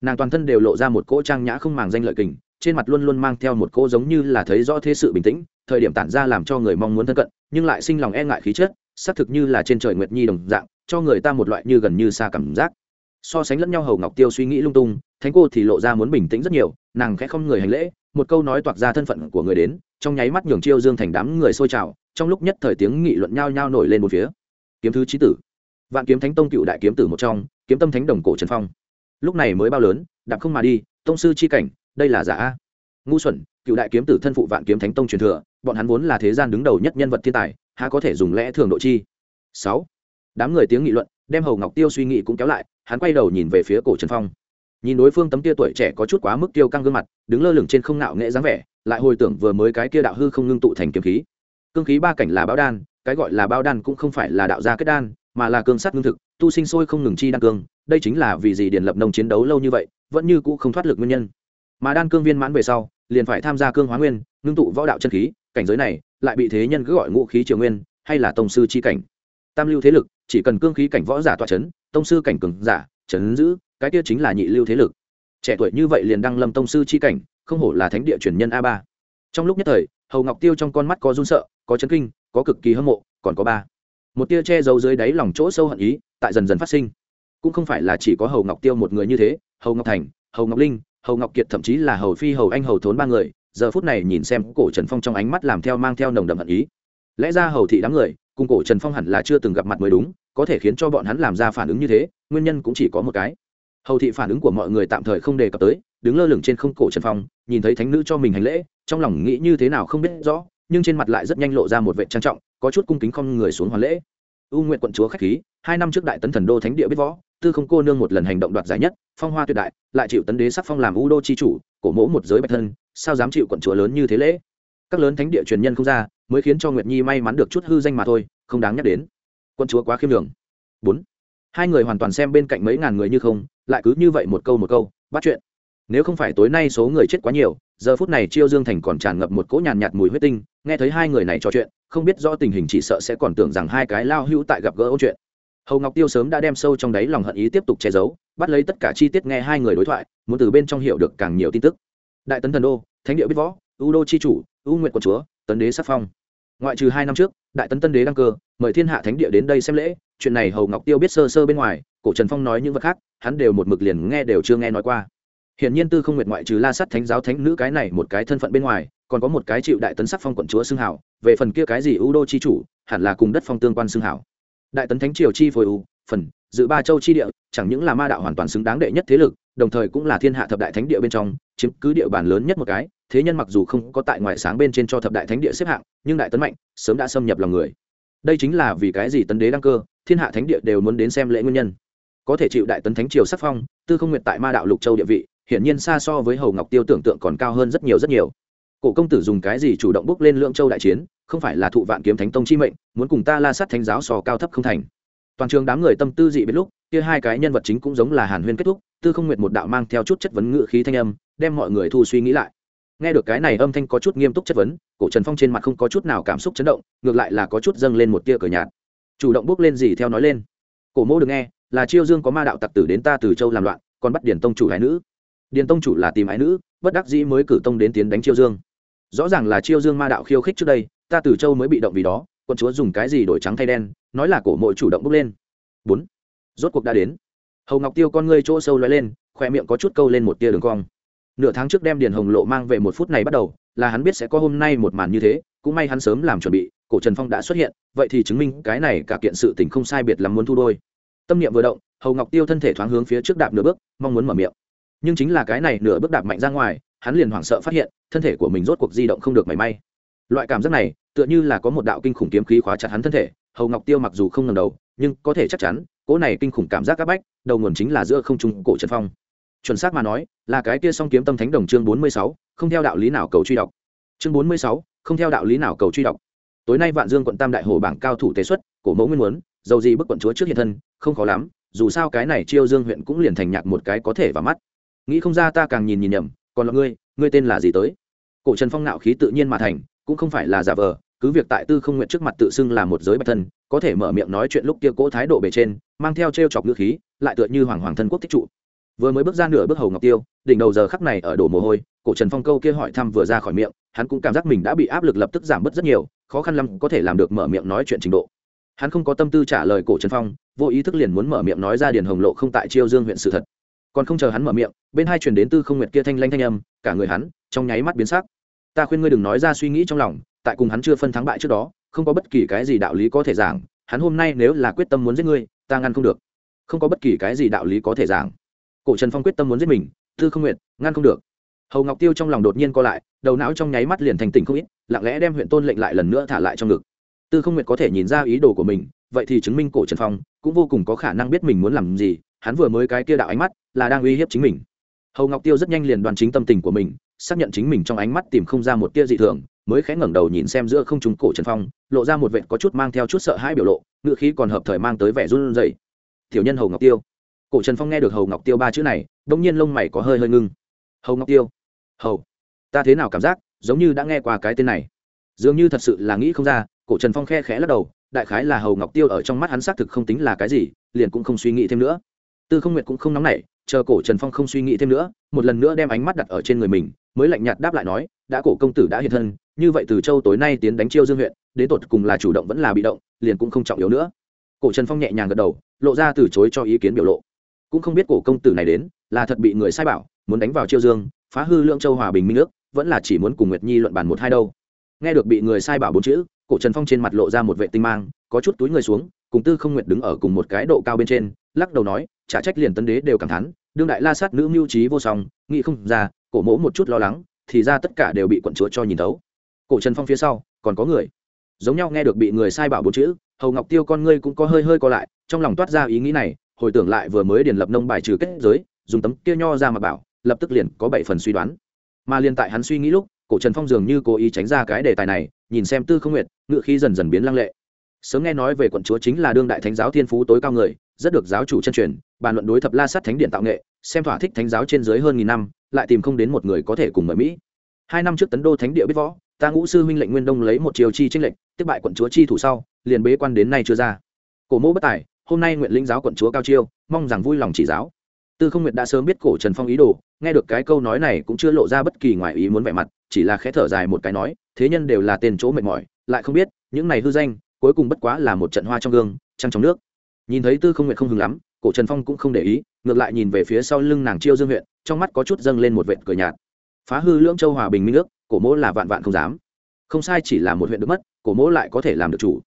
Nàng toàn thân đều lộ ra một cỗ trang nhã không màng danh lợi kình trên mặt luôn luôn mang theo một cô giống như là thấy rõ thế sự bình tĩnh, thời điểm tản ra làm cho người mong muốn thân cận, nhưng lại sinh lòng e ngại khí chất, xác thực như là trên trời nguyệt nhi đồng dạng, cho người ta một loại như gần như xa cảm giác. So sánh lẫn nhau hầu ngọc tiêu suy nghĩ lung tung, thánh cô thì lộ ra muốn bình tĩnh rất nhiều, nàng khẽ không người hành lễ, một câu nói toạc ra thân phận của người đến, trong nháy mắt nhường chiêu dương thành đám người xôi trào, trong lúc nhất thời tiếng nghị luận nhao nhao nổi lên một phía. Kiếm thứ trí tử. Vạn kiếm thánh tông cựu đại kiếm tử một trong, kiếm tâm thánh đồng cổ trần phong. Lúc này mới bao lớn, đạp không mà đi, tông sư chi cảnh đây là giả a. Ngu xuẩn, cựu đại kiếm tử thân phụ vạn kiếm thánh tông truyền thừa, bọn hắn vốn là thế gian đứng đầu nhất nhân vật thiên tài, há có thể dùng lẽ thường độ chi? Sáu. Đám người tiếng nghị luận, đem hầu ngọc tiêu suy nghĩ cũng kéo lại, hắn quay đầu nhìn về phía cổ trần phong. Nhìn đối phương tấm kia tuổi trẻ có chút quá mức tiêu căng gương mặt, đứng lơ lửng trên không nạo nghệ dáng vẻ, lại hồi tưởng vừa mới cái kia đạo hư không ngưng tụ thành kiếm khí. Cương khí ba cảnh là bao đan, cái gọi là bao đan cũng không phải là đạo gia kết đan, mà là cương sát ngưng thực, tu sinh sôi không ngừng chi đan cương, đây chính là vì gì điền lập nông chiến đấu lâu như vậy, vẫn như cũ không thoát lực nguyên nhân mà đan cương viên mãn về sau, liền phải tham gia cương hóa nguyên, ngưng tụ võ đạo chân khí, cảnh giới này lại bị thế nhân cứ gọi ngũ khí triều nguyên, hay là tông sư chi cảnh. Tam lưu thế lực, chỉ cần cương khí cảnh võ giả tọa chấn, tông sư cảnh cường giả, chấn giữ, cái kia chính là nhị lưu thế lực. Trẻ tuổi như vậy liền đăng lâm tông sư chi cảnh, không hổ là thánh địa truyền nhân a ba. Trong lúc nhất thời, hầu ngọc tiêu trong con mắt có run sợ, có chấn kinh, có cực kỳ hâm mộ, còn có ba. Một tia che giấu dưới đáy lòng chỗ sâu hận ý, tại dần dần phát sinh. Cũng không phải là chỉ có hầu ngọc tiêu một người như thế, hầu ngọc thành, hầu ngọc linh hầu ngọc kiệt thậm chí là hầu phi, hầu anh, hầu thốn ba người, giờ phút này nhìn xem cổ trần phong trong ánh mắt làm theo mang theo nồng đậm hận ý. Lẽ ra hầu thị đám người, cùng cổ trần phong hẳn là chưa từng gặp mặt mới đúng, có thể khiến cho bọn hắn làm ra phản ứng như thế, nguyên nhân cũng chỉ có một cái. Hầu thị phản ứng của mọi người tạm thời không đề cập tới, đứng lơ lửng trên không cổ trần phong, nhìn thấy thánh nữ cho mình hành lễ, trong lòng nghĩ như thế nào không biết rõ, nhưng trên mặt lại rất nhanh lộ ra một vệ trang trọng, có chút cung kính không người xuống hoàn lễ. U nguyện quận chúa khách khí, hai năm trước đại tấn thần đô thánh địa biết võ tư không cô nương một lần hành động đoạt giải nhất, phong hoa tuyệt đại, lại chịu tấn đế sắc phong làm u đô chi chủ, cổ mỗ một giới bạch thân, sao dám chịu quận chúa lớn như thế lễ? Các lớn thánh địa truyền nhân không ra, mới khiến cho nguyệt nhi may mắn được chút hư danh mà thôi, không đáng nhắc đến. Quận chúa quá khiêm đường bốn. Hai người hoàn toàn xem bên cạnh mấy ngàn người như không, lại cứ như vậy một câu một câu, bắt chuyện. Nếu không phải tối nay số người chết quá nhiều, giờ phút này chiêu dương thành còn tràn ngập một cỗ nhàn nhạt mùi huyết tinh, nghe thấy hai người này trò chuyện, không biết rõ tình hình chỉ sợ sẽ còn tưởng rằng hai cái lao hữu tại gặp gỡ ô chuyện hầu ngọc tiêu sớm đã đem sâu trong đáy lòng hận ý tiếp tục che giấu bắt lấy tất cả chi tiết nghe hai người đối thoại muốn từ bên trong hiểu được càng nhiều tin tức đại tấn thần đô thánh địa biết võ u đô chi chủ u nguyện quận chúa tấn đế sắc phong ngoại trừ hai năm trước đại tấn tân đế đăng cơ mời thiên hạ thánh địa đến đây xem lễ chuyện này hầu ngọc tiêu biết sơ sơ bên ngoài cổ trần phong nói những vật khác hắn đều một mực liền nghe đều chưa nghe nói qua Hiện nhiên tư không nguyện ngoại trừ la sắt thánh giáo thánh nữ cái này một cái thân phận bên ngoài còn có một cái chịu đại tấn sắc phong quận chúa xưng hảo về phần kia cái gì u đô chi chủ hẳn là cùng đất phong tương quan xưng hảo đại tấn thánh triều chi phối u, phần, dự ba châu chi địa, chẳng những là ma đạo hoàn toàn xứng đáng đệ nhất thế lực, đồng thời cũng là thiên hạ thập đại thánh địa bên trong, chiếm cứ địa bàn lớn nhất một cái. Thế nhân mặc dù không có tại ngoại sáng bên trên cho thập đại thánh địa xếp hạng, nhưng đại tấn mạnh sớm đã xâm nhập lòng người. Đây chính là vì cái gì tấn đế đăng cơ, thiên hạ thánh địa đều muốn đến xem lễ nguyên nhân. Có thể chịu đại tấn thánh triều sắc phong, tư không nguyện tại ma đạo lục châu địa vị, hiển nhiên xa so với hầu ngọc tiêu tưởng tượng còn cao hơn rất nhiều rất nhiều. Cổ công tử dùng cái gì chủ động bước lên lượng châu đại chiến? Không phải là thụ vạn kiếm thánh tông chi mệnh, muốn cùng ta la sát thánh giáo sò cao thấp không thành. Toàn trường đám người tâm tư dị biết lúc, kia hai cái nhân vật chính cũng giống là hàn huyên kết thúc, tư không nguyệt một đạo mang theo chút chất vấn ngự khí thanh âm, đem mọi người thu suy nghĩ lại. Nghe được cái này âm thanh có chút nghiêm túc chất vấn, cổ trần phong trên mặt không có chút nào cảm xúc chấn động, ngược lại là có chút dâng lên một tia cờ nhạt. Chủ động bước lên gì theo nói lên. Cổ mô được nghe, là chiêu dương có ma đạo tặc tử đến ta từ châu làm loạn, còn bắt điển tông chủ hải nữ. Điền tông chủ là tìm ái nữ, bất đắc dĩ mới cử tông đến tiến đánh chiêu dương. Rõ ràng là chiêu dương ma đạo khiêu khích trước đây ta từ châu mới bị động vì đó, quân chúa dùng cái gì đổi trắng thay đen, nói là cổ mội chủ động bốc lên. Bốn, rốt cuộc đã đến. Hầu ngọc tiêu con ngươi chỗ sâu loay lên, khoe miệng có chút câu lên một tia đường cong. Nửa tháng trước đem điền hồng lộ mang về một phút này bắt đầu, là hắn biết sẽ có hôm nay một màn như thế, cũng may hắn sớm làm chuẩn bị, cổ trần phong đã xuất hiện, vậy thì chứng minh cái này cả kiện sự tình không sai biệt lắm muốn thu đôi. Tâm niệm vừa động, hầu ngọc tiêu thân thể thoáng hướng phía trước đạp nửa bước, mong muốn mở miệng. Nhưng chính là cái này nửa bước đạp mạnh ra ngoài, hắn liền hoảng sợ phát hiện, thân thể của mình rốt cuộc di động không được mảy may loại cảm giác này, tựa như là có một đạo kinh khủng kiếm khí khóa chặt hắn thân thể, hầu ngọc tiêu mặc dù không ngầm đầu, nhưng có thể chắc chắn, cỗ này kinh khủng cảm giác áp bách, đầu nguồn chính là giữa không trung cổ trần phong. Chuẩn xác mà nói, là cái kia song kiếm tâm thánh đồng chương bốn mươi sáu, không theo đạo lý nào cầu truy đọc. Chương bốn mươi sáu, không theo đạo lý nào cầu truy đọc. Tối nay vạn dương quận tam đại hồ bảng cao thủ tế xuất, cổ mẫu nguyên muốn, dầu gì bức quận chúa trước hiện thân, không khó lắm, dù sao cái này chiêu dương huyện cũng liền thành nhạc một cái có thể vào mắt. Nghĩ không ra ta càng nhìn nhìn nhầm, còn là ngươi ngươi tên là gì tới? Cổ trần phong nạo khí tự nhiên mà thành cũng không phải là giả vờ, cứ việc tại tư không nguyện trước mặt tự xưng là một giới bạch thân, có thể mở miệng nói chuyện lúc kia cỗ thái độ bề trên, mang theo t r e o chọc ngữ khí, lại tựa như hoàng hoàng thân quốc thích trụ. Vừa mới bước ra nửa bước hầu ngọc tiêu, đỉnh đầu giờ khắc này ở đổ mồ hôi, cổ trần phong câu kia hỏi thăm vừa ra khỏi miệng, hắn cũng cảm giác mình đã bị áp lực lập tức giảm bớt rất nhiều, khó khăn lắm có thể làm được mở miệng nói chuyện trình độ. Hắn không có tâm tư trả lời cổ trần phong, vô ý thức liền muốn mở miệng nói ra điền hồng lộ không tại chiêu dương huyện sự thật. Còn không chờ hắn mở miệng, bên hai chuyển đến tư không nguyệt kia thanh lanh thanh âm, cả người hắn trong nháy mắt biến sắc ta khuyên ngươi đừng nói ra suy nghĩ trong lòng, tại cùng hắn chưa phân thắng bại trước đó, không có bất kỳ cái gì đạo lý có thể giảng, hắn hôm nay nếu là quyết tâm muốn giết ngươi, ta ngăn không được. Không có bất kỳ cái gì đạo lý có thể giảng. Cổ trần phong quyết tâm muốn giết mình, tư không nguyện ngăn không được. Hầu ngọc tiêu trong lòng đột nhiên co lại, đầu não trong nháy mắt liền thành tỉnh không ít, lặng lẽ đem huyện tôn lệnh lại lần nữa thả lại trong ngực. Tư không nguyện có thể nhìn ra ý đồ của mình, vậy thì chứng minh cổ trần phong cũng vô cùng có khả năng biết mình muốn làm gì, hắn vừa mới cái kia đạo ánh mắt là đang uy hiếp chính mình hầu ngọc tiêu rất nhanh liền đoàn chính tâm tình của mình, xác nhận chính mình trong ánh mắt tìm không ra một tia dị thường, mới khẽ ngẩng đầu nhìn xem giữa không trung cổ trần phong, lộ ra một vệt có chút mang theo chút sợ hãi biểu lộ ngựa khí còn hợp thời mang tới vẻ run rẩy. Tiểu nhân hầu ngọc tiêu. Cổ trần phong nghe được hầu ngọc tiêu ba chữ này đông nhiên lông mày có hơi hơi ngưng. Hầu ngọc tiêu. Hầu, ta thế nào cảm giác, giống như đã nghe qua cái tên này? Dường như thật sự là nghĩ không ra, cổ trần phong khe khẽ lắc đầu, đại khái là hầu ngọc tiêu ở trong mắt hắn xác thực không tính là cái gì, liền cũng không suy nghĩ thêm nữa. Tư không nguyệt cũng không nóng nảy chờ cổ trần phong không suy nghĩ thêm nữa, một lần nữa đem ánh mắt đặt ở trên người mình, mới lạnh nhạt đáp lại nói, đã cổ công tử đã hiện thân, như vậy từ châu tối nay tiến đánh chiêu dương huyện, đến tột cùng là chủ động vẫn là bị động, liền cũng không trọng yếu nữa. Cổ trần phong nhẹ nhàng gật đầu, lộ ra từ chối cho ý kiến biểu lộ. Cũng không biết cổ công tử này đến, là thật bị người sai bảo, muốn đánh vào chiêu dương, phá hư lượng châu hòa bình minh nước vẫn là chỉ muốn cùng nguyệt nhi luận bàn một hai đâu. Nghe được bị người sai bảo bốn chữ, cổ trần phong trên mặt lộ ra một vệ tinh mang, có chút túi người xuống, cùng tư không nguyệt đứng ở cùng một cái độ cao bên trên lắc đầu nói trả trách liền tân đế đều cảm thán, đương đại la sát nữ mưu trí vô song, nghĩ không ra, cổ mỗ một chút lo lắng, thì ra tất cả đều bị quận chúa cho nhìn thấu. Cổ trần phong phía sau, còn có người. Giống nhau nghe được bị người sai bảo bốn chữ, hầu ngọc tiêu con ngươi cũng có hơi hơi co lại, trong lòng toát ra ý nghĩ này, hồi tưởng lại vừa mới điền lập nông bài trừ kết giới, dùng tấm kia nho ra mà bảo, lập tức liền có bảy phần suy đoán. Mà liền tại hắn suy nghĩ lúc, cổ trần phong dường như cố ý tránh ra cái đề tài này, nhìn xem tư không nguyệt, ngựa khi dần dần biến lăng lệ. Sớm nghe nói về quận chúa chính là đương đại thánh giáo thiên phú tối cao người rất được giáo chủ chân truyền, bàn luận đối thập la sát thánh điện tạo nghệ, xem thỏa thích thánh giáo trên dưới hơn nghìn năm, lại tìm không đến một người có thể cùng mời mỹ. Hai năm trước tấn đô thánh địa biết võ, ta ngũ sư huynh lệnh nguyên đông lấy một chiều chi tranh lệnh, tiếp bại quận chúa chi thủ sau, liền bế quan đến nay chưa ra. Cổ mẫu bất tài, hôm nay nguyện lĩnh giáo quận chúa cao chiêu, mong rằng vui lòng chỉ giáo. Tư không nguyện đã sớm biết cổ trần phong ý đồ, nghe được cái câu nói này cũng chưa lộ ra bất kỳ ngoài ý muốn vẻ mặt, chỉ là khẽ thở dài một cái nói, thế nhân đều là tên chỗ mệt mỏi, lại không biết, những này hư danh, cuối cùng bất quá là một trận hoa trong gương, trăng trong nước nhìn thấy tư không nguyện không hừng lắm, cổ trần phong cũng không để ý, ngược lại nhìn về phía sau lưng nàng chiêu dương huyện, trong mắt có chút dâng lên một vệt cười nhạt. Phá hư lưỡng châu hòa bình minh nước cổ mỗ là vạn vạn không dám. Không sai chỉ là một huyện được mất, cổ mỗ lại có thể làm được chủ.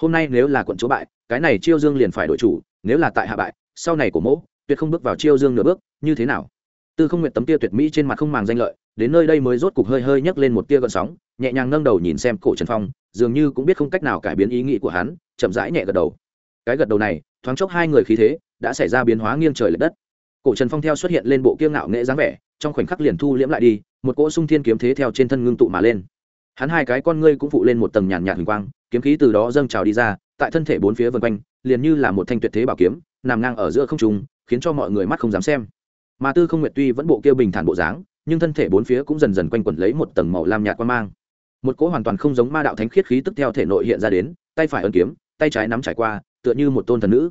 Hôm nay nếu là quận chúa bại, cái này chiêu dương liền phải đổi chủ, nếu là tại hạ bại, sau này cổ mỗ tuyệt không bước vào chiêu dương nửa bước, như thế nào? Tư không nguyện tấm tia tuyệt mỹ trên mặt không màng danh lợi, đến nơi đây mới rốt cục hơi hơi nhấc lên một tia gợn sóng, nhẹ nhàng nâng đầu nhìn xem cổ trần phong, dường như cũng biết không cách nào cải biến ý nghĩ của hắn, chậm rãi nhẹ gật đầu cái gật đầu này, thoáng chốc hai người khí thế đã xảy ra biến hóa nghiêng trời l ệ đất. Cổ trần phong theo xuất hiện lên bộ kiêng ngạo nghệ dáng vẻ, trong khoảnh khắc liền thu liễm lại đi, một cỗ sung thiên kiếm thế theo trên thân ngưng tụ mà lên. Hắn hai cái con ngươi cũng phụ lên một tầng nhàn nhạt hình quang, kiếm khí từ đó dâng trào đi ra, tại thân thể bốn phía vân quanh, liền như là một thanh tuyệt thế bảo kiếm, nằm ngang ở giữa không trung, khiến cho mọi người mắt không dám xem. Mà tư không nguyệt tuy vẫn bộ kia bình thản bộ dáng, nhưng thân thể bốn phía cũng dần dần quanh quẩn lấy một tầng màu lam nhạt quan mang. Một cỗ hoàn toàn không giống ma đạo thánh khiết khí tức theo thể nội hiện ra đến, tay phải ấn kiếm, tay trái nắm trải qua tựa như một tôn thần nữ.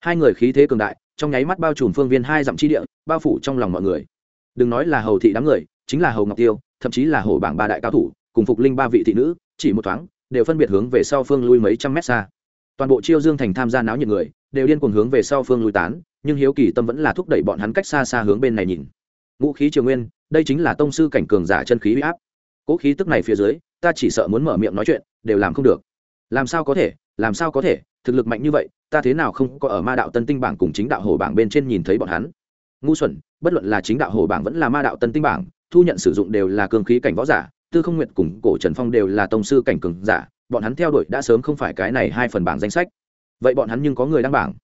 Hai người khí thế cường đại, trong nháy mắt bao trùm phương viên hai dặm chi địa, bao phủ trong lòng mọi người. Đừng nói là hầu thị đám người, chính là hầu ngọc tiêu, thậm chí là hổ bảng ba đại cao thủ, cùng phục linh ba vị thị nữ, chỉ một thoáng, đều phân biệt hướng về sau phương lui mấy trăm mét xa. Toàn bộ chiêu dương thành tham gia náo nhiệt người, đều điên cuồng hướng về sau phương lui tán, nhưng hiếu kỳ tâm vẫn là thúc đẩy bọn hắn cách xa xa hướng bên này nhìn. Ngũ khí triều nguyên, đây chính là tông sư cảnh cường giả chân khí huy áp. Cỗ khí tức này phía dưới, ta chỉ sợ muốn mở miệng nói chuyện, đều làm không được. Làm sao có thể, làm sao có thể? Thực lực mạnh như vậy, ta thế nào không có ở ma đạo tân tinh bảng cùng chính đạo hổ bảng bên trên nhìn thấy bọn hắn? Ngu xuẩn, bất luận là chính đạo hổ bảng vẫn là ma đạo tân tinh bảng, thu nhận sử dụng đều là cường khí cảnh võ giả, tư không nguyện cùng cổ trần phong đều là tông sư cảnh cường giả, bọn hắn theo đuổi đã sớm không phải cái này hai phần bảng danh sách. Vậy bọn hắn nhưng có người đăng bảng?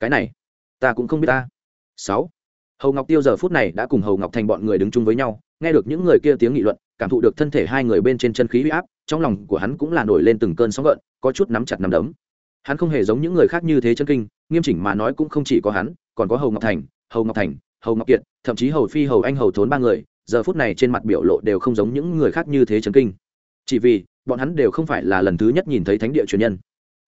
Cái này, ta cũng không biết ta. Sáu. Hầu ngọc tiêu giờ phút này đã cùng hầu ngọc thành bọn người đứng chung với nhau, nghe được những người kia tiếng nghị luận, cảm thụ được thân thể hai người bên trên chân khí huy áp, trong lòng của hắn cũng là nổi lên từng cơn sóng gợn, có chút nắm chặt nắm đấm hắn không hề giống những người khác như thế chân kinh, nghiêm chỉnh mà nói cũng không chỉ có hắn, còn có hầu ngọc thành, hầu ngọc thành, hầu ngọc kiệt, thậm chí hầu phi, hầu anh, hầu thốn ba người, giờ phút này trên mặt biểu lộ đều không giống những người khác như thế chân kinh. Chỉ vì, bọn hắn đều không phải là lần thứ nhất nhìn thấy thánh địa truyền nhân.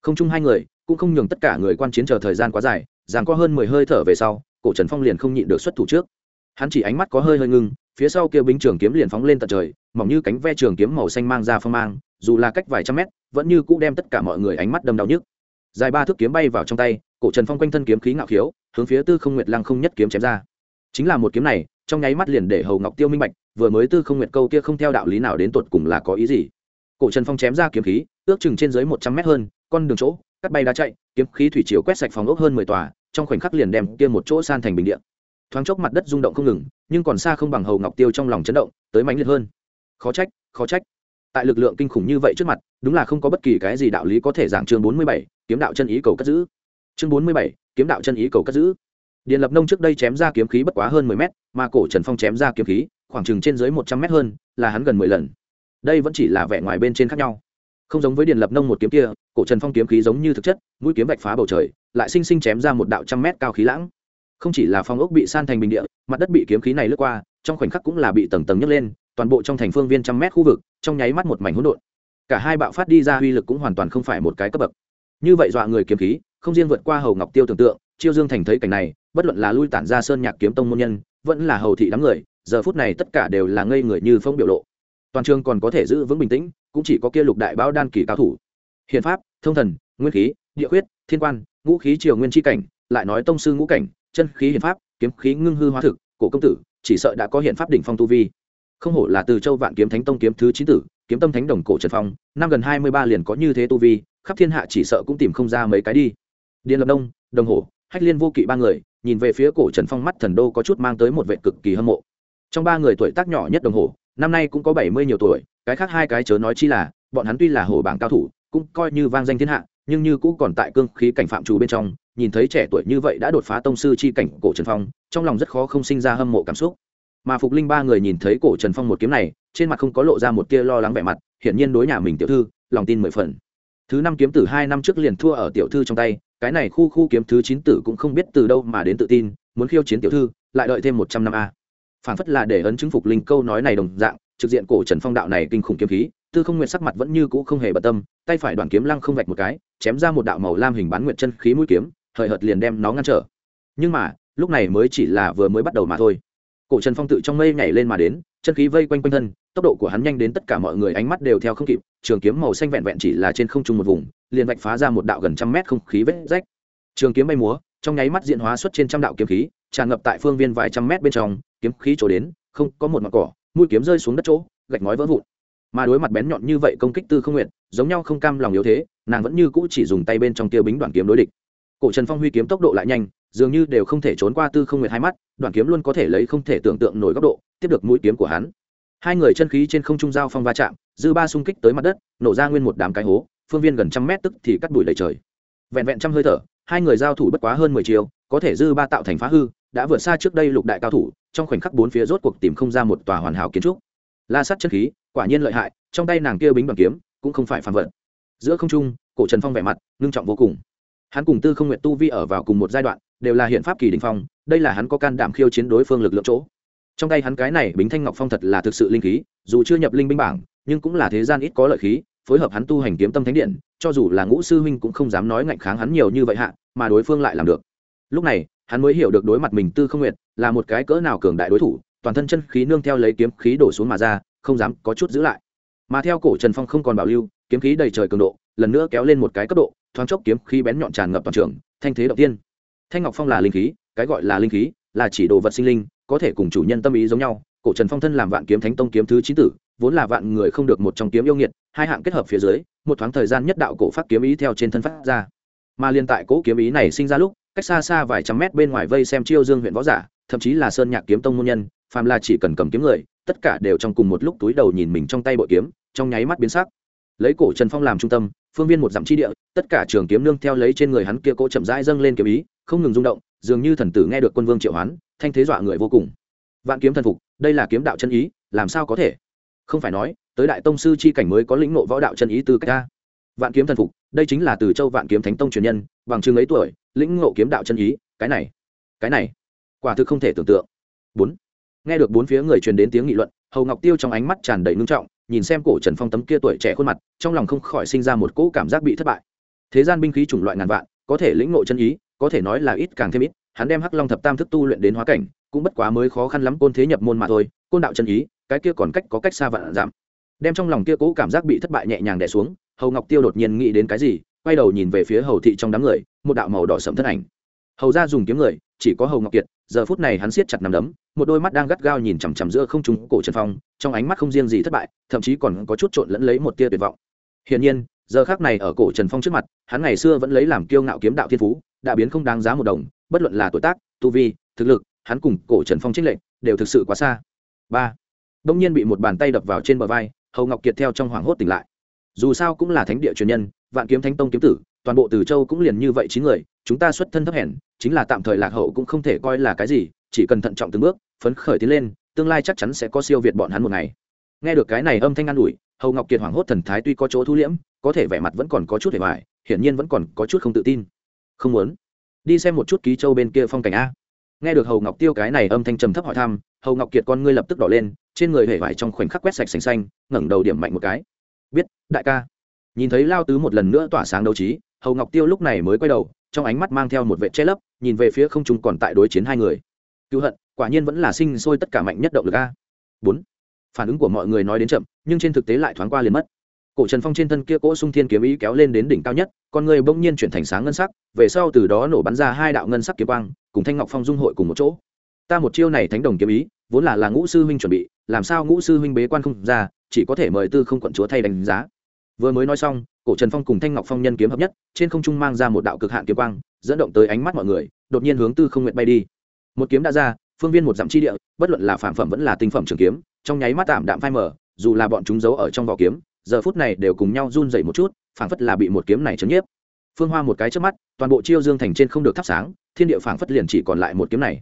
Không chung hai người, cũng không nhường tất cả người quan chiến chờ thời gian quá dài giảng qua hơn mười hơi thở về sau, cổ trần phong liền không nhịn được xuất thủ trước. Hắn chỉ ánh mắt có hơi hơi ngưng, phía sau kia bính trường kiếm liền phóng lên tận trời, mỏng như cánh ve trường kiếm màu xanh mang ra phong mang, dù là cách vài trăm mét, vẫn như cũ đem tất cả mọi người ánh mắt đâm đau nhức dài ba thước kiếm bay vào trong tay, cổ trần phong quanh thân kiếm khí ngạo khiếu, hướng phía tư không nguyệt lăng không nhất kiếm chém ra. Chính là một kiếm này, trong nháy mắt liền để hầu ngọc tiêu minh bạch, vừa mới tư không nguyệt câu kia không theo đạo lý nào đến tột cùng là có ý gì. Cổ trần phong chém ra kiếm khí, ước chừng trên dưới một trăm mét hơn, con đường chỗ, cắt bay đá chạy, kiếm khí thủy chiều quét sạch phòng ốc hơn mười tòa, trong khoảnh khắc liền đem kia một chỗ san thành bình điện thoáng chốc mặt đất rung động không ngừng, nhưng còn xa không bằng hầu ngọc tiêu trong lòng chấn động, tới mãnh liệt hơn. Khó trách khó trách. Tại lực lượng kinh khủng như vậy trước mặt, đúng là không có bất kỳ cái gì đạo lý có thể giảng chương bốn mươi bảy kiếm đạo chân ý cầu cất giữ. Chương bốn mươi bảy, kiếm đạo chân ý cầu cất giữ. Điện lập nông trước đây chém ra kiếm khí bất quá hơn mười mét, mà cổ trần phong chém ra kiếm khí, khoảng chừng trên dưới một trăm mét hơn, là hắn gần mười lần. Đây vẫn chỉ là vẻ ngoài bên trên khác nhau. Không giống với điện lập nông một kiếm kia, cổ trần phong kiếm khí giống như thực chất, mũi kiếm vạch phá bầu trời, lại sinh sinh chém ra một đạo trăm mét cao khí lãng. Không chỉ là phong ốc bị san thành bình địa, mặt đất bị kiếm khí này lướt qua, trong khoảnh khắc cũng là bị tầng tầng nhấc lên, toàn bộ trong thành phương viên trăm mét khu vực, trong nháy mắt một mảnh hỗn độn. Cả hai bạo phát đi ra uy lực cũng hoàn toàn không phải một cái cấp bậc như vậy dọa người kiếm khí, không riêng vượt qua hầu ngọc tiêu tưởng tượng, chiêu dương thành thấy cảnh này, bất luận là lui tản ra sơn nhạc kiếm tông môn nhân, vẫn là hầu thị đám người, giờ phút này tất cả đều là ngây người như phong biểu lộ. Toàn trường còn có thể giữ vững bình tĩnh, cũng chỉ có kia lục đại báo đan kỳ cao thủ. Hiện pháp, thông thần, nguyên khí, địa huyết thiên quan, ngũ khí triều nguyên tri cảnh, lại nói tông sư ngũ cảnh, chân khí hiện pháp, kiếm khí ngưng hư hóa thực, cổ công tử, chỉ sợ đã có hiện pháp đỉnh phong tu vi. Không hổ là từ châu vạn kiếm thánh tông kiếm thứ chín tử, kiếm tâm thánh đồng cổ trần phong, năm gần hai mươi ba liền có như thế tu vi khắp thiên hạ chỉ sợ cũng tìm không ra mấy cái đi. Điền lập đông đồng hổ, hách liên vô kỵ ba người, nhìn về phía cổ trần phong mắt thần đô có chút mang tới một vệ cực kỳ hâm mộ. Trong ba người tuổi tác nhỏ nhất đồng hổ, năm nay cũng có bảy mươi nhiều tuổi, cái khác hai cái chớ nói chi là, bọn hắn tuy là hổ bảng cao thủ, cũng coi như vang danh thiên hạ, nhưng như cũng còn tại cương khí cảnh phạm trù bên trong, nhìn thấy trẻ tuổi như vậy đã đột phá tông sư chi cảnh cổ trần phong, trong lòng rất khó không sinh ra hâm mộ cảm xúc. Mà phục linh ba người nhìn thấy cổ trần phong một kiếm này, trên mặt không có lộ ra một tia lo lắng vẻ mặt, hiển nhiên đối nhà mình tiểu thư, lòng tin mười phần thứ năm kiếm tử hai năm trước liền thua ở tiểu thư trong tay, cái này khu khu kiếm thứ chín tử cũng không biết từ đâu mà đến tự tin, muốn khiêu chiến tiểu thư, lại đợi thêm một trăm năm a. Phản phất là để ấn chứng phục linh câu nói này đồng dạng, trực diện cổ trần phong đạo này kinh khủng kiếm khí, tư không nguyện sắc mặt vẫn như cũ không hề bận tâm, tay phải đoàn kiếm lăng không vạch một cái, chém ra một đạo màu lam hình bán nguyện chân khí mũi kiếm, hời hợt liền đem nó ngăn trở. Nhưng mà, lúc này mới chỉ là vừa mới bắt đầu mà thôi. Cổ trần phong tự trong mây nhảy lên mà đến chân khí vây quanh quanh thân, tốc độ của hắn nhanh đến tất cả mọi người ánh mắt đều theo không kịp, trường kiếm màu xanh vẹn vẹn chỉ là trên không trung một vùng, liền vạch phá ra một đạo gần trăm mét không khí vết rách. Trường kiếm bay múa, trong nháy mắt diện hóa xuất trên trăm đạo kiếm khí, tràn ngập tại phương viên vài trăm mét bên trong, kiếm khí trổ đến, không có một mặt cỏ, mũi kiếm rơi xuống đất chỗ, gạch ngói vỡ vụn. Mà đối mặt bén nhọn như vậy công kích tư không nguyện giống nhau không cam lòng yếu thế, nàng vẫn như cũ chỉ dùng tay bên trong tiêu bính đoạn kiếm đối địch. Cổ trần phong huy kiếm tốc độ lại nhanh dường như đều không thể trốn qua tư không nguyệt hai mắt, đoạn kiếm luôn có thể lấy không thể tưởng tượng nổi góc độ, tiếp được mũi kiếm của hắn. Hai người chân khí trên không trung giao phong va chạm, dư ba xung kích tới mặt đất, nổ ra nguyên một đám cái hố, phương viên gần trăm mét tức thì cắt đùi đầy trời. Vẹn vẹn trăm hơi thở, hai người giao thủ bất quá hơn mười chiều có thể dư ba tạo thành phá hư, đã vượt xa trước đây lục đại cao thủ, trong khoảnh khắc bốn phía rốt cuộc tìm không ra một tòa hoàn hảo kiến trúc. La sắt chân khí, quả nhiên lợi hại, trong tay nàng kia bính bằng kiếm, cũng không phải phản vật. Giữa không trung, cổ trần phong vẻ mặt, ngưng trọng vô cùng. Hắn cùng tư không nguyện tu vi ở vào cùng một giai đoạn đều là hiện pháp kỳ đình phong, đây là hắn có can đảm khiêu chiến đối phương lực lượng chỗ. Trong tay hắn cái này bính thanh ngọc phong thật là thực sự linh khí, dù chưa nhập linh binh bảng, nhưng cũng là thế gian ít có lợi khí, phối hợp hắn tu hành kiếm tâm thánh điện, cho dù là ngũ sư huynh cũng không dám nói ngạnh kháng hắn nhiều như vậy hạ, mà đối phương lại làm được. Lúc này, hắn mới hiểu được đối mặt mình tư không nguyện là một cái cỡ nào cường đại đối thủ, toàn thân chân khí nương theo lấy kiếm khí đổ xuống mà ra, không dám có chút giữ lại. Mà theo cổ trần phong không còn bảo lưu, kiếm khí đầy trời cường độ, lần nữa kéo lên một cái cấp độ, thoáng chốc kiếm khí bén nhọn tràn ngập toàn trường, thanh thế động tiên thanh ngọc phong là linh khí, cái gọi là linh khí là chỉ đồ vật sinh linh, có thể cùng chủ nhân tâm ý giống nhau. Cổ trần phong thân làm vạn kiếm thánh tông kiếm thứ chín tử, vốn là vạn người không được một trong kiếm yêu nghiệt, hai hạng kết hợp phía dưới, một thoáng thời gian nhất đạo cổ phát kiếm ý theo trên thân phát ra. Mà liên tại cỗ kiếm ý này sinh ra lúc, cách xa xa vài trăm mét bên ngoài vây xem chiêu dương huyện võ giả, thậm chí là sơn nhạc kiếm tông môn nhân, phàm là chỉ cần cầm kiếm người, tất cả đều trong cùng một lúc túi đầu nhìn mình trong tay bội kiếm, trong nháy mắt biến sắc. Lấy cổ trần phong làm trung tâm, phương viên một dặm chi địa, tất cả trường kiếm nương theo lấy trên người hắn kia cỗ chậm rãi dâng lên kiếm ý không ngừng rung động, dường như thần tử nghe được quân vương triệu hoán, thanh thế dọa người vô cùng. Vạn kiếm thần phục, đây là kiếm đạo chân ý, làm sao có thể? Không phải nói, tới đại tông sư chi cảnh mới có lĩnh ngộ võ đạo chân ý từ cách ta vạn kiếm thần phục, đây chính là từ châu vạn kiếm thánh tông truyền nhân, bằng chứng ấy tuổi, lĩnh ngộ kiếm đạo chân ý, cái này cái này, quả thực không thể tưởng tượng. Bốn. Nghe được bốn phía người truyền đến tiếng nghị luận, hầu ngọc tiêu trong ánh mắt tràn đầy ngưng trọng, nhìn xem cổ trần phong tấm kia tuổi trẻ khuôn mặt, trong lòng không khỏi sinh ra một cỗ cảm giác bị thất bại. Thế gian binh khí chủng loại ngàn vạn, có thể lĩnh ngộ chân ý có thể nói là ít càng thêm ít, hắn đem hắc long thập tam thức tu luyện đến hóa cảnh, cũng bất quá mới khó khăn lắm côn thế nhập môn mà thôi, côn đạo chân ý, cái kia còn cách có cách xa vạn giảm đem trong lòng kia cũ cảm giác bị thất bại nhẹ nhàng đè xuống, hầu ngọc tiêu đột nhiên nghĩ đến cái gì, quay đầu nhìn về phía hầu thị trong đám người, một đạo màu đỏ sẫm thân ảnh. Hầu ra dùng kiếm người, chỉ có hầu ngọc kiệt, giờ phút này hắn siết chặt nằm đấm, một đôi mắt đang gắt gao nhìn chằm chằm giữa không trung cổ trần phong, trong ánh mắt không riêng gì thất bại, thậm chí còn có chút trộn lẫn lấy một tia tuyệt vọng. Hiển nhiên, giờ khác này ở cổ trần phong trước mặt, hắn ngày xưa vẫn lấy làm kiêu ngạo kiếm đạo thiên phú đã biến không đáng giá một đồng bất luận là tuổi tác tu vi thực lực hắn cùng cổ trần phong trích lệnh đều thực sự quá xa. Ba đông nhiên bị một bàn tay đập vào trên bờ vai hầu ngọc kiệt theo trong hoảng hốt tỉnh lại. Dù sao cũng là thánh địa truyền nhân vạn kiếm thánh tông kiếm tử toàn bộ từ châu cũng liền như vậy chín người chúng ta xuất thân thấp hèn chính là tạm thời lạc hậu cũng không thể coi là cái gì chỉ cần thận trọng từng bước phấn khởi tiến lên tương lai chắc chắn sẽ có siêu việt bọn hắn một ngày. Nghe được cái này âm thanh an ủi hầu ngọc kiệt hoảng hốt thần thái tuy có chỗ thu liễm có thể vẻ mặt vẫn còn có chút hề vải, hiển nhiên vẫn còn có chút không tự tin không muốn. Đi xem một chút ký châu bên kia phong cảnh a. Nghe được hầu ngọc tiêu cái này âm thanh trầm thấp hỏi thăm, hầu ngọc kiệt con ngươi lập tức đỏ lên, trên người hể vải trong khoảnh khắc quét sạch xanh xanh, ngẩng đầu điểm mạnh một cái. Biết, đại ca. Nhìn thấy lao tứ một lần nữa tỏa sáng đấu trí, hầu ngọc tiêu lúc này mới quay đầu, trong ánh mắt mang theo một vệ che lấp, nhìn về phía không trung còn tại đối chiến hai người. Cứu hận, quả nhiên vẫn là sinh sôi tất cả mạnh nhất động lực a. Bốn. Phản ứng của mọi người nói đến chậm, nhưng trên thực tế lại thoáng qua liền mất cổ trần phong trên thân kia cỗ sung thiên kiếm ý kéo lên đến đỉnh cao nhất, con người bỗng nhiên chuyển thành sáng ngân sắc, về sau từ đó nổ bắn ra hai đạo ngân sắc kiếm quang, cùng thanh ngọc phong dung hội cùng một chỗ. Ta một chiêu này thánh đồng kiếm ý, vốn là là ngũ sư huynh chuẩn bị, làm sao ngũ sư huynh bế quan không ra, chỉ có thể mời tư không quận chúa thay đánh giá. Vừa mới nói xong, cổ trần phong cùng thanh ngọc phong nhân kiếm hợp nhất, trên không trung mang ra một đạo cực hạn kiếm quang, dẫn động tới ánh mắt mọi người, đột nhiên hướng tư không nguyện bay đi. Một kiếm đã ra, phương viên một dặm chi địa, bất luận là phản phẩm vẫn là tinh phẩm trường kiếm, trong nháy mắt tạm đạm phai mở dù là bọn chúng giấu ở trong vỏ kiếm giờ phút này đều cùng nhau run dậy một chút, phảng phất là bị một kiếm này chấn nhiếp. Phương hoa một cái trước mắt, toàn bộ chiêu dương thành trên không được thắp sáng, thiên địa phảng phất liền chỉ còn lại một kiếm này.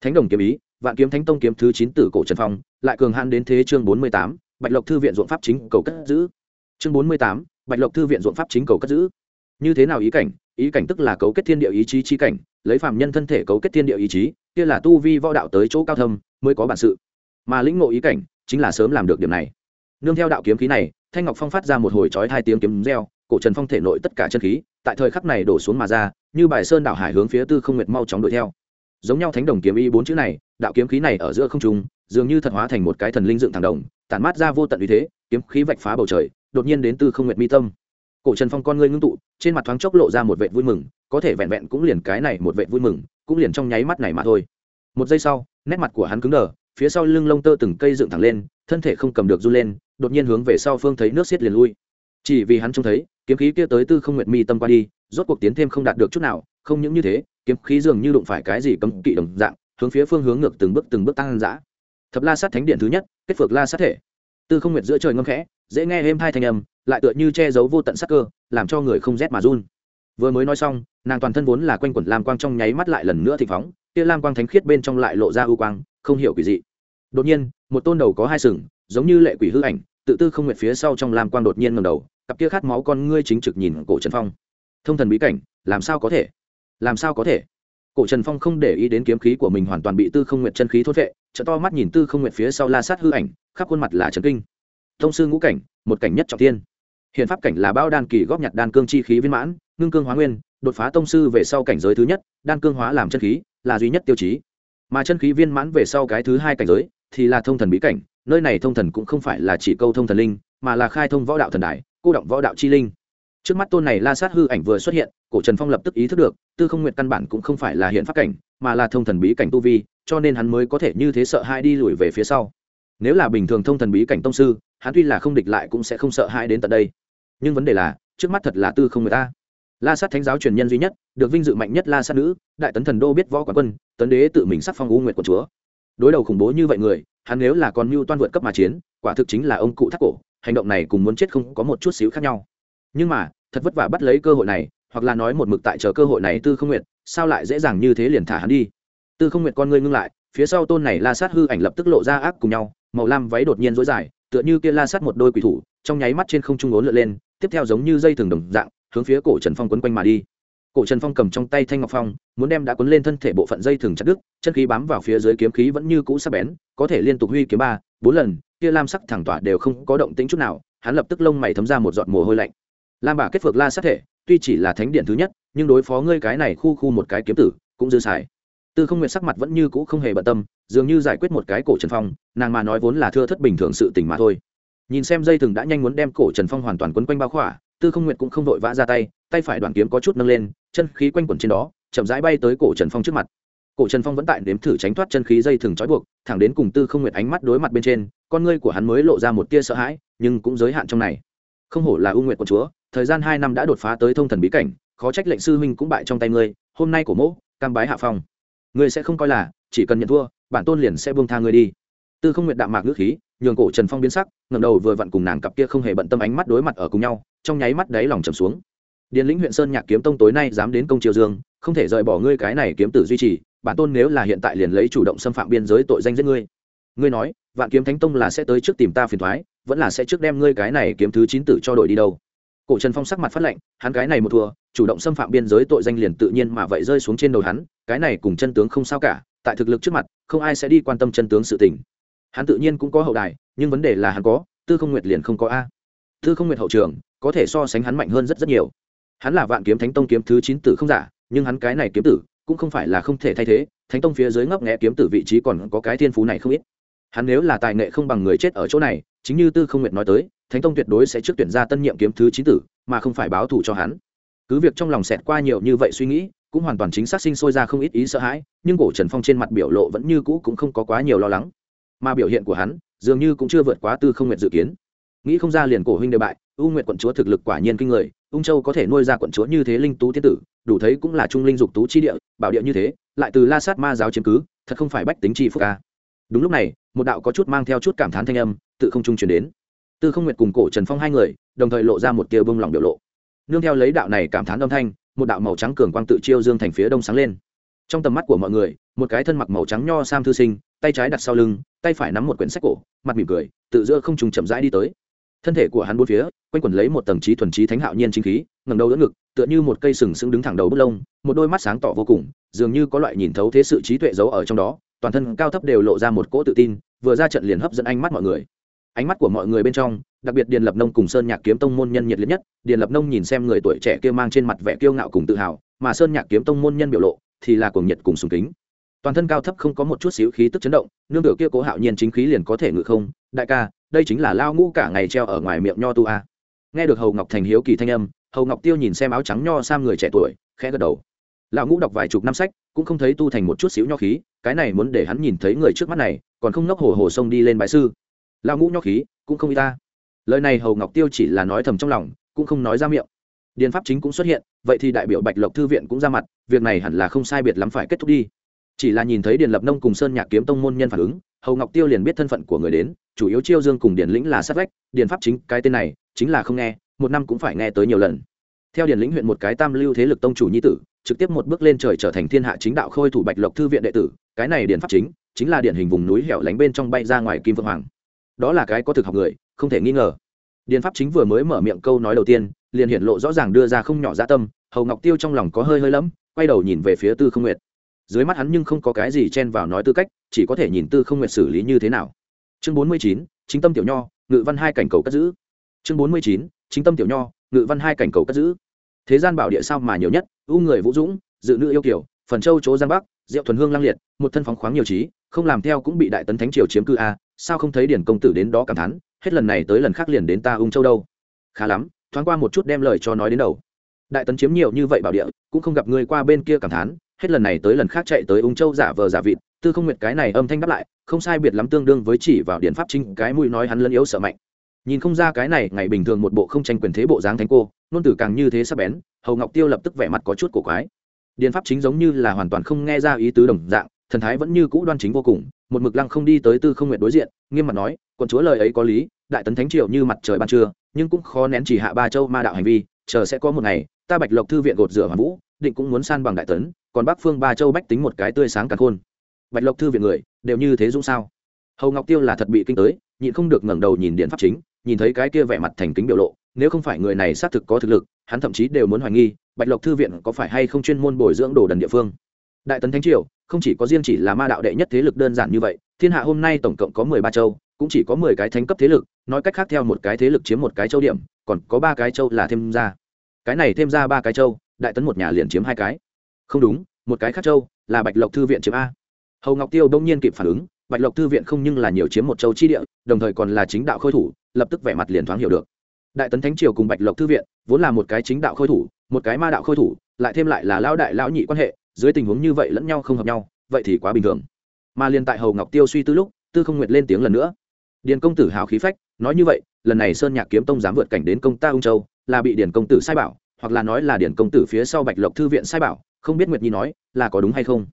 Thánh đồng kiếm ý, vạn kiếm thánh tông kiếm thứ chín tử cổ trần phong, lại cường hãn đến thế chương bốn mươi tám, bạch lộc thư viện ruộng pháp chính cầu cất giữ. Chương bốn mươi tám, bạch lộc thư viện ruộng pháp chính cầu cất giữ. Như thế nào ý cảnh? Ý cảnh tức là cấu kết thiên địa ý chí chi cảnh, lấy phạm nhân thân thể cấu kết thiên địa ý chí, kia là tu vi võ đạo tới chỗ cao thâm, mới có bản sự. Mà lĩnh ngộ ý cảnh, chính là sớm làm được điểm này. Nương theo đạo kiếm khí này thanh ngọc phong phát ra một hồi chói hai tiếng kiếm reo, cổ trần phong thể nội tất cả chân khí, tại thời khắc này đổ xuống mà ra, như bài sơn đảo hải hướng phía tư không nguyệt mau chóng đuổi theo. Giống nhau thánh đồng kiếm y bốn chữ này, đạo kiếm khí này ở giữa không trung, dường như thật hóa thành một cái thần linh dựng thẳng đồng, tản mát ra vô tận uy thế, kiếm khí vạch phá bầu trời, đột nhiên đến tư không nguyệt mi tâm. Cổ trần phong con ngươi ngưng tụ, trên mặt thoáng chốc lộ ra một vệ vui mừng, có thể vẹn vẹn cũng liền cái này một vệ vui mừng, cũng liền trong nháy mắt này mà thôi. Một giây sau, nét mặt của hắn cứng đờ, phía sau lưng lông tơ từng cây dựng thẳng lên, thân thể không cầm được run lên đột nhiên hướng về sau phương thấy nước xiết liền lui. Chỉ vì hắn trông thấy, kiếm khí kia tới tư không nguyệt mi tâm qua đi, rốt cuộc tiến thêm không đạt được chút nào, không những như thế, kiếm khí dường như đụng phải cái gì cấm kỵ đồng dạng, hướng phía phương hướng ngược từng bước từng bước tăng dã. Thập la sát thánh điện thứ nhất, kết phược la sát thể. Tư không nguyệt giữa trời ngâm khẽ, dễ nghe êm hai thanh âm, lại tựa như che giấu vô tận sắc cơ, làm cho người không rét mà run. Vừa mới nói xong, nàng toàn thân vốn là quanh quẩn lam quang trong nháy mắt lại lần nữa thị phóng, kia lam quang thánh khiết bên trong lại lộ ra ưu quang, không hiểu quỷ dị. Đột nhiên, một tôn đầu có hai sừng giống như lệ quỷ hư ảnh, tự tư không nguyện phía sau trong lam quang đột nhiên ngầm đầu, cặp kia khát máu con ngươi chính trực nhìn cổ trần phong. Thông thần bí cảnh, làm sao có thể? Làm sao có thể? Cổ trần phong không để ý đến kiếm khí của mình hoàn toàn bị tư không nguyện chân khí thốt vệ trợ to mắt nhìn tư không nguyện phía sau la sát hư ảnh, khắp khuôn mặt là chấn kinh. Thông sư ngũ cảnh, một cảnh nhất trọng tiên hiện pháp cảnh là bao đan kỳ góp nhặt đan cương chi khí viên mãn, ngưng cương hóa nguyên, đột phá tông sư về sau cảnh giới thứ nhất, đan cương hóa làm chân khí, là duy nhất tiêu chí. Mà chân khí viên mãn về sau cái thứ hai cảnh giới, thì là thông thần bí cảnh nơi này thông thần cũng không phải là chỉ câu thông thần linh, mà là khai thông võ đạo thần đại cô động võ đạo chi linh. Trước mắt tôn này la sát hư ảnh vừa xuất hiện, cổ trần phong lập tức ý thức được, tư không nguyện căn bản cũng không phải là hiện pháp cảnh, mà là thông thần bí cảnh tu vi, cho nên hắn mới có thể như thế sợ hai đi lùi về phía sau. Nếu là bình thường thông thần bí cảnh tông sư, hắn tuy là không địch lại cũng sẽ không sợ hai đến tận đây. Nhưng vấn đề là, trước mắt thật là tư không người ta. La sát thánh giáo truyền nhân duy nhất, được vinh dự mạnh nhất la sát nữ, đại tấn thần đô biết võ quán quân, tấn đế tự mình sắc phong u nguyệt của chúa. Đối đầu khủng bố như vậy người hắn nếu là con mưu toan vượt cấp mà chiến, quả thực chính là ông cụ thác cổ, hành động này cùng muốn chết không có một chút xíu khác nhau. Nhưng mà, thật vất vả bắt lấy cơ hội này, hoặc là nói một mực tại chờ cơ hội này tư không nguyệt, sao lại dễ dàng như thế liền thả hắn đi? Tư không nguyệt con ngươi ngưng lại, phía sau tôn này la sát hư ảnh lập tức lộ ra ác cùng nhau, màu lam váy đột nhiên rối dài, tựa như kia la sát một đôi quỷ thủ, trong nháy mắt trên không trung ốn lượn lên, tiếp theo giống như dây thừng đồng dạng, hướng phía cổ trần phong quấn quanh mà đi cổ trần phong cầm trong tay thanh ngọc phong, muốn đem đã cuốn lên thân thể bộ phận dây thừng chặt đứt, chân khí bám vào phía dưới kiếm khí vẫn như cũ sắc bén, có thể liên tục huy kiếm ba, bốn lần, kia lam sắc thẳng tỏa đều không có động tĩnh chút nào, hắn lập tức lông mày thấm ra một giọt mồ hôi lạnh. Lam bà kết phược la sát thể, tuy chỉ là thánh điện thứ nhất, nhưng đối phó ngươi cái này khu khu một cái kiếm tử, cũng dư xài. Tư không nguyện sắc mặt vẫn như cũ không hề bận tâm, dường như giải quyết một cái cổ trần phong, nàng mà nói vốn là thưa thất bình thường sự tình mà thôi. Nhìn xem dây thừng đã nhanh muốn đem cổ trần phong hoàn toàn quấn quanh bao khỏa, tư không nguyện cũng không vội vã ra tay tay phải đoàn kiếm có chút nâng lên, chân khí quanh quẩn trên đó, chậm rãi bay tới cổ trần phong trước mặt. Cổ trần phong vẫn tại nếm thử tránh thoát chân khí dây thừng trói buộc, thẳng đến cùng tư không Nguyệt ánh mắt đối mặt bên trên, con ngươi của hắn mới lộ ra một tia sợ hãi, nhưng cũng giới hạn trong này. Không hổ là ưu nguyện của chúa, thời gian hai năm đã đột phá tới thông thần bí cảnh, khó trách lệnh sư huynh cũng bại trong tay ngươi, hôm nay của mỗ, cam bái hạ phong. Ngươi sẽ không coi là, chỉ cần nhận thua, bản tôn liền sẽ buông tha ngươi đi. Tư không Nguyệt đạm mạc ngữ khí, nhường cổ trần phong biến sắc ngầm đầu vừa vặn cùng nàng cặp kia không hề bận tâm ánh mắt đối mặt ở cùng nhau, trong nháy mắt đáy lòng trầm xuống điền lĩnh huyện sơn nhạc kiếm tông tối nay dám đến công triều dương, không thể rời bỏ ngươi cái này kiếm tử duy trì, bản tôn nếu là hiện tại liền lấy chủ động xâm phạm biên giới tội danh giết ngươi. Ngươi nói, vạn kiếm thánh tông là sẽ tới trước tìm ta phiền thoái, vẫn là sẽ trước đem ngươi cái này kiếm thứ chín tử cho đội đi đâu? Cổ trần phong sắc mặt phát lệnh hắn cái này một thua, chủ động xâm phạm biên giới tội danh liền tự nhiên mà vậy rơi xuống trên đầu hắn, cái này cùng chân tướng không sao cả, tại thực lực trước mặt, không ai sẽ đi quan tâm chân tướng sự tình. Hắn tự nhiên cũng có hậu đài, nhưng vấn đề là hắn có, tư không nguyệt liền không có a. Tư không nguyệt hậu trường, có thể so sánh hắn mạnh hơn rất rất nhiều hắn là vạn kiếm thánh tông kiếm thứ chín tử không giả, nhưng hắn cái này kiếm tử cũng không phải là không thể thay thế, thánh tông phía dưới ngấp nghẽ kiếm tử vị trí còn có cái thiên phú này không ít. Hắn nếu là tài nghệ không bằng người chết ở chỗ này, chính như tư không nguyệt nói tới, thánh tông tuyệt đối sẽ trước tuyển ra tân nhiệm kiếm thứ chín tử, mà không phải báo thù cho hắn. Cứ việc trong lòng xẹt qua nhiều như vậy suy nghĩ, cũng hoàn toàn chính xác sinh sôi ra không ít ý sợ hãi, nhưng cổ trần phong trên mặt biểu lộ vẫn như cũ cũng không có quá nhiều lo lắng. Mà biểu hiện của hắn dường như cũng chưa vượt quá tư không nguyện dự kiến. Nghĩ không ra liền cổ huynh đều bại u nguyện quận chúa thực lực quả nhiên kinh người, ung châu có thể nuôi ra quận chúa như thế linh tú tiên tử, đủ thấy cũng là trung linh dục tú chi địa, bảo địa như thế, lại từ la sát ma giáo chiếm cứ, thật không phải bách tính chi phúc ca đúng lúc này, một đạo có chút mang theo chút cảm thán thanh âm, tự không trung truyền đến. Tư không nguyệt cùng cổ trần phong hai người, đồng thời lộ ra một tia bông lòng biểu lộ. Nương theo lấy đạo này cảm thán âm thanh, một đạo màu trắng cường quang tự chiêu dương thành phía đông sáng lên. Trong tầm mắt của mọi người, một cái thân mặc màu trắng nho sam thư sinh, tay trái đặt sau lưng, tay phải nắm một quyển sách cổ, mặt mỉm cười tự giữa không trùng chậm rãi đi tới. Thân thể của hắn bốn phía quanh quẩn lấy một tầng trí thuần trí thánh hạo nhiên chính khí ngầm đầu đỡ ngực, tựa như một cây sừng sững đứng thẳng đầu bút lông, một đôi mắt sáng tỏ vô cùng, dường như có loại nhìn thấu thế sự trí tuệ giấu ở trong đó, toàn thân cao thấp đều lộ ra một cỗ tự tin, vừa ra trận liền hấp dẫn ánh mắt mọi người. Ánh mắt của mọi người bên trong, đặc biệt điền lập nông cùng sơn nhạc kiếm tông môn nhân nhiệt liệt nhất, điền lập nông nhìn xem người tuổi trẻ kia mang trên mặt vẻ kiêu ngạo cùng tự hào, mà sơn nhạc kiếm tông môn nhân biểu lộ thì là cuồng nhiệt cùng sùng kính. Toàn thân cao thấp không có một chút xíu khí tức chấn động, nương tựa kia cố hạo nhiên chính khí liền có thể ngự không. Đại ca, đây chính là lao ngũ cả ngày treo ở ngoài miệng nho tu a nghe được hầu ngọc thành hiếu kỳ thanh âm, hầu ngọc tiêu nhìn xem áo trắng nho sam người trẻ tuổi, khẽ gật đầu. Lão ngũ đọc vài chục năm sách, cũng không thấy tu thành một chút xíu nho khí, cái này muốn để hắn nhìn thấy người trước mắt này, còn không nốc hồ hồ sông đi lên bãi sư. Lão ngũ nho khí, cũng không y ta. Lời này hầu ngọc tiêu chỉ là nói thầm trong lòng, cũng không nói ra miệng. Điền pháp chính cũng xuất hiện, vậy thì đại biểu bạch lộc thư viện cũng ra mặt, việc này hẳn là không sai biệt lắm phải kết thúc đi. Chỉ là nhìn thấy điền lập nông cùng sơn nhạc kiếm tông môn nhân phản ứng, hầu ngọc tiêu liền biết thân phận của người đến, chủ yếu chiêu dương cùng điền lĩnh là sát vách, điền pháp chính cái tên này chính là không nghe, một năm cũng phải nghe tới nhiều lần. Theo điển lĩnh huyện một cái tam lưu thế lực tông chủ nhi tử, trực tiếp một bước lên trời trở thành thiên hạ chính đạo khôi thủ bạch lộc thư viện đệ tử, cái này điển pháp chính chính là điển hình vùng núi hẻo lánh bên trong bay ra ngoài kim vương hoàng. Đó là cái có thực học người, không thể nghi ngờ. Điền pháp chính vừa mới mở miệng câu nói đầu tiên, liền hiện lộ rõ ràng đưa ra không nhỏ dạ tâm, hầu ngọc tiêu trong lòng có hơi hơi lẫm, quay đầu nhìn về phía tư không nguyệt. Dưới mắt hắn nhưng không có cái gì chen vào nói tư cách, chỉ có thể nhìn tư không nguyệt xử lý như thế nào. Chương bốn mươi chín, chính tâm tiểu nho, ngự văn hai cảnh cầu cất giữ chương bốn mươi chín, chính tâm tiểu nho, ngự văn hai cảnh cầu cất giữ. Thế gian bảo địa sao mà nhiều nhất? U người vũ dũng, dự nữ yêu kiều, phần châu chỗ giang bắc, diệu thuần hương lang liệt, một thân phóng khoáng nhiều trí, không làm theo cũng bị đại tấn thánh triều chiếm cư a, sao không thấy điển công tử đến đó cảm thán, hết lần này tới lần khác liền đến ta ung châu đâu. Khá lắm, thoáng qua một chút đem lời cho nói đến đầu. Đại tấn chiếm nhiều như vậy bảo địa, cũng không gặp người qua bên kia cảm thán, hết lần này tới lần khác chạy tới ung châu giả vờ giả vịt, tư không nguyệt cái này âm thanh đáp lại, không sai biệt lắm tương đương với chỉ vào điện pháp chính cái mũi nói hắn lân yếu sợ mạnh nhìn không ra cái này, ngày bình thường một bộ không tranh quyền thế bộ dáng thánh cô, nôn tử càng như thế sắp bén, hầu ngọc tiêu lập tức vẻ mặt có chút cổ quái. Điền pháp chính giống như là hoàn toàn không nghe ra ý tứ đồng dạng, thần thái vẫn như cũ đoan chính vô cùng, một mực lăng không đi tới tư không nguyện đối diện, nghiêm mặt nói, quận chúa lời ấy có lý, đại tấn thánh triều như mặt trời ban trưa, nhưng cũng khó nén chỉ hạ ba châu ma đạo hành vi, chờ sẽ có một ngày, ta bạch lộc thư viện gột rửa hoàn vũ, định cũng muốn san bằng đại tấn, còn bắc phương ba châu bách tính một cái tươi sáng càng khôn. Bạch lộc thư viện người, đều như thế dũng sao? Hầu ngọc tiêu là thật bị kinh tới, nhịn không được ngẩng đầu nhìn điện pháp chính nhìn thấy cái kia vẻ mặt thành kính biểu lộ, nếu không phải người này xác thực có thực lực, hắn thậm chí đều muốn hoài nghi, bạch lộc thư viện có phải hay không chuyên môn bồi dưỡng đồ đần địa phương. Đại tấn thánh triều, không chỉ có riêng chỉ là ma đạo đệ nhất thế lực đơn giản như vậy, thiên hạ hôm nay tổng cộng có mười ba châu, cũng chỉ có mười cái thánh cấp thế lực, nói cách khác theo một cái thế lực chiếm một cái châu điểm, còn có ba cái châu là thêm ra cái này thêm ra ba cái châu, đại tấn một nhà liền chiếm hai cái. Không đúng, một cái khác châu là bạch lộc thư viện chiếm a. Hầu ngọc tiêu đông nhiên kịp phản ứng, bạch lộc thư viện không nhưng là nhiều chiếm một châu chi địa, đồng thời còn là chính đạo khôi thủ lập tức vẻ mặt liền thoáng hiểu được. Đại tấn thánh triều cùng bạch lộc thư viện, vốn là một cái chính đạo khôi thủ, một cái ma đạo khôi thủ, lại thêm lại là lão đại lão nhị quan hệ, dưới tình huống như vậy lẫn nhau không hợp nhau, vậy thì quá bình thường. Mà liền tại hầu ngọc tiêu suy tư lúc, tư không nguyệt lên tiếng lần nữa. Điền công tử hào khí phách, nói như vậy, lần này sơn nhạc kiếm tông dám vượt cảnh đến công ta ung châu, là bị điền công tử sai bảo, hoặc là nói là điền công tử phía sau bạch lộc thư viện sai bảo, không biết nguyệt nhi nói, là có đúng hay không?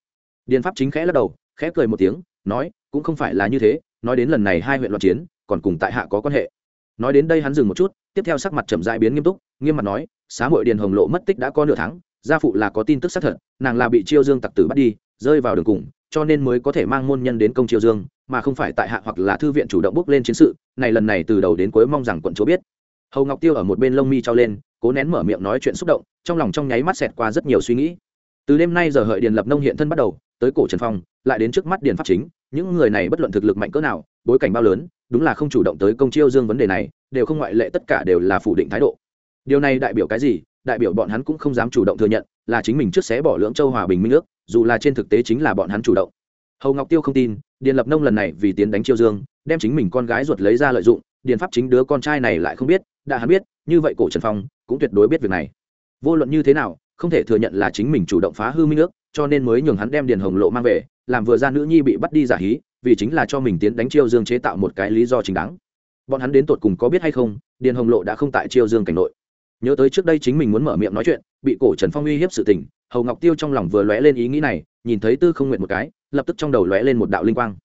Điền pháp chính khẽ lắc đầu, khẽ cười một tiếng, nói, cũng không phải là như thế, nói đến lần này hai huyện loạn chiến còn cùng tại hạ có quan hệ. Nói đến đây hắn dừng một chút, tiếp theo sắc mặt trầm dại biến nghiêm túc, nghiêm mặt nói, xá hội điền hồng lộ mất tích đã có nửa tháng, gia phụ là có tin tức xác thật, nàng là bị chiêu dương tặc tử bắt đi, rơi vào đường cùng, cho nên mới có thể mang môn nhân đến công chiêu dương, mà không phải tại hạ hoặc là thư viện chủ động bước lên chiến sự, này lần này từ đầu đến cuối mong rằng quận chúa biết. Hầu ngọc tiêu ở một bên lông mi trao lên, cố nén mở miệng nói chuyện xúc động, trong lòng trong nháy mắt xẹt qua rất nhiều suy nghĩ. Từ đêm nay giờ hợi điền lập nông hiện thân bắt đầu, tới cổ trần phong, lại đến trước mắt điền pháp chính, những người này bất luận thực lực mạnh cỡ nào bối cảnh bao lớn, đúng là không chủ động tới công chiêu dương vấn đề này, đều không ngoại lệ tất cả đều là phủ định thái độ. Điều này đại biểu cái gì? Đại biểu bọn hắn cũng không dám chủ động thừa nhận, là chính mình trước xé bỏ lưỡng châu hòa bình minh nước dù là trên thực tế chính là bọn hắn chủ động. Hầu ngọc tiêu không tin, điền lập nông lần này vì tiến đánh chiêu dương, đem chính mình con gái ruột lấy ra lợi dụng, điền pháp chính đứa con trai này lại không biết, đã hắn biết, như vậy cổ trần phong cũng tuyệt đối biết việc này. Vô luận như thế nào, không thể thừa nhận là chính mình chủ động phá hư minh nước cho nên mới nhường hắn đem điền hồng lộ mang về, làm vừa ra nữ nhi bị bắt đi giả hí vì chính là cho mình tiến đánh chiêu dương chế tạo một cái lý do chính đáng. Bọn hắn đến tột cùng có biết hay không, điền hồng lộ đã không tại chiêu dương cảnh nội. Nhớ tới trước đây chính mình muốn mở miệng nói chuyện, bị cổ trần phong uy hiếp sự tình, hầu ngọc tiêu trong lòng vừa lóe lên ý nghĩ này, nhìn thấy tư không nguyện một cái, lập tức trong đầu lóe lên một đạo linh quang.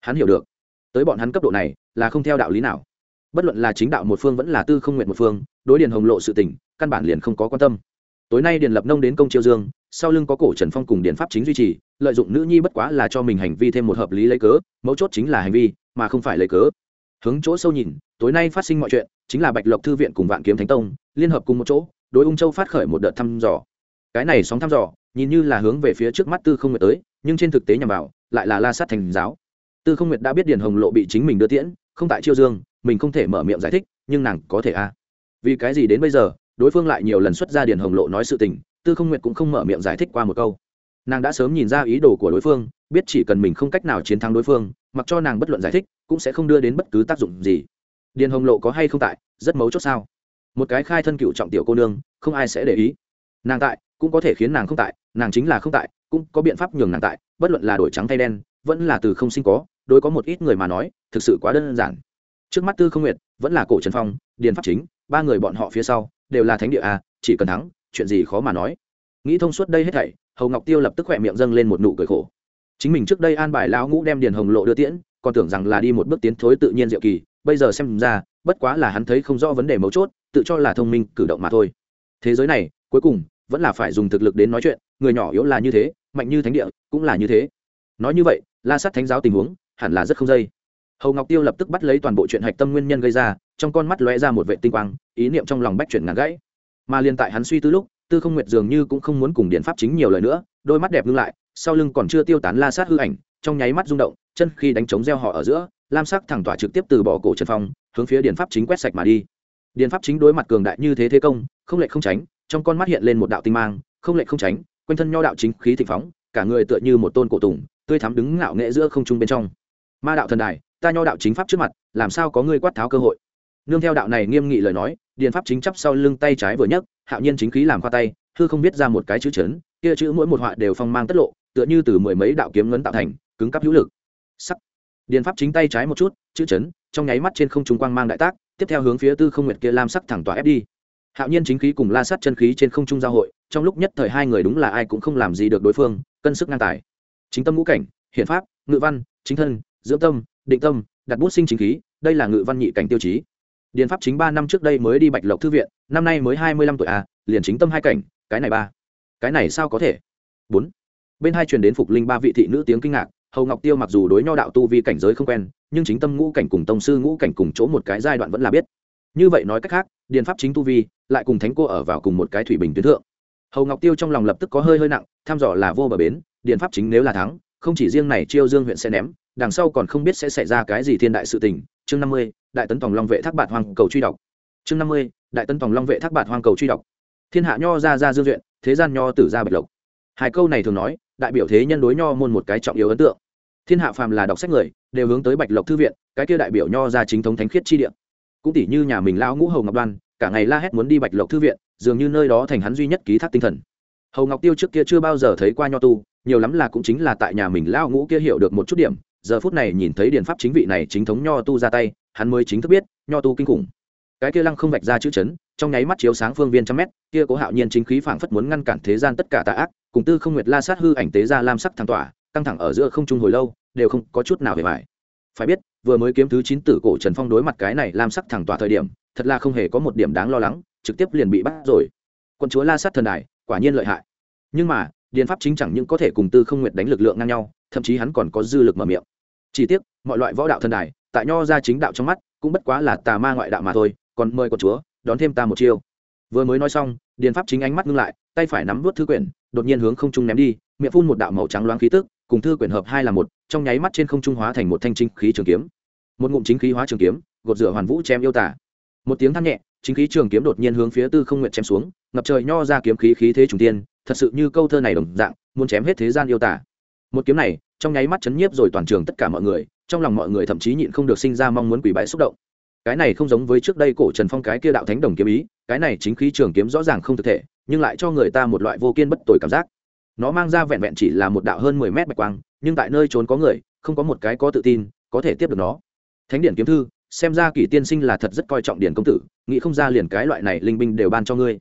Hắn hiểu được, tới bọn hắn cấp độ này, là không theo đạo lý nào. Bất luận là chính đạo một phương vẫn là tư không nguyện một phương, đối điền hồng lộ sự tình, căn bản liền không có quan tâm tối nay điền lập nông đến công chiêu dương, sau lưng có cổ trần phong cùng điền pháp chính duy trì, lợi dụng nữ nhi bất quá là cho mình hành vi thêm một hợp lý lấy cớ, mấu chốt chính là hành vi, mà không phải lấy cớ. Hướng chỗ sâu nhìn, tối nay phát sinh mọi chuyện, chính là bạch lộc thư viện cùng vạn kiếm thánh tông, liên hợp cùng một chỗ, đối ung châu phát khởi một đợt thăm dò. Cái này sóng thăm dò, nhìn như là hướng về phía trước mắt tư không nguyệt tới, nhưng trên thực tế nhằm vào, lại là la sát thành giáo. Tư không nguyệt đã biết điền hồng lộ bị chính mình đưa tiễn, không tại chiêu dương, mình không thể mở miệng giải thích, nhưng nàng có thể a à. vì cái gì đến bây giờ đối phương lại nhiều lần xuất ra điền hồng lộ nói sự tình, tư không nguyệt cũng không mở miệng giải thích qua một câu. Nàng đã sớm nhìn ra ý đồ của đối phương, biết chỉ cần mình không cách nào chiến thắng đối phương, mặc cho nàng bất luận giải thích, cũng sẽ không đưa đến bất cứ tác dụng gì. Điền hồng lộ có hay không tại, rất mấu chốt sao? Một cái khai thân cựu trọng tiểu cô nương, không ai sẽ để ý. Nàng tại, cũng có thể khiến nàng không tại, nàng chính là không tại, cũng có biện pháp nhường nàng tại, bất luận là đổi trắng thay đen, vẫn là từ không sinh có, đối có một ít người mà nói, thực sự quá đơn giản. Trước mắt tư không nguyệt, vẫn là cổ trần phong, điền pháp chính, ba người bọn họ phía sau đều là thánh địa à, chỉ cần thắng chuyện gì khó mà nói. Nghĩ thông suốt đây hết thảy hầu ngọc tiêu lập tức khỏe miệng dâng lên một nụ cười khổ. Chính mình trước đây an bài lão ngũ đem điền hồng lộ đưa tiễn còn tưởng rằng là đi một bước tiến thối tự nhiên diệu kỳ bây giờ xem ra bất quá là hắn thấy không rõ vấn đề mấu chốt tự cho là thông minh cử động mà thôi. Thế giới này cuối cùng vẫn là phải dùng thực lực đến nói chuyện người nhỏ yếu là như thế mạnh như thánh địa cũng là như thế. Nói như vậy la sát thánh giáo tình huống hẳn là rất không dây. Hầu ngọc tiêu lập tức bắt lấy toàn bộ chuyện hạch tâm nguyên nhân gây ra trong con mắt lóe ra một vệ tinh quang, ý niệm trong lòng bách chuyển ngàn gãy. Mà liền tại hắn suy tư lúc, tư không nguyệt dường như cũng không muốn cùng điện pháp chính nhiều lời nữa, đôi mắt đẹp ngưng lại, sau lưng còn chưa tiêu tán la sát hư ảnh, trong nháy mắt rung động, chân khi đánh trống gieo họ ở giữa, lam sắc thẳng tỏa trực tiếp từ bỏ cổ trần phong, hướng phía điện pháp chính quét sạch mà đi. Điện pháp chính đối mặt cường đại như thế thế công, không lệ không tránh, trong con mắt hiện lên một đạo tinh mang, không lệ không tránh, quanh thân nho đạo chính khí thịnh phóng, cả người tựa như một tôn cổ tùng, tươi thắm đứng ngạo nghệ giữa không trung bên trong. Ma đạo thần đài, ta nho đạo chính pháp trước mặt, làm sao có ngươi quát tháo cơ hội? Nương theo đạo này nghiêm nghị lời nói điện pháp chính chắp sau lưng tay trái vừa nhấc, hạo nhiên chính khí làm khoa tay, hư không biết ra một cái chữ chấn, kia chữ mỗi một họa đều phong mang tất lộ, tựa như từ mười mấy đạo kiếm ngấn tạo thành, cứng cắp hữu lực. Sắc. Điện pháp chính tay trái một chút, chữ chấn, trong nháy mắt trên không trung quang mang đại tác, tiếp theo hướng phía tư không nguyệt kia lam sắc thẳng tỏa ép đi. Hạo nhiên chính khí cùng la sát chân khí trên không trung giao hội, trong lúc nhất thời hai người đúng là ai cũng không làm gì được đối phương, cân sức ngang tài. Chính tâm ngũ cảnh, hiện pháp, ngự văn, chính thân, dưỡng tâm, định tâm, đặt bút sinh chính khí, đây là ngự văn nhị cảnh tiêu chí điền pháp chính ba năm trước đây mới đi bạch lộc thư viện, năm nay mới hai mươi lăm tuổi à liền chính tâm hai cảnh, cái này ba. Cái này sao có thể? Bốn. Bên hai truyền đến phục linh ba vị thị nữ tiếng kinh ngạc, hầu ngọc tiêu mặc dù đối nho đạo tu vi cảnh giới không quen, nhưng chính tâm ngũ cảnh cùng tông sư ngũ cảnh cùng chỗ một cái giai đoạn vẫn là biết. Như vậy nói cách khác, điền pháp chính tu vi, lại cùng thánh cô ở vào cùng một cái thủy bình tuyến thượng. Hầu ngọc tiêu trong lòng lập tức có hơi hơi nặng, tham dò là vô bờ bến, điền pháp chính nếu là thắng, không chỉ riêng này chiêu dương huyện sẽ ném, đằng sau còn không biết sẽ xảy ra cái gì thiên đại sự tình chương năm mươi, đại tấn tòng long vệ thác bạt hoàng cầu truy đọc. Chương năm mươi, đại tấn tòng long vệ thác bạt hoàng cầu truy đọc. Thiên hạ nho ra ra dương duyện, thế gian nho tử ra bạch lộc. Hai câu này thường nói, đại biểu thế nhân đối nho môn một cái trọng yếu ấn tượng. Thiên hạ phàm là đọc sách người, đều hướng tới bạch lộc thư viện, cái kia đại biểu nho ra chính thống thánh khiết chi địa. Cũng tỷ như nhà mình lão ngũ hầu ngọc đoan, cả ngày la hét muốn đi bạch lộc thư viện, dường như nơi đó thành hắn duy nhất ký thác tinh thần. Hầu ngọc tiêu trước kia chưa bao giờ thấy qua nho tu, nhiều lắm là cũng chính là tại nhà mình lão ngũ kia hiểu được một chút điểm giờ phút này nhìn thấy điền pháp chính vị này chính thống nho tu ra tay, hắn mới chính thức biết, nho tu kinh khủng. Cái kia lăng không vạch ra chữ chấn, trong nháy mắt chiếu sáng phương viên trăm mét, kia cố hạo nhiên chính khí phảng phất muốn ngăn cản thế gian tất cả tà ác, cùng tư không nguyệt la sát hư ảnh tế ra lam sắc thăng tỏa, căng thẳng ở giữa không trung hồi lâu, đều không có chút nào hề vải phải biết, vừa mới kiếm thứ chín tử cổ trần phong đối mặt cái này lam sắc thẳng tỏa thời điểm, thật là không hề có một điểm đáng lo lắng, trực tiếp liền bị bắt rồi. Quân chúa la sát thần đài, quả nhiên lợi hại. Nhưng mà điền pháp chính chẳng những có thể cùng tư không nguyệt đánh lực lượng ngang nhau, thậm chí hắn còn có dư lực mở miệng chỉ tiếc, mọi loại võ đạo thần đài, tại nho ra chính đạo trong mắt, cũng bất quá là tà ma ngoại đạo mà thôi, còn mời con chúa, đón thêm ta một chiêu. Vừa mới nói xong, điền pháp chính ánh mắt ngưng lại, tay phải nắm vút thư quyển, đột nhiên hướng không trung ném đi, miệng phun một đạo màu trắng loáng khí tức, cùng thư quyển hợp hai là một, trong nháy mắt trên không trung hóa thành một thanh chính khí trường kiếm. Một ngụm chính khí hóa trường kiếm, gột rửa hoàn vũ chém yêu tả một tiếng than nhẹ, chính khí trường kiếm đột nhiên hướng phía tư không nguyện chém xuống, ngập trời nho ra kiếm khí khí thế trùng tiên thật sự như câu thơ này đồng dạng, muốn chém hết thế gian yêu tả một kiếm này trong nháy mắt chấn nhiếp rồi toàn trường tất cả mọi người, trong lòng mọi người thậm chí nhịn không được sinh ra mong muốn quỷ bại xúc động. Cái này không giống với trước đây cổ trần phong cái kia đạo thánh đồng kiếm ý, cái này chính khí trường kiếm rõ ràng không thực thể, nhưng lại cho người ta một loại vô kiên bất tồi cảm giác. Nó mang ra vẹn vẹn chỉ là một đạo hơn mười mét bạch quang, nhưng tại nơi trốn có người, không có một cái có tự tin có thể tiếp được nó. Thánh điển kiếm thư, xem ra kỷ tiên sinh là thật rất coi trọng điển công tử, nghĩ không ra liền cái loại này linh binh đều ban cho ngươi.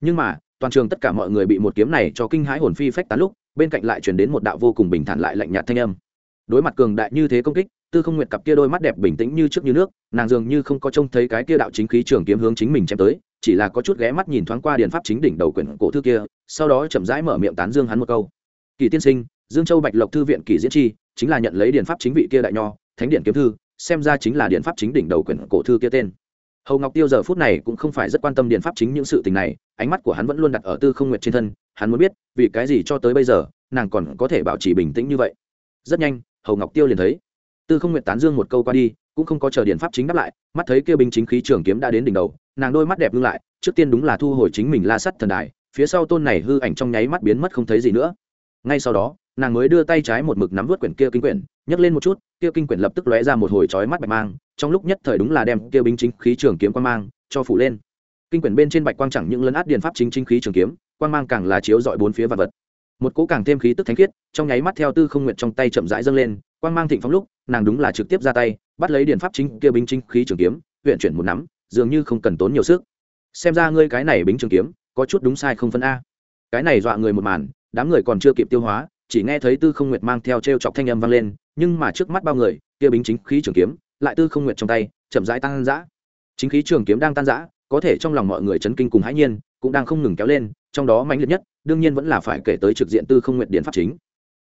Nhưng mà, toàn trường tất cả mọi người bị một kiếm này cho kinh hãi hồn phi phách tán lúc bên cạnh lại chuyển đến một đạo vô cùng bình thản lại lạnh nhạt thanh âm. Đối mặt cường đại như thế công kích, tư không nguyệt cặp kia đôi mắt đẹp bình tĩnh như trước như nước, nàng dường như không có trông thấy cái kia đạo chính khí trường kiếm hướng chính mình chém tới, chỉ là có chút ghé mắt nhìn thoáng qua điền pháp chính đỉnh đầu quyển cổ thư kia, sau đó chậm rãi mở miệng tán dương hắn một câu. Kỳ tiên sinh, dương châu bạch lộc thư viện kỳ diễn chi, chính là nhận lấy điền pháp chính vị kia đại nho, thánh điện kiếm thư, xem ra chính là điện pháp chính đỉnh đầu quyển cổ thư kia tên hầu ngọc tiêu giờ phút này cũng không phải rất quan tâm điện pháp chính những sự tình này, ánh mắt của hắn vẫn luôn đặt ở tư không nguyệt trên thân, hắn muốn biết, vì cái gì cho tới bây giờ, nàng còn có thể bảo trì bình tĩnh như vậy. Rất nhanh, hầu ngọc tiêu liền thấy, tư không nguyệt tán dương một câu qua đi, cũng không có chờ điện pháp chính đáp lại, mắt thấy kêu binh chính khí trường kiếm đã đến đỉnh đầu, nàng đôi mắt đẹp ngưng lại, trước tiên đúng là thu hồi chính mình la sắt thần đài, phía sau tôn này hư ảnh trong nháy mắt biến mất không thấy gì nữa. Ngay sau đó nàng mới đưa tay trái một mực nắm vớt quyển kia kinh quyển, nhấc lên một chút, kia kinh quyển lập tức lóe ra một hồi chói mắt bạch mang, trong lúc nhất thời đúng là đem kia binh chính khí trường kiếm quang mang cho phủ lên. Kinh quyển bên trên bạch quang chẳng những lấn át điền pháp chính chính khí trường kiếm, quang mang càng là chiếu dọi bốn phía vật vật. Một cỗ càng thêm khí tức thánh khiết, trong nháy mắt theo tư không nguyện trong tay chậm rãi dâng lên, quang mang thịnh phóng lúc, nàng đúng là trực tiếp ra tay, bắt lấy điền pháp chính kia binh chính khí trường kiếm, huyện chuyển một nắm, dường như không cần tốn nhiều sức. Xem ra ngươi cái này bính trường kiếm, có chút đúng sai không phân a. Cái này dọa người một màn, đám người còn chưa kịp tiêu hóa chỉ nghe thấy tư không nguyệt mang theo t r e o chọc thanh âm vang lên, nhưng mà trước mắt bao người, kia bính chính khí trường kiếm, lại tư không nguyệt trong tay, chậm rãi tan giã chính khí trường kiếm đang tan giã có thể trong lòng mọi người chấn kinh cùng hãi nhiên, cũng đang không ngừng kéo lên, trong đó mạnh liệt nhất, đương nhiên vẫn là phải kể tới trực diện tư không nguyệt điện pháp chính.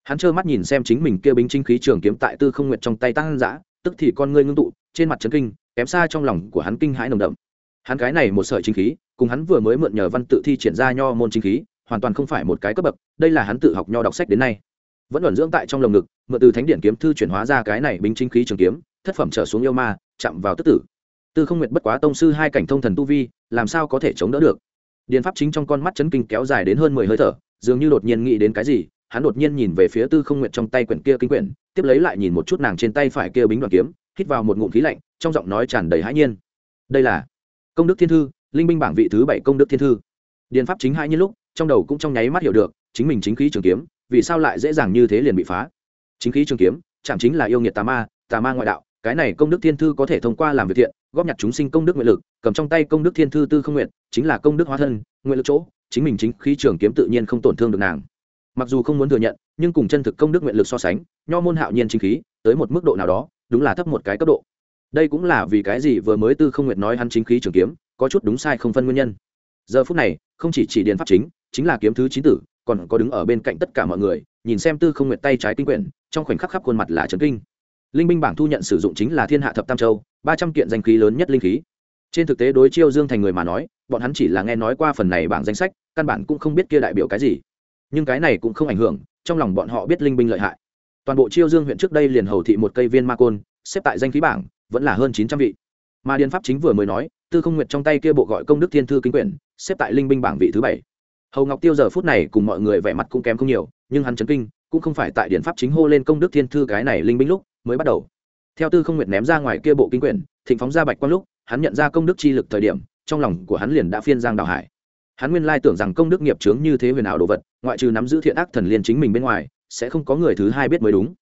Hắn trơ mắt nhìn xem chính mình kia bính chính khí trường kiếm tại tư không nguyệt trong tay tan giã tức thì con ngươi ngưng tụ, trên mặt chấn kinh, kém xa trong lòng của hắn kinh hãi nồng đậm. Hắn cái này một sợi chính khí, cùng hắn vừa mới mượn nhờ văn tự thi triển ra nho môn chính khí hoàn toàn không phải một cái cấp bậc, đây là hắn tự học nho đọc sách đến nay. Vẫn luận dưỡng tại trong lồng ngực, mượn từ thánh điện kiếm thư chuyển hóa ra cái này bính chính khí trường kiếm, thất phẩm trở xuống yêu ma, chạm vào tức tử. Tư không nguyệt bất quá tông sư hai cảnh thông thần tu vi, làm sao có thể chống đỡ được? Điền pháp chính trong con mắt chấn kinh kéo dài đến hơn mười hơi thở, dường như đột nhiên nghĩ đến cái gì, hắn đột nhiên nhìn về phía tư không nguyệt trong tay quyển kia kinh quyển, tiếp lấy lại nhìn một chút nàng trên tay phải kia bính đoàn kiếm, hít vào một ngụm khí lạnh, trong giọng nói tràn đầy hãi nhiên. Đây là công đức thiên thư, linh binh bảng vị thứ bảy công đức thiên thư. Điền pháp chính hãi nhiên lúc trong đầu cũng trong nháy mắt hiểu được, chính mình chính khí trường kiếm, vì sao lại dễ dàng như thế liền bị phá? Chính khí trường kiếm chẳng chính là yêu nghiệt tà ma tà ma ngoại đạo, cái này công đức thiên thư có thể thông qua làm việc thiện, góp nhặt chúng sinh công đức nguyện lực, cầm trong tay công đức thiên thư tư không nguyện, chính là công đức hóa thân, nguyện lực chỗ, chính mình chính khí trường kiếm tự nhiên không tổn thương được nàng. Mặc dù không muốn thừa nhận, nhưng cùng chân thực công đức nguyện lực so sánh, nho môn hạo nhiên chính khí, tới một mức độ nào đó, đúng là thấp một cái cấp độ. Đây cũng là vì cái gì vừa mới tư không nguyện nói hắn chính khí trường kiếm, có chút đúng sai không phân nguyên nhân. Giờ phút này, không chỉ chỉ điện pháp chính chính là kiếm thứ chín tử, còn có đứng ở bên cạnh tất cả mọi người, nhìn xem tư không nguyện tay trái kinh quyển, trong khoảnh khắc khắp khuôn mặt là trấn kinh. Linh binh bảng thu nhận sử dụng chính là thiên hạ thập tam châu, ba trăm kiện danh khí lớn nhất linh khí. Trên thực tế đối chiêu dương thành người mà nói, bọn hắn chỉ là nghe nói qua phần này bảng danh sách, căn bản cũng không biết kia đại biểu cái gì. Nhưng cái này cũng không ảnh hưởng, trong lòng bọn họ biết linh binh lợi hại. Toàn bộ chiêu dương huyện trước đây liền hầu thị một cây viên ma côn, xếp tại danh khí bảng, vẫn là hơn chín trăm vị. Mà điền pháp chính vừa mới nói, tư không nguyệt trong tay kia bộ gọi công đức thiên thư kinh quyển, xếp tại linh binh bảng vị thứ bảy hầu ngọc tiêu giờ phút này cùng mọi người vẻ mặt cũng kém không nhiều, nhưng hắn chấn kinh, cũng không phải tại điển pháp chính hô lên công đức thiên thư cái này linh binh lúc mới bắt đầu. Theo tư không nguyệt ném ra ngoài kia bộ kinh quyển, thịnh phóng ra bạch quang lúc, hắn nhận ra công đức chi lực thời điểm, trong lòng của hắn liền đã phiên giang đào hải. Hắn nguyên lai tưởng rằng công đức nghiệp chướng như thế huyền ảo đồ vật, ngoại trừ nắm giữ thiện ác thần liên chính mình bên ngoài, sẽ không có người thứ hai biết mới đúng.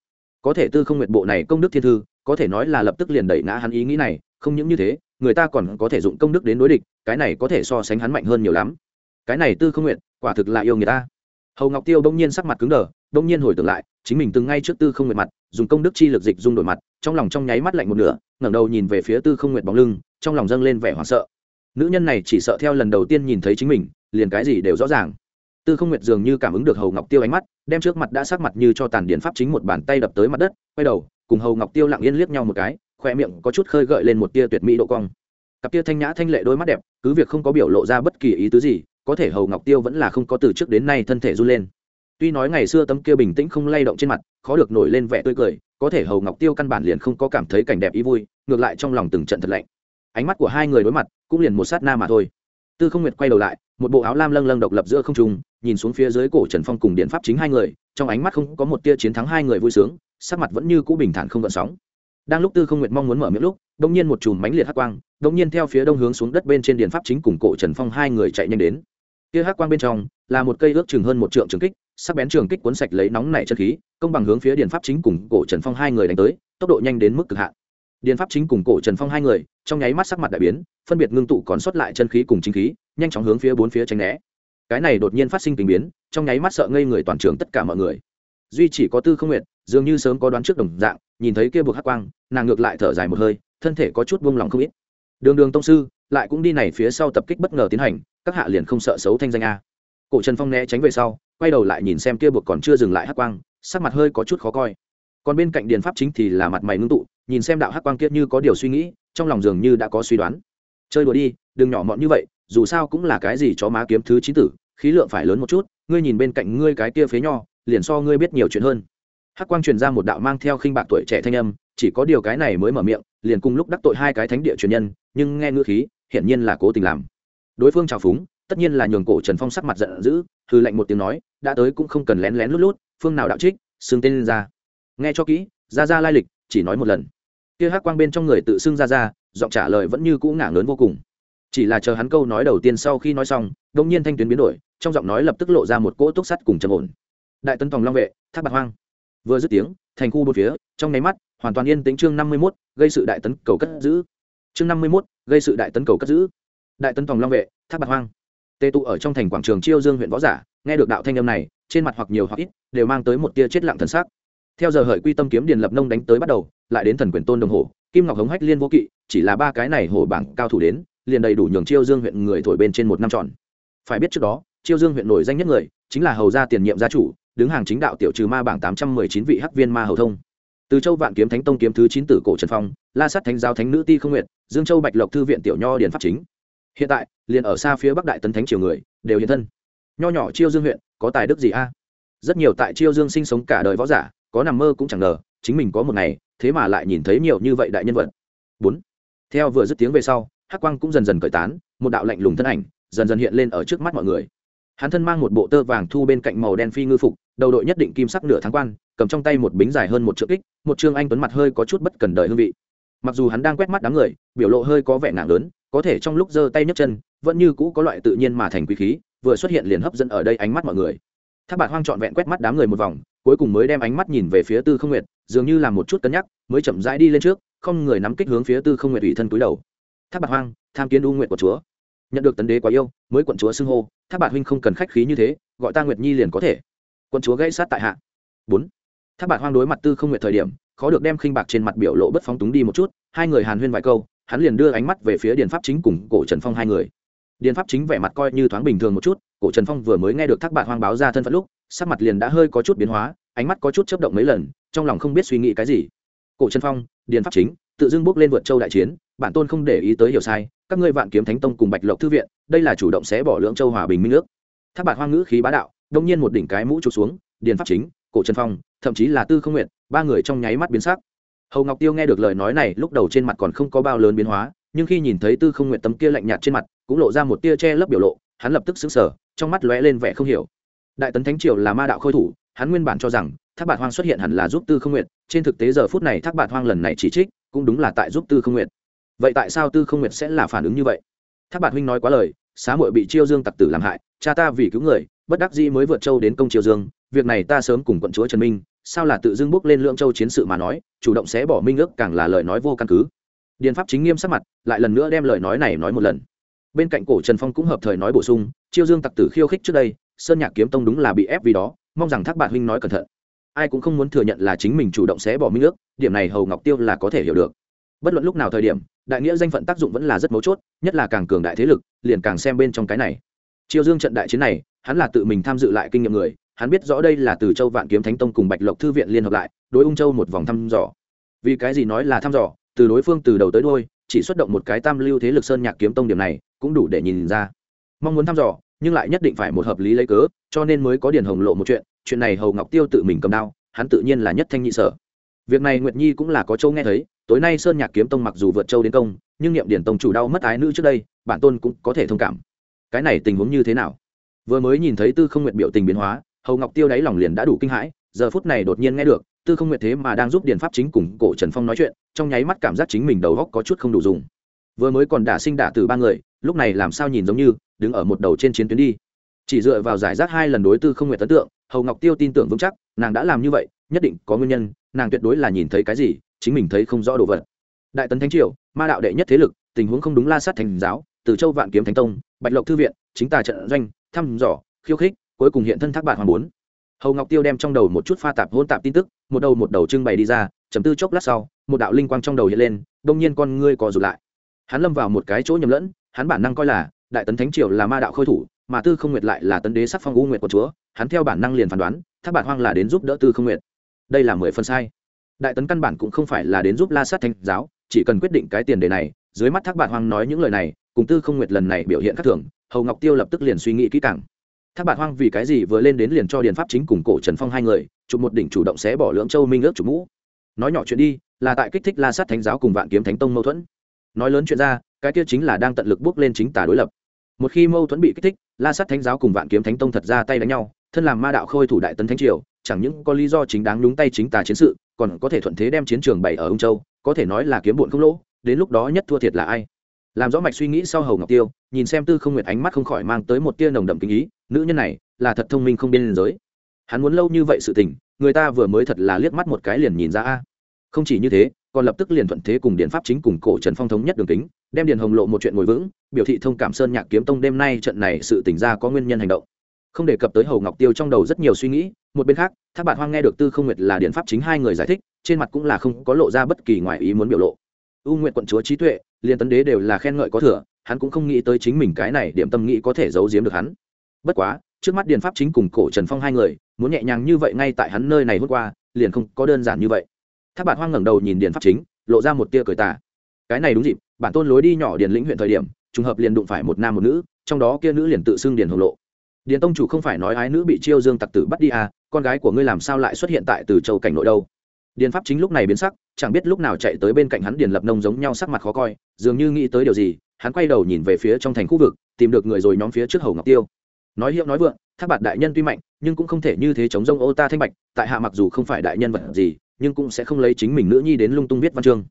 Có thể tư không nguyệt bộ này công đức thiên thư, có thể nói là lập tức liền đẩy ngã hắn ý nghĩ này, không những như thế, người ta còn có thể dụng công đức đến đối địch, cái này có thể so sánh hắn mạnh hơn nhiều lắm cái này tư không nguyện, quả thực là yêu người ta. Hầu ngọc tiêu đông nhiên sắc mặt cứng đờ đông nhiên hồi tưởng lại, chính mình từng ngay trước tư không nguyện mặt, dùng công đức chi lực dịch dung đổi mặt, trong lòng trong nháy mắt lạnh một nửa, ngẩng đầu nhìn về phía tư không nguyện bóng lưng, trong lòng dâng lên vẻ hoảng sợ. Nữ nhân này chỉ sợ theo lần đầu tiên nhìn thấy chính mình, liền cái gì đều rõ ràng. Tư không nguyệt dường như cảm ứng được hầu ngọc tiêu ánh mắt, đem trước mặt đã sắc mặt như cho tàn điện pháp chính một bàn tay đập tới mặt đất, quay đầu, cùng hầu ngọc tiêu lặng yên liếc nhau một cái khoe miệng có chút khơi gợi lên một tia tuyệt mỹ độ cong. Cặp tia thanh nhã thanh lệ đôi mắt đẹp, cứ việc không có biểu lộ ra bất kỳ ý tứ gì có thể hầu ngọc tiêu vẫn là không có từ trước đến nay thân thể run lên. Tuy nói ngày xưa tấm kia bình tĩnh không lay động trên mặt, khó được nổi lên vẻ tươi cười, có thể hầu ngọc tiêu căn bản liền không có cảm thấy cảnh đẹp ý vui, ngược lại trong lòng từng trận thật lạnh. Ánh mắt của hai người đối mặt, cũng liền một sát na mà thôi. Tư không nguyệt quay đầu lại, một bộ áo lam lâng lâng độc lập giữa không trung, nhìn xuống phía dưới cổ trần phong cùng điện pháp chính hai người, trong ánh mắt không có một tia chiến thắng hai người vui sướng, sắc mặt vẫn như cũ bình thản không gợn sóng. Đang lúc tư không nguyệt mong muốn mở miệng lúc đông nhiên một chùm mánh liệt hắc quang đông nhiên theo phía đông hướng xuống đất bên trên điện pháp chính cùng cổ trần phong hai người chạy nhanh đến kia hắc quang bên trong là một cây ước chừng hơn một trượng trường kích, sắc bén trường kích cuốn sạch lấy nóng nảy chân khí, công bằng hướng phía điền pháp chính cùng cổ trần phong hai người đánh tới, tốc độ nhanh đến mức cực hạn. Điền pháp chính cùng cổ trần phong hai người, trong nháy mắt sắc mặt đại biến, phân biệt ngưng tụ còn sót lại chân khí cùng chính khí, nhanh chóng hướng phía bốn phía tránh né. Cái này đột nhiên phát sinh tình biến, trong nháy mắt sợ ngây người toàn trường tất cả mọi người. Duy chỉ có tư không nguyện dường như sớm có đoán trước đồng dạng, nhìn thấy kia buộc hắc quang, nàng ngược lại thở dài một hơi, thân thể có chút buông lòng không ít. Đường đường tông sư lại cũng đi này phía sau tập kích bất ngờ tiến hành, các hạ liền không sợ xấu thanh danh a. Cổ trần phong né tránh về sau, quay đầu lại nhìn xem kia buộc còn chưa dừng lại hắc quang, sắc mặt hơi có chút khó coi. Còn bên cạnh điền pháp chính thì là mặt mày ngưng tụ, nhìn xem đạo hắc quang kia như có điều suy nghĩ, trong lòng dường như đã có suy đoán. Chơi đùa đi, đừng nhỏ mọn như vậy, dù sao cũng là cái gì chó má kiếm thứ chín tử, khí lượng phải lớn một chút, ngươi nhìn bên cạnh ngươi cái kia phế nho, liền so ngươi biết nhiều chuyện hơn. Hắc quang truyền ra một đạo mang theo khinh bạc tuổi trẻ thanh âm, chỉ có điều cái này mới mở miệng, liền cùng lúc đắc tội hai cái thánh địa truyền nhân, nhưng nghe ngữ khí hiển nhiên là cố tình làm. Đối phương trào phúng, tất nhiên là nhường cổ trần phong sắc mặt giận dữ hư lệnh một tiếng nói, đã tới cũng không cần lén lén lút lút, phương nào đạo trích, xưng tên lên ra. Nghe cho kỹ ra ra lai lịch, chỉ nói một lần. Kia hắc quang bên trong người tự xưng ra ra giọng trả lời vẫn như cũ ngả lớn vô cùng. Chỉ là chờ hắn câu nói đầu tiên sau khi nói xong đông nhiên thanh tuyến biến đổi, trong giọng nói lập tức lộ ra một cỗ túc sắt cùng trầm ổn. Đại tấn tòng long vệ, thác bạc hoang. Vừa dứt tiếng, thành khu bốn phía, trong nháy mắt, hoàn toàn yên tĩnh chương năm mươi mốt, gây sự đại tấn cầu cất giữ chương năm mươi mốt, gây sự đại tấn cầu cất giữ. Đại tấn tòng long vệ tháp bạc hoang. Tê tụ ở trong thành quảng trường chiêu dương huyện võ giả, nghe được đạo thanh âm này, trên mặt hoặc nhiều hoặc ít đều mang tới một tia chết lặng thần sắc. Theo giờ hợi quy tâm kiếm điền lập nông đánh tới bắt đầu, lại đến thần quyền tôn đồng hồ, kim ngọc hống hách liên vô kỵ, chỉ là ba cái này hổ bảng cao thủ đến, liền đầy đủ nhường chiêu dương huyện người thổi bên trên một năm tròn. Phải biết trước đó, chiêu dương huyện nổi danh nhất người, chính là hầu gia tiền nhiệm gia chủ, đứng hàng chính đạo tiểu trừ ma bảng tám trăm mười chín vị hắc viên ma hầu thông từ châu vạn kiếm thánh tông kiếm thứ chín tử cổ trần phong, la sắt thánh giáo thánh nữ ti không nguyện dương châu bạch lộc thư viện tiểu nho điền pháp chính. Hiện tại, liền ở xa phía bắc đại tấn thánh triều người, đều hiện thân. Nho nhỏ chiêu dương huyện, có tài đức gì a? Rất nhiều tại chiêu dương sinh sống cả đời võ giả, có nằm mơ cũng chẳng ngờ, chính mình có một ngày, thế mà lại nhìn thấy nhiều như vậy đại nhân vật. Bốn. Theo vừa dứt tiếng về sau, hắc quang cũng dần dần cởi tán, một đạo lạnh lùng thân ảnh, dần dần hiện lên ở trước mắt mọi người. Hắn thân mang một bộ tơ vàng thu bên cạnh màu đen phi ngư phục, đầu đội nhất định kim sắc nửa tháng quan cầm trong tay một bính dài hơn một trượng kích, một trương anh tuấn mặt hơi có chút bất cần đời hương vị. Mặc dù hắn đang quét mắt đám người, biểu lộ hơi có vẻ nặng lớn có thể trong lúc giơ tay nhấc chân, vẫn như cũ có loại tự nhiên mà thành quý khí, vừa xuất hiện liền hấp dẫn ở đây ánh mắt mọi người. Thác bạc hoang trọn vẹn quét mắt đám người một vòng, cuối cùng mới đem ánh mắt nhìn về phía tư không nguyệt, dường như là một chút cân nhắc, mới chậm rãi đi lên trước, không người nắm kích hướng phía tư không nguyệt ủy thân túi đầu. Thác bạc hoang, tham kiến u nguyện của chúa. Nhận được tấn đế quá yêu, mới quận chúa xưng hô, thác bạc huynh không cần khách khí như thế, gọi ta nguyệt nhi liền có thể. Quận chúa gây sát tại hạ. Bốn thác bạc hoang đối mặt tư không nguyệt thời điểm, khó được đem khinh bạc trên mặt biểu lộ bất phóng túng đi một chút, hai người hàn huyên vài câu, hắn liền đưa ánh mắt về phía điền pháp chính cùng cổ trần phong hai người. Điền pháp chính vẻ mặt coi như thoáng bình thường một chút, cổ trần phong vừa mới nghe được thác Bạt hoang báo ra thân phận lúc, sắc mặt liền đã hơi có chút biến hóa, ánh mắt có chút chấp động mấy lần, trong lòng không biết suy nghĩ cái gì. Cổ trần phong, điền pháp chính, tự dưng bước lên vượt châu đại chiến, bản tôn không để ý tới hiểu sai, các ngươi vạn kiếm thánh tông cùng bạch lộc thư viện, đây là chủ động sẽ bỏ lưỡng châu hòa bình minh nước Thác bạt hoang ngữ khí bá đạo, đông nhiên một đỉnh cái mũ trục xuống, điền pháp chính, cổ trần phong thậm chí là tư không nguyện, ba người trong nháy mắt biến sắc. Hầu ngọc tiêu nghe được lời nói này, lúc đầu trên mặt còn không có bao lớn biến hóa, nhưng khi nhìn thấy tư không nguyện tấm kia lạnh nhạt trên mặt, cũng lộ ra một tia che lấp biểu lộ, hắn lập tức xứng sở trong mắt lóe lên vẻ không hiểu. Đại tấn thánh triều là ma đạo khôi thủ, hắn nguyên bản cho rằng, thác bạt hoang xuất hiện hẳn là giúp tư không nguyện, trên thực tế giờ phút này thác bạt hoang lần này chỉ trích, cũng đúng là tại giúp tư không nguyện. Vậy tại sao tư không nguyện sẽ là phản ứng như vậy? Thác bạt huynh nói quá lời, xá muội bị chiêu dương tặc tử làm hại, cha ta vì cứu người, bất đắc dĩ mới vượt châu đến công triều dương, việc này ta sớm cùng quận chúa trần minh sao là tự dưng bước lên lượng châu chiến sự mà nói, chủ động sẽ bỏ minh ước càng là lời nói vô căn cứ. Điền pháp chính nghiêm sắc mặt, lại lần nữa đem lời nói này nói một lần. Bên cạnh cổ trần phong cũng hợp thời nói bổ sung, chiêu dương tặc tử khiêu khích trước đây, sơn nhạc kiếm tông đúng là bị ép vì đó, mong rằng thác bạn huynh nói cẩn thận. Ai cũng không muốn thừa nhận là chính mình chủ động sẽ bỏ minh ước, điểm này hầu ngọc tiêu là có thể hiểu được. Bất luận lúc nào thời điểm, đại nghĩa danh phận tác dụng vẫn là rất mấu chốt, nhất là càng cường đại thế lực, liền càng xem bên trong cái này. Chiêu dương trận đại chiến này, hắn là tự mình tham dự lại kinh nghiệm người hắn biết rõ đây là từ châu vạn kiếm thánh tông cùng bạch lộc thư viện liên hợp lại, đối ung châu một vòng thăm dò. Vì cái gì nói là thăm dò? Từ đối phương từ đầu tới đôi chỉ xuất động một cái tam lưu thế lực sơn nhạc kiếm tông điểm này, cũng đủ để nhìn ra. Mong muốn thăm dò, nhưng lại nhất định phải một hợp lý lấy cớ, cho nên mới có điền hồng lộ một chuyện chuyện này hầu ngọc tiêu tự mình cầm đao, hắn tự nhiên là nhất thanh nhị sở. Việc này nguyệt nhi cũng là có châu nghe thấy, tối nay sơn nhạc kiếm tông mặc dù vượt châu đến công, nhưng niệm điển tông chủ đau mất ái nữ trước đây, bản tôn cũng có thể thông cảm. Cái này tình huống như thế nào? Vừa mới nhìn thấy tư không nguyện biểu tình biến hóa hầu ngọc tiêu đáy lòng liền đã đủ kinh hãi, giờ phút này đột nhiên nghe được, tư không nguyện thế mà đang giúp điền pháp chính cùng cổ trần phong nói chuyện, trong nháy mắt cảm giác chính mình đầu góc có chút không đủ dùng. Vừa mới còn đả sinh đả từ ba người, lúc này làm sao nhìn giống như, đứng ở một đầu trên chiến tuyến đi. Chỉ dựa vào giải rác hai lần đối tư không nguyện ấn tượng, hầu ngọc tiêu tin tưởng vững chắc, nàng đã làm như vậy, nhất định có nguyên nhân, nàng tuyệt đối là nhìn thấy cái gì, chính mình thấy không rõ đồ vật. Đại tấn thánh triều, ma đạo đệ nhất thế lực, tình huống không đúng la sát thành giáo, từ châu vạn kiếm thánh tông, bạch lộc thư viện, chính tà trận doanh, thăm dò, khiêu khích cuối cùng hiện thân thác bạn hoàng bốn. Hầu ngọc tiêu đem trong đầu một chút pha tạp hôn tạp tin tức, một đầu một đầu trưng bày đi ra, chấm tư chốc lát sau, một đạo linh quang trong đầu hiện lên, đông nhiên con ngươi co rụt lại. Hắn lâm vào một cái chỗ nhầm lẫn, hắn bản năng coi là, đại tấn thánh triều là ma đạo khôi thủ, mà tư không nguyệt lại là tấn đế sắc phong u nguyệt của chúa, hắn theo bản năng liền phán đoán, thác bạn hoang là đến giúp đỡ tư không nguyệt. Đây là mười phần sai. Đại tấn căn bản cũng không phải là đến giúp la sát thánh giáo, chỉ cần quyết định cái tiền đề này, dưới mắt thác bạn hoang nói những lời này, cùng tư không nguyệt lần này biểu hiện khác thường, hầu ngọc tiêu lập tức liền suy nghĩ kỹ càng thác bạt hoang vì cái gì vừa lên đến liền cho điền pháp chính cùng cổ trần phong hai người, chụp một đỉnh chủ động xé bỏ lưỡng châu minh ước chủ mũ. Nói nhỏ chuyện đi, là tại kích thích la sát thánh giáo cùng vạn kiếm thánh tông mâu thuẫn. Nói lớn chuyện ra, cái kia chính là đang tận lực bước lên chính tà đối lập. Một khi mâu thuẫn bị kích thích, la sát thánh giáo cùng vạn kiếm thánh tông thật ra tay đánh nhau, thân làm ma đạo khôi thủ đại tấn thánh triều, chẳng những có lý do chính đáng đúng tay chính tà chiến sự, còn có thể thuận thế đem chiến trường bày ở ung châu, có thể nói là kiếm bụn không lỗ, đến lúc đó nhất thua thiệt là ai. Làm rõ mạch suy nghĩ sau hầu ngọc tiêu, nhìn xem tư không nguyệt ánh mắt không khỏi mang tới một tia nồng đậm kinh ý nữ nhân này là thật thông minh không biên giới. Hắn muốn lâu như vậy sự tình, người ta vừa mới thật là liếc mắt một cái liền nhìn ra a. Không chỉ như thế, còn lập tức liền thuận thế cùng điện pháp chính cùng cổ trần phong thống nhất đường kính, đem điền hồng lộ một chuyện ngồi vững, biểu thị thông cảm sơn nhạc kiếm tông đêm nay trận này sự tỉnh ra có nguyên nhân hành động. Không đề cập tới hầu ngọc tiêu trong đầu rất nhiều suy nghĩ, một bên khác, thác bạn hoang nghe được tư không nguyệt là điện pháp chính hai người giải thích, trên mặt cũng là không có lộ ra bất kỳ ngoài ý muốn biểu lộ. U nguyện quận chúa trí tuệ liên tấn đế đều là khen ngợi có thừa, hắn cũng không nghĩ tới chính mình cái này điểm tâm nghĩ có thể giấu giếm được hắn bất quá, trước mắt điền pháp chính cùng cổ trần phong hai người, muốn nhẹ nhàng như vậy ngay tại hắn nơi này hôm qua, liền không có đơn giản như vậy. Tháp bạn hoang ngẩng đầu nhìn điền pháp chính, lộ ra một tia cười tà. Cái này đúng dịp, bản tôn lối đi nhỏ điền lĩnh huyện thời điểm, trùng hợp liền đụng phải một nam một nữ, trong đó kia nữ liền tự xưng điền hồng lộ. Điền tông chủ không phải nói ái nữ bị chiêu dương tặc tử bắt đi à con gái của ngươi làm sao lại xuất hiện tại từ châu cảnh nội đâu? Điền pháp chính lúc này biến sắc, chẳng biết lúc nào chạy tới bên cạnh hắn điền lập nông giống nhau sắc mặt khó coi, dường như nghĩ tới điều gì, hắn quay đầu nhìn về phía trong thành khu vực, tìm được người rồi nhóm phía trước hầu ngọc tiêu nói hiệu nói vượng, thác bạt đại nhân tuy mạnh, nhưng cũng không thể như thế chống rông ô ta thanh bạch, tại hạ mặc dù không phải đại nhân vật gì, nhưng cũng sẽ không lấy chính mình nữ nhi đến lung tung viết văn chương.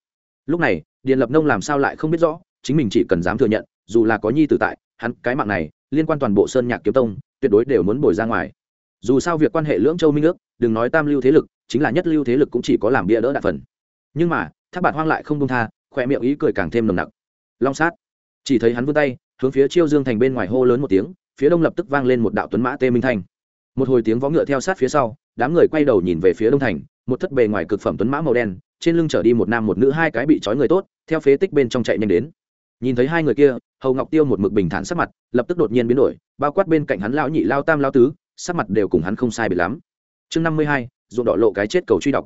Lúc này, điền lập nông làm sao lại không biết rõ, chính mình chỉ cần dám thừa nhận, dù là có nhi tử tại, hắn cái mạng này, liên quan toàn bộ sơn nhạc kiếm tông, tuyệt đối đều muốn bồi ra ngoài. Dù sao việc quan hệ lưỡng châu minh ước, đừng nói tam lưu thế lực, chính là nhất lưu thế lực cũng chỉ có làm bia đỡ đạn phần. Nhưng mà, thác bạt hoang lại không đông tha, khỏe miệng ý cười càng thêm nồng nặc. Long sát. Chỉ thấy hắn vươn tay, hướng phía chiêu dương thành bên ngoài hô lớn một tiếng phía đông lập tức vang lên một đạo tuấn mã tê minh thanh. Một hồi tiếng vó ngựa theo sát phía sau, đám người quay đầu nhìn về phía đông thành, một thất bề ngoài cực phẩm tuấn mã màu đen, trên lưng chở đi một nam một nữ hai cái bị trói người tốt, theo phế tích bên trong chạy nhanh đến. Nhìn thấy hai người kia, hầu ngọc tiêu một mực bình thản sắc mặt, lập tức đột nhiên biến đổi, bao quát bên cạnh hắn lão nhị lao tam lao tứ, sắc mặt đều cùng hắn không sai biệt lắm. Chương năm mươi hai, ruộng đỏ lộ cái chết cầu truy đọc.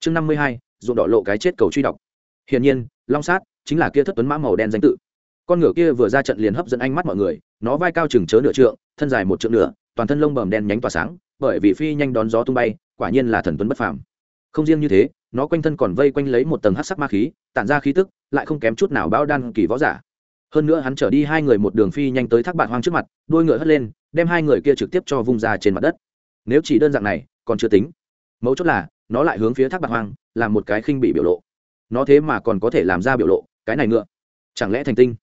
Chương năm mươi hai, ruộng đỏ lộ cái chết cầu truy đọc. Hiển nhiên, long sát chính là kia thất tuấn mã màu đen danh tự con ngựa kia vừa ra trận liền hấp dẫn ánh mắt mọi người, nó vai cao chừng chớ nửa trượng, thân dài một trượng nửa, toàn thân lông bầm đen nhánh tỏa sáng, bởi vì phi nhanh đón gió tung bay, quả nhiên là thần tuấn bất phàm. Không riêng như thế, nó quanh thân còn vây quanh lấy một tầng hát sắc ma khí, tản ra khí tức, lại không kém chút nào bao đan kỳ võ giả. Hơn nữa hắn trở đi hai người một đường phi nhanh tới thác bạn hoang trước mặt đôi ngựa hất lên, đem hai người kia trực tiếp cho vung ra trên mặt đất. Nếu chỉ đơn giản này, còn chưa tính. Mấu chốt là, nó lại hướng phía thác bạn hoang, làm một cái khinh bị biểu lộ. Nó thế mà còn có thể làm ra biểu lộ, cái này ngựa, chẳng lẽ thành tinh?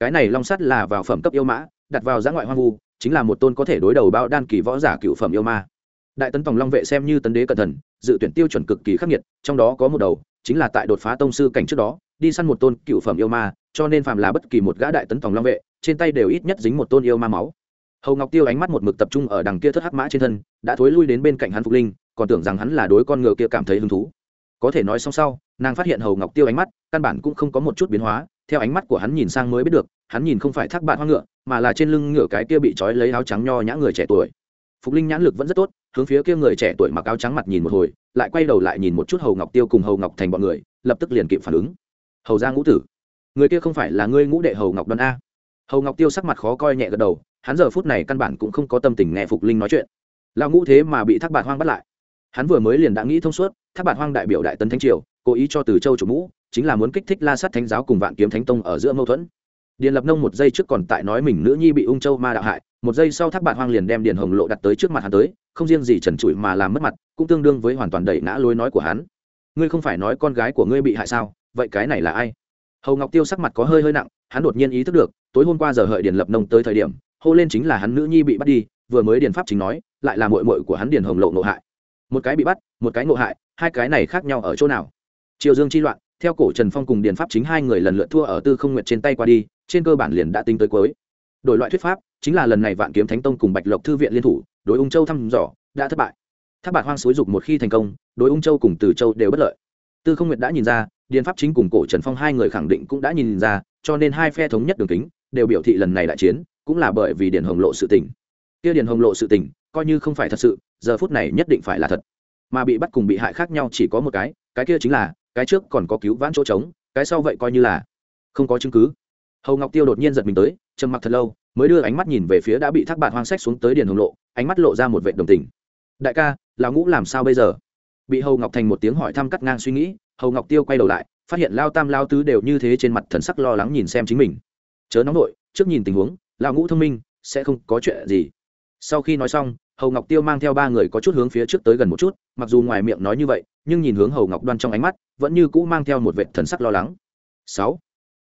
Cái này long sắt là vào phẩm cấp yêu mã, đặt vào giã ngoại hoang vu, chính là một tôn có thể đối đầu bao đan kỳ võ giả cựu phẩm yêu ma. Đại tấn tòng long vệ xem như tấn đế cẩn thận, dự tuyển tiêu chuẩn cực kỳ khắc nghiệt, trong đó có một đầu, chính là tại đột phá tông sư cảnh trước đó, đi săn một tôn cựu phẩm yêu ma, cho nên phàm là bất kỳ một gã đại tấn tòng long vệ, trên tay đều ít nhất dính một tôn yêu ma máu. Hầu ngọc tiêu ánh mắt một mực tập trung ở đằng kia thất hắc mã trên thân, đã thối lui đến bên cạnh hắn phục linh, còn tưởng rằng hắn là đối con ngựa kia cảm thấy hứng thú có thể nói xong sau, nàng phát hiện hầu ngọc tiêu ánh mắt căn bản cũng không có một chút biến hóa, theo ánh mắt của hắn nhìn sang mới biết được, hắn nhìn không phải thác bạn hoa ngựa, mà là trên lưng ngựa cái kia bị trói lấy áo trắng nho nhã người trẻ tuổi. Phục linh nhãn lực vẫn rất tốt, hướng phía kia người trẻ tuổi mặc áo trắng mặt nhìn một hồi, lại quay đầu lại nhìn một chút hầu ngọc tiêu cùng hầu ngọc thành bọn người, lập tức liền kịp phản ứng. Hầu ra ngũ tử, người kia không phải là ngươi ngũ đệ hầu ngọc đoan a? Hầu ngọc tiêu sắc mặt khó coi nhẹ gật đầu, hắn giờ phút này căn bản cũng không có tâm tình nghe phục linh nói chuyện. Lao ngũ thế mà bị thác bạt hoang bắt lại. Hắn vừa mới liền đã nghĩ thông suốt Tháp bạt hoang đại biểu đại tấn thánh triều, cố ý cho từ châu chủ mũ, chính là muốn kích thích la sát thánh giáo cùng vạn kiếm thánh tông ở giữa mâu thuẫn. Điền lập nông một giây trước còn tại nói mình nữ nhi bị ung châu ma đạo hại, một giây sau Tháp bạt hoang liền đem điền hồng lộ đặt tới trước mặt hắn tới, không riêng gì trần trụi mà làm mất mặt, cũng tương đương với hoàn toàn đẩy ngã lối nói của hắn. Ngươi không phải nói con gái của ngươi bị hại sao? Vậy cái này là ai? Hầu ngọc tiêu sắc mặt có hơi hơi nặng, hắn đột nhiên ý thức được, tối hôm qua giờ hợi điền lập nông tới thời điểm, hô lên chính là hắn nữ nhi bị bắt đi, vừa mới điền pháp chính nói, lại là mội mội của hắn điền hồng lộ nộ hại một cái bị bắt, một cái ngộ hại, hai cái này khác nhau ở chỗ nào triều dương chi loạn, theo cổ trần phong cùng điền pháp chính hai người lần lượt thua ở tư không nguyện trên tay qua đi, trên cơ bản liền đã tính tới cuối đổi loại thuyết pháp, chính là lần này vạn kiếm thánh tông cùng bạch lộc thư viện liên thủ, đối ung châu thăm dò, đã thất bại tháp bạc hoang xối dục một khi thành công, đối ung châu cùng từ châu đều bất lợi tư không nguyệt đã nhìn ra, điền pháp chính cùng cổ trần phong hai người khẳng định cũng đã nhìn ra, cho nên hai phe thống nhất đường kính, đều biểu thị lần này đại chiến, cũng là bởi vì điền hồng lộ sự tỉnh. kia điền hồng lộ sự tỉnh coi như không phải thật sự, giờ phút này nhất định phải là thật. Mà bị bắt cùng bị hại khác nhau chỉ có một cái cái kia chính là, cái trước còn có cứu vãn chỗ trống, cái sau vậy coi như là không có chứng cứ. Hầu ngọc tiêu đột nhiên giật mình tới, trầm mặc thật lâu, mới đưa ánh mắt nhìn về phía đã bị thác bạt hoang sách xuống tới điền hồng lộ, ánh mắt lộ ra một vệ đồng tình. Đại ca, lão ngũ làm sao bây giờ? Bị hầu ngọc thành một tiếng hỏi thăm cắt ngang suy nghĩ, hầu ngọc tiêu quay đầu lại, phát hiện lao tam lao tứ đều như thế trên mặt thần sắc lo lắng nhìn xem chính mình. Chớ nóng nội trước nhìn tình huống, lão ngũ thông minh, sẽ không có chuyện gì sau khi nói xong, hầu ngọc tiêu mang theo ba người có chút hướng phía trước tới gần một chút, mặc dù ngoài miệng nói như vậy, nhưng nhìn hướng hầu ngọc đoan trong ánh mắt, vẫn như cũ mang theo một vệ thần sắc lo lắng. Sáu,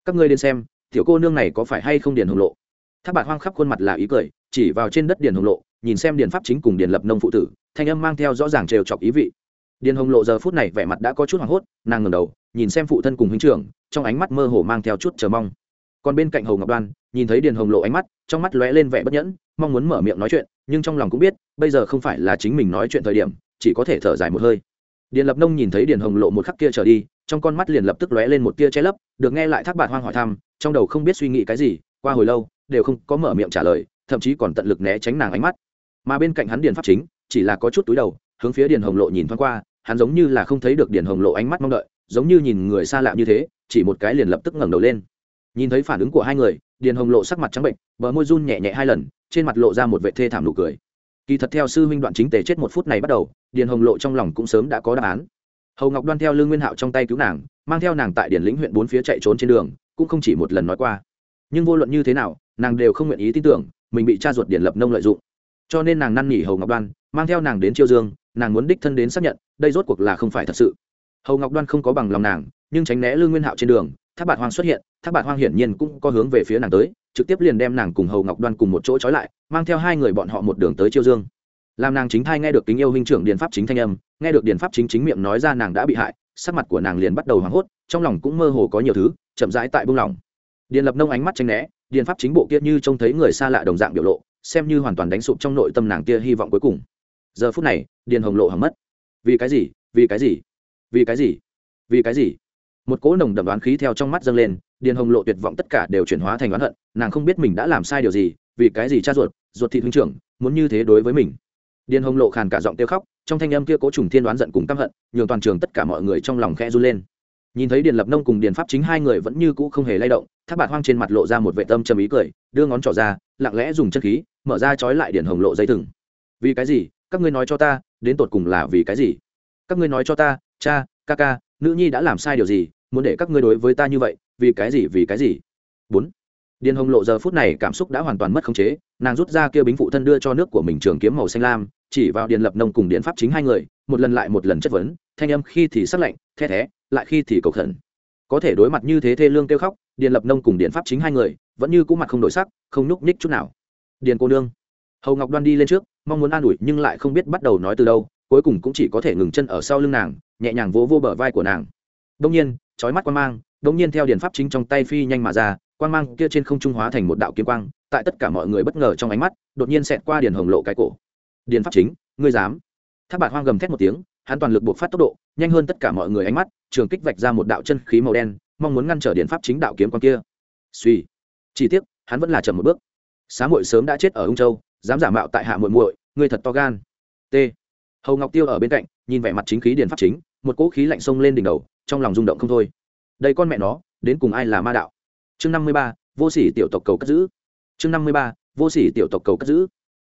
các ngươi đến xem, tiểu cô nương này có phải hay không điền hồng lộ? Tháp bạc hoang khắp khuôn mặt là ý cười, chỉ vào trên đất điền hồng lộ, nhìn xem điền pháp chính cùng điền lập nông phụ tử, thanh âm mang theo rõ ràng trêu chọc ý vị. Điền hồng lộ giờ phút này vẻ mặt đã có chút hoảng hốt, nàng ngầm đầu, nhìn xem phụ thân cùng huynh trưởng, trong ánh mắt mơ hồ mang theo chút chờ mong. Còn bên cạnh hầu ngọc đoan, nhìn thấy điền hồng lộ ánh mắt trong mắt lóe lên vẻ bất nhẫn, mong muốn mở miệng nói chuyện, nhưng trong lòng cũng biết, bây giờ không phải là chính mình nói chuyện thời điểm, chỉ có thể thở dài một hơi. Điền lập nông nhìn thấy điền hồng lộ một khắc kia trở đi, trong con mắt liền lập tức lóe lên một tia che lấp, được nghe lại thác bạt hoang hỏi thăm, trong đầu không biết suy nghĩ cái gì, qua hồi lâu, đều không có mở miệng trả lời, thậm chí còn tận lực né tránh nàng ánh mắt. Mà bên cạnh hắn điền pháp chính, chỉ là có chút túi đầu, hướng phía điền hồng lộ nhìn thoáng qua, hắn giống như là không thấy được điền hồng lộ ánh mắt mong đợi, giống như nhìn người xa lạ như thế, chỉ một cái liền lập tức ngẩng đầu lên nhìn thấy phản ứng của hai người, điền hồng lộ sắc mặt trắng bệnh, bờ môi run nhẹ nhẹ hai lần, trên mặt lộ ra một vệ thê thảm nụ cười. Kỳ thật theo sư huynh đoạn chính tề chết một phút này bắt đầu, điền hồng lộ trong lòng cũng sớm đã có đáp án. Hầu ngọc đoan theo lương nguyên hạo trong tay cứu nàng, mang theo nàng tại điển lĩnh huyện bốn phía chạy trốn trên đường, cũng không chỉ một lần nói qua. Nhưng vô luận như thế nào, nàng đều không nguyện ý tin tưởng, mình bị cha ruột điển lập nông lợi dụng. Cho nên nàng năn nỉ hầu ngọc đoan, mang theo nàng đến chiêu dương, nàng muốn đích thân đến xác nhận, đây rốt cuộc là không phải thật sự. Hầu ngọc đoan không có bằng lòng nàng, nhưng tránh né lương nguyên hạo trên đường thác bạt hoang xuất hiện, thác bạt hoang hiển nhiên cũng có hướng về phía nàng tới, trực tiếp liền đem nàng cùng hầu ngọc đoan cùng một chỗ trói lại, mang theo hai người bọn họ một đường tới chiêu dương. Làm nàng chính thai nghe được kính yêu huynh trưởng điền pháp chính thanh âm, nghe được điền pháp chính chính miệng nói ra nàng đã bị hại, sắc mặt của nàng liền bắt đầu hoảng hốt, trong lòng cũng mơ hồ có nhiều thứ, chậm rãi tại buông lỏng. Điền lập nông ánh mắt tranh né điền pháp chính bộ kia như trông thấy người xa lạ đồng dạng biểu lộ, xem như hoàn toàn đánh sụp trong nội tâm nàng kia hy vọng cuối cùng. Giờ phút này điền hồng lộ hằng mất. Vì cái gì? Vì cái gì? Vì cái gì? Vì cái gì? Một cỗ nồng đậm đoán khí theo trong mắt dâng lên, điền hồng lộ tuyệt vọng tất cả đều chuyển hóa thành oán hận, nàng không biết mình đã làm sai điều gì, vì cái gì cha ruột ruột thị huynh trưởng, muốn như thế đối với mình. Điền hồng lộ khàn cả giọng tiêu khóc, trong thanh âm kia cố trùng thiên đoán giận cùng căm hận, nhường toàn trường tất cả mọi người trong lòng khe run lên. Nhìn thấy điền lập nông cùng điền pháp chính hai người vẫn như cũ không hề lay động, thác bạt hoang trên mặt lộ ra một vệ tâm trầm ý cười, đưa ngón trỏ ra, lặng lẽ dùng chân khí, mở ra trói lại điền hồng lộ dây thừng. Vì cái gì? Các ngươi nói cho ta, đến tột cùng là vì cái gì? Các ngươi nói cho ta, cha, ca ca, nữ nhi đã làm sai điều gì? Muốn để các ngươi đối với ta như vậy, vì cái gì, vì cái gì? Bốn. Điền hồng lộ giờ phút này cảm xúc đã hoàn toàn mất khống chế, nàng rút ra kia bính phụ thân đưa cho nước của mình trường kiếm màu xanh lam, chỉ vào điền lập nông cùng điện pháp chính hai người, một lần lại một lần chất vấn, thanh âm khi thì sắc lạnh, the thé, lại khi thì cầu khẩn. Có thể đối mặt như thế thê lương kêu khóc, điền lập nông cùng điện pháp chính hai người, vẫn như cũ mặt không đổi sắc, không nhúc nhích chút nào. Điền cô nương. Hầu ngọc đoan đi lên trước, mong muốn an ủi nhưng lại không biết bắt đầu nói từ đâu, cuối cùng cũng chỉ có thể ngừng chân ở sau lưng nàng, nhẹ nhàng vỗ vô bờ vai của nàng. Đông nhiên trói mắt quan mang, đột nhiên theo điện pháp chính trong tay phi nhanh mà ra quan mang kia trên không trung hóa thành một đạo kiếm quang, tại tất cả mọi người bất ngờ trong ánh mắt, đột nhiên xẹt qua điền hồng lộ cái cổ. Điền pháp chính, ngươi dám? Tháp bạt hoang gầm thét một tiếng, hắn toàn lực buộc phát tốc độ, nhanh hơn tất cả mọi người ánh mắt, trường kích vạch ra một đạo chân khí màu đen, mong muốn ngăn trở điện pháp chính đạo kiếm quang kia. Suy. Chỉ tiếc, hắn vẫn là chậm một bước. Xá muội sớm đã chết ở ung châu, dám giả mạo tại hạ muội muội, ngươi thật to gan. T. Hầu ngọc tiêu ở bên cạnh, nhìn vẻ mặt chính khí điền pháp chính, một cỗ khí lạnh sông lên đỉnh đầu trong lòng rung động không thôi. Đây con mẹ nó đến cùng ai là ma đạo? Chương năm mươi ba vô sỉ tiểu tộc cầu cất giữ. Chương năm mươi ba vô sỉ tiểu tộc cầu cất giữ.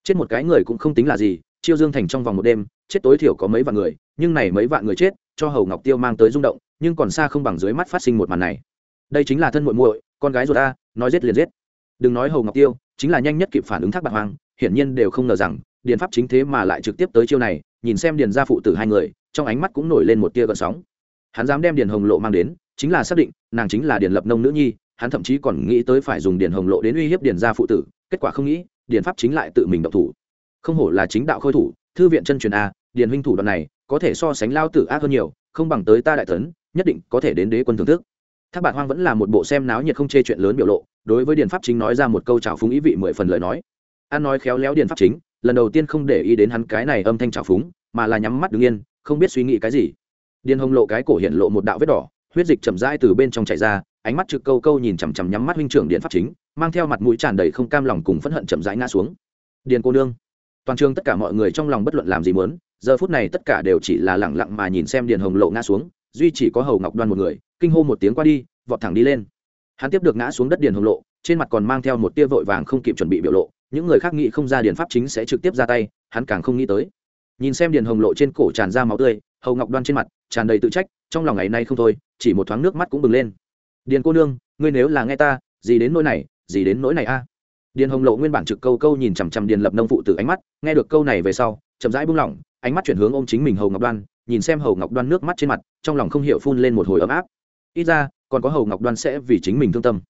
Chết một cái người cũng không tính là gì chiêu dương thành trong vòng một đêm chết tối thiểu có mấy vạn người nhưng này mấy vạn người chết cho hầu ngọc tiêu mang tới rung động nhưng còn xa không bằng dưới mắt phát sinh một màn này. Đây chính là thân muội muội con gái ruột ta nói giết liền giết. Đừng nói hầu ngọc tiêu chính là nhanh nhất kịp phản ứng thác bạc hoàng, hiển nhiên đều không ngờ rằng điền pháp chính thế mà lại trực tiếp tới chiêu này nhìn xem điền gia phụ tử hai người trong ánh mắt cũng nổi lên một tia gợn sóng hắn dám đem điền hồng lộ mang đến, chính là xác định, nàng chính là điền lập nông nữ nhi, hắn thậm chí còn nghĩ tới phải dùng điền hồng lộ đến uy hiếp điền gia phụ tử, kết quả không nghĩ, điền pháp chính lại tự mình độc thủ. Không hổ là chính đạo khôi thủ, thư viện chân truyền a, điền huynh thủ đoạn này, có thể so sánh lao tử ác hơn nhiều, không bằng tới ta đại tấn, nhất định có thể đến đế quân thưởng thức. Thác bạn hoang vẫn là một bộ xem náo nhiệt không chê chuyện lớn biểu lộ, đối với điền pháp chính nói ra một câu trào phúng ý vị mười phần lời nói. An nói khéo léo điền pháp chính, lần đầu tiên không để ý đến hắn cái này âm thanh trào phúng, mà là nhắm mắt đứng yên, không biết suy nghĩ cái gì điền hồng lộ cái cổ hiện lộ một đạo vết đỏ, huyết dịch chậm rãi từ bên trong chảy ra, ánh mắt trực câu câu nhìn chằm chằm nhắm mắt huynh trưởng điện pháp chính, mang theo mặt mũi tràn đầy không cam lòng cùng phẫn hận chậm rãi ngã xuống. Điền cô nương, toàn trường tất cả mọi người trong lòng bất luận làm gì muốn, giờ phút này tất cả đều chỉ là lẳng lặng mà nhìn xem điền hồng lộ ngã xuống, duy chỉ có hầu ngọc đoan một người, kinh hô một tiếng qua đi, vọt thẳng đi lên. Hắn tiếp được ngã xuống đất điền hồng lộ, trên mặt còn mang theo một tia vội vàng không kịp chuẩn bị biểu lộ, những người khác nghĩ không ra điền pháp chính sẽ trực tiếp ra tay, hắn càng không nghĩ tới. Nhìn xem điền hồng lộ trên cổ tràn ra máu tươi hầu ngọc đoan trên mặt tràn đầy tự trách trong lòng ngày nay không thôi chỉ một thoáng nước mắt cũng bừng lên điền cô nương ngươi nếu là nghe ta gì đến nỗi này gì đến nỗi này a điền hồng lộ nguyên bản trực câu câu nhìn chằm chằm điền lập nông phụ từ ánh mắt nghe được câu này về sau chậm rãi buông lỏng ánh mắt chuyển hướng ôm chính mình hầu ngọc đoan nhìn xem hầu ngọc đoan nước mắt trên mặt trong lòng không hiểu phun lên một hồi ấm áp ít ra còn có hầu ngọc đoan sẽ vì chính mình thương tâm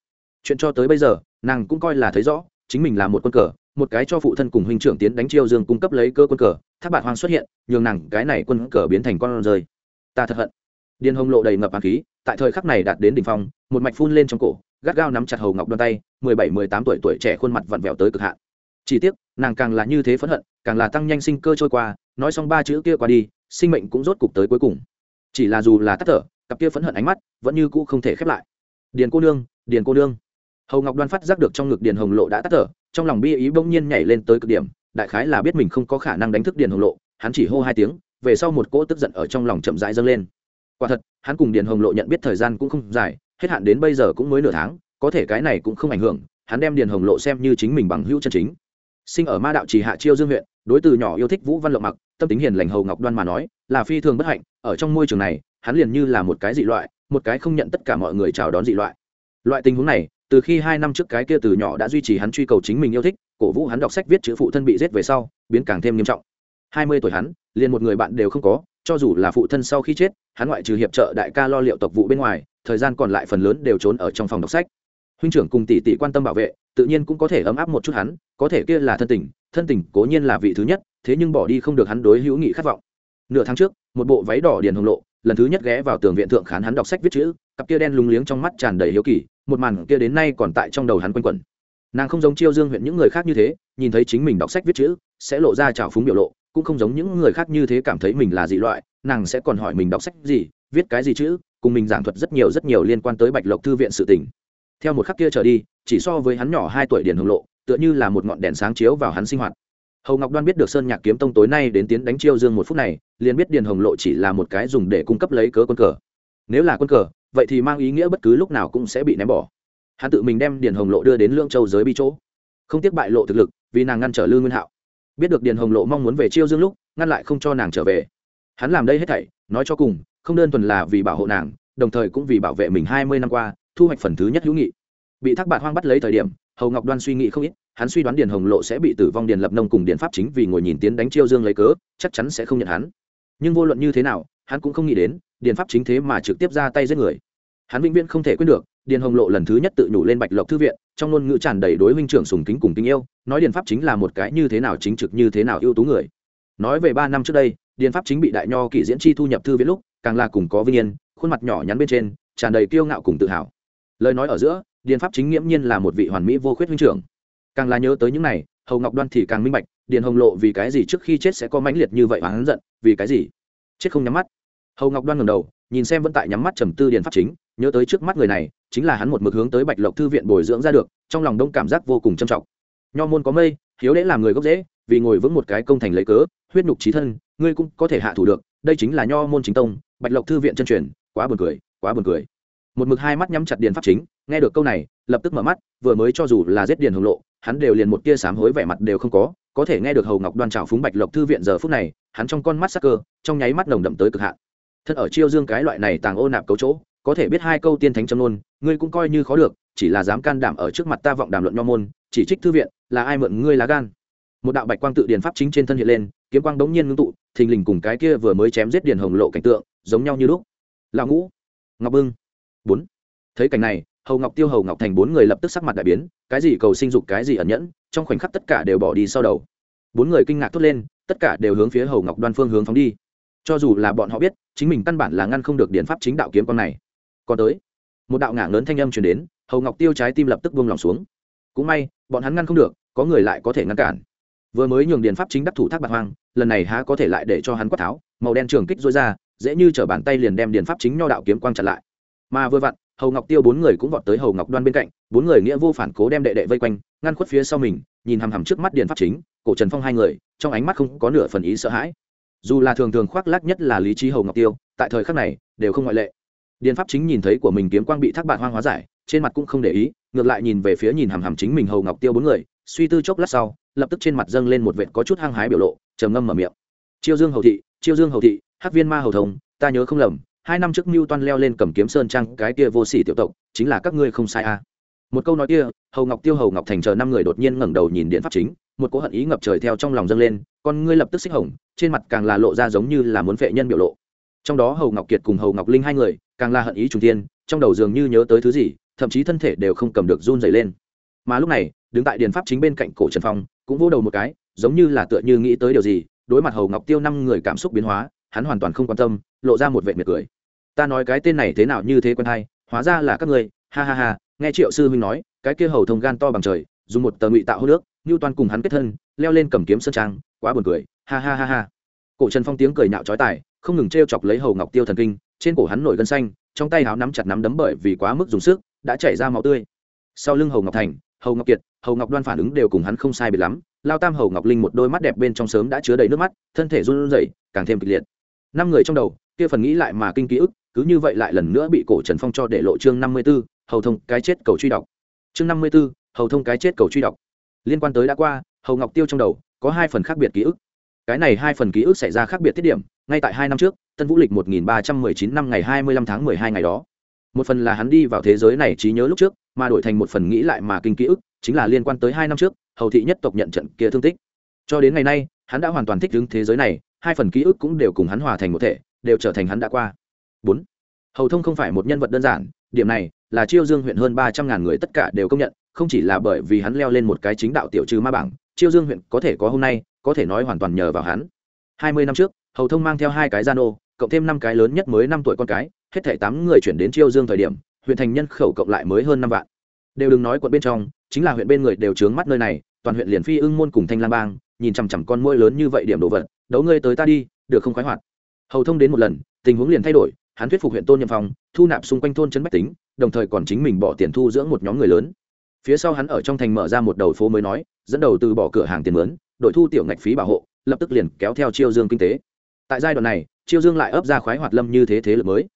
chuyện cho tới bây giờ nàng cũng coi là thấy rõ chính mình là một quân cờ một cái cho phụ thân cùng huynh trưởng tiến đánh chiêu dương cung cấp lấy cơ quân cờ thác bạc hoang xuất hiện, nhường nàng cái này quân cờ biến thành con rơi. Ta thật hận. Điền hồng lộ đầy ngập hàn khí, tại thời khắc này đạt đến đỉnh phong, một mạch phun lên trong cổ, gắt gao nắm chặt hầu ngọc đoan tay, mười bảy, mười tám tuổi tuổi trẻ khuôn mặt vặn vẹo tới cực hạn. Chỉ tiếc, nàng càng là như thế phẫn hận, càng là tăng nhanh sinh cơ trôi qua, nói xong ba chữ kia qua đi, sinh mệnh cũng rốt cục tới cuối cùng. Chỉ là dù là tắt thở, cặp kia phẫn hận ánh mắt vẫn như cũ không thể khép lại. Điền cô nương, điền cô nương. Hầu ngọc đoan phát giác được trong ngực điền hồng lộ đã tắt thở, trong lòng bi ý bỗng nhiên nhảy lên tới cực điểm đại khái là biết mình không có khả năng đánh thức điền hồng lộ, hắn chỉ hô hai tiếng, về sau một cỗ tức giận ở trong lòng chậm rãi dâng lên. Quả thật, hắn cùng điền hồng lộ nhận biết thời gian cũng không dài, hết hạn đến bây giờ cũng mới nửa tháng, có thể cái này cũng không ảnh hưởng, hắn đem điền hồng lộ xem như chính mình bằng hữu chân chính. Sinh ở ma đạo trì hạ chiêu dương huyện, đối từ nhỏ yêu thích vũ văn lộ mặc, tâm tính hiền lành hầu ngọc đoan mà nói, là phi thường bất hạnh, ở trong môi trường này, hắn liền như là một cái dị loại, một cái không nhận tất cả mọi người chào đón dị loại. Loại tình huống này từ khi hai năm trước cái kia từ nhỏ đã duy trì hắn truy cầu chính mình yêu thích, cổ vũ hắn đọc sách viết chữ phụ thân bị giết về sau, biến càng thêm nghiêm trọng. Hai mươi tuổi hắn, liền một người bạn đều không có, cho dù là phụ thân sau khi chết, hắn ngoại trừ hiệp trợ đại ca lo liệu tộc vụ bên ngoài, thời gian còn lại phần lớn đều trốn ở trong phòng đọc sách. Huynh trưởng cùng tỷ tỷ quan tâm bảo vệ, tự nhiên cũng có thể ấm áp một chút hắn, có thể kia là thân tình thân tình cố nhiên là vị thứ nhất, thế nhưng bỏ đi không được hắn đối hữu nghị khát vọng. Nửa tháng trước, một bộ váy đỏ điền hồng lộ, lần thứ nhất ghé vào tường viện thượng khán hắn đọc sách viết chữ cặp kia đen lúng liếng trong mắt tràn đầy hiếu kỳ, một màn kia đến nay còn tại trong đầu hắn quanh quẩn. Nàng không giống chiêu dương huyện những người khác như thế, nhìn thấy chính mình đọc sách viết chữ, sẽ lộ ra trào phúng biểu lộ, cũng không giống những người khác như thế cảm thấy mình là dị loại, nàng sẽ còn hỏi mình đọc sách gì, viết cái gì chữ, cùng mình giảng thuật rất nhiều rất nhiều liên quan tới bạch lộc thư viện sự tình. Theo một khắc kia trở đi, chỉ so với hắn nhỏ hai tuổi điển hồng lộ, tựa như là một ngọn đèn sáng chiếu vào hắn sinh hoạt. Hầu ngọc đoan biết được sơn nhạc kiếm tông tối nay đến tiến đánh chiêu dương một phút này, liền biết điền hồng lộ chỉ là một cái dùng để cung cấp lấy cớ quân cờ. Nếu là quân cờ vậy thì mang ý nghĩa bất cứ lúc nào cũng sẽ bị ném bỏ. Hắn tự mình đem điền hồng lộ đưa đến lương châu giới bi chỗ. Không tiếc bại lộ thực lực, vì nàng ngăn trở lương nguyên hạo. Biết được điền hồng lộ mong muốn về chiêu dương lúc, ngăn lại không cho nàng trở về. Hắn làm đây hết thảy, nói cho cùng, không đơn thuần là vì bảo hộ nàng, đồng thời cũng vì bảo vệ mình hai mươi năm qua, thu hoạch phần thứ nhất hữu nghị. Bị thác bạt hoang bắt lấy thời điểm, hầu ngọc đoan suy nghĩ không ít, hắn suy đoán điền hồng lộ sẽ bị tử vong điền lập nông cùng điền pháp chính vì ngồi nhìn tiến đánh chiêu dương lấy cớ, chắc chắn sẽ không nhận hắn. Nhưng vô luận như thế nào hắn cũng không nghĩ đến, điền pháp chính thế mà trực tiếp ra tay giết người. Hắn vĩnh viễn không thể quên được, điền hồng lộ lần thứ nhất tự nhủ lên bạch lộc thư viện, trong ngôn ngữ tràn đầy đối huynh trưởng sùng kính cùng tình yêu, nói điền pháp chính là một cái như thế nào chính trực, như thế nào ưu tú người. Nói về ba năm trước đây, điền pháp chính bị đại nho kỷ diễn chi thu nhập thư viện lúc, càng là cùng có vinh yên, khuôn mặt nhỏ nhắn bên trên, tràn đầy kiêu ngạo cùng tự hào. Lời nói ở giữa, điền pháp chính nghiễm nhiên là một vị hoàn mỹ vô khuyết huynh trưởng. Càng là nhớ tới những này, hầu ngọc đoan thì càng minh bạch, điền hồng lộ vì cái gì trước khi chết sẽ có mãnh liệt như vậy và hắn giận, vì cái gì? Chết không nhắm mắt. Hầu ngọc đoan ngầm đầu, nhìn xem vẫn tại nhắm mắt trầm tư điền pháp chính, nhớ tới trước mắt người này, chính là hắn một mực hướng tới bạch lộc thư viện bồi dưỡng ra được, trong lòng đông cảm giác vô cùng trầm trọng. Nho môn có mây, hiếu lễ làm người gốc dễ vì ngồi vững một cái công thành lấy cớ, huyết nhục trí thân, ngươi cũng có thể hạ thủ được, đây chính là nho môn chính tông, bạch lộc thư viện chân truyền, quá buồn cười, quá buồn cười. Một mực hai mắt nhắm chặt điền pháp chính, nghe được câu này, lập tức mở mắt, vừa mới cho dù là giết điền hồng lộ, hắn đều liền một tia sám hối vẻ mặt đều không có có thể nghe được hầu ngọc đoan trào phúng bạch lộc thư viện giờ phút này, hắn trong con mắt sắc cơ, trong nháy mắt nồng đậm tới cực hạn. Thân ở chiêu dương cái loại này tàng ô nạp cấu chỗ, có thể biết hai câu tiên thánh châm nôn ngươi cũng coi như khó được, chỉ là dám can đảm ở trước mặt ta vọng đàm luận nho môn, chỉ trích thư viện, là ai mượn ngươi lá gan? Một đạo bạch quang tự điền pháp chính trên thân hiện lên, kiếm quang đống nhiên ngưng tụ, thình lình cùng cái kia vừa mới chém giết điền hồng lộ cảnh tượng, giống nhau như lúc. Lão ngũ, ngọc bưng. Bốn. Thấy cảnh này, hầu ngọc tiêu, hầu ngọc thành bốn người lập tức sắc mặt đại biến, cái gì cầu sinh dục, cái gì ẩn nhẫn trong khoảnh khắc tất cả đều bỏ đi sau đầu. Bốn người kinh ngạc thốt lên, tất cả đều hướng phía hầu ngọc đoan phương hướng phóng đi. Cho dù là bọn họ biết, chính mình căn bản là ngăn không được điện pháp chính đạo kiếm con này. Còn tới, một đạo ngả lớn thanh âm truyền đến, hầu ngọc tiêu trái tim lập tức buông lòng xuống. Cũng may, bọn hắn ngăn không được, có người lại có thể ngăn cản. Vừa mới nhường điện pháp chính đắc thủ thác bạc hoang, lần này há có thể lại để cho hắn quát tháo, màu đen trường kích dối ra, dễ như chở bàn tay liền đem điện pháp chính nho đạo kiếm quang chặn lại. Mà vừa vặn, hầu ngọc tiêu bốn người cũng vọt tới hầu ngọc đoan bên cạnh, bốn người nghĩa vô phản cố đem đệ đệ vây quanh ngăn khuất phía sau mình, nhìn hằm hằm trước mắt điện pháp chính, cổ trần phong hai người, trong ánh mắt không có nửa phần ý sợ hãi. Dù là thường thường khoác lác nhất là lý trí hầu ngọc tiêu, tại thời khắc này, đều không ngoại lệ. Điện pháp chính nhìn thấy của mình kiếm quang bị thác bạn hoang hóa giải, trên mặt cũng không để ý, ngược lại nhìn về phía nhìn hằm hằm chính mình hầu ngọc tiêu bốn người, suy tư chốc lát sau, lập tức trên mặt dâng lên một vệt có chút hăng hái biểu lộ, trầm ngâm mở miệng. Chiêu dương hầu thị, chiêu dương hầu thị hát viên ma hầu thông, ta nhớ không lầm, hai năm trước mưu toan leo lên cầm kiếm sơn trang cái kia vô sỉ tiểu tộc, chính là các ngươi không sai à một câu nói kia, hầu ngọc tiêu hầu ngọc thành chờ năm người đột nhiên ngẩng đầu nhìn điện pháp chính, một cỗ hận ý ngập trời theo trong lòng dâng lên, con ngươi lập tức xích hồng, trên mặt càng là lộ ra giống như là muốn phệ nhân biểu lộ. Trong đó hầu ngọc kiệt cùng hầu ngọc linh hai người, càng là hận ý trung tiên trong đầu dường như nhớ tới thứ gì, thậm chí thân thể đều không cầm được run dày lên. Mà lúc này, đứng tại điện pháp chính bên cạnh cổ trần phong, cũng vô đầu một cái, giống như là tựa như nghĩ tới điều gì, đối mặt hầu ngọc tiêu năm người cảm xúc biến hóa, hắn hoàn toàn không quan tâm, lộ ra một vệ miệt cười. Ta nói cái tên này thế nào như thế quen hay, hóa ra là các ngươi, ha ha ha nghe triệu sư huynh nói, cái kia hầu thông gan to bằng trời, dùng một tờ ngụy tạo hô nước như toàn cùng hắn kết thân, leo lên cầm kiếm sơn trang, quá buồn cười, ha ha ha ha. Cổ trần phong tiếng cười nhạo trói tài, không ngừng t chọc lấy hầu ngọc tiêu thần kinh, trên cổ hắn nổi gân xanh, trong tay háo nắm chặt nắm đấm bởi vì quá mức dùng sức, đã chảy ra máu tươi. Sau lưng hầu ngọc thành, hầu ngọc kiệt, hầu ngọc đoan phản ứng đều cùng hắn không sai biệt lắm, lao tam hầu ngọc linh một đôi mắt đẹp bên trong sớm đã chứa đầy nước mắt, thân thể run rẩy, càng thêm kịch liệt. Năm người trong đầu, kia phần nghĩ lại mà kinh ký ức, cứ như vậy lại lần nữa bị cổ trần phong cho để lộ chương năm mươi b ố hầu thông cái chết cầu truy đọc. Chương năm mươi b ố hầu thông cái chết cầu truy đọc. Liên quan tới đã qua, hầu ngọc tiêu trong đầu, có hai phần khác biệt ký ức. Cái này hai phần ký ức xảy ra khác biệt tiết điểm, ngay tại hai năm trước, tân vũ lịch một nghìn ba trăm mười chín năm ngày hai mươi lăm tháng mười hai ngày đó. Một phần là hắn đi vào thế giới này trí nhớ lúc trước, mà đổi thành một phần nghĩ lại mà kinh ký ức, chính là liên quan tới hai năm trước, hầu thị nhất tộc nhận trận kia thương tích. Cho đến ngày nay, hắn đã hoàn toàn thích ứng thế giới này, hai phần ký ức cũng đều cùng hắn hòa thành một thể, đều trở thành hắn đã qua. Bốn, hầu thông không phải một nhân vật đơn giản, điểm này là chiêu dương huyện hơn ba trăm ngàn người tất cả đều công nhận, không chỉ là bởi vì hắn leo lên một cái chính đạo tiểu trừ ma bảng, chiêu dương huyện có thể có hôm nay, có thể nói hoàn toàn nhờ vào hắn. Hai mươi năm trước, hầu thông mang theo hai cái gia nô, cộng thêm năm cái lớn nhất mới năm tuổi con cái, hết thể tám người chuyển đến chiêu dương thời điểm, huyện thành nhân khẩu cộng lại mới hơn năm vạn. Đều đừng nói quận bên trong, chính là huyện bên người đều trướng mắt nơi này, toàn huyện liền phi ưng môn cùng thanh lang bang, nhìn chằm chằm con môi lớn như vậy điểm đồ vật, đấu ngươi tới ta đi, được không khoái hoạt? Hầu thông đến một lần, tình huống liền thay đổi hắn thuyết phục huyện tôn nhậm phòng thu nạp xung quanh thôn trấn bách tính, đồng thời còn chính mình bỏ tiền thu dưỡng một nhóm người lớn. Phía sau hắn ở trong thành mở ra một đầu phố mới nói, dẫn đầu từ bỏ cửa hàng tiền mướn, đội thu tiểu ngạch phí bảo hộ, lập tức liền kéo theo chiêu dương kinh tế. Tại giai đoạn này, chiêu dương lại ấp ra khoái hoạt lâm như thế thế lực mới.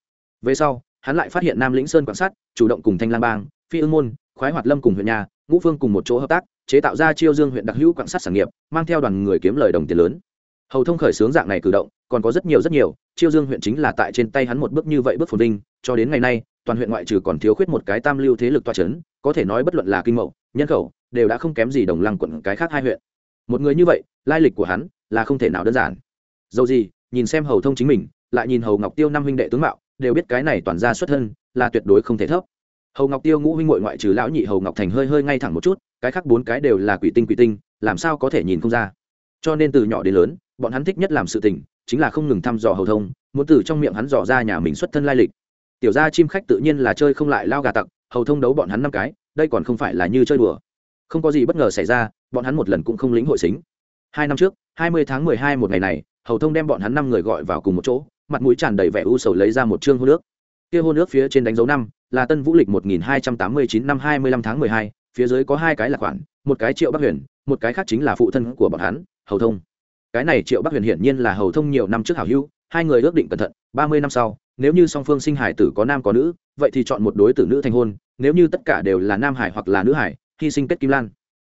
Về sau, hắn lại phát hiện nam lĩnh sơn quan sát, chủ động cùng thanh lang bang, phi ương môn, khoái hoạt lâm cùng huyện nhà, ngũ phương cùng một chỗ hợp tác, chế tạo ra chiêu dương huyện đặc hữu quan sát sản nghiệp, mang theo đoàn người kiếm lời đồng tiền lớn. Hầu thông khởi xướng dạng này cử động còn có rất nhiều rất nhiều, chiêu dương huyện chính là tại trên tay hắn một bước như vậy bước phồn vinh, cho đến ngày nay, toàn huyện ngoại trừ còn thiếu khuyết một cái tam lưu thế lực toa c h ấ n có thể nói bất luận là kinh mậu, nhân khẩu, đều đã không kém gì đồng lăng quận cái khác hai huyện. Một người như vậy, lai lịch của hắn là không thể nào đơn giản. Dầu gì, nhìn xem hầu thông chính mình, lại nhìn hầu ngọc tiêu năm huynh đệ tướng mạo, đều biết cái này toàn ra xuất thân, là tuyệt đối không thể thấp. Hầu ngọc tiêu ngũ huynh ngội ngoại trừ lão nhị hầu ngọc thành hơi hơi ngay thẳng một chút, cái khác bốn cái đều là quỷ tinh quỷ tinh, làm sao có thể nhìn không ra. Cho nên từ nhỏ đến lớn, bọn hắn thích nhất làm sự tình chính là không ngừng thăm dò hầu thông, muốn từ trong miệng hắn dò ra nhà mình xuất thân lai lịch. Tiểu gia chim khách tự nhiên là chơi không lại lao gà tặc, hầu thông đấu bọn hắn năm cái, đây còn không phải là như chơi đùa. Không có gì bất ngờ xảy ra, bọn hắn một lần cũng không lĩnh hội xính. Hai năm trước, hai mươi tháng mười hai một ngày này, hầu thông đem bọn hắn năm người gọi vào cùng một chỗ, mặt mũi tràn đầy vẻ u sầu lấy ra một chương hô nước kia hô nước phía trên đánh dấu năm, là tân vũ lịch một nghìn hai trăm tám mươi chín năm hai mươi lăm tháng mười hai, phía dưới có hai cái là khoản, một cái triệu bắc huyền, một cái khác chính là phụ thân của bọn hắn, hầu thông cái này triệu bắc huyền hiển nhiên là hầu thông nhiều năm trước hảo hữu, hai người ước định cẩn thận, ba mươi năm sau, nếu như song phương sinh hải tử có nam có nữ, vậy thì chọn một đối tử nữ thành hôn, nếu như tất cả đều là nam hải hoặc là nữ hải, hy sinh kết kim lan.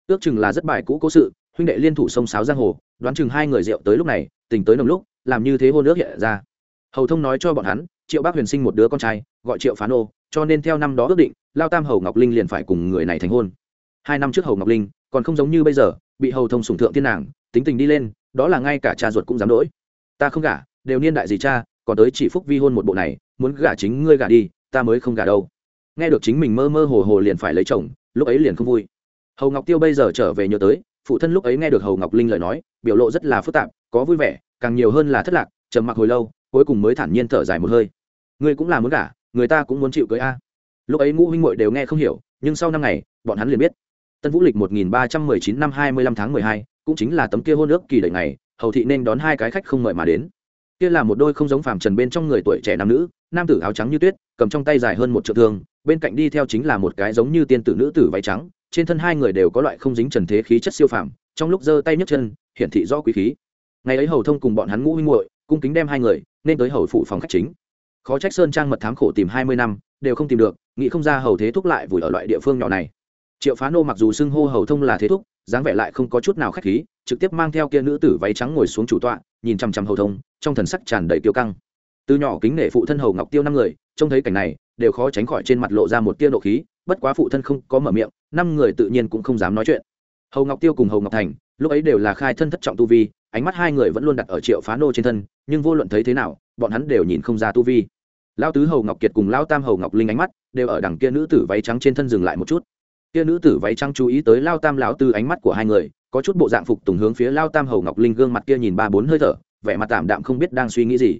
Ước chừng là rất bài cũ cố sự, huynh đệ liên thủ sông sáo giang hồ, đoán chừng hai người rượu tới lúc này, tình tới nồng lúc, làm như thế hôn ước hiện ra. Hầu thông nói cho bọn hắn, triệu bác huyền sinh một đứa con trai, gọi triệu phán ô, cho nên theo năm đó ước định, lao tam hầu ngọc linh liền phải cùng người này thành hôn. Hai năm trước hầu ngọc linh còn không giống như bây giờ, bị hầu thông sủng thượng thiên nàng, tính tình đi lên đó là ngay cả cha ruột cũng dám đỗi. Ta không gả, đều niên đại gì cha, còn tới chỉ phúc vi hôn một bộ này, muốn gả chính ngươi gả đi, ta mới không gả đâu. Nghe được chính mình mơ mơ hồ hồ liền phải lấy chồng, lúc ấy liền không vui. Hầu ngọc tiêu bây giờ trở về nhớ tới, phụ thân lúc ấy nghe được hầu ngọc linh lời nói, biểu lộ rất là phức tạp, có vui vẻ, càng nhiều hơn là thất lạc, trầm mặc hồi lâu, cuối cùng mới thản nhiên thở dài một hơi. Ngươi cũng là muốn gả, người ta cũng muốn chịu cưới a. Lúc ấy ngũ huynh muội đều nghe không hiểu, nhưng sau năm ngày, bọn hắn liền biết. Tân vũ lịch một nghìn ba trăm mười chín năm hai mươi lăm tháng mười hai cũng chính là tấm kia hôn ước kỳ đợi ngày, hầu thị nên đón hai cái khách không mời mà đến. Kia là một đôi không giống phàm trần bên trong người tuổi trẻ nam nữ, nam tử áo trắng như tuyết, cầm trong tay dài hơn một trượng thương, bên cạnh đi theo chính là một cái giống như tiên tử nữ tử váy trắng, trên thân hai người đều có loại không dính trần thế khí chất siêu phàm, trong lúc giơ tay nhấc chân, hiển thị rõ quý khí. Ngày ấy hầu thông cùng bọn hắn ngũ huynh muội, cung kính đem hai người, nên tới hầu phụ phòng khách chính. Khó trách sơn trang mật thám khổ tìm hai mươi năm, đều không tìm được, nghĩ không ra hầu thế thúc lại vùi ở loại địa phương nhỏ này. Triệu phá nô mặc dù xưng hô hầu thông là thế thúc dáng vẻ lại không có chút nào khách khí, trực tiếp mang theo kia nữ tử váy trắng ngồi xuống chủ tọa, nhìn chằm chằm hầu thông, trong thần sắc tràn đầy tiêu căng. Từ nhỏ kính nể phụ thân hầu ngọc tiêu năm người, trông thấy cảnh này, đều khó tránh khỏi trên mặt lộ ra một tia nộ khí, bất quá phụ thân không có mở miệng, năm người tự nhiên cũng không dám nói chuyện. Hầu ngọc tiêu cùng hầu ngọc thành, lúc ấy đều là khai thân thất trọng tu vi, ánh mắt hai người vẫn luôn đặt ở triệu phá nô trên thân, nhưng vô luận thấy thế nào, bọn hắn đều nhìn không ra tu vi. Lao tứ hầu ngọc kiệt cùng lao tam hầu ngọc linh ánh mắt, đều ở đằng kia nữ tử váy trắng trên thân dừng lại một chút kia nữ tử váy trắng chú ý tới lao tam lão tư ánh mắt của hai người, có chút bộ dạng phục tùng hướng phía lao tam hầu ngọc linh gương mặt kia nhìn ba bốn hơi thở, vẻ mặt tạm đạm không biết đang suy nghĩ gì.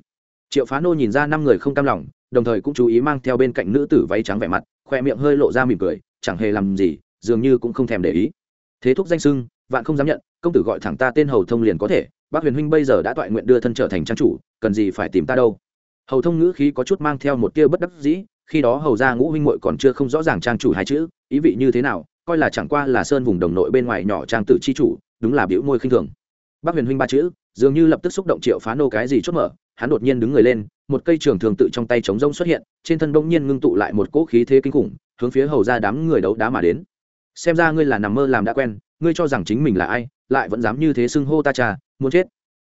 Triệu phá nô nhìn ra năm người không cam lòng, đồng thời cũng chú ý mang theo bên cạnh nữ tử váy trắng vẻ mặt, khoe miệng hơi lộ ra mỉm cười, chẳng hề làm gì, dường như cũng không thèm để ý. Thế thúc danh sưng, vạn không dám nhận, công tử gọi thẳng ta tên hầu thông liền có thể, bác huyền huynh bây giờ đã toại nguyện đưa thân trở thành trang chủ, cần gì phải tìm ta đâu? Hầu thông ngữ khí có chút mang theo một tia bất đắc dĩ khi đó hầu ra ngũ huynh muội còn chưa không rõ ràng trang chủ hai chữ, ý vị như thế nào, coi là chẳng qua là sơn vùng đồng nội bên ngoài nhỏ trang tử chi chủ, đúng là biểu môi khinh thường. Bác huyền huynh ba chữ, dường như lập tức xúc động triệu phá nô cái gì chốt mở, hắn đột nhiên đứng người lên, một cây trường thường tự trong tay chống rông xuất hiện, trên thân bỗng nhiên ngưng tụ lại một cỗ khí thế kinh khủng, hướng phía hầu ra đám người đấu đá mà đến. Xem ra ngươi là nằm mơ làm đã quen, ngươi cho rằng chính mình là ai, lại vẫn dám như thế xưng hô ta cha, muốn chết.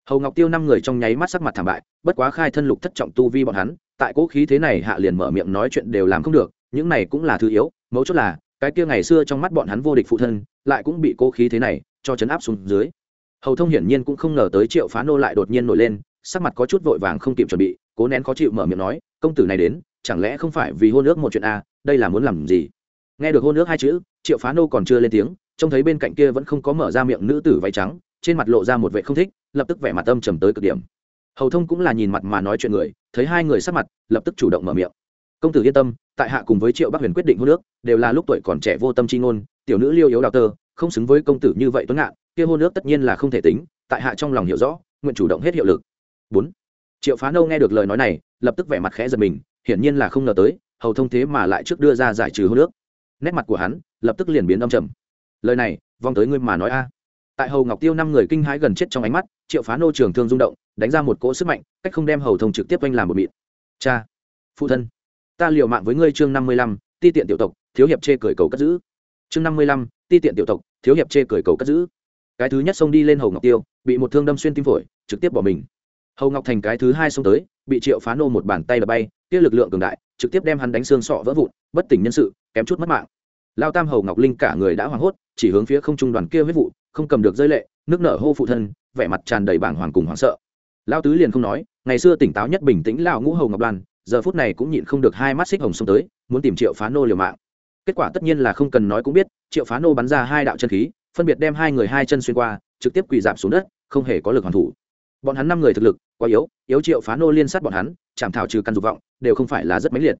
Hầu ngọc tiêu năm người trong nháy mắt sắc mặt thảm bại, bất quá khai thân lục thất trọng tu vi bọn hắn tại cỗ khí thế này hạ liền mở miệng nói chuyện đều làm không được những này cũng là thứ yếu mấu chốt là cái kia ngày xưa trong mắt bọn hắn vô địch phụ thân lại cũng bị cỗ khí thế này cho chấn áp xuống dưới. Hầu thông hiển nhiên cũng không ngờ tới triệu phá nô lại đột nhiên nổi lên sắc mặt có chút vội vàng không kịp chuẩn bị cố nén khó chịu mở miệng nói công tử này đến chẳng lẽ không phải vì hôn ước một chuyện a à, đây là muốn làm gì? Nghe được hôn ước hai chữ triệu phá nô còn chưa lên tiếng trông thấy bên cạnh kia vẫn không có mở ra miệng nữ tử váy trắng trên mặt lộ ra một vệ không thích lập tức vẻ mặt âm trầm tới cực điểm hầu thông cũng là nhìn mặt mà nói chuyện người, thấy hai người sắp mặt, lập tức chủ động mở miệng. Công tử yên tâm, tại hạ cùng với triệu bắc huyền quyết định hôn nước đều là lúc tuổi còn trẻ vô tâm c h i ngôn, tiểu nữ liêu yếu đào tơ, không xứng với công tử như vậy tuấn ngạn, kia hôn nước tất nhiên là không thể tính, tại hạ trong lòng hiểu rõ, nguyện chủ động hết hiệu lực. Bốn. Triệu phá nâu nghe được lời nói này, lập tức vẻ mặt khẽ giật mình, hiển nhiên là không ngờ tới, hầu thông thế mà lại trước đưa ra giải trừ hôn nước nét mặt của hắn, lập tức liền biến âm trầm. Lời này vong tới ngươi mà nói a. Tại hầu ngọc tiêu năm người kinh hãi gần chết trong ánh mắt triệu phá nô trường thương rung động, đánh ra một cỗ sức mạnh, cách không đem hầu thông trực tiếp oanh làm một mịn. Cha, phụ thân, ta liều mạng với ngươi chương năm mươi lăm, ti tiện tiểu tộc, thiếu hiệp chê cười cầu cất giữ. Chương năm mươi lăm, ti tiện tiểu tộc, thiếu hiệp chê cười cầu cất giữ. Cái thứ nhất xông đi lên hầu ngọc tiêu, bị một thương đâm xuyên tim phổi, trực tiếp bỏ mình. Hầu ngọc thành cái thứ hai xông tới, bị triệu phá nô một bàn tay đập bay, kia lực lượng cường đại, trực tiếp đem hắn đánh xương sọ vỡ vụn, bất tỉnh nhân sự, kém chút mất mạng lao tam hầu ngọc linh cả người đã hoảng hốt, chỉ hướng phía không trung đoàn kia huyết vụ, không cầm được rơi lệ, nước nở hô phụ thân, vẻ mặt tràn đầy bảng hoàng cùng hoảng sợ. Lao tứ liền không nói, ngày xưa tỉnh táo nhất bình tĩnh lao ngũ hầu ngọc đoàn, giờ phút này cũng nhịn không được hai mắt xích hồng xông tới, muốn tìm triệu phá nô liều mạng. Kết quả tất nhiên là không cần nói cũng biết, triệu phá nô bắn ra hai đạo chân khí, phân biệt đem hai người hai chân xuyên qua, trực tiếp quỳ dạp xuống đất, không hề có lực hoàn thủ. Bọn hắn năm người thực lực quá yếu yếu triệu phá nô liên sát bọn hắn, chạm thảo trừ căn dục vọng, đều không phải là rất mãnh liệt.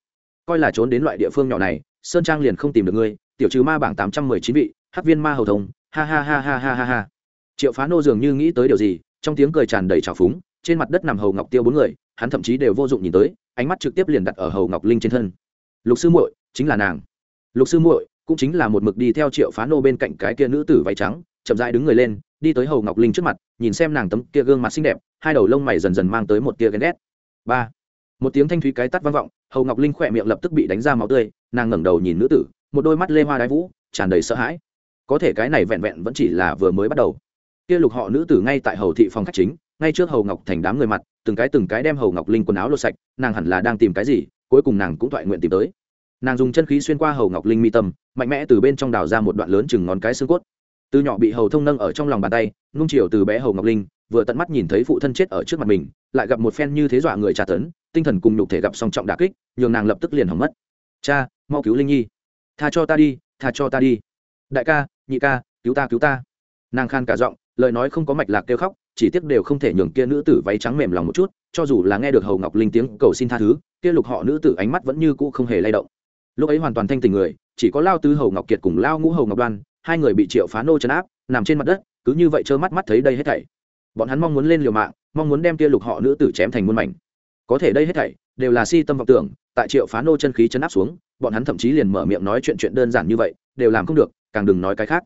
Coi là trốn đến loại địa phương nhỏ này, sơn trang liền không tìm được ngươi tiểu trừ ma bảng tám trăm mười chín vị, hắc viên ma hầu thông, ha ha ha ha ha ha ha. Triệu phá nô dường như nghĩ tới điều gì, trong tiếng cười tràn đầy trào phúng, trên mặt đất nằm hầu ngọc tiêu bốn người, hắn thậm chí đều vô dụng nhìn tới, ánh mắt trực tiếp liền đặt ở hầu ngọc linh trên thân. Lục sư muội, chính là nàng. Lục sư muội, cũng chính là một mực đi theo triệu phá nô bên cạnh cái kia nữ tử váy trắng, chậm rãi đứng người lên, đi tới hầu ngọc linh trước mặt, nhìn xem nàng tấm kia gương mặt xinh đẹp, hai đầu lông mày dần dần mang tới một tia ghen ghét. Ba, một tiếng thanh thúy cái tắt vang vọng, hầu ngọc linh khỏe miệng lập tức bị đánh ra máu tươi, nàng ngẩng đầu nhìn nữ tử một đôi mắt lê hoa đái vũ, tràn đầy sợ hãi. Có thể cái này vẹn vẹn vẫn chỉ là vừa mới bắt đầu. Kia lục họ nữ tử ngay tại hầu thị phòng khách chính, ngay trước hầu ngọc thành đám người mặt, từng cái từng cái đem hầu ngọc linh quần áo lột sạch, nàng hẳn là đang tìm cái gì, cuối cùng nàng cũng thoại nguyện tìm tới. Nàng dùng chân khí xuyên qua hầu ngọc linh mi tâm, mạnh mẽ từ bên trong đào ra một đoạn lớn chừng ngón cái xương cốt. Từ nhỏ bị hầu thông nâng ở trong lòng bàn tay, nung chiều từ bé hầu ngọc linh, vừa tận mắt nhìn thấy phụ thân chết ở trước mặt mình, lại gặp một phen như thế dọa người trả tấn, tinh thần cùng nhục thể gặp song trọng đà kích, nhường nàng lập tức liền hỏng mất. Cha, mau cứu linh nhi tha cho ta đi, tha cho ta đi. Đại ca, nhị ca, cứu ta cứu ta. Nàng khan cả giọng, lời nói không có mạch lạc kêu khóc, chỉ tiếc đều không thể nhường kia nữ tử váy trắng mềm lòng một chút, cho dù là nghe được hầu ngọc linh tiếng cầu xin tha thứ, kia lục họ nữ tử ánh mắt vẫn như cũ không hề lay động. Lúc ấy hoàn toàn thanh tình người, chỉ có lao tứ hầu ngọc kiệt cùng lao ngũ hầu ngọc đoan, hai người bị triệu phá nô chấn áp, nằm trên mặt đất, cứ như vậy trơ mắt mắt thấy đây hết thảy. Bọn hắn mong muốn lên liều mạng, mong muốn đem kia lục họ nữ tử chém thành muôn mảnh. Có thể đây hết thảy, đều là si tâm vọng tưởng tại triệu phá nô chân khí chấn áp xuống, bọn hắn thậm chí liền mở miệng nói chuyện chuyện đơn giản như vậy, đều làm không được, càng đừng nói cái khác.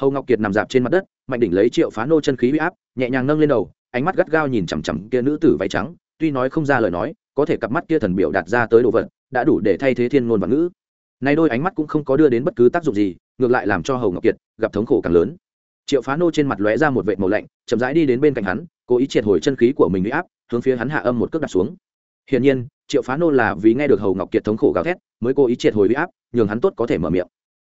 Hầu ngọc kiệt nằm dạp trên mặt đất, mạnh đỉnh lấy triệu phá nô chân khí huy áp, nhẹ nhàng nâng lên đầu, ánh mắt gắt gao nhìn chằm chằm kia nữ tử váy trắng, tuy nói không ra lời nói, có thể cặp mắt kia thần biểu đạt ra tới đồ vật, đã đủ để thay thế thiên ngôn và ngữ. Nay đôi ánh mắt cũng không có đưa đến bất cứ tác dụng gì, ngược lại làm cho hầu ngọc kiệt gặp thống khổ càng lớn. Triệu phá nô trên mặt lóe ra một vệt màu lạnh, chậm rãi đi đến bên cạnh hắn, cố ý triệt hồi chân khí của mình huy áp, hướng phía hắn hạ âm một cước đặt xuống hiển nhiên, triệu phá nô là vì nghe được hầu ngọc kiệt thống khổ gào thét, mới cố ý triệt hồi huy áp, nhường hắn tốt có thể mở miệng.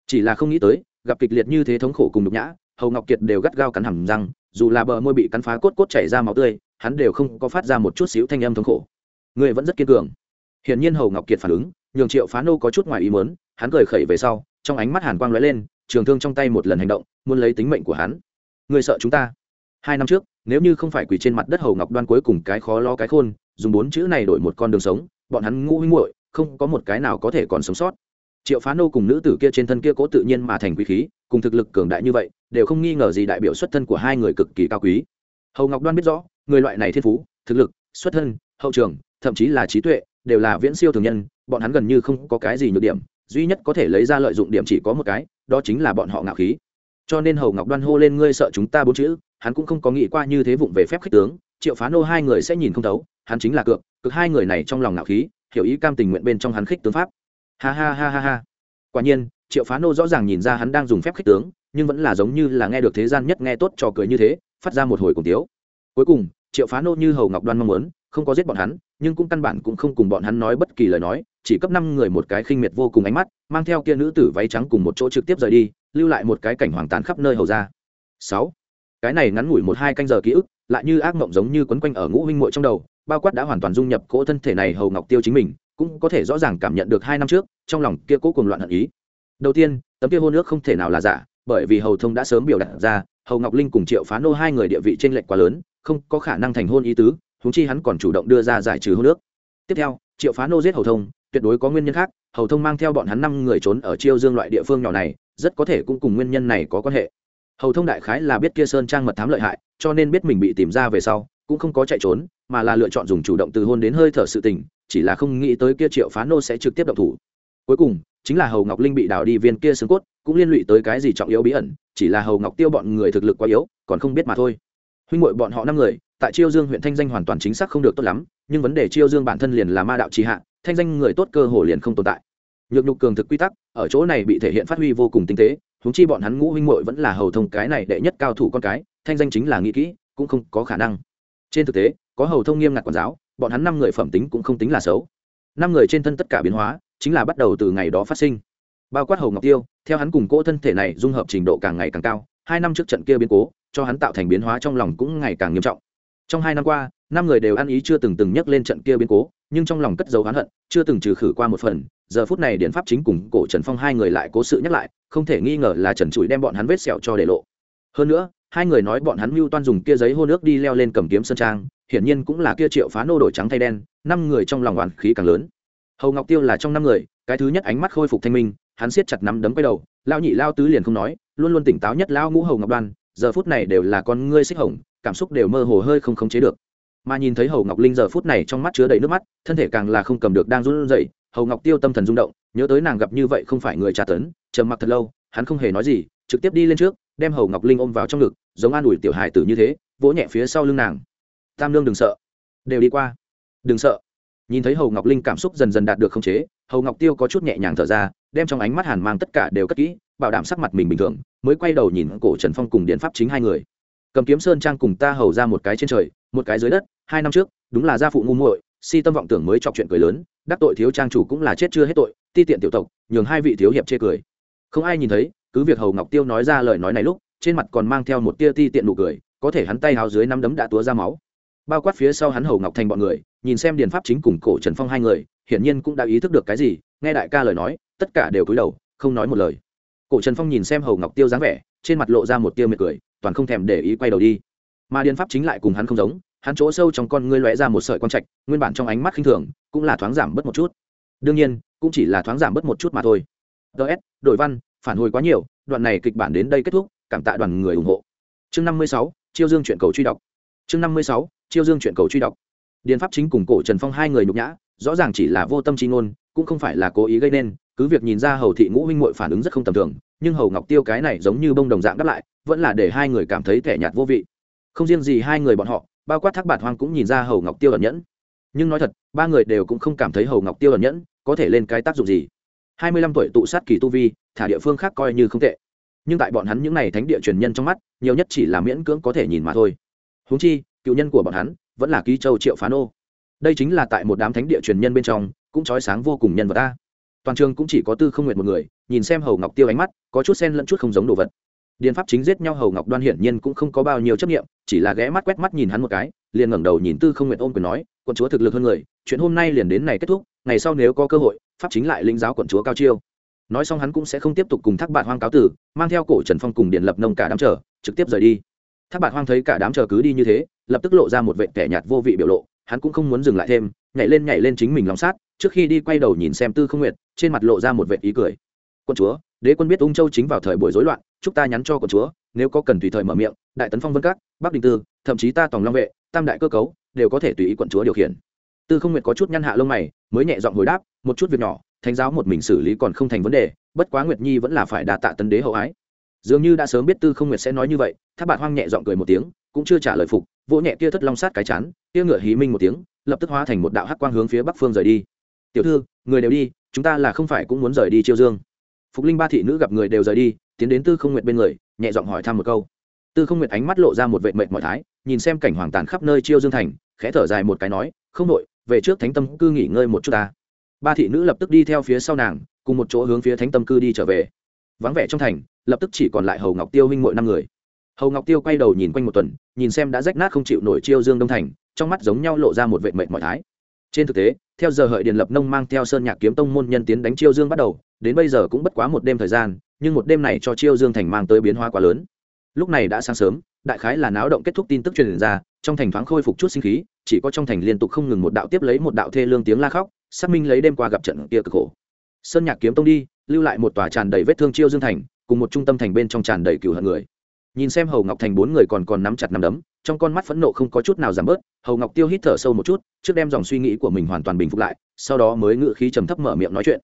Chỉ là không nghĩ tới, gặp kịch liệt như thế thống khổ cùng nhục nhã, hầu ngọc kiệt đều gắt gao cắn hầm răng, dù là bờ môi bị cắn phá cốt cốt chảy ra máu tươi, hắn đều không có phát ra một chút xíu thanh âm thống khổ. Người vẫn rất kiên cường. Hiển nhiên hầu ngọc kiệt phản ứng, nhường triệu phá nô có chút ngoài ý mớn hắn cười khẩy về sau, trong ánh mắt hàn quang lóe lên, trường thương trong tay một lần hành động, muốn lấy tính mệnh của hắn. Người sợ chúng ta. Hai năm trước, nếu như không phải quỳ trên mặt đất hầu ngọc đoan cuối cùng cái khó lo cái khôn dùng bốn chữ này đổi một con đường sống, bọn hắn ngũ huynh muội, không có một cái nào có thể còn sống sót. Triệu phá nô cùng nữ tử kia trên thân kia cố tự nhiên mà thành quý khí, cùng thực lực cường đại như vậy, đều không nghi ngờ gì đại biểu xuất thân của hai người cực kỳ cao quý. Hầu ngọc đoan biết rõ, người loại này thiên phú, thực lực, xuất thân, hậu trường, thậm chí là trí tuệ, đều là viễn siêu thường nhân, bọn hắn gần như không có cái gì nhược điểm, duy nhất có thể lấy ra lợi dụng điểm chỉ có một cái, đó chính là bọn họ ngạo khí. Cho nên hầu ngọc đoan hô lên, ngươi sợ chúng ta bốn chữ. Hắn cũng không có nghĩ qua như thế vụng về phép khích tướng, triệu phá nô hai người sẽ nhìn không thấu hắn chính là cược cực hai người này trong lòng ngạo khí, hiểu ý cam tình nguyện bên trong hắn khích tướng pháp. Ha ha ha ha ha. Quả nhiên, triệu phá nô rõ ràng nhìn ra hắn đang dùng phép khích tướng, nhưng vẫn là giống như là nghe được thế gian nhất nghe tốt trò cười như thế, phát ra một hồi cùng tiếu. Cuối cùng, triệu phá nô như hầu ngọc đoan mong muốn, không có giết bọn hắn, nhưng cũng căn bản cũng không cùng bọn hắn nói bất kỳ lời nói, chỉ cấp năm người một cái khinh miệt vô cùng ánh mắt, mang theo kia nữ tử váy trắng cùng một chỗ trực tiếp rời đi, lưu lại một cái cảnh hoàng tàn khắp nơi hầu ra. Sáu. Cái này ngắn ngủi một hai canh giờ ký ức, lại như ác mộng giống như quấn quanh ở ngũ huynh muội trong đầu bao quát đã hoàn toàn dung nhập cỗ thân thể này hầu ngọc tiêu chính mình, cũng có thể rõ ràng cảm nhận được hai năm trước, trong lòng kia cố cùng loạn hận ý. Đầu tiên, tấm kia hôn nước không thể nào là giả, bởi vì hầu thông đã sớm biểu đạt ra, hầu ngọc linh cùng triệu phá nô hai người địa vị t r ê n lệch quá lớn, không có khả năng thành hôn ý tứ húng chi hắn còn chủ động đưa ra giải trừ hôn nước tiếp theo, triệu phá nô giết hầu thông, tuyệt đối có nguyên nhân khác, hầu thông mang theo bọn hắn năm người trốn ở chiêu dương loại địa phương nhỏ này, rất có thể cũng cùng nguyên nhân này có quan hệ. Hầu thông đại khái là biết kia sơn trang mật thám lợi hại, cho nên biết mình bị tìm ra về sau, cũng không có chạy trốn mà là lựa chọn dùng chủ động từ hôn đến hơi thở sự tình, chỉ là không nghĩ tới kia triệu phá nô sẽ trực tiếp động thủ. Cuối cùng, chính là hầu ngọc linh bị đào đi viên kia xương cốt, cũng liên lụy tới cái gì trọng yếu bí ẩn, chỉ là hầu ngọc tiêu bọn người thực lực quá yếu, còn không biết mà thôi. Huynh ngội bọn họ năm người, tại chiêu dương huyện thanh danh hoàn toàn chính xác không được tốt lắm, nhưng vấn đề chiêu dương bản thân liền là ma đạo trì hạ, thanh danh người tốt cơ hồ liền không tồn tại. Nhược nhục cường thực quy tắc, ở chỗ này bị thể hiện phát huy vô cùng tinh tế húng chi bọn hắn ngũ huynh muội vẫn là hầu thông cái này đệ nhất cao thủ con cái, thanh danh chính là nghĩ kỹ, cũng không có khả năng. Trên thực tế có hầu thông nghiêm ngặt quản giáo, bọn hắn năm người phẩm tính cũng không tính là xấu. Năm người trên thân tất cả biến hóa, chính là bắt đầu từ ngày đó phát sinh. Bao quát hầu ngọc tiêu, theo hắn cùng cỗ thân thể này dung hợp trình độ càng ngày càng cao, hai năm trước trận kia biến cố, cho hắn tạo thành biến hóa trong lòng cũng ngày càng nghiêm trọng. Trong hai năm qua, năm người đều ăn ý chưa từng từng nhắc lên trận kia biến cố, nhưng trong lòng cất dấu hắn hận, chưa từng trừ khử qua một phần. Giờ phút này điện pháp chính cùng cổ trần phong hai người lại cố sự nhắc lại, không thể nghi ngờ là trần trụi đem bọn hắn vết sẹo cho để lộ. Hơn nữa hai người nói bọn hắn mưu toan dùng kia giấy hô nước đi leo lên cầm kiếm sơn trang, hiển nhiên cũng là kia triệu phá nô đổi trắng thay đen, năm người trong lòng hoàn khí càng lớn. Hầu ngọc tiêu là trong năm người, cái thứ nhất ánh mắt khôi phục thanh minh, hắn siết chặt nắm đấm quay đầu lao nhị lao tứ liền không nói, luôn luôn tỉnh táo nhất lao ngũ hầu ngọc đoan, giờ phút này đều là con ngươi xích hồng, cảm xúc đều mơ hồ hơi không khống chế được. Mà nhìn thấy hầu ngọc linh giờ phút này trong mắt chứa đầy nước mắt, thân thể càng là không cầm được đang run rẩy, hầu ngọc tiêu tâm thần rung động, nhớ tới nàng gặp như vậy không phải người tra tấn, trầm mặc thật lâu, hắn không hề nói gì, trực tiếp đi lên trước đem hầu ngọc linh ôm vào trong ngực, giống an ủi tiểu hài tử như thế, vỗ nhẹ phía sau lưng nàng. Tam lương đừng sợ. Đều đi qua. Đừng sợ. Nhìn thấy hầu ngọc linh cảm xúc dần dần đạt được khống chế, hầu ngọc tiêu có chút nhẹ nhàng thở ra, đem trong ánh mắt hàn mang tất cả đều cất kỹ, bảo đảm sắc mặt mình bình thường, mới quay đầu nhìn cổ trần phong cùng điện pháp chính hai người. Cầm kiếm sơn trang cùng ta hầu ra một cái trên trời, một cái dưới đất, hai năm trước, đúng là gia phụ ngu muội, si tâm vọng tưởng mới chọc chuyện cười lớn, đắc tội thiếu trang chủ cũng là chết chưa hết tội, ti tiện tiểu tộc, nhường hai vị thiếu hiệp chê cười. Không ai nhìn thấy cứ việc hầu ngọc tiêu nói ra lời nói này lúc, trên mặt còn mang theo một tia ti tiện nụ cười, có thể hắn tay háo dưới nắm đấm đã túa ra máu. Bao quát phía sau hắn hầu ngọc thành bọn người, nhìn xem điền pháp chính cùng cổ trần phong hai người, hiển nhiên cũng đã ý thức được cái gì, nghe đại ca lời nói, tất cả đều cúi đầu, không nói một lời. Cổ trần phong nhìn xem hầu ngọc tiêu dáng vẻ, trên mặt lộ ra một tia mệt cười, toàn không thèm để ý quay đầu đi. Mà điền pháp chính lại cùng hắn không giống, hắn chỗ sâu trong con ngươi lóe ra một sợi quang trạch, nguyên bản trong ánh mắt khinh thường, cũng là thoáng giảm bớt một chút. Đương nhiên, cũng chỉ là thoáng giảm bớt một chút mà thôi. Ts đội văn phản hồi quá nhiều, đoạn này kịch bản đến đây kết thúc, cảm tạ đoàn người ủng hộ. Chương năm mươi sáu, chiêu dương chuyện cầu truy đọc. Chương năm mươi sáu, chiêu dương chuyện cầu truy đọc. Điền pháp chính cùng cổ trần phong hai người nhục nhã, rõ ràng chỉ là vô tâm chi ngôn, cũng không phải là cố ý gây nên, cứ việc nhìn ra hầu thị ngũ huynh muội phản ứng rất không tầm thường, nhưng hầu ngọc tiêu cái này giống như bông đồng dạng đáp lại, vẫn là để hai người cảm thấy thẻ nhạt vô vị. Không riêng gì hai người bọn họ, bao quát thác bạt hoang cũng nhìn ra hầu ngọc tiêu ẩn nhẫn. Nhưng nói thật, ba người đều cũng không cảm thấy hầu ngọc tiêu ẩn nhẫn có thể lên cái tác dụng gì hai mươi lăm tuổi tụ sát kỳ tu vi, thả địa phương khác coi như không tệ. Nhưng tại bọn hắn những n à y thánh địa truyền nhân trong mắt, nhiều nhất chỉ là miễn cưỡng có thể nhìn mà thôi. Húng chi, cựu nhân của bọn hắn vẫn là ký châu triệu phá nô. Đây chính là tại một đám thánh địa truyền nhân bên trong, cũng trói sáng vô cùng nhân vật ta. Toàn trường cũng chỉ có tư không nguyện một người, nhìn xem hầu ngọc tiêu ánh mắt, có chút sen lẫn chút không giống đồ vật. Điền pháp chính giết nhau hầu ngọc đoan hiển nhiên cũng không có bao nhiêu chấp nghiệm chỉ là ghé mắt quét mắt nhìn hắn một cái, liền ngẩng đầu nhìn tư không nguyện ôm quyền nói, quân chúa thực lực hơn người, chuyện hôm nay liền đến này kết thúc, ngày sau nếu có cơ hội pháp chính lại linh giáo quận chúa cao chiêu. Nói xong hắn cũng sẽ không tiếp tục cùng thác bạn hoang cáo tử, mang theo cổ trần phong cùng điện lập nông cả đám chờ, trực tiếp rời đi. Thác bạn hoang thấy cả đám chờ cứ đi như thế, lập tức lộ ra một vệ kẻ nhạt vô vị biểu lộ, hắn cũng không muốn dừng lại thêm, nhảy lên nhảy lên chính mình lòng sát, trước khi đi quay đầu nhìn xem tư không nguyệt, trên mặt lộ ra một vệ ý cười. Quân chúa, đế quân biết ung châu chính vào thời buổi rối loạn, chúc ta nhắn cho quân chúa, nếu có cần tùy thời mở miệng, đại tấn phong vân các, bắc đình tư, thậm chí ta tòng long vệ, tam đại cơ cấu, đều có thể tùy ý quận chúa điều khiển. Tư không nguyệt có chút nhăn hạ lông mày, mới nhẹ giọng hồi đáp một chút việc nhỏ, thánh giáo một mình xử lý còn không thành vấn đề, bất quá nguyệt nhi vẫn là phải đà tạ tấn đế hậu ái. Dường như đã sớm biết tư không nguyệt sẽ nói như vậy tháp bạn hoang nhẹ giọng cười một tiếng, cũng chưa trả lời phục, vỗ nhẹ kia thất long sát cái chán, kia ngựa hí minh một tiếng, lập tức hóa thành một đạo hắc quang hướng phía bắc phương rời đi. Tiểu thư, người đều đi, chúng ta là không phải cũng muốn rời đi chiêu dương. Phục linh ba thị nữ gặp người đều rời đi, tiến đến tư không nguyệt bên người, nhẹ giọng hỏi thăm một câu. Tư không nguyệt ánh mắt lộ ra một vệ mệt mọi thái, nhìn xem cảnh hoàng tàn khắp nơi chiêu dương thành, khẽ thở dài một cái nói, không đội, về trước thánh tâm cư nghỉ ngơi một chút ta ba thị nữ lập tức đi theo phía sau nàng, cùng một chỗ hướng phía thánh tâm cư đi trở về. Vắng vẻ trong thành, lập tức chỉ còn lại hầu ngọc tiêu huynh mội năm người. Hầu ngọc tiêu quay đầu nhìn quanh một tuần, nhìn xem đã rách nát không chịu nổi chiêu dương đông thành, trong mắt giống nhau lộ ra một vệ mệt mọi thái. Trên thực tế, theo giờ hợi điện lập nông mang theo sơn nhạc kiếm tông môn nhân tiến đánh chiêu dương bắt đầu, đến bây giờ cũng bất quá một đêm thời gian, nhưng một đêm này cho chiêu dương thành mang tới biến hóa quá lớn. Lúc này đã sáng sớm, đại khái là náo động kết thúc tin tức truyền ra, trong thành thoáng khôi phục chút sinh khí, chỉ có trong thành liên tục không ngừng một đạo tiếp lấy một đạo thê lương tiếng la khóc xác minh lấy đêm qua gặp trận kia cực khổ. Sơn nhạc kiếm tông đi, lưu lại một tòa tràn đầy vết thương chiêu dương thành, cùng một trung tâm thành bên trong tràn đầy cừu hận người. Nhìn xem hầu ngọc thành bốn người còn còn nắm chặt nắm đấm, trong con mắt phẫn nộ không có chút nào giảm bớt, hầu ngọc tiêu hít thở sâu một chút, trước đem dòng suy nghĩ của mình hoàn toàn bình phục lại, sau đó mới ngự khí trầm thấp mở miệng nói chuyện.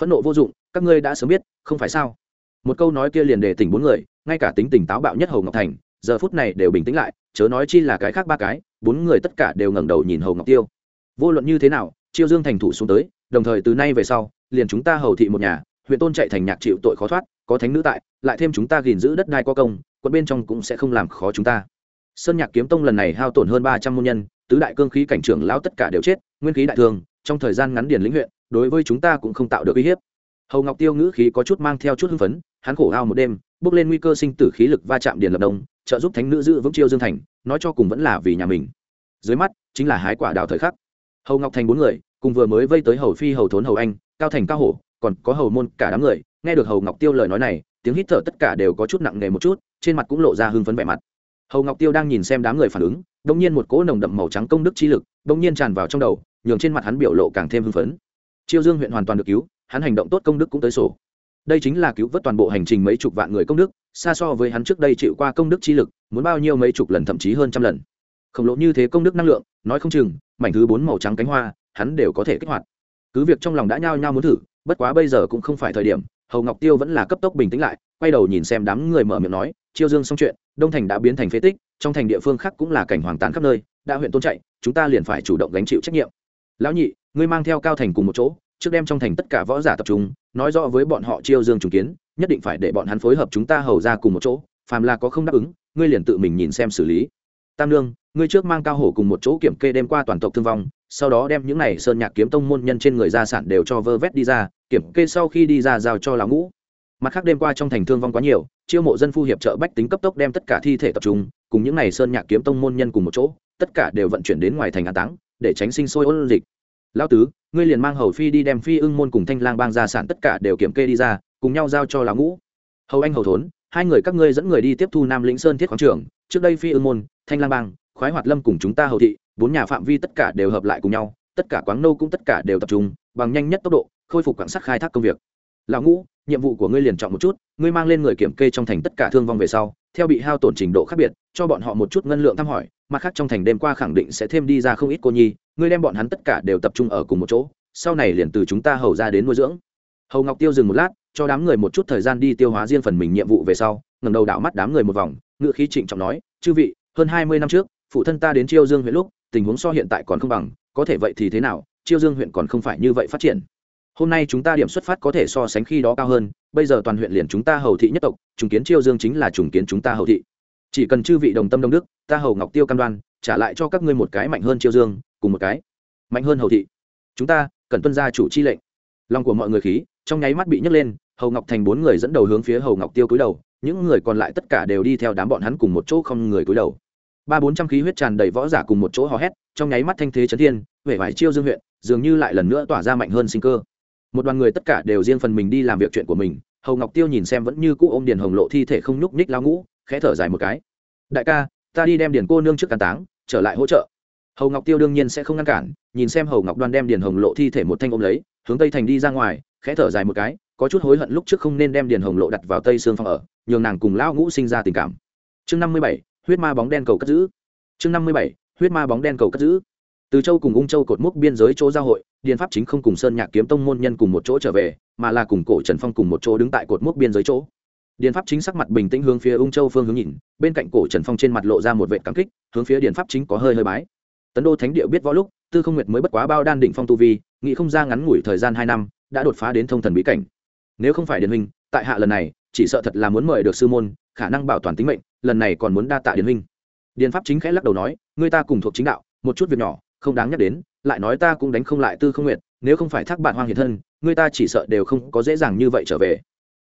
Phẫn nộ vô dụng, các ngươi đã sớm biết, không phải sao? Một câu nói kia liền để tỉnh bốn người, ngay cả tính tỉnh táo bạo nhất hầu ngọc thành, giờ phút này đều bình tĩnh lại, chớ nói chi là cái khác ba cái, bốn người tất cả đều ngẩng đầu nhìn hầu ngọc tiêu. Vô luận như thế nào chiêu dương thành thủ xuống tới đồng thời từ nay về sau liền chúng ta hầu thị một nhà huyện tôn chạy thành nhạc chịu tội khó thoát có thánh nữ tại lại thêm chúng ta gìn giữ đất đai có công quận bên trong cũng sẽ không làm khó chúng ta. Sơn nhạc kiếm tông lần này hao tổn hơn ba trăm môn nhân tứ đại cương khí cảnh trưởng lão tất cả đều chết nguyên khí đại thường, trong thời gian ngắn điền lĩnh huyện đối với chúng ta cũng không tạo được uy hiếp. Hầu ngọc tiêu ngữ khí có chút mang theo chút hưng phấn hắn khổ ao một đêm bước lên nguy cơ sinh tử khí lực va chạm điền lập đông trợ giúp thánh nữ giữ vững chiêu dương thành nói cho cùng vẫn là vì nhà mình. Dưới mắt chính là hái quả đào thời khắc hầu ngọc thành bốn người, cùng vừa mới vây tới hầu phi, hầu thốn, hầu anh, cao thành, cao hổ, còn có hầu môn, cả đám người, nghe được hầu ngọc tiêu lời nói này, tiếng hít thở tất cả đều có chút nặng nề một chút, trên mặt cũng lộ ra hưng phấn vẻ mặt. Hầu ngọc tiêu đang nhìn xem đám người phản ứng đ ỗ n g nhiên một cỗ nồng đậm màu trắng công đức chi lực đ ỗ n g nhiên tràn vào trong đầu, nhường trên mặt hắn biểu lộ càng thêm hưng phấn. Chiêu dương huyện hoàn toàn được cứu, hắn hành động tốt công đức cũng tới sổ. Đây chính là cứu vớt toàn bộ hành trình mấy chục vạn người công đức, xa so với hắn trước đây chịu qua công đức chi lực, muốn bao nhiêu mấy chục lần thậm chí hơn trăm lần. Khổng lồ như thế công đức năng lượng nói không chừng, mảnh thứ bốn màu trắng cánh hoa, hắn đều có thể kích hoạt. Cứ việc trong lòng đã nhao nhao muốn thử, bất quá bây giờ cũng không phải thời điểm, hầu ngọc tiêu vẫn là cấp tốc bình tĩnh lại, quay đầu nhìn xem đám người mở miệng nói, chiêu dương xong chuyện, đông thành đã biến thành phế tích, trong thành địa phương khác cũng là cảnh hoàng tàn khắp nơi, đã huyện tôn chạy, chúng ta liền phải chủ động gánh chịu trách nhiệm. Lão nhị, ngươi mang theo cao thành cùng một chỗ, trước đem trong thành tất cả võ giả tập trung, nói rõ với bọn họ chiêu dương trùng kiến, nhất định phải để bọn hắn phối hợp chúng ta hầu ra cùng một chỗ, phàm là có không đáp ứng, ngươi liền tự mình nhìn xem xử lý tam lương ngươi trước mang cao hổ cùng một chỗ kiểm kê đêm qua toàn tộc thương vong, sau đó đem những này sơn nhạc kiếm tông môn nhân trên người gia sản đều cho vơ vét đi ra, kiểm kê sau khi đi ra giao cho lão ngũ. Mặt khác đêm qua trong thành thương vong quá nhiều, chiêu mộ dân phu hiệp trợ bách tính cấp tốc đem tất cả thi thể tập trung, cùng những n à y sơn nhạc kiếm tông môn nhân cùng một chỗ, tất cả đều vận chuyển đến ngoài thành an táng, để tránh sinh sôi ôn dịch. Lão tứ, ngươi liền mang hầu phi đi đem phi ưng môn cùng thanh lang bang gia sản tất cả đều kiểm kê đi ra, cùng nhau giao cho lão ngũ. Hầu anh hầu thốn, hai người các ngươi dẫn người đi tiếp thu nam lĩnh sơn thiết khoáng trưởng trước đây phi ưng môn, thanh lang bang, khoái hoạt lâm cùng chúng ta hầu thị, bốn nhà phạm vi tất cả đều hợp lại cùng nhau, tất cả quán nô cũng tất cả đều tập trung, bằng nhanh nhất tốc độ, khôi phục quảng sắt khai thác công việc. Lão ngũ, nhiệm vụ của ngươi liền chọn một chút, ngươi mang lên người kiểm kê trong thành tất cả thương vong về sau, theo bị hao tổn trình độ khác biệt, cho bọn họ một chút ngân lượng thăm hỏi, mặt khác trong thành đêm qua khẳng định sẽ thêm đi ra không ít cô nhi, ngươi đem bọn hắn tất cả đều tập trung ở cùng một chỗ, sau này liền từ chúng ta hầu ra đến nuôi dưỡng. Hầu ngọc tiêu dừng một lát, cho đám người một chút thời gian đi tiêu hóa riêng phần mình nhiệm vụ về sau ngầm đầu đảo mắt đám người một vòng ngựa khí trịnh trọng nói, chư vị, hơn hai mươi năm trước, phụ thân ta đến chiêu dương huyện lúc, tình huống so hiện tại còn không bằng, có thể vậy thì thế nào? Chiêu dương huyện còn không phải như vậy phát triển. Hôm nay chúng ta điểm xuất phát có thể so sánh khi đó cao hơn, bây giờ toàn huyện liền chúng ta hầu thị nhất tộc, trùng kiến chiêu dương chính là trùng kiến chúng ta hầu thị. Chỉ cần chư vị đồng tâm đông đức, ta hầu ngọc tiêu cam đoan, trả lại cho các ngươi một cái mạnh hơn chiêu dương, cùng một cái mạnh hơn hầu thị. Chúng ta cần tuân gia chủ chi lệnh. Lòng của mọi người khí, trong nháy mắt bị nhấc lên hầu ngọc thành bốn người dẫn đầu hướng phía hầu ngọc tiêu cúi đầu, những người còn lại tất cả đều đi theo đám bọn hắn cùng một chỗ không người cúi đầu. Ba bốn trăm khí huyết tràn đầy võ giả cùng một chỗ hò hét, trong nháy mắt thanh thế chấn thiên huệ vải chiêu dương huyện, dường như lại lần nữa tỏa ra mạnh hơn sinh cơ. Một đoàn người tất cả đều riêng phần mình đi làm việc chuyện của mình, hầu ngọc tiêu nhìn xem vẫn như cũ ô m điền hồng lộ thi thể không nhúc nhích lao ngũ, khẽ thở dài một cái. Đại ca, ta đi đem điền cô nương trước càn táng, trở lại hỗ trợ. Hầu ngọc tiêu đương nhiên sẽ không ngăn cản, nhìn xem hầu ngọc đoan đem điền hồng lộ thi thể một thanh ôm lấy, hướng tây thành đi ra ngoài, khẽ thở dài một cái có chút hối hận lúc trước không nên đem điền hồng lộ đặt vào tây xương phòng ở, nhường nàng cùng Lão ngũ sinh ra tình cảm. Chương năm mươi bảy, huyết ma bóng đen cầu cất giữ. Chương năm mươi bảy, huyết ma bóng đen cầu cất giữ. Từ châu cùng ung châu cột mốc biên giới chỗ giao hội, điền pháp chính không cùng sơn nhạc kiếm tông môn nhân cùng một chỗ trở về, mà là cùng cổ trần phong cùng một chỗ đứng tại cột mốc biên giới chỗ. Điền pháp chính sắc mặt bình tĩnh hướng phía ung châu phương hướng nhìn, bên cạnh cổ trần phong trên mặt lộ ra một vệ cảm kích, hướng phía điền pháp chính có hơi hơi bái. Tấn đô thánh địa biết võ lúc, tư không nguyệt mới bất quá bao đan định phong tu vi, nghĩ không ra ngắn ngủi thời gian hai năm, đã đột phá đến thông thần bí cảnh nếu không phải điền huynh, tại hạ lần này, chỉ sợ thật là muốn mời được sư môn, khả năng bảo toàn tính mệnh, lần này còn muốn đa tạ điền huynh. Điền pháp chính khẽ lắc đầu nói người ta cùng thuộc chính đạo, một chút việc nhỏ, không đáng nhắc đến, lại nói ta cũng đánh không lại tư không nguyện nếu không phải thác bạn hoang hiền thân người ta chỉ sợ đều không có dễ dàng như vậy trở về.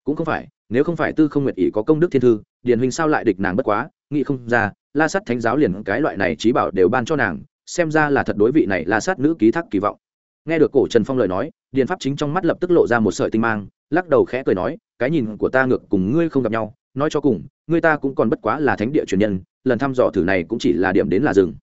Cũng không phải, nếu không phải tư không nguyện ý có công đức thiên thư, điền huynh sao lại địch nàng bất quá, nghĩ không ra, la sắt thánh giáo liền cái loại này trí bảo đều ban cho nàng, xem ra là thật đối vị này la sát nữ ký thác kỳ vọng nghe được cổ trần phong lời nói, điền pháp chính trong mắt lập tức lộ ra một sợi tinh mang, lắc đầu khẽ cười nói, cái nhìn của ta ngược cùng ngươi không gặp nhau, nói cho cùng, ngươi ta cũng còn bất quá là thánh địa truyền nhân, lần thăm dò thử này cũng chỉ là điểm đến là rừng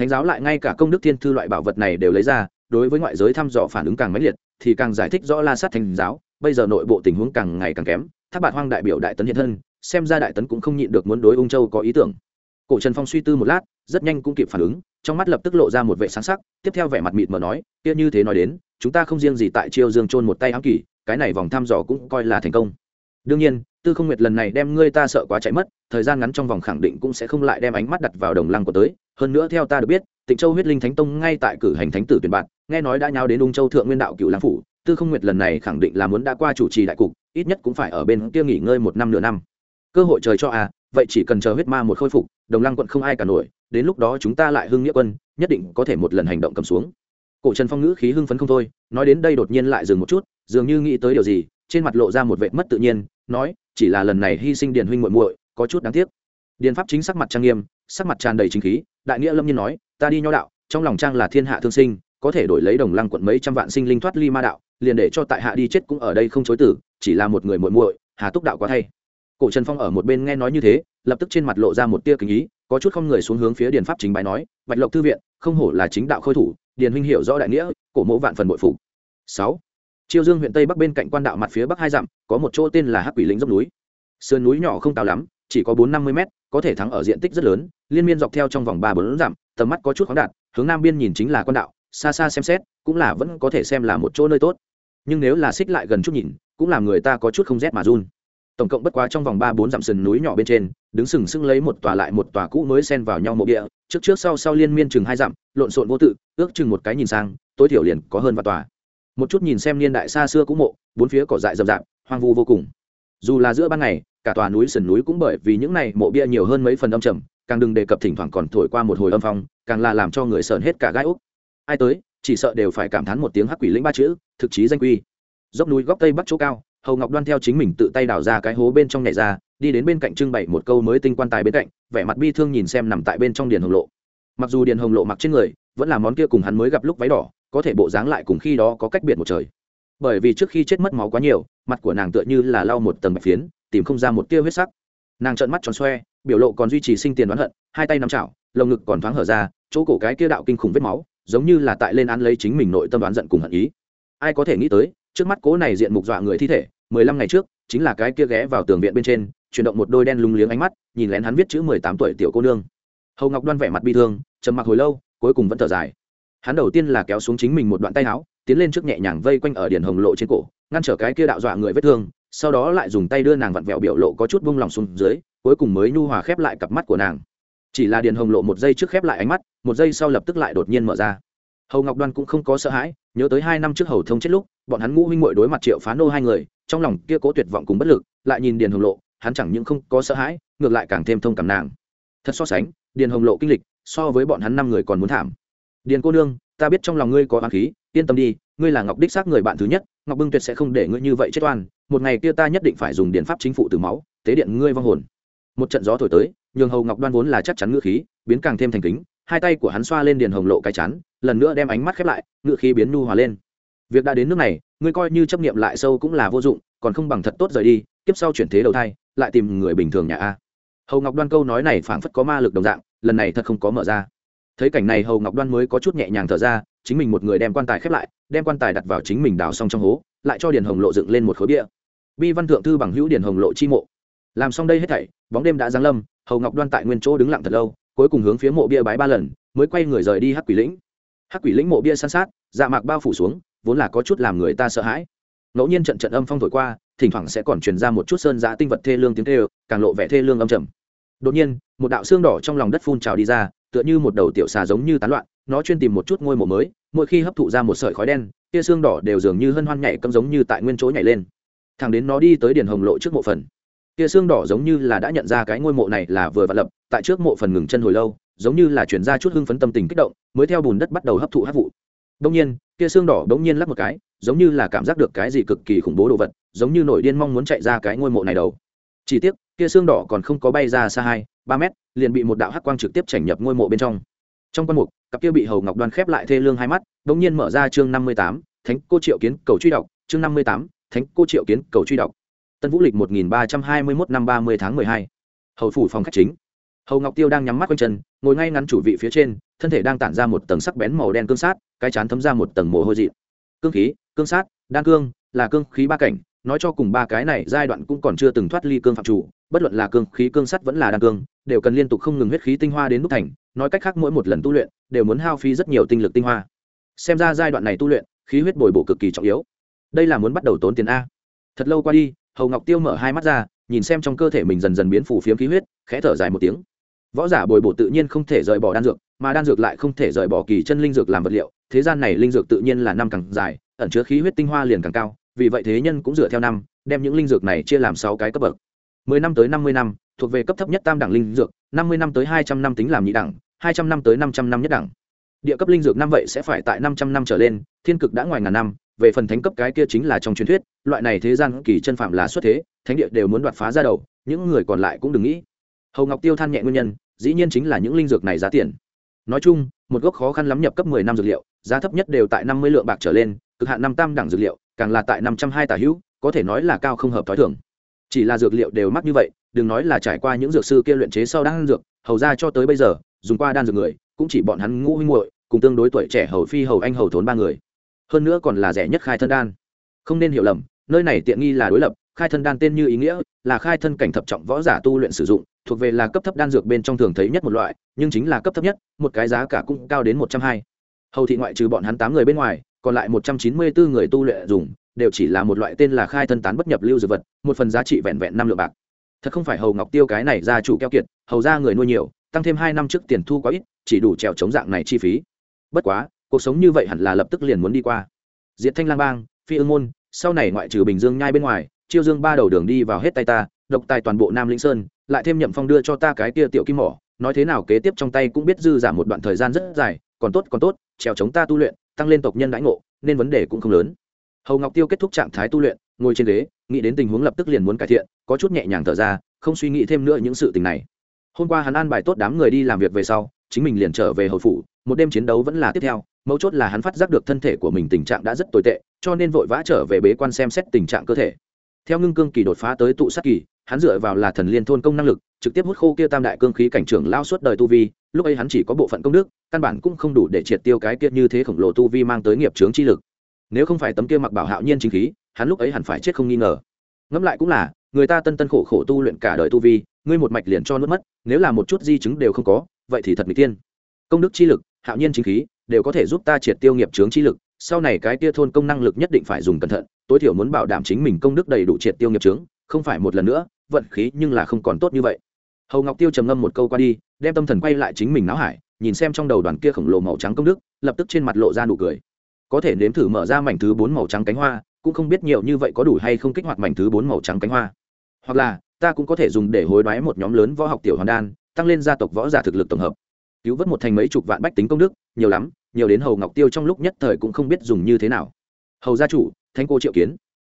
thánh giáo lại ngay cả công đức thiên thư loại bảo vật này đều lấy ra, đối với ngoại giới thăm dò phản ứng càng mãnh liệt, thì càng giải thích rõ la sát thánh giáo, bây giờ nội bộ tình huống càng ngày càng kém tháp bạn hoang đại biểu đại tấn hiện thân, xem ra đại tấn cũng không nhịn được muốn đối ung châu có ý tưởng. Cổ trần phong suy tư một lát rất nhanh cũng kịp phản ứng, trong mắt lập tức lộ ra một vệ sáng sắc, tiếp theo vẻ mặt mịt mờ nói, kia như thế nói đến, chúng ta không riêng gì tại chiêu dương trôn một tay ám kỳ cái này vòng thăm dò cũng coi là thành công. Đương nhiên, tư không nguyệt lần này đem ngươi ta sợ quá chạy mất, thời gian ngắn trong vòng khẳng định cũng sẽ không lại đem ánh mắt đặt vào đồng lăng của tới. Hơn nữa theo ta được biết, tịnh châu huyết linh thánh tông ngay tại cử hành thánh tử tuyển bạn, nghe nói đã nháo đến ung châu thượng nguyên đạo cựu lãng phủ, tư không nguyệt lần này khẳng định là muốn đã qua chủ trì đại cục, ít nhất cũng phải ở bên kia nghỉ ngơi một năm nửa năm. Cơ hội trời cho à vậy chỉ cần chờ huyết ma một khôi phục, đồng lăng quận không ai cả nổi đến lúc đó chúng ta lại hưng nghĩa quân, nhất định có thể một lần hành động cầm xuống. Cổ trần phong ngữ khí hưng phấn không thôi, nói đến đây đột nhiên lại dừng một chút, dường như nghĩ tới điều gì, trên mặt lộ ra một vệ mất tự nhiên, nói, chỉ là lần này hy sinh điền huynh muội muội, có chút đáng tiếc. Điền pháp chính sắc mặt trang nghiêm, sắc mặt tràn đầy chính khí, đại nghĩa lâm nhiên nói, ta đi nho đạo, trong lòng trang là thiên hạ thương sinh, có thể đổi lấy đồng lăng quận mấy trăm vạn sinh linh thoát ly ma đạo, liền để cho tại hạ đi chết cũng ở đây không chối tử chỉ là một người muội muội, hà túc đạo quá thay. Cổ trần phong ở một bên nghe nói như thế, lập tức trên mặt lộ ra một tia kính ý có chút không người xuống hướng phía điền pháp chính bái nói, bạch lộc thư viện, không hổ là chính đạo khôi thủ, điền huynh hiểu rõ đại nghĩa, cổ mẫu vạn phần bội phục. Sáu chiêu dương huyện tây bắc bên cạnh quan đạo mặt phía bắc hai dặm, có một chỗ tên là hắc quỷ lĩnh dốc núi. Sườn núi nhỏ không cao lắm, chỉ có bốn năm mươi mét, có thể thắng ở diện tích rất lớn, liên miên dọc theo trong vòng ba bốn dặm, tầm mắt có chút khoáng đạt, hướng nam biên nhìn chính là quan đạo, xa xa xem xét, cũng là vẫn có thể xem là một chỗ nơi tốt. Nhưng nếu là xích lại gần chút nhìn, cũng làm người ta có chút không rét mà run tổng cộng bất quá trong vòng ba bốn dặm sườn núi nhỏ bên trên, đứng sừng sững lấy một tòa lại một tòa cũ mới xen vào nhau mộ địa, trước trước sau sau liên miên chừng hai dặm, lộn xộn vô tự, ước chừng một cái nhìn sang, tối thiểu liền có hơn và tòa. Một chút nhìn xem niên đại xa xưa cũ mộ, bốn phía cỏ dại rậm rạp, hoang vu vô cùng. Dù là giữa ban ngày, cả tòa núi sườn núi cũng bởi vì những này mộ bia nhiều hơn mấy phần âm trầm, càng đừng đề cập thỉnh thoảng còn thổi qua một hồi âm phong, càng là làm cho người sờn hết cả gai úc. Ai tới, chỉ sợ đều phải cảm thán một tiếng hắc quỷ lĩnh ba chữ, thực chí danh quy. Dốc núi góc tây bắc chỗ cao hầu ngọc đoan theo chính mình tự tay đào ra cái hố bên trong nhảy ra, đi đến bên cạnh trưng bày một câu mới tinh quan tài bên cạnh, vẻ mặt bi thương nhìn xem nằm tại bên trong điền hồng lộ. Mặc dù điền hồng lộ mặc trên người, vẫn là món kia cùng hắn mới gặp lúc váy đỏ, có thể bộ dáng lại cùng khi đó có cách biệt một trời. Bởi vì trước khi chết mất máu quá nhiều, mặt của nàng tựa như là lau một tầng bạch phiến, tìm không ra một tia huyết sắc. Nàng trợn mắt tròn xoe, biểu lộ còn duy trì sinh tiền đoán hận, hai tay nắm chảo, lồng ngực còn thoáng hở ra, chỗ cổ cái kia đạo kinh khủng vết máu, giống như là tại lên án lấy chính mình nội tâm đoán giận cùng hận ý. Ai có thể nghĩ tới trước mắt cố này diện mục dọa người thi thể, mười lăm ngày trước, chính là cái kia ghé vào tường viện bên trên, chuyển động một đôi đen lúng liếng ánh mắt, nhìn lén hắn viết chữ mười tám tuổi tiểu cô nương. Hầu ngọc đoan vẻ mặt bi thương, trầm mặc hồi lâu, cuối cùng vẫn thở dài. Hắn đầu tiên là kéo xuống chính mình một đoạn tay áo, tiến lên trước nhẹ nhàng vây quanh ở điển hồng lộ trên cổ, ngăn trở cái kia đạo dọa người vết thương, sau đó lại dùng tay đưa nàng vặn vẹo biểu lộ có chút bông lòng xuống dưới, cuối cùng mới nhu hòa khép lại cặp mắt của nàng. Chỉ là điền hồng lộ một giây trước khép lại ánh mắt, một giây sau lập tức lại đột nhiên mở ra. Hầu ngọc đoan cũng không có sợ hãi nhớ tới hai năm trước hầu thông chết lúc, bọn hắn ngũ huynh muội đối mặt triệu phá nô hai người, trong lòng kia cố tuyệt vọng cùng bất lực, lại nhìn điền hồng lộ, hắn chẳng những không có sợ hãi, ngược lại càng thêm thông cảm nàng. Thật so sánh, điền hồng lộ kinh lịch, so với bọn hắn năm người còn muốn thảm. Điền cô nương, ta biết trong lòng ngươi có oán khí, yên tâm đi, ngươi là ngọc đích xác người bạn thứ nhất, ngọc bưng tuyệt sẽ không để ngươi như vậy chết oan, một ngày kia ta nhất định phải dùng điện pháp chính phủ từ máu, tế điện ngươi vong hồn. Một trận gió thổi tới, nhường hầu ngọc đoan vốn là chắc chắn ngữ khí, biến càng thêm thành kính, hai tay của hắn xoa lên điền hồng lộ cái chán lần nữa đem ánh mắt khép lại, ngựa khí biến nu hòa lên. Việc đã đến nước này, ngươi coi như chấp nghiệm lại sâu cũng là vô dụng, còn không bằng thật tốt rời đi tiếp sau chuyển thế đầu thai, lại tìm người bình thường nhà a. Hầu ngọc đoan câu nói này phảng phất có ma lực đồng dạng, lần này thật không có mở ra. Thấy cảnh này hầu ngọc đoan mới có chút nhẹ nhàng thở ra, chính mình một người đem quan tài khép lại, đem quan tài đặt vào chính mình đào xong trong hố, lại cho điền hồng lộ dựng lên một khối bia. Bi văn thượng thư bằng hữu điền hồng lộ chi mộ. Làm xong đây hết thảy, bóng đêm đã giáng lâm, hầu ngọc đoan tại nguyên chỗ đứng lặng thật lâu, cuối cùng hướng phía mộ bia bái ba lần, mới quay người rời đi hắc quỷ lĩnh hắc quỷ lĩnh mộ bia san sát dạ mạc bao phủ xuống, vốn là có chút làm người ta sợ hãi. Ngẫu nhiên trận trận âm phong thổi qua, thỉnh thoảng sẽ còn truyền ra một chút sơn giã tinh vật thê lương tiếng thê càng lộ vẻ thê lương âm trầm. Đột nhiên, một đạo xương đỏ trong lòng đất phun trào đi ra, tựa như một đầu tiểu xà giống như tán loạn, nó chuyên tìm một chút ngôi mộ mới, mỗi khi hấp thụ ra một sợi khói đen kia xương đỏ đều dường như hân hoan nhảy cấm giống như tại nguyên chỗ nhảy lên. Thằng đến nó đi tới điền hồng lộ trước mộ phần. Kia xương đỏ giống như là đã nhận ra cái ngôi mộ này là vừa vặn lập, tại trước mộ phần ngừng chân hồi lâu giống như là chuyển ra chút hưng phấn tâm tình kích động, mới theo bùn đất bắt đầu hấp thụ hấp vụ. Đông nhiên, kia xương đỏ đống nhiên lắc một cái, giống như là cảm giác được cái gì cực kỳ khủng bố đồ vật, giống như nổi điên mong muốn chạy ra cái ngôi mộ này đầu. Chỉ tiếc, kia xương đỏ còn không có bay ra xa hai, ba mét, liền bị một đạo hắc quang trực tiếp chảnh nhập ngôi mộ bên trong. Trong quan mục, cặp kia bị hầu ngọc đoan khép lại thê lương hai mắt đ ỗ n g nhiên mở ra chương năm mươi tám, thánh cô triệu kiến, cầu truy đọc, chương năm mươi tám, thánh cô triệu kiến, cầu truy đọc. Tân vũ lịch một nghìn ba trăm hai mươi mốt năm ba mươi tháng mười hai. Hầu phủ phòng khách chính hầu ngọc tiêu đang nhắm mắt quanh chân, ngồi ngay ngắn chủ vị phía trên, thân thể đang tản ra một tầng sắc bén màu đen cương sát, cái chán thấm ra một tầng mồ hôi dị cương khí, cương sát, đan cương, là cương khí ba cảnh, nói cho cùng ba cái này giai đoạn cũng còn chưa từng thoát ly cương phạm chủ, bất luận là cương khí, cương sắt vẫn là đan cương, đều cần liên tục không ngừng huyết khí tinh hoa đến đúc thành, nói cách khác mỗi một lần tu luyện, đều muốn hao phí rất nhiều tinh lực tinh hoa. Xem ra giai đoạn này tu luyện, khí huyết bồi bổ cực kỳ trọng yếu. Đây là muốn bắt đầu tốn tiền a. Thật lâu qua đi, hầu ngọc tiêu mở hai mắt ra nhìn xem trong cơ thể mình dần dần biến phủ phiếm khí huyết, khẽ thở dài một tiếng. Võ giả bồi bổ tự nhiên không thể rời bỏ đan dược, mà đan dược lại không thể rời bỏ kỳ chân linh dược làm vật liệu, thế gian này linh dược tự nhiên là năm càng dài, ẩn chứa khí huyết tinh hoa liền càng cao, vì vậy thế nhân cũng dựa theo năm, đem những linh dược này chia làm sáu cái cấp bậc. Mười năm tới năm mươi năm, thuộc về cấp thấp nhất tam đẳng linh dược, năm mươi năm tới hai trăm năm tính làm nhị đẳng, hai trăm năm tới năm trăm năm nhất đẳng. Địa cấp linh dược năm vậy sẽ phải tại năm trăm năm trở lên, thiên cực đã ngoài ngàn năm về phần thánh cấp cái kia chính là trong truyền thuyết, loại này thế gian kỳ chân phạm là xuất thế, thánh địa đều muốn đoạt phá ra đầu, những người còn lại cũng đừng nghĩ. Hầu ngọc tiêu than nhẹ nguyên nhân, dĩ nhiên chính là những linh dược này giá tiền. Nói chung, một gốc khó khăn lắm nhập cấp mười năm dược liệu, giá thấp nhất đều tại năm mươi lượng bạc trở lên, cực hạn năm tam đẳng dược liệu, càng là tại năm trăm hai tả hữu, có thể nói là cao không hợp t h ó i thường. Chỉ là dược liệu đều mắc như vậy, đừng nói là trải qua những dược sư kia luyện chế sau đan dược, hầu ra cho tới bây giờ, dùng qua đan dược người, cũng chỉ bọn hắn ngũ huynh muội, cùng tương đối tuổi trẻ hầu phi hầu anh hầu thốn ba người hơn nữa còn là rẻ nhất khai thân đan. Không nên hiểu lầm, nơi này tiện nghi là đối lập, khai thân đan tên như ý nghĩa, là khai thân cảnh thập trọng võ giả tu luyện sử dụng, thuộc về là cấp thấp đan dược bên trong thường thấy nhất một loại, nhưng chính là cấp thấp nhất, một cái giá cả cũng cao đến một trăm hai. Hầu thị ngoại trừ bọn hắn tám người bên ngoài, còn lại một trăm chín mươi bốn người tu luyện dùng, đều chỉ là một loại tên là khai thân tán bất nhập lưu dược vật, một phần giá trị vẹn vẹn năm lượng bạc. Thật không phải hầu ngọc tiêu cái này ra chủ keo kiệt, hầu ra người nuôi nhiều, tăng thêm hai năm trước tiền thu quá ít, chỉ đủ trèo chống dạng này chi phí. Bất quá cuộc sống như vậy hẳn là lập tức liền muốn đi qua. Diệt thanh lang bang, phi ương môn, sau này ngoại trừ bình dương nhai bên ngoài, chiêu dương ba đầu đường đi vào hết tay ta, độc tài toàn bộ nam lĩnh sơn, lại thêm nhậm phong đưa cho ta cái kia tiểu kim mỏ, nói thế nào kế tiếp trong tay cũng biết dư giảm một đoạn thời gian rất dài, còn tốt còn tốt, trèo chống ta tu luyện, tăng lên tộc nhân đãi ngộ, nên vấn đề cũng không lớn. Hầu ngọc tiêu kết thúc trạng thái tu luyện, ngồi trên ghế, nghĩ đến tình huống lập tức liền muốn cải thiện, có chút nhẹ nhàng thở ra, không suy nghĩ thêm nữa những sự tình này. Hôm qua hắn an bài tốt đám người đi làm việc về sau, chính mình liền trở về hầu phủ, một đêm chiến đấu vẫn là tiếp theo mấu chốt là hắn phát giác được thân thể của mình tình trạng đã rất tồi tệ, cho nên vội vã trở về bế quan xem xét tình trạng cơ thể. Theo ngưng cương kỳ đột phá tới tụ sát kỳ, hắn dựa vào là thần liên thôn công năng lực, trực tiếp hút khô kia tam đại cương khí cảnh trưởng lao suốt đời tu vi, lúc ấy hắn chỉ có bộ phận công đức, căn bản cũng không đủ để triệt tiêu cái kia như thế khổng lồ tu vi mang tới nghiệp trướng chi lực. Nếu không phải tấm kia mặc bảo hạo nhiên chính khí, hắn lúc ấy hẳn phải chết không nghi ngờ. Ngẫm lại cũng là, người ta tân tân khổ khổ tu luyện cả đời tu vi, ngươi một mạch liền cho nuốt mất, nếu là một chút di chứng đều không có, vậy thì thật mỹ tiên công đức chi lực, hạo nhiên chính khí đều có thể giúp ta triệt tiêu nghiệp chướng chi lực sau này cái kia thôn công năng lực nhất định phải dùng cẩn thận tối thiểu muốn bảo đảm chính mình công đức đầy đủ triệt tiêu nghiệp chướng, không phải một lần nữa vận khí nhưng là không còn tốt như vậy. Hầu ngọc tiêu trầm ngâm một câu qua đi đem tâm thần quay lại chính mình náo hải nhìn xem trong đầu đoàn kia khổng lồ màu trắng công đức lập tức trên mặt lộ ra nụ cười. Có thể nếm thử mở ra mảnh thứ bốn màu trắng cánh hoa cũng không biết nhiều như vậy có đủ hay không kích hoạt mảnh thứ bốn màu trắng cánh hoa. Hoặc là ta cũng có thể dùng để hối đoái một nhóm lớn võ học tiểu hoàn đan tăng lên gia tộc võ giả thực lực tổng hợp. Cứu vớt một thành mấy chục vạn bách tính công đức nhiều lắm nhiều đến hầu ngọc tiêu trong lúc nhất thời cũng không biết dùng như thế nào. Hầu gia chủ, thánh cô triệu kiến.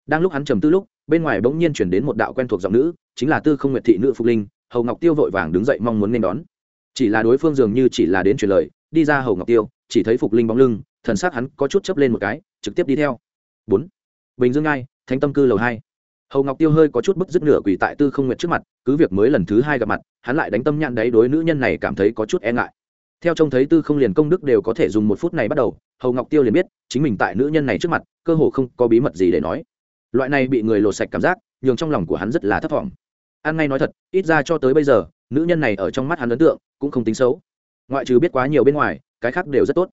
Đang lúc hắn trầm tư lúc, bên ngoài bỗng nhiên chuyển đến một đạo quen thuộc giọng nữ, chính là tư không nguyệt thị nữ phục linh. Hầu ngọc tiêu vội vàng đứng dậy mong muốn nên đón. Chỉ là đối phương dường như chỉ là đến truyền lời, đi ra hầu ngọc tiêu, chỉ thấy phục linh bóng lưng, thần s á c hắn có chút chấp lên một cái, trực tiếp đi theo. Bốn. Bình dương ngai, thánh tâm cư lầu hai. Hầu ngọc tiêu hơi có chút bức dứt nửa quỷ tại tư không nguyệt trước mặt, cứ việc mới lần thứ hai gặp mặt, hắn lại đánh tâm nhãn đấy đối nữ nhân này cảm thấy có chút e ngại theo trông thấy tư không liền công đức đều có thể dùng một phút này bắt đầu, hầu ngọc tiêu liền biết, chính mình tại nữ nhân này trước mặt, cơ hồ không có bí mật gì để nói. Loại này bị người lột sạch cảm giác, nhường trong lòng của hắn rất là thất vọng. An ngay nói thật, ít ra cho tới bây giờ, nữ nhân này ở trong mắt hắn ấn tượng, cũng không tính xấu. Ngoại trừ biết quá nhiều bên ngoài, cái khác đều rất tốt.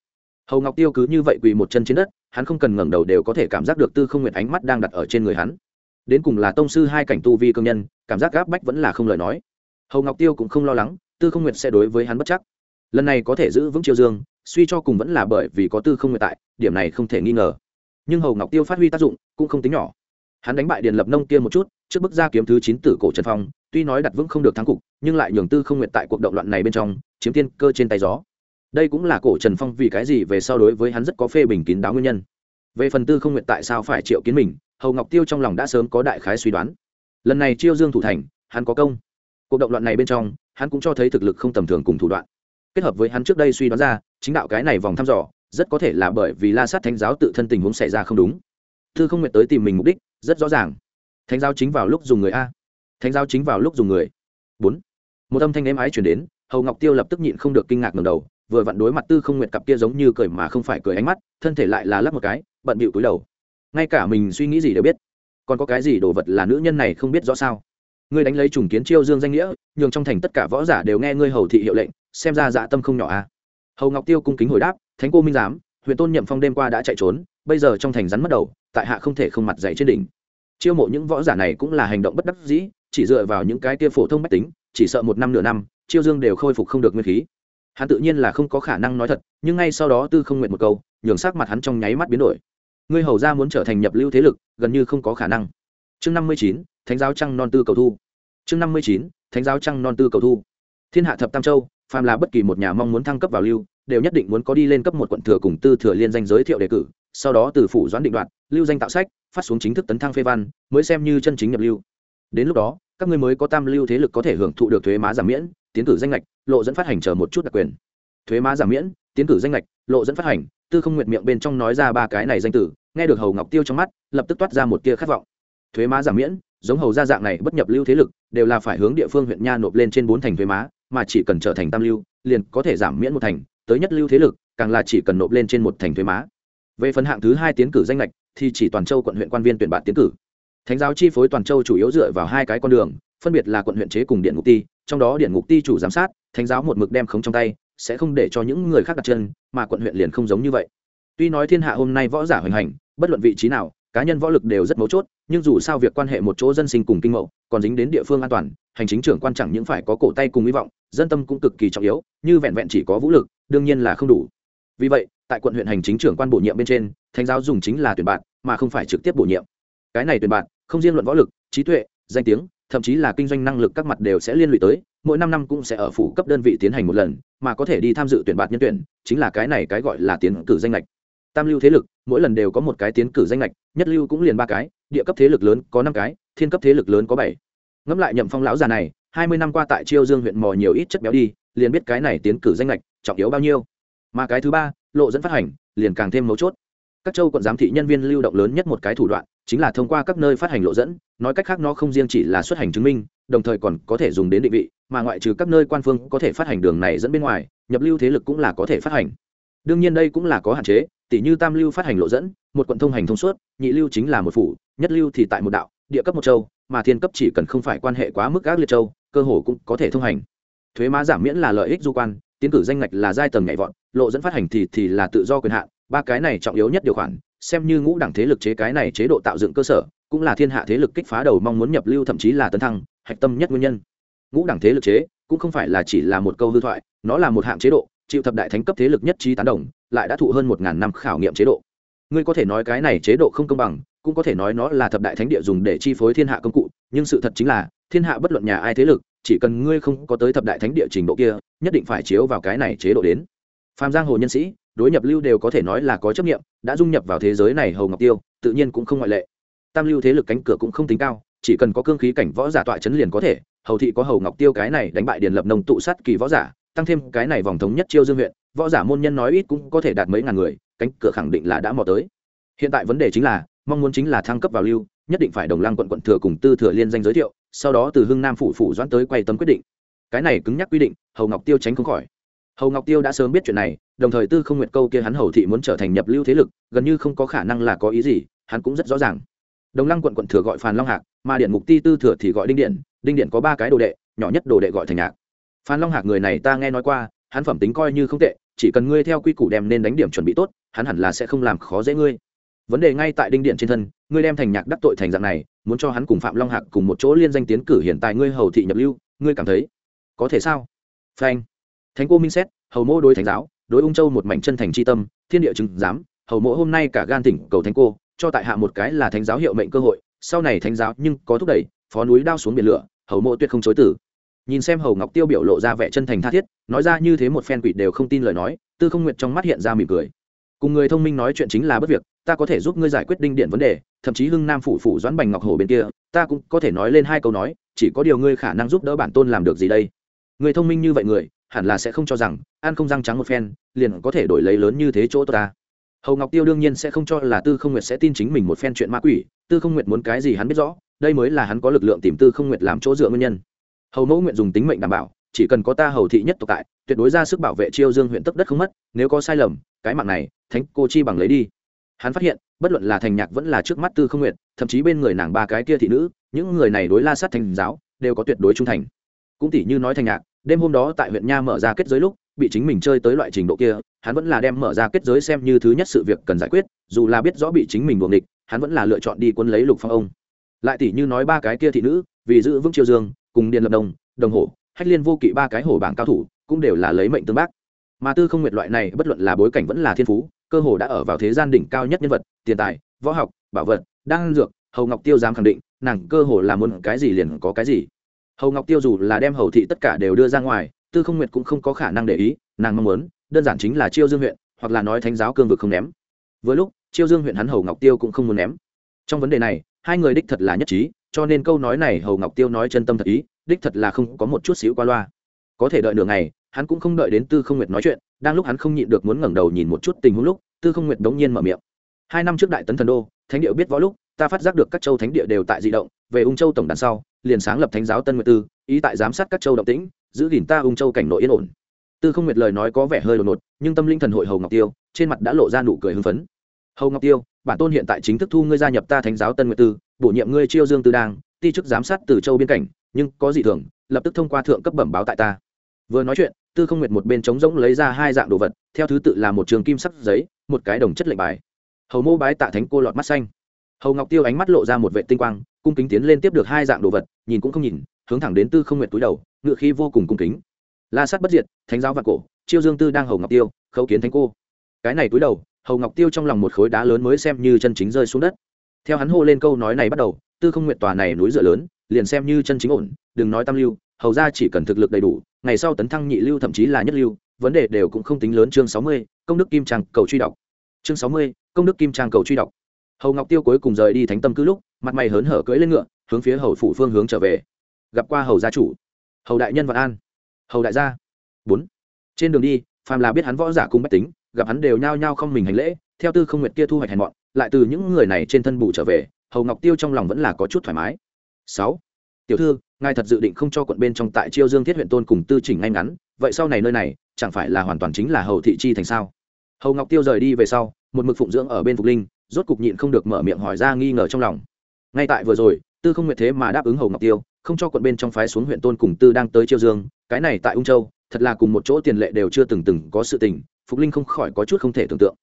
Hầu ngọc tiêu cứ như vậy quỳ một chân trên đất, hắn không cần ngẩng đầu đều có thể cảm giác được tư không nguyện ánh mắt đang đặt ở trên người hắn. Đến cùng là tông sư hai cảnh tu vi công nhân, cảm giác gáp bách vẫn là không lời nói. Hầu ngọc tiêu cũng không lo lắng, tư không nguyện sẽ đối với hắn bất chắc lần này có thể giữ vững chiêu dương, suy cho cùng vẫn là bởi vì có tư không nguyện tại, điểm này không thể nghi ngờ. Nhưng hầu ngọc tiêu phát huy tác dụng cũng không tính nhỏ. Hắn đánh bại điền lập nông kia một chút, trước bức ra kiếm thứ chín tử cổ trần phong, tuy nói đặt vững không được thắng cục, nhưng lại nhường tư không nguyện tại cuộc động loạn này bên trong, chiếm tiên cơ trên tay gió. Đây cũng là cổ trần phong vì cái gì về sau đối với hắn rất có phê bình kín đáo nguyên nhân. Về phần tư không nguyện tại sao phải triệu kiến mình, hầu ngọc tiêu trong lòng đã sớm có đại khái suy đoán. Lần này chiêu dương thủ thành, hắn có công. Cuộc động loạn này bên trong, hắn cũng cho thấy thực lực không tầm thường cùng thủ đoạn kết hợp với hắn trước đây suy đoán ra, chính đạo cái này vòng thăm dò, rất có thể là bởi vì la sát thánh giáo tự thân tình huống xảy ra không đúng. Tư không nguyện tới tìm mình mục đích, rất rõ ràng. Thánh giáo chính vào lúc dùng người a. Thánh giáo chính vào lúc dùng người. Bốn. Một âm thanh êm ái chuyển đến, hầu ngọc tiêu lập tức nhịn không được kinh ngạc ngầm đầu, vừa vặn đối mặt tư không nguyện cặp kia giống như cười mà không phải cười ánh mắt, thân thể lại là lắp một cái, bận bịu túi đầu. Ngay cả mình suy nghĩ gì đều biết. Còn có cái gì đồ vật là nữ nhân này không biết rõ sao? Ngươi đánh lấy trùng kiến chiêu dương danh nghĩa, nhường trong thành tất cả võ giả đều nghe ngươi hầu thị hiệu lệnh xem ra dạ tâm không nhỏ a hầu ngọc tiêu cung kính hồi đáp, thánh cô minh giám, huyện tôn nhậm phong đêm qua đã chạy trốn, bây giờ trong thành rắn mất đầu, tại hạ không thể không mặt dạy trên đỉnh. Chiêu mộ những võ giả này cũng là hành động bất đắc dĩ, chỉ dựa vào những cái kia phổ thông mách tính, chỉ sợ một năm nửa năm, chiêu dương đều khôi phục không được nguyên khí. Hắn tự nhiên là không có khả năng nói thật, nhưng ngay sau đó tư không nguyện một câu, nhường sắc mặt hắn trong nháy mắt biến đổi. Ngươi hầu ra muốn trở thành nhập lưu thế lực, gần như không có khả năng. Chương năm mươi chín, thánh giáo trăng non tư cầu thu. Chương năm mươi chín, thánh giáo trăng non tư cầu thu. Thiên hạ thập tam châu phàm là bất kỳ một nhà mong muốn thăng cấp vào lưu, đều nhất định muốn có đi lên cấp một quận thừa cùng tư thừa liên danh giới thiệu đề cử, sau đó từ phủ doãn định đoạt, lưu danh tạo sách, phát xuống chính thức tấn thăng phê văn, mới xem như chân chính nhập lưu. Đến lúc đó, các ngươi mới có tam lưu thế lực có thể hưởng thụ được thuế má giảm miễn, tiến cử danh lệch lộ dẫn phát hành chờ một chút đặc quyền. Thuế má giảm miễn, tiến cử danh lệch lộ dẫn phát hành, tư không nguyện miệng bên trong nói ra ba cái này danh tử, nghe được hầu ngọc tiêu trong mắt, lập tức toát ra một tia khát vọng. Thuế má giảm miễn, giống hầu gia dạng này bất nhập lưu thế lực, đều là phải hướng địa phương huyện nha nộp lên trên bốn thành thuế má mà chỉ cần trở thành tam lưu, liền có thể giảm miễn một thành, tới nhất lưu thế lực, càng là chỉ cần nộp lên trên một thành thuế má. Về phần hạng thứ hai tiến cử danh lệch, thì chỉ toàn châu quận huyện quan viên tuyển bạn tiến cử. Thánh giáo chi phối toàn châu chủ yếu dựa vào hai cái con đường, phân biệt là quận huyện chế cùng điện ngục ti, trong đó điện ngục ti chủ giám sát, thánh giáo một mực đem khống trong tay, sẽ không để cho những người khác đặt chân, mà quận huyện liền không giống như vậy. Tuy nói thiên hạ hôm nay võ giả hoành hành, bất luận vị trí nào, cá nhân võ lực đều rất mấu chốt, nhưng dù sao việc quan hệ một chỗ dân sinh cùng kinh mậu, còn dính đến địa phương an toàn hành chính trưởng quan chẳng những phải có cổ tay cùng hy vọng, dân tâm cũng cực kỳ trọng yếu, như vẹn vẹn chỉ có vũ lực, đương nhiên là không đủ. Vì vậy, tại quận huyện hành chính trưởng quan bổ nhiệm bên trên, thánh giáo dùng chính là tuyển bạn, mà không phải trực tiếp bổ nhiệm. Cái này tuyển bạn, không riêng luận võ lực, trí tuệ, danh tiếng, thậm chí là kinh doanh năng lực các mặt đều sẽ liên lụy tới, mỗi năm năm cũng sẽ ở phủ cấp đơn vị tiến hành một lần, mà có thể đi tham dự tuyển bạn nhân tuyển, chính là cái này cái gọi là tiến cử danh lệch tam lưu thế lực, mỗi lần đều có một cái tiến cử danh lệch nhất lưu cũng liền ba cái, địa cấp thế lực lớn có năm cái, thiên cấp thế lực lớn có bảy ngẫm lại nhậm phong lão già này, hai mươi năm qua tại chiêu dương huyện mò nhiều ít chất béo đi, liền biết cái này tiến cử danh lệch trọng yếu bao nhiêu. Mà cái thứ ba, lộ dẫn phát hành, liền càng thêm mấu chốt. Các châu quận giám thị nhân viên lưu động lớn nhất một cái thủ đoạn, chính là thông qua các nơi phát hành lộ dẫn, nói cách khác nó không riêng chỉ là xuất hành chứng minh, đồng thời còn có thể dùng đến định vị, mà ngoại trừ các nơi quan phương có thể phát hành đường này dẫn bên ngoài, nhập lưu thế lực cũng là có thể phát hành. Đương nhiên đây cũng là có hạn chế tỷ như tam lưu phát hành lộ dẫn, một quận thông hành thông suốt, nhị lưu chính là một phủ, nhất lưu thì tại một đạo, địa cấp một châu mà thiên cấp chỉ cần không phải quan hệ quá mức các liệt châu, cơ hồ cũng có thể thông hành. Thuế má giảm miễn là lợi ích du quan, tiến cử danh ngạch là giai tầng nhảy vọt, lộ dẫn phát hành thì thì là tự do quyền hạn, ba cái này trọng yếu nhất điều khoản, xem như ngũ đẳng thế lực chế cái này chế độ tạo dựng cơ sở, cũng là thiên hạ thế lực kích phá đầu mong muốn nhập lưu thậm chí là tấn thăng, hạch tâm nhất nguyên nhân. Ngũ đẳng thế lực chế, cũng không phải là chỉ là một câu hư thoại, nó là một hạng chế độ chịu thập đại thánh cấp thế lực nhất trí tán đồng, lại đã thụ hơn một ngàn năm khảo nghiệm chế độ. Ngươi có thể nói cái này chế độ không công bằng cũng có thể nói nó là thập đại thánh địa dùng để chi phối thiên hạ công cụ, nhưng sự thật chính là, thiên hạ bất luận nhà ai thế lực, chỉ cần ngươi không có tới thập đại thánh địa trình độ kia, nhất định phải chiếu vào cái này chế độ đến. Phạm giang hồ nhân sĩ, đối nhập lưu đều có thể nói là có chấp nghiệm đã dung nhập vào thế giới này hầu ngọc tiêu, tự nhiên cũng không ngoại lệ. Tam lưu thế lực cánh cửa cũng không tính cao, chỉ cần có cương khí cảnh võ giả tọa chấn liền có thể, hầu thị có hầu ngọc tiêu cái này đánh bại điền lập nông tụ sát kỳ võ giả, tăng thêm cái này vòng thống nhất chiêu dương huyện, võ giả môn nhân nói ít cũng có thể đạt mấy ngàn người, cánh cửa khẳng định là đã mò tới. Hiện tại vấn đề chính là mong muốn chính là thăng cấp vào lưu, nhất định phải đồng lăng quận quận thừa cùng tư thừa liên danh giới thiệu, sau đó từ hưng nam phủ phủ doãn tới quay tấm quyết định. Cái này cứng nhắc quy định, hầu ngọc tiêu tránh không khỏi. Hầu ngọc tiêu đã sớm biết chuyện này, đồng thời tư không nguyệt câu kia hắn hầu thị muốn trở thành nhập lưu thế lực, gần như không có khả năng là có ý gì, hắn cũng rất rõ ràng. Đồng lăng quận quận thừa gọi phàn long hạc, mà điện mục ti tư thừa thì gọi đinh điện đinh điện có ba cái đồ đệ, nhỏ nhất đồ đệ gọi thành nhạc. Phan long hạc người này ta nghe nói qua, hắn phẩm tính coi như không tệ, chỉ cần ngươi theo quy củ đem nên đánh điểm chuẩn bị tốt, hắn hẳn là sẽ không làm khó dễ ngươi vấn đề ngay tại đinh điện trên thân, ngươi đem thành nhạc đắc tội thành dạng này, muốn cho hắn cùng phạm long hạc cùng một chỗ liên danh tiến cử hiện tại ngươi hầu thị nhập lưu, ngươi cảm thấy có thể sao? Phanh. Thánh cô minh xét, hầu mô đối thánh giáo, đối ung châu một mảnh chân thành c h i tâm, thiên địa chứng giám, hầu mộ hôm nay cả gan tỉnh cầu thánh cô, cho tại hạ một cái là thánh giáo hiệu mệnh cơ hội, sau này thánh giáo nhưng có thúc đẩy, phó núi đao xuống biển lửa, hầu mộ tuyệt không chối tử nhìn xem hầu ngọc tiêu biểu lộ ra vẻ chân thành tha thiết, nói ra như thế một phen quỷ đều không tin lời nói, tư không nguyện trong mắt hiện ra mỉm cười. Cùng người thông minh nói chuyện chính là bất việc ta có thể giúp ngươi giải quyết đinh điện vấn đề, thậm chí hưng nam phủ phủ doãn bành ngọc hồ bên kia, ta cũng có thể nói lên hai câu nói, chỉ có điều ngươi khả năng giúp đỡ bản tôn làm được gì đây? Người thông minh như vậy người, hẳn là sẽ không cho rằng, ăn không răng trắng một phen, liền có thể đổi lấy lớn như thế chỗ ta. Hầu ngọc tiêu đương nhiên sẽ không cho là tư không nguyệt sẽ tin chính mình một phen chuyện ma quỷ, tư không nguyệt muốn cái gì hắn biết rõ, đây mới là hắn có lực lượng tìm tư không nguyệt làm chỗ dựa nguyên nhân. Hầu mẫu nguyện dùng tính mệnh đảm bảo, chỉ cần có ta hầu thị nhất tộc tại, tuyệt đối ra sức bảo vệ chiêu dương huyện tấp đất không mất, nếu có sai lầm, cái mạng này, thánh cô chi bằng lấy đi hắn phát hiện, bất luận là thành nhạc vẫn là trước mắt tư không nguyện thậm chí bên người nàng ba cái kia thị nữ, những người này đối la sát thành giáo, đều có tuyệt đối trung thành. Cũng tỷ như nói thành nhạc, đêm hôm đó tại huyện nha mở ra kết giới lúc, bị chính mình chơi tới loại trình độ kia, hắn vẫn là đem mở ra kết giới xem như thứ nhất sự việc cần giải quyết, dù là biết rõ bị chính mình buồng địch hắn vẫn là lựa chọn đi quân lấy lục phong ông. Lại tỷ như nói ba cái kia thị nữ, vì giữ vững triều dương, cùng điện lập đồng đồng hồ hách liên vô kỵ ba cái hổ bảng cao thủ, cũng đều là lấy mệnh tương bác. Mà tư không nguyệt loại này, bất luận là bối cảnh vẫn là thiên phú cơ hồ đã ở vào thế gian đỉnh cao nhất nhân vật, tiền tài, võ học, bảo vật, đan dược, hầu ngọc tiêu dám khẳng định, nàng cơ hồ là muốn cái gì liền có cái gì. Hầu ngọc tiêu dù là đem hầu thị tất cả đều đưa ra ngoài, tư không nguyệt cũng không có khả năng để ý, nàng mong muốn, đơn giản chính là chiêu dương huyện, hoặc là nói thánh giáo cương vực không ném. Với lúc, chiêu dương huyện hắn hầu ngọc tiêu cũng không muốn ném. Trong vấn đề này, hai người đích thật là nhất trí, cho nên câu nói này hầu ngọc tiêu nói chân tâm thật ý, đích thật là không có một chút xíu qua loa. Có thể đợi nửa ngày hắn cũng không đợi đến tư không nguyệt nói chuyện, đang lúc hắn không nhịn được muốn ngẩng đầu nhìn một chút tình huống lúc, tư không nguyệt đống nhiên mở miệng. Hai năm trước đại tấn thần đô, thánh địa biết võ lúc, ta phát giác được các châu thánh địa đều tại di động, về ung châu tổng đàn sau, liền sáng lập thánh giáo tân nguyệt tư, ý tại giám sát các châu động tĩnh, giữ gìn ta ung châu cảnh nội yên ổn. Tư không nguyệt lời nói có vẻ hơi đột ngột, nhưng tâm linh thần hội hầu ngọc tiêu, trên mặt đã lộ ra nụ cười hưng phấn. Hầu ngọc tiêu, bản tôn hiện tại chính thức thu ngươi gia nhập ta thánh giáo tân nguyệt tư, bổ nhiệm ngươi chiêu dương tư đang, ti chức giám sát từ châu biên cảnh, nhưng có gì thường, lập tức thông qua thượng cấp bẩm báo tại ta vừa nói chuyện, tư không nguyệt một bên trống rỗng lấy ra hai dạng đồ vật, theo thứ tự là một trường kim sắc giấy, một cái đồng chất lệnh bài. Hầu mô bái tạ thánh cô lọt mắt xanh. Hầu ngọc tiêu ánh mắt lộ ra một vệ tinh quang, cung kính tiến lên tiếp được hai dạng đồ vật, nhìn cũng không nhìn, hướng thẳng đến tư không nguyệt túi đầu, ngựa khi vô cùng cung kính. La sát bất diệt, thánh giáo vạn cổ, chiêu dương tư đang hầu ngọc tiêu, khấu kiến thánh cô. Cái này túi đầu, hầu ngọc tiêu trong lòng một khối đá lớn mới xem như chân chính rơi xuống đất. Theo hắn hô lên câu nói này bắt đầu, tư không nguyện tòa này núi dựa lớn, liền xem như chân chính ổn, đừng nói tam lưu, hầu ra chỉ cần thực lực đầy đủ ngày sau tấn thăng nhị lưu thậm chí là nhất lưu, vấn đề đều cũng không tính lớn. Chương sáu mươi, công đức kim trang cầu truy đọc. Chương sáu mươi, công đức kim trang cầu truy đọc. Hầu ngọc tiêu cuối cùng rời đi thánh tâm cứ lúc, mặt mày hớn hở cưỡi lên ngựa, hướng phía hầu phủ phương hướng trở về. Gặp qua hầu gia chủ, hầu đại nhân vạn an. Hầu đại gia. Bốn. Trên đường đi, phàm là biết hắn võ giả cũng bách tính, gặp hắn đều nhao nhao không mình hành lễ, theo tư không nguyệt kia thu hoạch hèn mọn, lại từ những người này trên thân bù trở về, hầu ngọc tiêu trong lòng vẫn là có chút thoải mái. Sáu tiểu thư, ngài thật dự định không cho quận bên trong tại chiêu dương thiết huyện tôn cùng tư chỉnh ngay ngắn, vậy sau này nơi này, chẳng phải là hoàn toàn chính là hầu thị chi thành sao? Hầu ngọc tiêu rời đi về sau, một mực phụng dưỡng ở bên phục linh, rốt cục nhịn không được mở miệng hỏi ra nghi ngờ trong lòng. Ngay tại vừa rồi, tư không nguyện thế mà đáp ứng hầu ngọc tiêu, không cho quận bên trong phái xuống huyện tôn cùng tư đang tới chiêu dương, cái này tại ung châu, thật là cùng một chỗ tiền lệ đều chưa từng từng có sự tình, phục linh không khỏi có chút không thể tưởng tượng.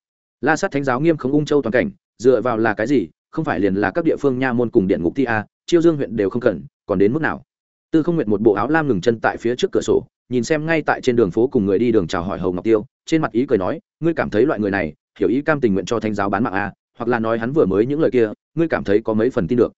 La sát thánh giáo nghiêm không ung châu toàn cảnh, dựa vào là cái gì, không phải liền là các địa phương nha môn cùng điện ngục thi a, chiêu dương huyện đều không cần còn đến mức nào? Tư không nguyện một bộ áo lam ngừng chân tại phía trước cửa sổ, nhìn xem ngay tại trên đường phố cùng người đi đường chào hỏi hầu ngọc tiêu, trên mặt ý cười nói, ngươi cảm thấy loại người này, hiểu ý cam tình nguyện cho thánh giáo bán mạng a hoặc là nói hắn vừa mới những lời kia, ngươi cảm thấy có mấy phần tin được?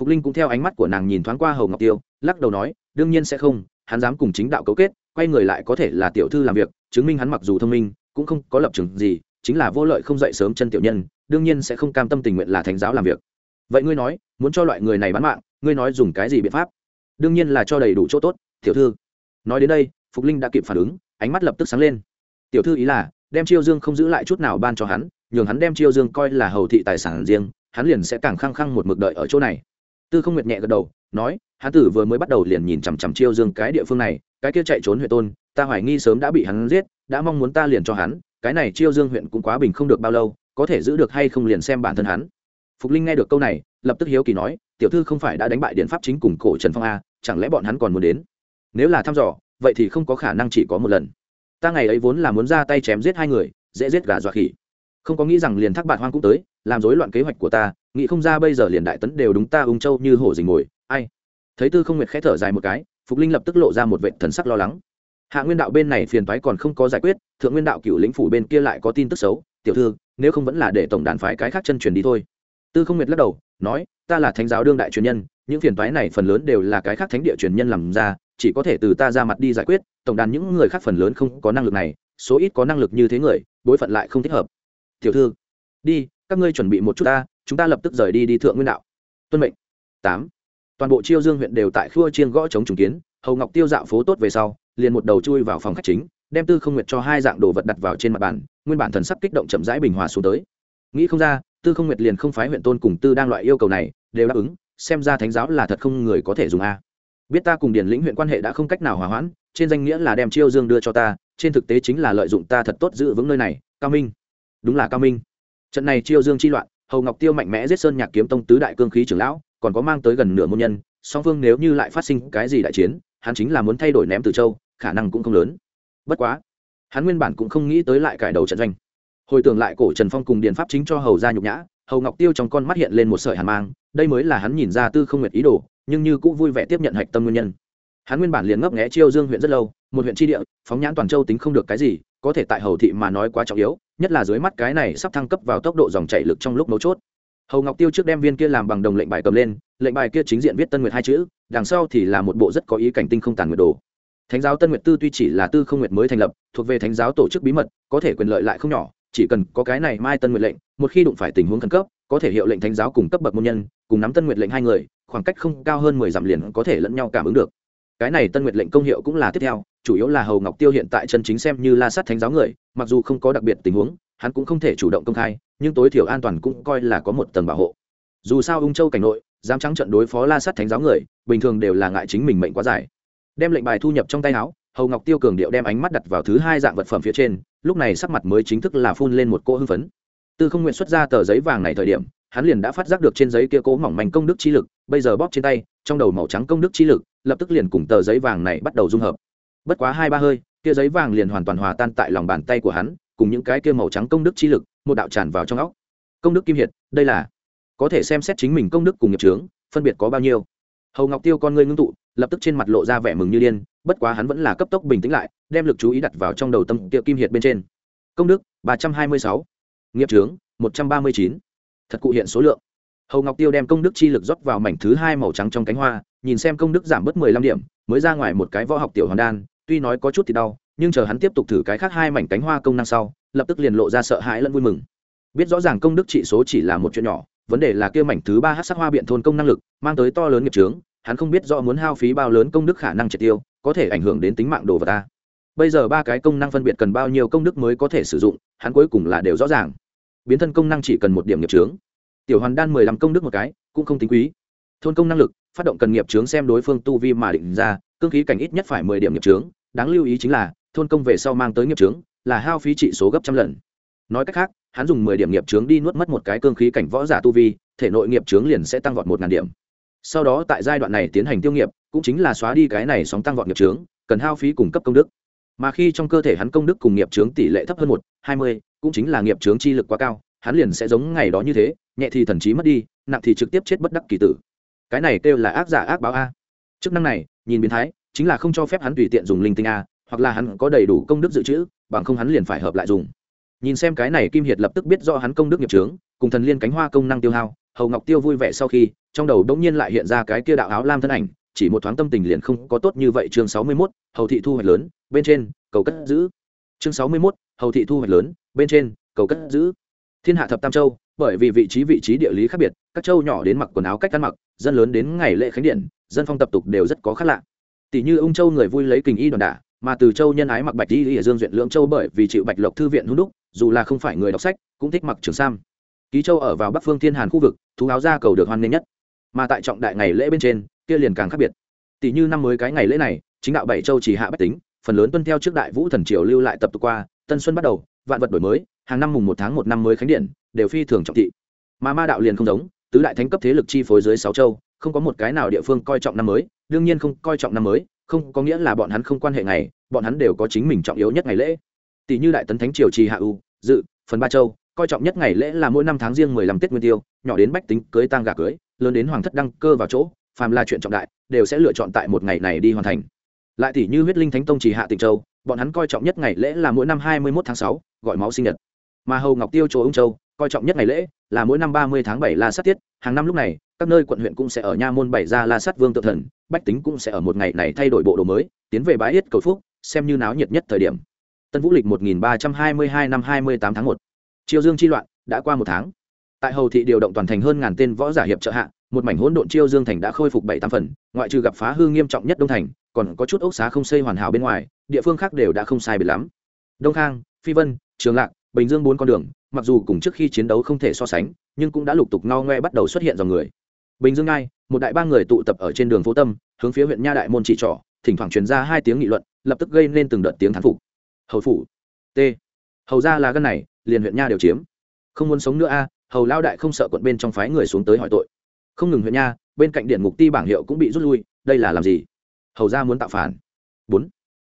Phục linh cũng theo ánh mắt của nàng nhìn thoáng qua hầu ngọc tiêu, lắc đầu nói, đương nhiên sẽ không, hắn dám cùng chính đạo cấu kết, quay người lại có thể là tiểu thư làm việc, chứng minh hắn mặc dù thông minh, cũng không có lập trường gì, chính là vô lợi không dậy sớm chân tiểu nhân, đương nhiên sẽ không cam tâm tình nguyện là thánh giáo làm việc vậy ngươi nói, muốn cho loại người này bán mạng, ngươi nói dùng cái gì biện pháp? Đương nhiên là cho đầy đủ chỗ tốt, tiểu thư. Nói đến đây, phục linh đã kịp phản ứng, ánh mắt lập tức sáng lên. Tiểu thư ý là, đem chiêu dương không giữ lại chút nào ban cho hắn, nhường hắn đem chiêu dương coi là hầu thị tài sản riêng, hắn liền sẽ càng khăng khăng một mực đợi ở chỗ này. Tư không nguyệt nhẹ gật đầu, nói, hắn tử vừa mới bắt đầu liền nhìn chằm chằm chiêu dương cái địa phương này, cái kia chạy trốn huyện tôn, ta hoài nghi sớm đã bị hắn giết, đã mong muốn ta liền cho hắn, cái này chiêu dương huyện cũng quá bình không được bao lâu, có thể giữ được hay không liền xem bản thân hắn phục linh nghe được câu này, lập tức hiếu kỳ nói, tiểu thư không phải đã đánh bại điện pháp chính cùng cổ trần phong a, chẳng lẽ bọn hắn còn muốn đến? Nếu là thăm dò, vậy thì không có khả năng chỉ có một lần. Ta ngày ấy vốn là muốn ra tay chém giết hai người, dễ giết gà dọa khỉ. Không có nghĩ rằng liền thác bạn hoang cũng tới, làm rối loạn kế hoạch của ta, nghĩ không ra bây giờ liền đại tấn đều đúng ta ung châu như hổ dình mồi, ai? Thấy tư không nguyệt khẽ thở dài một cái, phục linh lập tức lộ ra một vệ thần sắc lo lắng. Hạ nguyên đạo bên này phiền toái còn không có giải quyết, thượng nguyên đạo cựu lĩnh phủ bên kia lại có tin tức xấu, tiểu thư, nếu không vẫn là để tổng đàn phái cái khác chân truyền đi thôi tư không nguyệt lắc đầu, nói, ta là thánh giáo đương đại truyền nhân, những phiền toái này phần lớn đều là cái khác thánh địa truyền nhân làm ra, chỉ có thể từ ta ra mặt đi giải quyết, tổng đàn những người khác phần lớn không có năng lực này, số ít có năng lực như thế người, bối phận lại không thích hợp. Tiểu thư, đi, các ngươi chuẩn bị một chút ta, chúng ta lập tức rời đi đi thượng nguyên đạo. Tuân mệnh. Tám. Toàn bộ chiêu dương huyện đều tại khua chiên gõ chống trùng kiến, hầu ngọc tiêu dạo phố tốt về sau, liền một đầu chui vào phòng khách chính, đem tư không nguyệt cho hai dạng đồ vật đặt vào trên mặt bàn, nguyên bản thần sắc kích động chậm rãi bình hòa xuống tới. Nghĩ không ra tư không nguyệt liền không phái huyện tôn cùng tư đang loại yêu cầu này, đều đáp ứng, xem ra thánh giáo là thật không người có thể dùng a. Biết ta cùng điển lĩnh huyện quan hệ đã không cách nào hòa hoãn, trên danh nghĩa là đem chiêu dương đưa cho ta, trên thực tế chính là lợi dụng ta thật tốt giữ vững nơi này, cao minh. Đúng là cao minh. Trận này chiêu dương chi loạn, hầu ngọc tiêu mạnh mẽ giết sơn nhạc kiếm tông tứ đại cương khí trưởng lão, còn có mang tới gần nửa môn nhân, song phương nếu như lại phát sinh cái gì đại chiến, hắn chính là muốn thay đổi ném từ châu, khả năng cũng không lớn. Bất quá, hắn nguyên bản cũng không nghĩ tới lại cải đầu trận doanh hồi tưởng lại cổ trần phong cùng điện pháp chính cho hầu ra nhục nhã, hầu ngọc tiêu trong con mắt hiện lên một sợi hàn mang, đây mới là hắn nhìn ra tư không nguyệt ý đồ, nhưng như cũng vui vẻ tiếp nhận hạch tâm nguyên nhân. Hắn nguyên bản liền ngấp nghé chiêu dương huyện rất lâu, một huyện tri địa, phóng nhãn toàn châu tính không được cái gì, có thể tại hầu thị mà nói quá trọng yếu, nhất là dưới mắt cái này sắp thăng cấp vào tốc độ dòng chảy lực trong lúc mấu chốt. Hầu ngọc tiêu trước đem viên kia làm bằng đồng lệnh bài cầm lên, lệnh bài kia chính diện viết tân nguyệt hai chữ, đằng sau thì là một bộ rất có ý cảnh tinh không tàn nguyệt đồ. Thánh giáo tân nguyệt tư tuy chỉ là tư không nguyệt mới thành lập, thuộc về thánh giáo tổ chức bí mật, có thể quyền lợi lại không nhỏ chỉ cần có cái này mai tân nguyệt lệnh, một khi đụng phải tình huống khẩn cấp, có thể hiệu lệnh thánh giáo cùng cấp bậc môn nhân, cùng nắm tân nguyệt lệnh hai người, khoảng cách không cao hơn mười dặm liền có thể lẫn nhau cảm ứng được. Cái này tân nguyệt lệnh công hiệu cũng là tiếp theo, chủ yếu là hầu ngọc tiêu hiện tại chân chính xem như la sát thánh giáo người, mặc dù không có đặc biệt tình huống, hắn cũng không thể chủ động công khai, nhưng tối thiểu an toàn cũng coi là có một tầng bảo hộ. Dù sao ung châu cảnh nội, dám trắng trận đối phó la sát thánh giáo người, bình thường đều là ngại chính mình mệnh quá dài. Đem lệnh bài thu nhập trong tay áo, hầu ngọc tiêu cường điệu đem ánh mắt đặt vào thứ hai dạng vật phẩm phía trên lúc này sắc mặt mới chính thức là phun lên một cỗ hưng phấn. Tư không nguyện xuất ra tờ giấy vàng này thời điểm, hắn liền đã phát giác được trên giấy kia cố mỏng manh công đức chi lực, bây giờ bóp trên tay, trong đầu màu trắng công đức chi lực, lập tức liền cùng tờ giấy vàng này bắt đầu dung hợp. Bất quá hai ba hơi, kia giấy vàng liền hoàn toàn hòa tan tại lòng bàn tay của hắn, cùng những cái kia màu trắng công đức chi lực, một đạo tràn vào trong óc. Công đức kim hiệt, đây là, có thể xem xét chính mình công đức cùng nghiệp trướng phân biệt có bao nhiêu hầu ngọc tiêu con ngươi ngưng tụ lập tức trên mặt lộ ra vẻ mừng như điên bất quá hắn vẫn là cấp tốc bình tĩnh lại đem lực chú ý đặt vào trong đầu tâm tiệu kim hiệt bên trên công đức ba trăm hai mươi sáu nghiệp trướng một trăm ba mươi chín thật cụ hiện số lượng hầu ngọc tiêu đem công đức chi lực rót vào mảnh thứ hai màu trắng trong cánh hoa nhìn xem công đức giảm bớt mười lăm điểm mới ra ngoài một cái võ học tiểu hoàn đan tuy nói có chút thì đau nhưng chờ hắn tiếp tục thử cái khác hai mảnh cánh hoa công năng sau lập tức liền lộ ra sợ hãi lẫn vui mừng biết rõ ràng công đức trị số chỉ là một chuyện nhỏ vấn đề là kia mảnh thứ ba hát sắc hoa biện thôn công năng lực, mang tới to lớn nghiệp trướng hắn không biết rõ muốn hao phí bao lớn công đức khả năng triệt tiêu, có thể ảnh hưởng đến tính mạng đồ vật ta. Bây giờ ba cái công năng phân biệt cần bao nhiêu công đức mới có thể sử dụng, hắn cuối cùng là đều rõ ràng. Biến thân công năng chỉ cần một điểm nghiệp trướng tiểu hoàn đan mười lăm công đức một cái, cũng không tính quý. Thôn công năng lực, phát động cần nghiệp trướng xem đối phương tu vi mà định ra, cương khí cảnh ít nhất phải mười điểm nghiệp trướng đáng lưu ý chính là, thôn công về sau mang tới nghiệp trướng là hao phí trị số gấp trăm lần nói cách khác, hắn dùng mười điểm nghiệp trướng đi nuốt mất một cái cương khí cảnh võ giả tu vi, thể nội nghiệp trướng liền sẽ tăng vọt một ngàn điểm. Sau đó tại giai đoạn này tiến hành tiêu nghiệp, cũng chính là xóa đi cái này sóng tăng vọt nghiệp trướng cần hao phí cung cấp công đức. Mà khi trong cơ thể hắn công đức cùng nghiệp trướng tỷ lệ thấp hơn một, hai mươi, cũng chính là nghiệp trướng chi lực quá cao, hắn liền sẽ giống ngày đó như thế, nhẹ thì thần trí mất đi, nặng thì trực tiếp chết bất đắc kỳ tử. Cái này kêu là ác giả ác báo a. Chức năng này, nhìn biến thái, chính là không cho phép hắn tùy tiện dùng linh tinh a, hoặc là hắn có đầy đủ công đức dự trữ, bằng không hắn liền phải hợp lại dùng nhìn xem cái này kim hiệt lập tức biết do hắn công đức nghiệp trướng cùng thần liên cánh hoa công năng tiêu hao, hầu ngọc tiêu vui vẻ sau khi, trong đầu đ ỗ n g nhiên lại hiện ra cái kia đạo áo lam thân ảnh, chỉ một thoáng tâm tình liền không có tốt như vậy. Chương sáu mươi mốt, hầu thị thu hoạch lớn, bên trên, cầu cất giữ. Chương sáu mươi mốt, hầu thị thu hoạch lớn, bên trên, cầu cất giữ. Thiên hạ thập tam châu, bởi vì vị trí vị trí địa lý khác biệt, các châu nhỏ đến mặc quần áo cách ăn mặc, dân lớn đến ngày lễ khánh điện, dân phong tập tục đều rất có khác lạ. Tỷ như ung châu người vui lấy kình y đòn đả mà từ châu nhân ái mặc bạch đi ở dương duyện lưỡng châu bởi vì chịu bạch lộc thư viện hung đúc, dù là không phải người đọc sách, cũng thích mặc trường sam. Ký châu ở vào bắc phương thiên hàn khu vực, thú áo gia cầu được hoan nghênh nhất. Mà tại trọng đại ngày lễ bên trên, kia liền càng khác biệt. Tỷ như năm mới cái ngày lễ này, chính đạo bảy châu chỉ hạ bách tính, phần lớn tuân theo trước đại vũ thần triều lưu lại tập tục qua, tân xuân bắt đầu, vạn vật đổi mới, hàng năm mùng một tháng một năm mới khánh điện, đều phi thường trọng thị. Mà ma đạo liền không giống, tứ đại thánh cấp thế lực chi phối dưới sáu châu, không có một cái nào địa phương coi trọng năm mới, đương nhiên không coi trọng năm mới không có nghĩa là bọn hắn không quan hệ ngày, bọn hắn đều có chính mình trọng yếu nhất ngày lễ. Tỷ như đại tấn thánh triều trì hạ u, dự, phần ba châu, coi trọng nhất ngày lễ là mỗi năm tháng riêng mười lăm tết nguyên tiêu, nhỏ đến bách tính cưới tang gà cưới, lớn đến hoàng thất đăng cơ vào chỗ, phàm là chuyện trọng đại, đều sẽ lựa chọn tại một ngày này đi hoàn thành. Lại tỷ như huyết linh thánh tông trì hạ tịnh châu, bọn hắn coi trọng nhất ngày lễ là mỗi năm hai mươi một tháng sáu, gọi máu sinh nhật. Mà hầu ngọc tiêu chỗ ông châu coi trọng nhất ngày lễ là mỗi năm ba mươi tháng bảy la sát tiết. Hàng năm lúc này, các nơi quận huyện cũng sẽ ở nha môn bày ra la sát vương tự thần, bách tính cũng sẽ ở một ngày này thay đổi bộ đồ mới, tiến về bái yết cầu phúc, xem như náo nhiệt nhất thời điểm. Tân vũ lịch một nghìn ba trăm hai mươi hai năm hai mươi tám tháng một. Triều dương chi loạn, đã qua một tháng. Tại hầu thị điều động toàn thành hơn ngàn tên võ giả hiệp trợ hạ, một mảnh hỗn độn chiêu dương thành đã khôi phục bảy tám phần, ngoại trừ gặp phá hư nghiêm trọng nhất đông thành, còn có chút ốc xá không xây hoàn hảo bên ngoài, địa phương khác đều đã không sai biệt lắm. Đông khang, phi vân, trường lạc bình dương bốn con đường, mặc dù cùng trước khi chiến đấu không thể so sánh, nhưng cũng đã lục tục ngao ngoe bắt đầu xuất hiện dòng người. Bình dương ngai, một đại ba người tụ tập ở trên đường phố tâm, hướng phía huyện nha đại môn chỉ trỏ, thỉnh thoảng truyền ra hai tiếng nghị luận, lập tức gây nên từng đợt tiếng thán phục. Hầu phủ, t. Hầu ra là gân này, liền huyện nha đều chiếm. Không muốn sống nữa a à, hầu lao đại không sợ quận bên trong phái người xuống tới hỏi tội. Không ngừng huyện nha, bên cạnh điện mục ti bảng hiệu cũng bị rút lui, đây là làm gì? Hầu ra muốn tạo phản. Bốn.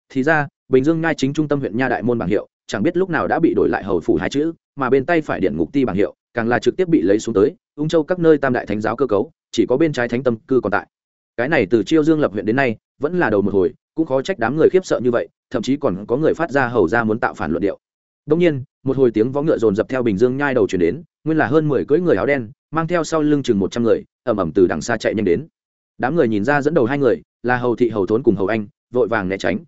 Thì ra, bình dương ngai chính trung tâm huyện nha đại môn bảng hiệu chẳng biết lúc nào đã bị đổi lại hầu phủ hai chữ, mà bên tay phải điện ngục ti bảng hiệu, càng là trực tiếp bị lấy xuống tới, ung châu các nơi tam đại thánh giáo cơ cấu, chỉ có bên trái thánh tâm cư còn tại. Cái này từ chiêu dương lập huyện đến nay, vẫn là đầu một hồi, cũng khó trách đám người khiếp sợ như vậy, thậm chí còn có người phát ra hầu ra muốn tạo phản luận điệu. Đông nhiên, một hồi tiếng võ ngựa dồn dập theo bình dương nhai đầu chuyển đến, nguyên là hơn mười cưỡi người áo đen, mang theo sau lưng chừng một trăm người ẩm ẩm từ đằng xa chạy nhanh đến. Đám người nhìn ra dẫn đầu hai người, là hầu thị hầu thốn cùng hầu anh, vội vàng né tránh.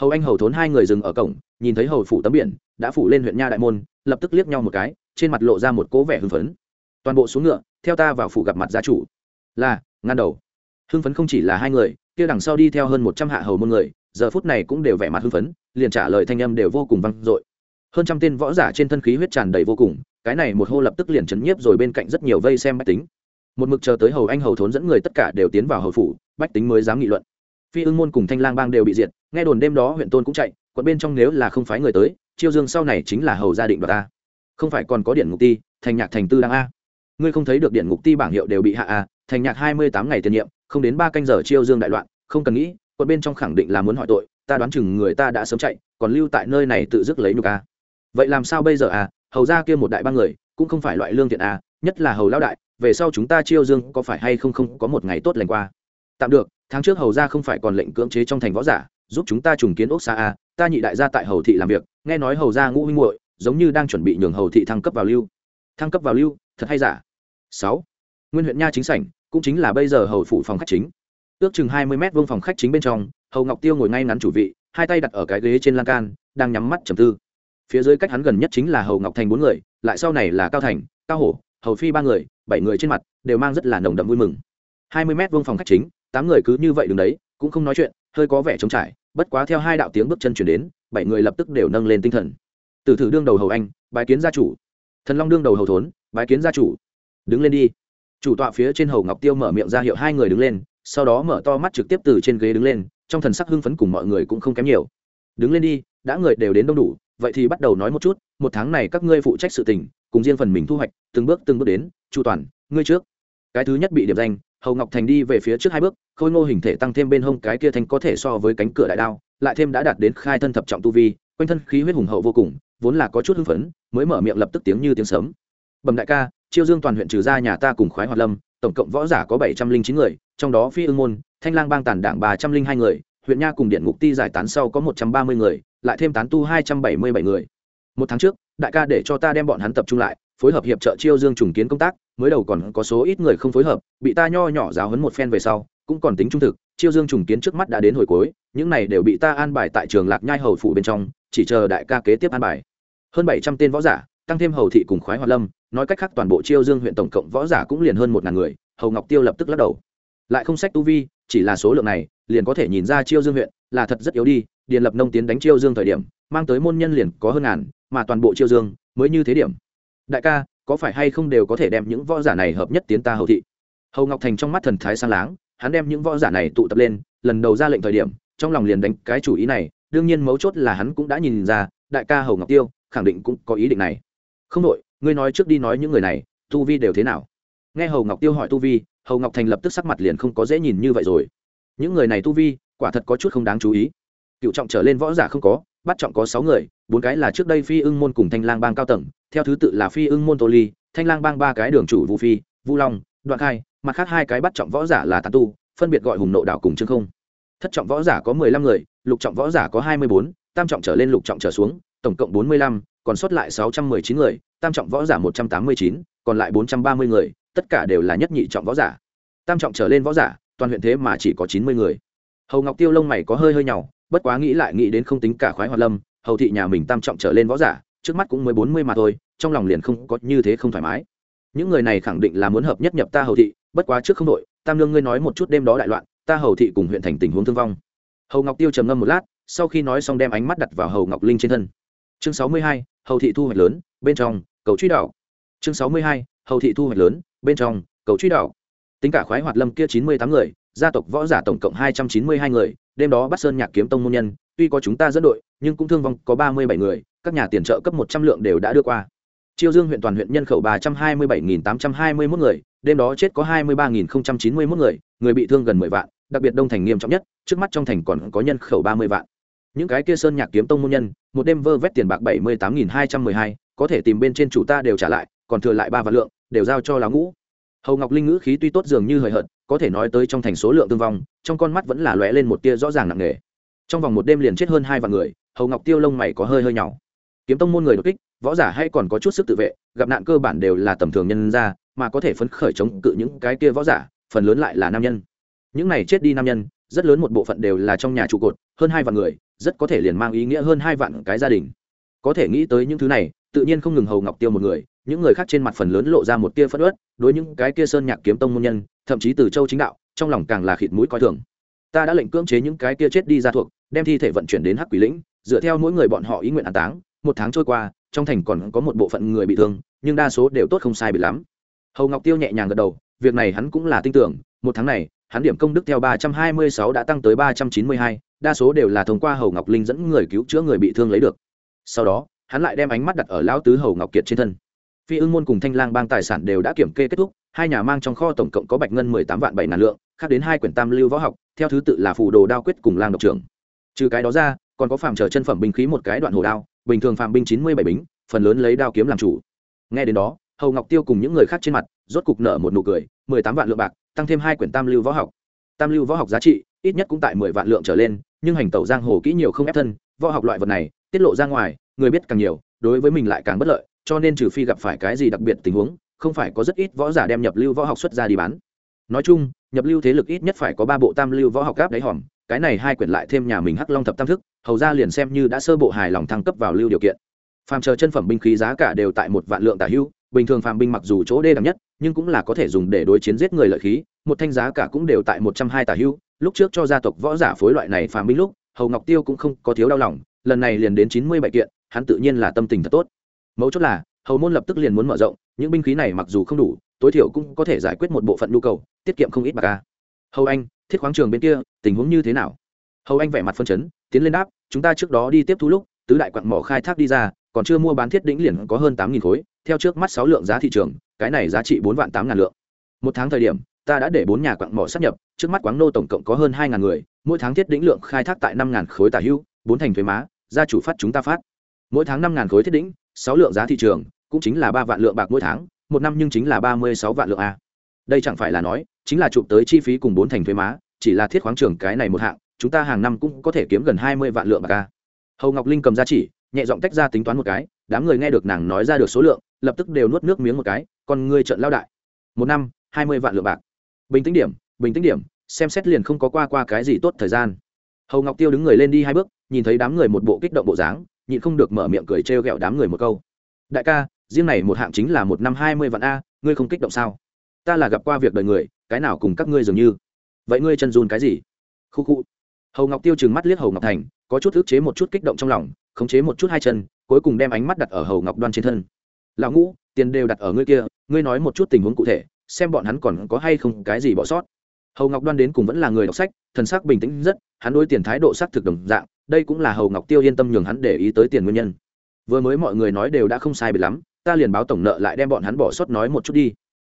Hầu anh hầu thốn hai người dừng ở cổng nhìn thấy hầu phủ tấm biển, đã phủ lên huyện nha đại môn, lập tức liếc nhau một cái, trên mặt lộ ra một cố vẻ hưng phấn. Toàn bộ xuống ngựa, theo ta vào phủ gặp mặt gia chủ. Là, ngăn đầu. Hưng phấn không chỉ là hai người, kia đằng sau đi theo hơn một trăm hạ hầu môn người, giờ phút này cũng đều vẻ mặt hưng phấn, liền trả lời thanh âm đều vô cùng vang dội. Hơn trăm tên võ giả trên thân khí huyết tràn đầy vô cùng, cái này một hô lập tức liền chấn nhiếp rồi bên cạnh rất nhiều vây xem bách tính. Một mực chờ tới hầu anh hầu thốn dẫn người tất cả đều tiến vào hầu phủ, bách tính mới dám nghị luận. Phi ưng môn cùng thanh lang bang đều bị diệt, nghe đồn đêm đó huyện tôn cũng chạy quận bên trong nếu là không phái người tới, chiêu dương sau này chính là hầu gia định đoạt ta không phải còn có điện ngục ti, thành nhạc thành tư đang a. Ngươi không thấy được điện ngục ti bảng hiệu đều bị hạ a, thành nhạc hai mươi tám ngày tiền nhiệm, không đến ba canh giờ chiêu dương đại loạn, không cần nghĩ, quận bên trong khẳng định là muốn hỏi tội, ta đoán chừng người ta đã sớm chạy, còn lưu tại nơi này tự dứt lấy nhục a. Vậy làm sao bây giờ à hầu ra kia một đại ba người, cũng không phải loại lương thiện à nhất là hầu lao đại, về sau chúng ta chiêu dương có phải hay không không có một ngày tốt lành qua? Tạm được, tháng trước hầu ra không phải còn lệnh cưỡng chế trong thành võ giả, giúp chúng ta trùng kiến ốc xa a ta nhị đại gia tại hầu thị làm việc, nghe nói hầu gia ngũ huynh muội giống như đang chuẩn bị nhường hầu thị thăng cấp vào lưu. Thăng cấp vào lưu, thật hay giả? Sáu. Nguyên huyện nha chính sảnh, cũng chính là bây giờ hầu phủ phòng khách chính. Ước chừng hai mươi mét vuông phòng khách chính bên trong, hầu ngọc tiêu ngồi ngay ngắn chủ vị, hai tay đặt ở cái ghế trên lan can, đang nhắm mắt trầm tư. Phía dưới cách hắn gần nhất chính là hầu ngọc thành bốn người, lại sau này là cao thành, cao hổ, hầu phi ba người, bảy người trên mặt đều mang rất là nồng đậm vui mừng. Hai mươi mét vuông phòng khách chính, tám người cứ như vậy đứng đấy, cũng không nói chuyện, hơi có vẻ trống trải bất quá theo hai đạo tiếng bước chân chuyển đến, bảy người lập tức đều nâng lên tinh thần. Từ thử đương đầu hầu anh bài kiến gia chủ. Thần long đương đầu hầu thốn bài kiến gia chủ. Đứng lên đi. Chủ tọa phía trên hầu ngọc tiêu mở miệng ra hiệu hai người đứng lên, sau đó mở to mắt trực tiếp từ trên ghế đứng lên, trong thần sắc hưng phấn cùng mọi người cũng không kém nhiều. Đứng lên đi, đã người đều đến đông đủ, vậy thì bắt đầu nói một chút, một tháng này các ngươi phụ trách sự tình, cùng riêng phần mình thu hoạch, từng bước từng bước đến. Chu toàn, ngươi trước. Cái thứ nhất bị điểm danh hầu ngọc thành đi về phía trước hai bước, khôi ngô hình thể tăng thêm bên hông cái kia thành có thể so với cánh cửa đại đao, lại thêm đã đạt đến khai thân thập trọng tu vi, quanh thân khí huyết hùng hậu vô cùng, vốn là có chút hưng phấn, mới mở miệng lập tức tiếng như tiếng sấm. Bẩm đại ca, chiêu dương toàn huyện trừ ra nhà ta cùng khoái hoạt lâm, tổng cộng võ giả có bảy trăm linh chín người, trong đó phi ương môn, thanh lang bang tản đảng ba trăm linh hai người, huyện nha cùng điện ngục ti giải tán sau có một trăm ba mươi người, lại thêm tán tu hai trăm bảy mươi bảy người. Một tháng trước, đại ca để cho ta đem bọn hắn tập trung lại, phối hợp hiệp trợ chiêu dương trùng kiến công tác mới đầu còn có số ít người không phối hợp, bị ta nho nhỏ giáo hấn một phen về sau, cũng còn tính trung thực, chiêu dương trùng kiến trước mắt đã đến hồi cuối, những này đều bị ta an bài tại trường lạc nhai hầu phủ bên trong, chỉ chờ đại ca kế tiếp an bài. Hơn bảy trăm tên võ giả, tăng thêm hầu thị cùng khoái hoạt lâm, nói cách khác toàn bộ chiêu dương huyện tổng cộng võ giả cũng liền hơn một ngàn người, hầu ngọc tiêu lập tức lắc đầu. Lại không sách tu vi, chỉ là số lượng này, liền có thể nhìn ra chiêu dương huyện là thật rất yếu đi, điền lập nông tiến đánh chiêu dương thời điểm, mang tới môn nhân liền có hơn ngàn, mà toàn bộ chiêu dương mới như thế điểm. Đại ca có phải hay không đều có thể đem những võ giả này hợp nhất tiến ta hầu thị? Hầu ngọc thành trong mắt thần thái sang láng, hắn đem những võ giả này tụ tập lên, lần đầu ra lệnh thời điểm, trong lòng liền đánh cái chủ ý này, đương nhiên mấu chốt là hắn cũng đã nhìn ra, đại ca hầu ngọc tiêu, khẳng định cũng có ý định này. Không đội ngươi nói trước đi nói những người này, tu vi đều thế nào? Nghe hầu ngọc tiêu hỏi tu vi, hầu ngọc thành lập tức sắc mặt liền không có dễ nhìn như vậy rồi. Những người này tu vi, quả thật có chút không đáng chú ý. Cựu trọng trở lên võ giả không có bắt trọng có sáu người, bốn cái là trước đây phi ưng môn cùng thanh lang bang cao tầng, theo thứ tự là phi ưng môn tô ly, thanh lang bang ba cái đường chủ vũ phi vũ long, đoạn khai, mặt khác hai cái bắt trọng võ giả là tàn tu, phân biệt gọi hùng nộ đảo cùng trương không. Thất trọng võ giả có mười lăm người, lục trọng võ giả có hai mươi bốn, tam trọng trở lên lục trọng trở xuống, tổng cộng bốn mươi lăm, còn sót lại sáu trăm mười chín người, tam trọng võ giả một trăm tám mươi chín, còn lại bốn trăm ba mươi người, tất cả đều là nhất nhị trọng võ giả. Tam trọng trở lên võ giả, toàn huyện thế mà chỉ có chín mươi người. Hầu ngọc tiêu lông mày có hơi hơi nhỏ bất quá nghĩ lại nghĩ đến không tính cả khoái hoạt lâm, hầu thị nhà mình tam trọng trở lên võ giả, trước mắt cũng mới bốn mươi mà thôi, trong lòng liền không có như thế không thoải mái. Những người này khẳng định là muốn hợp nhất nhập ta hầu thị, bất quá trước không đội tam lương ngươi nói một chút đêm đó đại loạn, ta hầu thị cùng huyện thành tình huống thương vong. Hầu ngọc tiêu trầm ngâm một lát, sau khi nói xong đem ánh mắt đặt vào hầu ngọc linh trên thân. Chương sáu mươi hai, hầu thị thu hoạch lớn, bên trong, cầu truy đảo. Chương sáu mươi hai, hầu thị thu hoạch lớn, bên trong, cầu truy đảo. Tính cả khoái hoạt lâm kia chín mươi tám người, gia tộc võ giả tổng cộng hai trăm chín mươi hai người đêm đó bắt sơn nhạc kiếm tông môn nhân, tuy có chúng ta dẫn đội, nhưng cũng thương vong có ba mươi bảy người, các nhà tiền trợ cấp một trăm lượng đều đã đưa qua. Chiêu dương huyện toàn huyện nhân khẩu ba trăm hai mươi bảy tám trăm hai mươi mốt người, đêm đó chết có hai mươi ba chín mươi mốt người người bị thương gần mười vạn, đặc biệt đông thành nghiêm trọng nhất, trước mắt trong thành còn có nhân khẩu ba mươi vạn. Những cái kia sơn nhạc kiếm tông môn nhân, một đêm vơ vét tiền bạc bảy mươi tám hai trăm mười hai, có thể tìm bên trên chủ ta đều trả lại, còn thừa lại ba vạn lượng, đều giao cho lá ngũ. Hầu ngọc linh ngữ khí tuy tốt dường như hời hợt có thể nói tới trong thành số lượng thương vong, trong con mắt vẫn là lóe lên một tia rõ ràng nặng nề. Trong vòng một đêm liền chết hơn hai vạn người, hầu ngọc tiêu lông mày có hơi hơi nhỏ kiếm tông môn người đột kích, võ giả hay còn có chút sức tự vệ, gặp nạn cơ bản đều là tầm thường nhân ra, mà có thể phấn khởi chống cự những cái kia võ giả, phần lớn lại là nam nhân. Những này chết đi nam nhân, rất lớn một bộ phận đều là trong nhà trụ cột, hơn hai vạn người, rất có thể liền mang ý nghĩa hơn hai vạn cái gia đình. Có thể nghĩ tới những thứ này, tự nhiên không ngừng hầu ngọc tiêu một người những người khác trên mặt phần lớn lộ ra một tia phất ớt, đối những cái kia sơn nhạc kiếm tông môn nhân, thậm chí từ châu chính đạo, trong lòng càng là khịt mũi coi thường. Ta đã lệnh cưỡng chế những cái kia chết đi ra thuộc, đem thi thể vận chuyển đến hắc quỷ lĩnh, dựa theo mỗi người bọn họ ý nguyện an táng, một tháng trôi qua, trong thành còn có một bộ phận người bị thương, nhưng đa số đều tốt không sai bị lắm. Hầu ngọc tiêu nhẹ nhàng gật đầu, việc này hắn cũng là tin tưởng, một tháng này, hắn điểm công đức theo ba trăm hai mươi sáu đã tăng tới ba trăm chín mươi hai, đa số đều là thông qua hầu ngọc linh dẫn người cứu chữa người bị thương lấy được. Sau đó, hắn lại đem ánh mắt đặt ở lão tứ hầu ngọc kiệt trên thân phi ưng môn cùng thanh lang bang tài sản đều đã kiểm kê kết thúc, hai nhà mang trong kho tổng cộng có bạch ngân mười tám vạn bảy ngàn lượng, khác đến hai quyển tam lưu võ học, theo thứ tự là phù đồ đao quyết cùng lang độc trưởng. Trừ cái đó ra, còn có phàm trở chân phẩm binh khí một cái đoạn hồ đao, bình thường phàm binh chín mươi bảy bính, phần lớn lấy đao kiếm làm chủ. Nghe đến đó, hầu ngọc tiêu cùng những người khác trên mặt, rốt cục nở một nụ cười, mười tám vạn lượng bạc, tăng thêm hai quyển tam lưu võ học. Tam lưu võ học giá trị, ít nhất cũng tại mười vạn lượng trở lên, nhưng hành tẩu giang hồ kỹ nhiều không ép thân, võ học loại vật này, tiết lộ ra ngoài, người biết càng nhiều, đối với mình lại càng bất lợi cho nên trừ phi gặp phải cái gì đặc biệt tình huống, không phải có rất ít võ giả đem nhập lưu võ học xuất ra đi bán. Nói chung, nhập lưu thế lực ít nhất phải có ba bộ tam lưu võ học gáp đáy hòm, cái này hai quyển lại thêm nhà mình hắc long thập tam thức, hầu ra liền xem như đã sơ bộ hài lòng thăng cấp vào lưu điều kiện. Phàm chờ chân phẩm binh khí giá cả đều tại một vạn lượng tả hưu, bình thường phàm binh mặc dù chỗ đê đẳng nhất, nhưng cũng là có thể dùng để đối chiến giết người lợi khí, một thanh giá cả cũng đều tại một trăm hai tả hưu. Lúc trước cho gia tộc võ giả phối loại này phàm binh lúc, hầu ngọc tiêu cũng không có thiếu đau lòng, lần này liền đến chín mươi bảy kiện, hắn tự nhiên là tâm tình thật tốt mấu chốt là, hầu môn lập tức liền muốn mở rộng, những binh khí này mặc dù không đủ, tối thiểu cũng có thể giải quyết một bộ phận nhu cầu, tiết kiệm không ít bạc ca hầu anh, thiết khoáng trường bên kia, tình huống như thế nào? Hầu anh vẻ mặt phân chấn, tiến lên đáp, chúng ta trước đó đi tiếp thu lúc, tứ đại quặng mỏ khai thác đi ra, còn chưa mua bán thiết đỉnh liền có hơn tám nghìn khối, theo trước mắt sáu lượng giá thị trường, cái này giá trị bốn vạn tám ngàn lượng. Một tháng thời điểm, ta đã để bốn nhà quặng mỏ sắp nhập, trước mắt quáng nô tổng cộng có hơn hai ngàn người, mỗi tháng thiết đỉnh lượng khai thác tại năm ngàn khối tả hưu, bốn thành thuế má, gia chủ phát chúng ta phát. Mỗi tháng năm ngàn khối thiết đỉnh sáu lượng giá thị trường, cũng chính là ba vạn lượng bạc mỗi tháng, một năm nhưng chính là ba mươi sáu vạn lượng a. Đây chẳng phải là nói, chính là chụp tới chi phí cùng bốn thành thuế má, chỉ là thiết khoáng trường cái này một hạng, chúng ta hàng năm cũng có thể kiếm gần hai mươi vạn lượng bạc a. Hầu ngọc linh cầm ra chỉ, nhẹ giọng tách ra tính toán một cái, đám người nghe được nàng nói ra được số lượng, lập tức đều nuốt nước miếng một cái còn ngươi trợn lao đại. Một năm, hai mươi vạn lượng bạc. Bình tĩnh điểm, bình tĩnh điểm, xem xét liền không có qua qua cái gì tốt thời gian. Hầu ngọc tiêu đứng người lên đi hai bước, nhìn thấy đám người một bộ kích động bộ dáng nhịn không được mở miệng cười trêu ghẹo đám người một câu. Đại ca, riêng này một hạng chính là một năm hai mươi vạn a, ngươi không kích động sao? Ta là gặp qua việc đời người, cái nào cùng các ngươi dường như? Vậy ngươi chân run cái gì? Khu khu. Hầu ngọc tiêu trừng mắt liếc hầu ngọc thành, có chút ức chế một chút kích động trong lòng, khống chế một chút hai chân, cuối cùng đem ánh mắt đặt ở hầu ngọc đoan trên thân. Lão ngũ, tiền đều đặt ở ngươi kia, ngươi nói một chút tình huống cụ thể, xem bọn hắn còn có hay không cái gì bỏ sót hầu ngọc đoan đến cùng vẫn là người đọc sách, thần sắc bình tĩnh rất, hắn đối tiền thái độ xác thực đồng dạng, đây cũng là hầu ngọc tiêu yên tâm nhường hắn để ý tới tiền nguyên nhân. Vừa mới mọi người nói đều đã không sai bị lắm, ta liền báo tổng nợ lại đem bọn hắn bỏ sót nói một chút đi.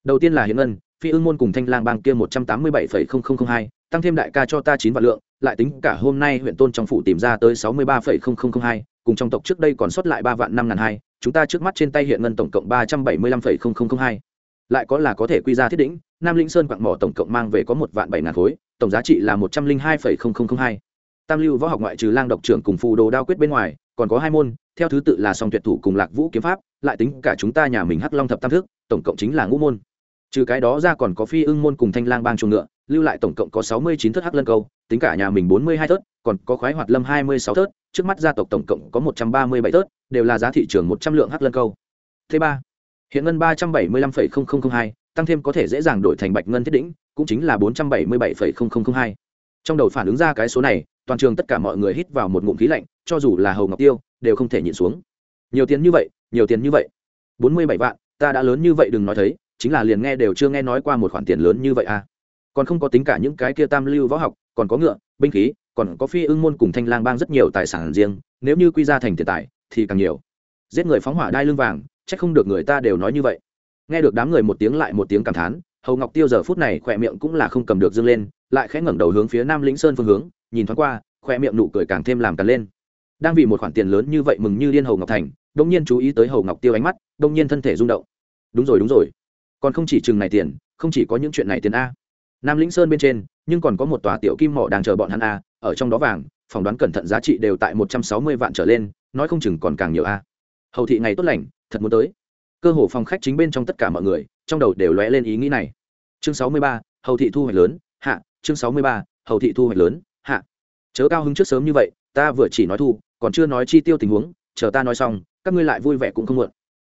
Đầu tiên là hiện ngân, phi ưng môn cùng thanh lang bang kia một trăm tám mươi bảy phẩy không không không hai, tăng thêm đại ca cho ta chín vạn lượng, lại tính cả hôm nay huyện tôn trong phủ tìm ra tới sáu mươi ba phẩy không không không hai, cùng trong tộc trước đây còn sót lại ba vạn năm ngàn hai, chúng ta trước mắt trên tay hiện ngân tổng cộng ba trăm bảy mươi lăm phẩy không không không hai. Lại có là có thể quy ra thiết đỉnh nam lĩnh sơn quặng mỏ tổng cộng mang về có một vạn bảy ngàn khối, tổng giá trị là một trăm linh hai phẩy không không không hai. Tam lưu võ học ngoại trừ lang độc trưởng cùng phù đồ đao quyết bên ngoài, còn có hai môn, theo thứ tự là song tuyệt thủ cùng lạc vũ kiếm pháp, lại tính cả chúng ta nhà mình hắc long thập tam thức tổng cộng chính là ngũ môn. Trừ cái đó ra còn có phi ưng môn cùng thanh lang bang chuồng ngựa, lưu lại tổng cộng có sáu mươi chín thất hắc lân câu, tính cả nhà mình bốn mươi hai thớt còn có khoái hoạt lâm hai mươi sáu thớt trước mắt gia tộc tổng cộng có một trăm ba mươi bảy thớt đều là giá thị trường một trăm lượng hắc lân câu. Thứ ba, hiện ngân ba trăm bảy mươi lăm phẩy không không không hai tăng thêm có thể dễ dàng đổi thành bạch ngân thiết đỉnh, cũng chính là bốn trăm bảy mươi bảy phẩy không không không hai. Trong đầu phản ứng ra cái số này, toàn trường tất cả mọi người hít vào một ngụm khí lạnh, cho dù là hầu ngọc tiêu, đều không thể nhịn xuống. Nhiều tiền như vậy, nhiều tiền như vậy. Bốn mươi bảy vạn, ta đã lớn như vậy đừng nói thấy, chính là liền nghe đều chưa nghe nói qua một khoản tiền lớn như vậy à. Còn không có tính cả những cái kia tam lưu võ học, còn có ngựa, binh khí, còn có phi ưng môn cùng thanh lang bang rất nhiều tài sản riêng, nếu như quy ra thành tiền tài, thì càng nhiều. Giết người phóng hỏa đai lưng vàng, chắc không được người ta đều nói như vậy nghe được đám người một tiếng lại một tiếng cảm thán, hầu ngọc tiêu giờ phút này khỏe miệng cũng là không cầm được dâng lên, lại khẽ ngẩng đầu hướng phía nam lĩnh sơn phương hướng, nhìn thoáng qua khoe miệng nụ cười càng thêm làm càng lên. Đang vì một khoản tiền lớn như vậy mừng như điên hầu ngọc thành đông nhiên chú ý tới hầu ngọc tiêu ánh mắt đông nhiên thân thể rung động. Đúng rồi đúng rồi. Còn không chỉ chừng này tiền, không chỉ có những chuyện này tiền a. Nam lĩnh sơn bên trên, nhưng còn có một tòa tiểu kim mỏ đang chờ bọn hắn a, ở trong đó vàng phỏng đoán cẩn thận giá trị đều tại một trăm sáu mươi vạn trở lên, nói không chừng còn càng nhiều a. Hầu thị ngày tốt lành, thật muốn tới cơ hồ phòng khách chính bên trong tất cả mọi người, trong đầu đều lóe lên ý nghĩ này. Chương sáu mươi ba, hầu thị thu hoạch lớn, hạ, chương sáu mươi ba, hầu thị thu hoạch lớn, hạ. Chớ cao hứng trước sớm như vậy, ta vừa chỉ nói thu, còn chưa nói chi tiêu tình huống, chờ ta nói xong, các ngươi lại vui vẻ cũng không muộn.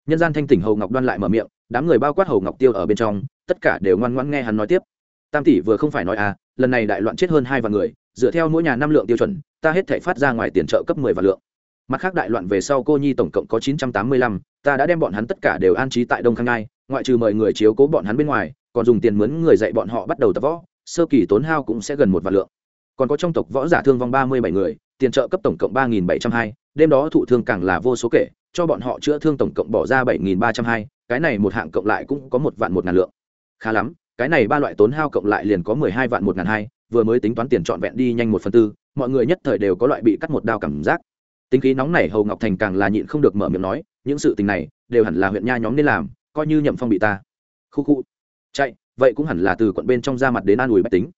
Nhân gian thanh tỉnh hầu ngọc đoan lại mở miệng, đám người bao quát hầu ngọc tiêu ở bên trong, tất cả đều ngoan ngoãn nghe hắn nói tiếp. Tam tỷ vừa không phải nói à lần này đại loạn chết hơn hai vạn người, dựa theo mỗi nhà năm lượng tiêu chuẩn, ta hết thể phát ra ngoài tiền trợ cấp mười vạn lượng mặt khác đại loạn về sau cô nhi tổng cộng có chín trăm tám mươi lăm, ta đã đem bọn hắn tất cả đều an trí tại đông khang ngai, ngoại trừ mời người chiếu cố bọn hắn bên ngoài, còn dùng tiền mướn người dạy bọn họ bắt đầu tập võ, sơ kỳ tốn hao cũng sẽ gần một vạn lượng. Còn có trong tộc võ giả thương vong ba mươi bảy người, tiền trợ cấp tổng cộng ba nghìn bảy trăm hai, đêm đó thụ thương càng là vô số kể, cho bọn họ chữa thương tổng cộng bỏ ra bảy nghìn ba trăm hai, cái này một hạng cộng lại cũng có một vạn một ngàn lượng. Khá lắm, cái này ba loại tốn hao cộng lại liền có mười hai vạn một ngàn hai, vừa mới tính toán tiền trọn vẹn đi nhanh một phần tư, mọi người nhất thời đều có loại bị cắt một đao cảm giác tính khí nóng này hầu ngọc thành càng là nhịn không được mở miệng nói, những sự tình này đều hẳn là huyện nha nhóm nên làm, coi như nhậm phong bị ta. Khu khu. Chạy, vậy cũng hẳn là từ quận bên trong ra mặt đến an ủi bách tính.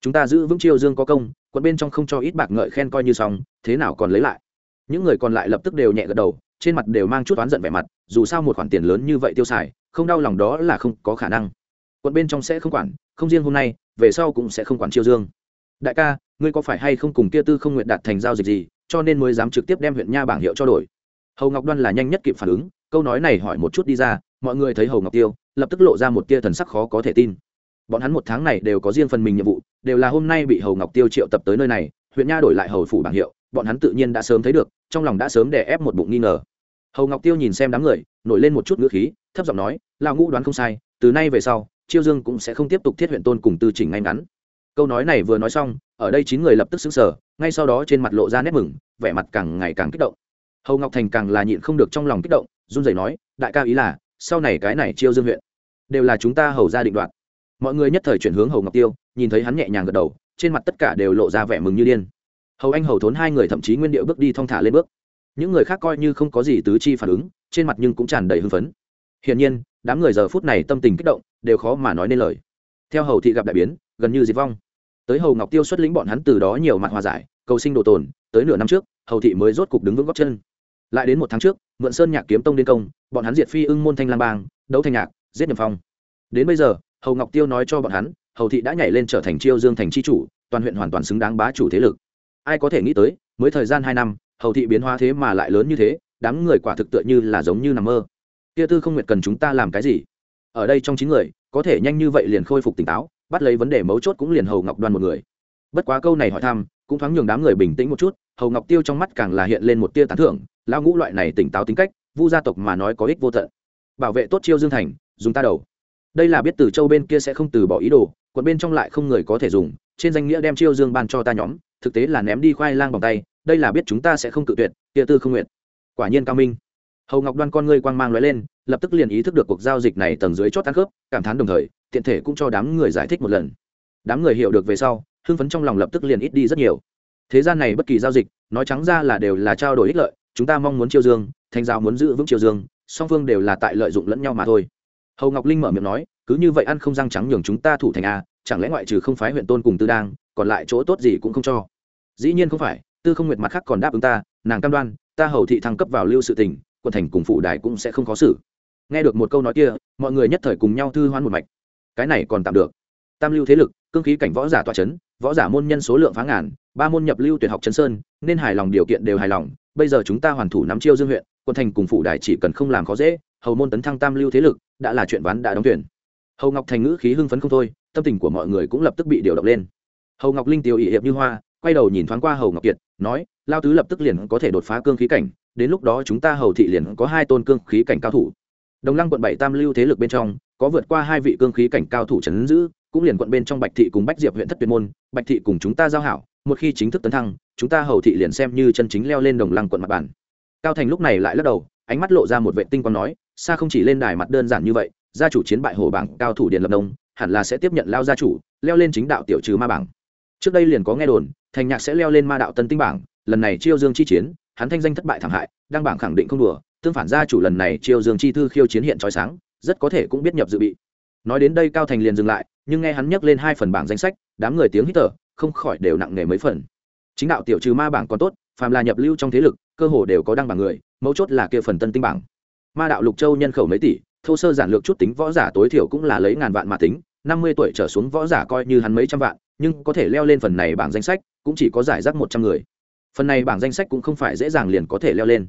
Chúng ta giữ vững chiêu dương có công, quận bên trong không cho ít bạc ngợi khen coi như xong, thế nào còn lấy lại? Những người còn lại lập tức đều nhẹ gật đầu, trên mặt đều mang chút oán giận vẻ mặt, dù sao một khoản tiền lớn như vậy tiêu xài, không đau lòng đó là không có khả năng. Quận bên trong sẽ không quản, không riêng hôm nay, về sau cũng sẽ không quản chiêu dương. Đại ca, ngươi có phải hay không cùng kia tư không nguyện đạt thành giao dịch gì cho nên mới dám trực tiếp đem huyện nha bảng hiệu cho đổi. Hầu ngọc đoan là nhanh nhất kịp phản ứng, câu nói này hỏi một chút đi ra, mọi người thấy hầu ngọc tiêu, lập tức lộ ra một tia thần sắc khó có thể tin. Bọn hắn một tháng này đều có riêng phần mình nhiệm vụ, đều là hôm nay bị hầu ngọc tiêu triệu tập tới nơi này, huyện nha đổi lại hầu phủ bảng hiệu, bọn hắn tự nhiên đã sớm thấy được, trong lòng đã sớm đè ép một bụng nghi ngờ. Hầu ngọc tiêu nhìn xem đám người, nổi lên một chút ngữ khí, thấp giọng nói lao ngũ đoán không sai, từ nay về sau, chiêu dương cũng sẽ không tiếp tục thiết huyện tôn cùng tư chỉnh ngay ngắn. Câu nói này vừa nói xong, ở đây chín người lập tức xứng sở ngay sau đó trên mặt lộ ra nét mừng, vẻ mặt càng ngày càng kích động. Hầu ngọc thành càng là nhịn không được trong lòng kích động, run rẩy nói, đại ca ý là, sau này cái này chiêu dương huyện đều là chúng ta hầu ra định đoạt. Mọi người nhất thời chuyển hướng hầu ngọc tiêu, nhìn thấy hắn nhẹ nhàng gật đầu, trên mặt tất cả đều lộ ra vẻ mừng như điên. Hầu anh hầu thốn hai người thậm chí nguyên điệu bước đi thong thả lên bước. Những người khác coi như không có gì tứ chi phản ứng, trên mặt nhưng cũng tràn đầy hưng phấn. Hiển nhiên, đám người giờ phút này tâm tình kích động, đều khó mà nói nên lời. Theo hầu thị gặp đại biến, gần như diệt vong tới hầu ngọc tiêu xuất lĩnh bọn hắn từ đó nhiều mặt hòa giải, cầu sinh đồ tồn, tới nửa năm trước, hầu thị mới rốt cục đứng vững góc chân. Lại đến một tháng trước, mượn sơn nhạc kiếm tông đến công, bọn hắn diệt phi ưng môn thanh lang bang, đấu thanh nhạc, giết nhầm phong. Đến bây giờ, hầu ngọc tiêu nói cho bọn hắn, hầu thị đã nhảy lên trở thành chiêu dương thành c h i chủ, toàn huyện hoàn toàn xứng đáng bá chủ thế lực. Ai có thể nghĩ tới, mới thời gian hai năm, hầu thị biến hóa thế mà lại lớn như thế, đám người quả thực tựa như là giống như nằm mơ. Kia tư không nguyệt cần chúng ta làm cái gì? Ở đây trong chín người, có thể nhanh như vậy liền khôi phục tỉnh táo bắt lấy vấn đề mấu chốt cũng liền hầu ngọc đoan một người. Bất quá câu này hỏi thăm, cũng thoáng nhường đám người bình tĩnh một chút, hầu ngọc tiêu trong mắt càng là hiện lên một tia tán thưởng lao ngũ loại này tỉnh táo tính cách, vu gia tộc mà nói có ích vô tận. Bảo vệ tốt chiêu dương thành, dùng ta đầu. Đây là biết từ châu bên kia sẽ không từ bỏ ý đồ, quận bên trong lại không người có thể dùng, trên danh nghĩa đem chiêu dương ban cho ta nhóm, thực tế là ném đi khoai lang bằng tay, đây là biết chúng ta sẽ không cự tuyệt, kia tư không nguyện. Quả nhiên cao minh. Hầu ngọc đoan con ngươi quang mang l lên, lập tức liền ý thức được cuộc giao dịch này tầng dưới chót ăn khớp, cảm thán đồng thời tiện thể cũng cho đám người giải thích một lần. Đám người hiểu được về sau, hưng phấn trong lòng lập tức liền ít đi rất nhiều. Thế gian này bất kỳ giao dịch, nói trắng ra là đều là trao đổi ích lợi, chúng ta mong muốn chiêu dương thành giao muốn giữ vững chiêu dương, song phương đều là tại lợi dụng lẫn nhau mà thôi. Hầu ngọc linh mở miệng nói, cứ như vậy ăn không răng trắng nhường chúng ta thủ thành a, chẳng lẽ ngoại trừ không phái huyện tôn cùng tư đang, còn lại chỗ tốt gì cũng không cho? Dĩ nhiên không phải, tư không nguyệt mặt khác còn đáp ứng ta, nàng cam đoan, ta hầu thị thăng cấp vào lưu sự tình quận thành cùng phụ đài cũng sẽ không khó xử. Nghe được một câu nói kia, mọi người nhất thời cùng nhau thư hoan một mạch cái này còn tạm được. Tam lưu thế lực, cương khí cảnh võ giả tọa chấn, võ giả môn nhân số lượng phá ngàn, ba môn nhập lưu tuyệt học chấn sơn, nên hài lòng điều kiện đều hài lòng. Bây giờ chúng ta hoàn thủ nắm chiêu dương huyện, quân thành cùng phụ đài chỉ cần không làm khó dễ, hầu môn tấn thăng tam lưu thế lực, đã là chuyện ván đã đóng tuyển. Hầu ngọc thành ngữ khí hưng phấn không thôi, tâm tình của mọi người cũng lập tức bị điều động lên. Hầu ngọc linh tiêu ỵ hiệp như hoa, quay đầu nhìn thoáng qua hầu ngọc kiệt, nói, lao tứ lập tức liền có thể đột phá cương khí cảnh, đến lúc đó chúng ta hầu thị liền có hai tôn cương khí cảnh cao thủ. Đồng lăng quận bảy tam lưu thế lực bên trong có vượt qua hai vị cương khí cảnh cao thủ trấn giữ, cũng liền quận bên trong bạch thị cùng bách diệp huyện thất tuyệt môn, bạch thị cùng chúng ta giao hảo, một khi chính thức tấn thăng, chúng ta hầu thị liền xem như chân chính leo lên đồng lăng quận mặt bản cao thành lúc này lại lắc đầu, ánh mắt lộ ra một vệ tinh quang nói xa không chỉ lên đài mặt đơn giản như vậy, gia chủ chiến bại hồ bảng, cao thủ điện lập đông hẳn là sẽ tiếp nhận lao gia chủ, leo lên chính đạo tiểu trừ ma bảng. Trước đây liền có nghe đồn, thành nhạc sẽ leo lên ma đạo tân tinh bảng, lần này chiêu dương chi chiến, hắn thanh danh thất bại thảm hại, đăng bảng khẳng định không đùa, tương phản gia chủ lần này chiêu dương chi thư khiêu chiến hiện trói sáng rất có thể cũng biết nhập dự bị. Nói đến đây cao thành liền dừng lại, nhưng nghe hắn nhắc lên hai phần bảng danh sách, đám người tiếng hít thở, không khỏi đều nặng nề mấy phần. Chính đạo tiểu trừ ma bảng còn tốt, phàm là nhập lưu trong thế lực, cơ hồ đều có đăng bảng người, mấu chốt là kia phần tân tinh bảng. Ma đạo lục châu nhân khẩu mấy tỷ, thô sơ giản lược chút tính võ giả tối thiểu cũng là lấy ngàn vạn mà tính, năm mươi tuổi trở xuống võ giả coi như hắn mấy trăm vạn, nhưng có thể leo lên phần này bảng danh sách, cũng chỉ có giải rác một trăm người. Phần này bảng danh sách cũng không phải dễ dàng liền có thể leo lên.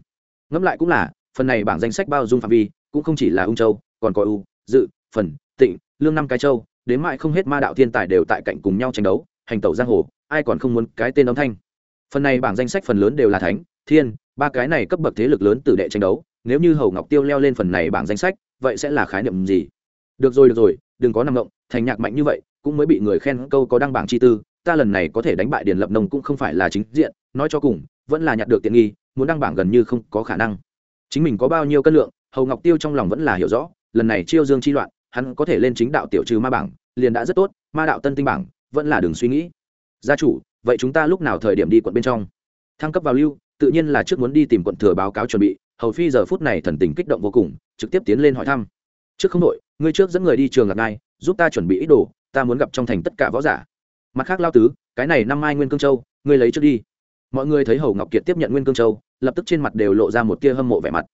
Ngẫm lại cũng là, phần này bảng danh sách bao dung phạm vi, cũng không chỉ là ung châu còn có u dự, phần, tịnh, lương năm cái châu, đến mãi không hết ma đạo thiên tài đều tại cạnh cùng nhau tranh đấu, hành tẩu giang hồ, ai còn không muốn cái tên âm thanh. Phần này bảng danh sách phần lớn đều là thánh, thiên, ba cái này cấp bậc thế lực lớn tử đệ tranh đấu, nếu như hầu ngọc tiêu leo lên phần này bảng danh sách, vậy sẽ là khái niệm gì? Được rồi được rồi, đừng có nằm ngộng thành nhạc mạnh như vậy, cũng mới bị người khen câu có đăng bảng chi tư, ta lần này có thể đánh bại điền lập nông cũng không phải là chính diện, nói cho cùng, vẫn là nhặt được tiện nghi, muốn đăng bảng gần như không có khả năng. Chính mình có bao nhiêu cân lượng, hầu ngọc tiêu trong lòng vẫn là hiểu rõ lần này chiêu dương chi loạn, hắn có thể lên chính đạo tiểu trừ ma bảng, liền đã rất tốt, ma đạo tân tinh bảng, vẫn là đừng suy nghĩ. Gia chủ, vậy chúng ta lúc nào thời điểm đi quận bên trong? Thăng cấp vào lưu, tự nhiên là trước muốn đi tìm quận thừa báo cáo chuẩn bị, hầu phi giờ phút này thần tình kích động vô cùng, trực tiếp tiến lên hỏi thăm. Trước không đội ngươi trước dẫn người đi trường ngặt ngay giúp ta chuẩn bị ít đồ, ta muốn gặp trong thành tất cả võ giả. Mặt khác lao tứ, cái này năm mai nguyên cương châu, ngươi lấy trước đi. Mọi người thấy hầu ngọc kiệt tiếp nhận nguyên cương châu, lập tức trên mặt đều lộ ra một tia hâm mộ vẻ mặt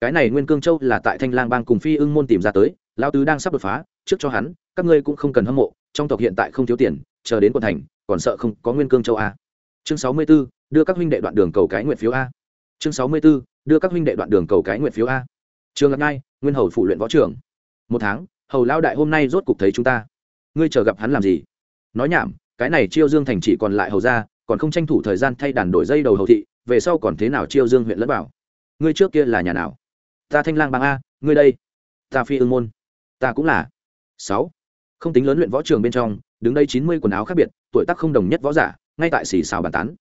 cái này nguyên cương châu là tại thanh lang bang cùng phi ưng môn tìm ra tới lao tứ đang sắp đột phá trước cho hắn các ngươi cũng không cần hâm mộ trong tộc hiện tại không thiếu tiền chờ đến quận thành còn sợ không có nguyên cương châu a. Chương sáu mươi 64, đưa các huynh đệ đoạn đường cầu cái nguyện phiếu a. Chương sáu mươi 64, đưa các huynh đệ đoạn đường cầu cái nguyện phiếu a. Trường lạc ngai nguyên hầu phụ luyện võ trưởng. Một tháng hầu lao đại hôm nay rốt cục thấy chúng ta. Ngươi chờ gặp hắn làm gì? Nói nhảm cái này chiêu dương thành chỉ còn lại hầu ra còn không tranh thủ thời gian thay đàn đổi dây đầu hầu thị về sau còn thế nào chiêu dương huyện lẫn bảo ngươi trước kia là nhà nào? Ta thanh lang bang a, ngươi đây. Ta phi Ưng môn. Ta cũng là. Sáu. Không tính lớn luyện võ trường bên trong, đứng đây chín mươi quần áo khác biệt, tuổi tác không đồng nhất võ giả, ngay tại xì xào bàn tán.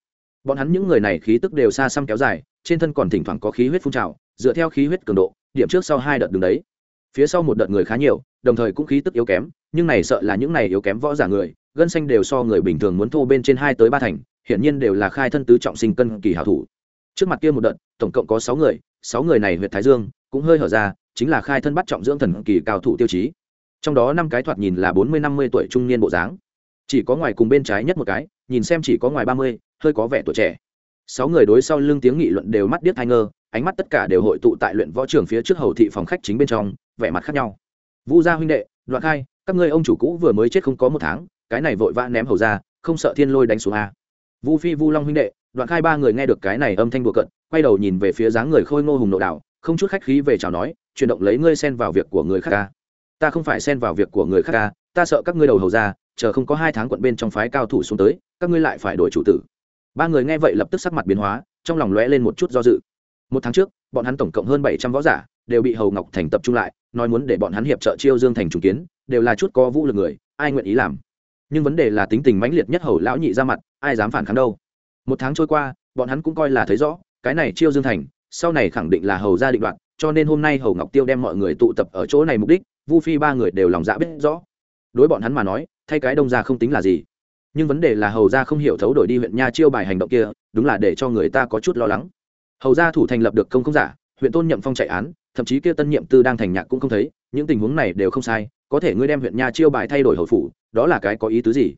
Bọn hắn những người này khí tức đều xa xăm kéo dài, trên thân còn thỉnh thoảng có khí huyết phun trào, dựa theo khí huyết cường độ, điểm trước sau hai đợt đứng đấy. Phía sau một đợt người khá nhiều, đồng thời cũng khí tức yếu kém, nhưng này sợ là những này yếu kém võ giả người, gân xanh đều so người bình thường muốn thô bên trên hai tới ba thành, hiển nhiên đều là khai thân tứ trọng sinh cân kỳ hảo thủ. Trước mặt kia một đợt, tổng cộng có sáu người sáu người này huyện thái dương cũng hơi hở ra, chính là khai thân bắt trọng dưỡng thần kỳ cao thủ tiêu chí. Trong đó năm cái thoạt nhìn là bốn mươi, năm mươi tuổi trung niên bộ dáng. Chỉ có ngoài cùng bên trái nhất một cái, nhìn xem chỉ có ngoài ba mươi, hơi có vẻ tuổi trẻ. Sáu người đối sau lưng tiếng nghị luận đều mắt điếc hai ngơ, ánh mắt tất cả đều hội tụ tại luyện võ trường phía trước hầu thị phòng khách chính bên trong, vẻ mặt khác nhau. Vũ gia huynh đệ, đoạn khai, các ngươi ông chủ cũ vừa mới chết không có một tháng, cái này vội vã ném hầu ra, không sợ thiên lôi đánh xuống a. Vu phi vu long huynh đệ, đoạn khai ba người nghe được cái này âm thanh đùa cận quay đầu nhìn về phía dáng người khôi ngô hùng nộ đạo không chút khách khí về chào nói, chuyển động lấy ngươi xen vào việc của người khác ca. Ta không phải xen vào việc của người khác ca, ta sợ các ngươi đầu hầu ra, chờ không có hai tháng quận bên trong phái cao thủ xuống tới, các ngươi lại phải đổi chủ tử. Ba người nghe vậy lập tức sắc mặt biến hóa, trong lòng lóe lên một chút do dự. Một tháng trước, bọn hắn tổng cộng hơn bảy trăm võ giả, đều bị hầu ngọc thành tập trung lại, nói muốn để bọn hắn hiệp trợ chiêu dương thành trùng kiến, đều là chút có vũ lực người, ai nguyện ý làm? Nhưng vấn đề là tính tình mãnh liệt nhất hầu lão nhị ra mặt, ai dám phản kháng đâu? Một tháng trôi qua, bọn hắn cũng coi là thấy rõ, cái này chiêu dương thành sau này khẳng định là hầu gia định đoạt, cho nên hôm nay hầu ngọc tiêu đem mọi người tụ tập ở chỗ này mục đích, vu phi ba người đều lòng dạ biết rõ. Đối bọn hắn mà nói, thay cái đông ra không tính là gì. Nhưng vấn đề là hầu gia không hiểu thấu đổi đi huyện nha chiêu bài hành động kia, đúng là để cho người ta có chút lo lắng. Hầu gia thủ thành lập được công không giả, huyện tôn nhậm phong chạy án, thậm chí kia tân nhiệm tư đang thành nhạc cũng không thấy, những tình huống này đều không sai, có thể ngươi đem huyện nha chiêu bài thay đổi hầu phủ, đó là cái có ý tứ gì?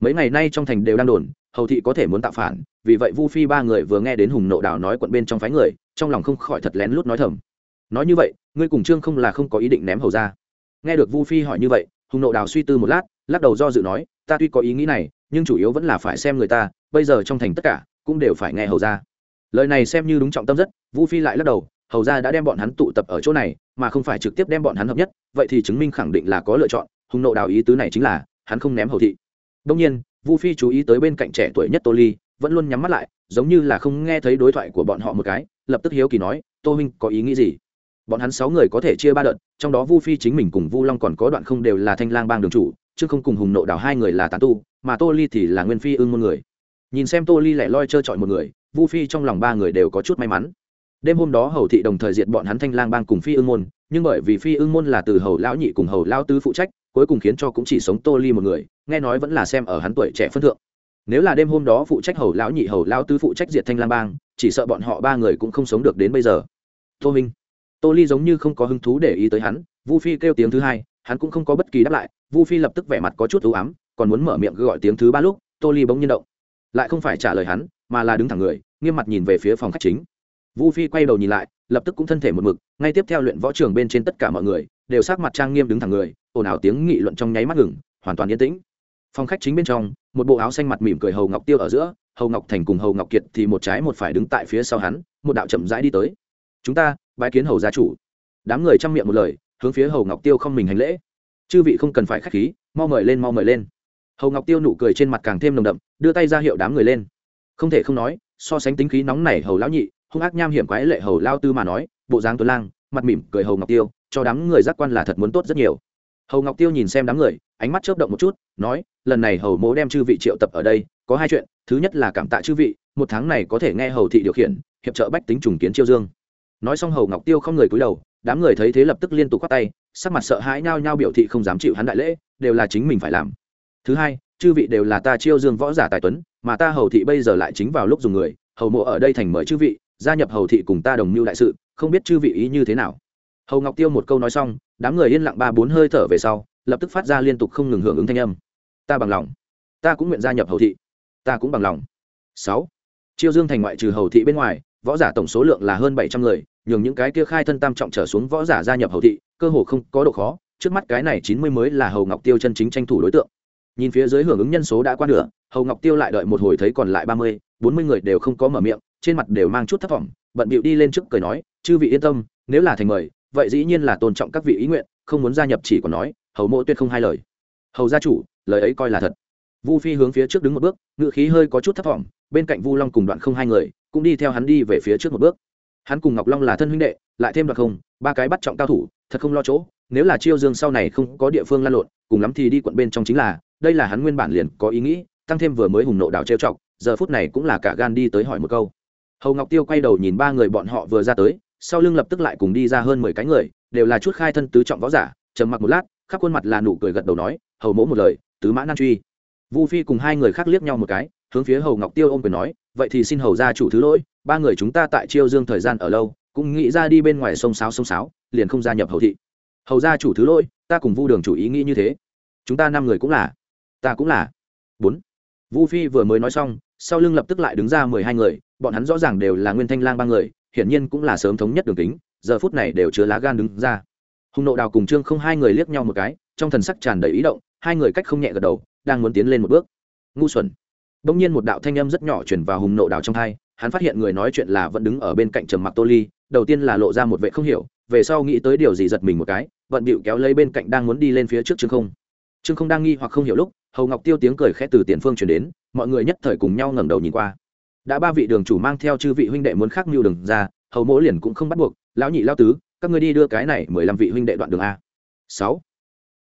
Mấy ngày nay trong thành đều đang đồn hầu thị có thể muốn tạo phản, vì vậy vu phi ba người vừa nghe đến hùng nộ đảo nói quận bên trong phái người, trong lòng không khỏi thật lén lút nói thầm. Nói như vậy, ngươi cùng trương không là không có ý định ném hầu ra. Nghe được vu phi hỏi như vậy, hùng nộ đào suy tư một lát, lắc đầu do dự nói, ta tuy có ý nghĩ này, nhưng chủ yếu vẫn là phải xem người ta, bây giờ trong thành tất cả, cũng đều phải nghe hầu ra. Lời này xem như đúng trọng tâm rất, vu phi lại lắc đầu, hầu ra đã đem bọn hắn tụ tập ở chỗ này, mà không phải trực tiếp đem bọn hắn hợp nhất, vậy thì chứng minh khẳng định là có lựa chọn. Hùng nộ đào ý tứ này chính là, hắn không ném hầu thị. Đông nhiên vu phi chú ý tới bên cạnh trẻ tuổi nhất tô ly, vẫn luôn nhắm mắt lại, giống như là không nghe thấy đối thoại của bọn họ một cái, lập tức hiếu kỳ nói, tô huynh, có ý nghĩ gì? Bọn hắn sáu người có thể chia ba đợt, trong đó vu phi chính mình cùng vu long còn có đoạn không đều là thanh lang bang đường chủ, chứ không cùng hùng nộ đào hai người là tán tu, mà tô ly thì là nguyên phi ưng một người. Nhìn xem tô ly lẻ loi trơ trọi một người, vu phi trong lòng ba người đều có chút may mắn. Đêm hôm đó hầu thị đồng thời diệt bọn hắn thanh lang bang cùng phi ưng môn, nhưng bởi vì phi ưng môn là từ hầu lão nhị cùng hầu lão tứ phụ trách, cuối cùng khiến cho cũng chỉ sống tô ly một người nghe nói vẫn là xem ở hắn tuổi trẻ phân thượng. Nếu là đêm hôm đó phụ trách hầu lão nhị, hầu lão tứ phụ trách diệt thanh lam bang, chỉ sợ bọn họ ba người cũng không sống được đến bây giờ. Tô minh, tô ly giống như không có hứng thú để ý tới hắn, vu phi kêu tiếng thứ hai, hắn cũng không có bất kỳ đáp lại, vu phi lập tức vẻ mặt có chút ưu ám, còn muốn mở miệng gọi tiếng thứ ba lúc, tô ly bỗng nhiên động. Lại không phải trả lời hắn, mà là đứng thẳng người, nghiêm mặt nhìn về phía phòng khách chính. Vu phi quay đầu nhìn lại, lập tức cũng thân thể một mực, ngay tiếp theo luyện võ trường bên trên tất cả mọi người, đều sắc mặt trang nghiêm đứng thẳng người, ồn ào tiếng nghị luận trong nháy mắt ngừng, hoàn toàn yên tĩnh phòng khách chính bên trong, một bộ áo xanh mặt mỉm cười hầu ngọc tiêu ở giữa, hầu ngọc thành cùng hầu ngọc kiệt thì một trái một phải đứng tại phía sau hắn, một đạo chậm rãi đi tới. Chúng ta, bái kiến hầu gia chủ. Đám người chăm miệng một lời, hướng phía hầu ngọc tiêu không mình hành lễ. Chư vị không cần phải k h á c h khí, mau mời lên, mau mời lên. Hầu ngọc tiêu nụ cười trên mặt càng thêm nồng đậm, đưa tay ra hiệu đám người lên. Không thể không nói, so sánh tính khí nóng này hầu lão nhị, hung ác nham hiểm quái lệ hầu lao tư mà nói, bộ dáng tuấn lang, mặt mỉm cười hầu ngọc tiêu, cho đám người giác quan là thật muốn tốt rất nhiều hầu ngọc tiêu nhìn xem đám người ánh mắt chớp động một chút nói lần này hầu mố đem chư vị triệu tập ở đây có hai chuyện thứ nhất là cảm tạ chư vị một tháng này có thể nghe hầu thị điều khiển hiệp trợ bách tính trùng kiến chiêu dương nói xong hầu ngọc tiêu không người cúi đầu đám người thấy thế lập tức liên tục khoát tay sắc mặt sợ hãi nhao nhao biểu thị không dám chịu hắn đại lễ đều là chính mình phải làm thứ hai chư vị đều là ta chiêu dương võ giả tài tuấn mà ta hầu thị bây giờ lại chính vào lúc dùng người hầu mộ ở đây thành mời chư vị gia nhập hầu thị cùng ta đồng mưu đại sự không biết chư vị ý như thế nào hầu ngọc tiêu một câu nói xong đám người yên lặng ba bốn hơi thở về sau, lập tức phát ra liên tục không ngừng hưởng ứng thanh âm. Ta bằng lòng. Ta cũng nguyện gia nhập hầu thị. Ta cũng bằng lòng. Sáu. Chiêu dương thành ngoại trừ hầu thị bên ngoài, võ giả tổng số lượng là hơn bảy trăm người, nhường những cái kia khai thân tam trọng trở xuống võ giả gia nhập hầu thị, cơ hồ không có độ khó, trước mắt cái này chín mươi mới là hầu ngọc tiêu chân chính tranh thủ đối tượng. Nhìn phía dưới hưởng ứng nhân số đã qua nửa, hầu ngọc tiêu lại đợi một hồi thấy còn lại ba mươi, bốn mươi người đều không có mở miệng, trên mặt đều mang chút thất vọng bận bịu đi lên trước cười nói, chư vị yên tâm, nếu là thành mời vậy dĩ nhiên là tôn trọng các vị ý nguyện, không muốn gia nhập chỉ còn nói, hầu mộ tuyệt không hai lời. Hầu gia chủ, lời ấy coi là thật. Vu phi hướng phía trước đứng một bước ngự khí hơi có chút thất vọng bên cạnh vu long cùng đoạn không hai người, cũng đi theo hắn đi về phía trước một bước. Hắn cùng ngọc long là thân huynh đệ, lại thêm đoạn không, ba cái bắt trọng cao thủ, thật không lo chỗ, nếu là chiêu dương sau này không có địa phương lan lộn, cùng lắm thì đi quận bên trong chính là, đây là hắn nguyên bản liền có ý nghĩ, tăng thêm vừa mới hùng nộ đào trêu chọc, giờ phút này cũng là cả gan đi tới hỏi một câu. Hầu ngọc tiêu quay đầu nhìn ba người bọn họ vừa ra tới sau lưng lập tức lại cùng đi ra hơn mười cái người, đều là chút khai thân tứ trọng võ giả, trầm mặc một lát, khắp khuôn mặt là nụ cười gật đầu nói, hầu mỗ một lời, tứ mã nan truy. Vu phi cùng hai người khác liếc nhau một cái, hướng phía hầu ngọc tiêu ôm quyền nói, vậy thì xin hầu ra chủ thứ lỗi, ba người chúng ta tại chiêu dương thời gian ở lâu, cũng nghĩ ra đi bên ngoài sông sáo sông sáo, liền không gia nhập hầu thị. Hầu ra chủ thứ lỗi, ta cùng vu đường chủ ý nghĩ như thế. Chúng ta năm người cũng là. Ta cũng là. Bốn. Vu phi vừa mới nói xong, sau lưng lập tức lại đứng ra mười hai người, bọn hắn rõ ràng đều là nguyên thanh lang ba người hiển nhiên cũng là sớm thống nhất đường kính, giờ phút này đều chứa lá gan đứng ra. Hùng nộ đào cùng trương không hai người liếc nhau một cái, trong thần sắc tràn đầy ý động, hai người cách không nhẹ gật đầu, đang muốn tiến lên một bước. Ngu xuẩn. Đông nhiên một đạo thanh âm rất nhỏ chuyển vào hùng nộ đào trong hai, hắn phát hiện người nói chuyện là vẫn đứng ở bên cạnh trầm mặc tô ly, đầu tiên là lộ ra một vệ không hiểu, về sau nghĩ tới điều gì giật mình một cái vận bịu kéo lấy bên cạnh đang muốn đi lên phía trước trương không. Trương không đang nghi hoặc không hiểu lúc, hầu ngọc tiêu tiếng cười khẽ từ tiền phương chuyển đến, mọi người nhất thời cùng nhau ngẩng đầu nhìn qua đã ba vị đường chủ mang theo chư vị huynh đệ muốn khác mưu đường ra, hầu mỗ liền cũng không bắt buộc. Lão nhị lao tứ, các ngươi đi đưa cái này mười lăm vị huynh đệ đoạn đường a. Sáu.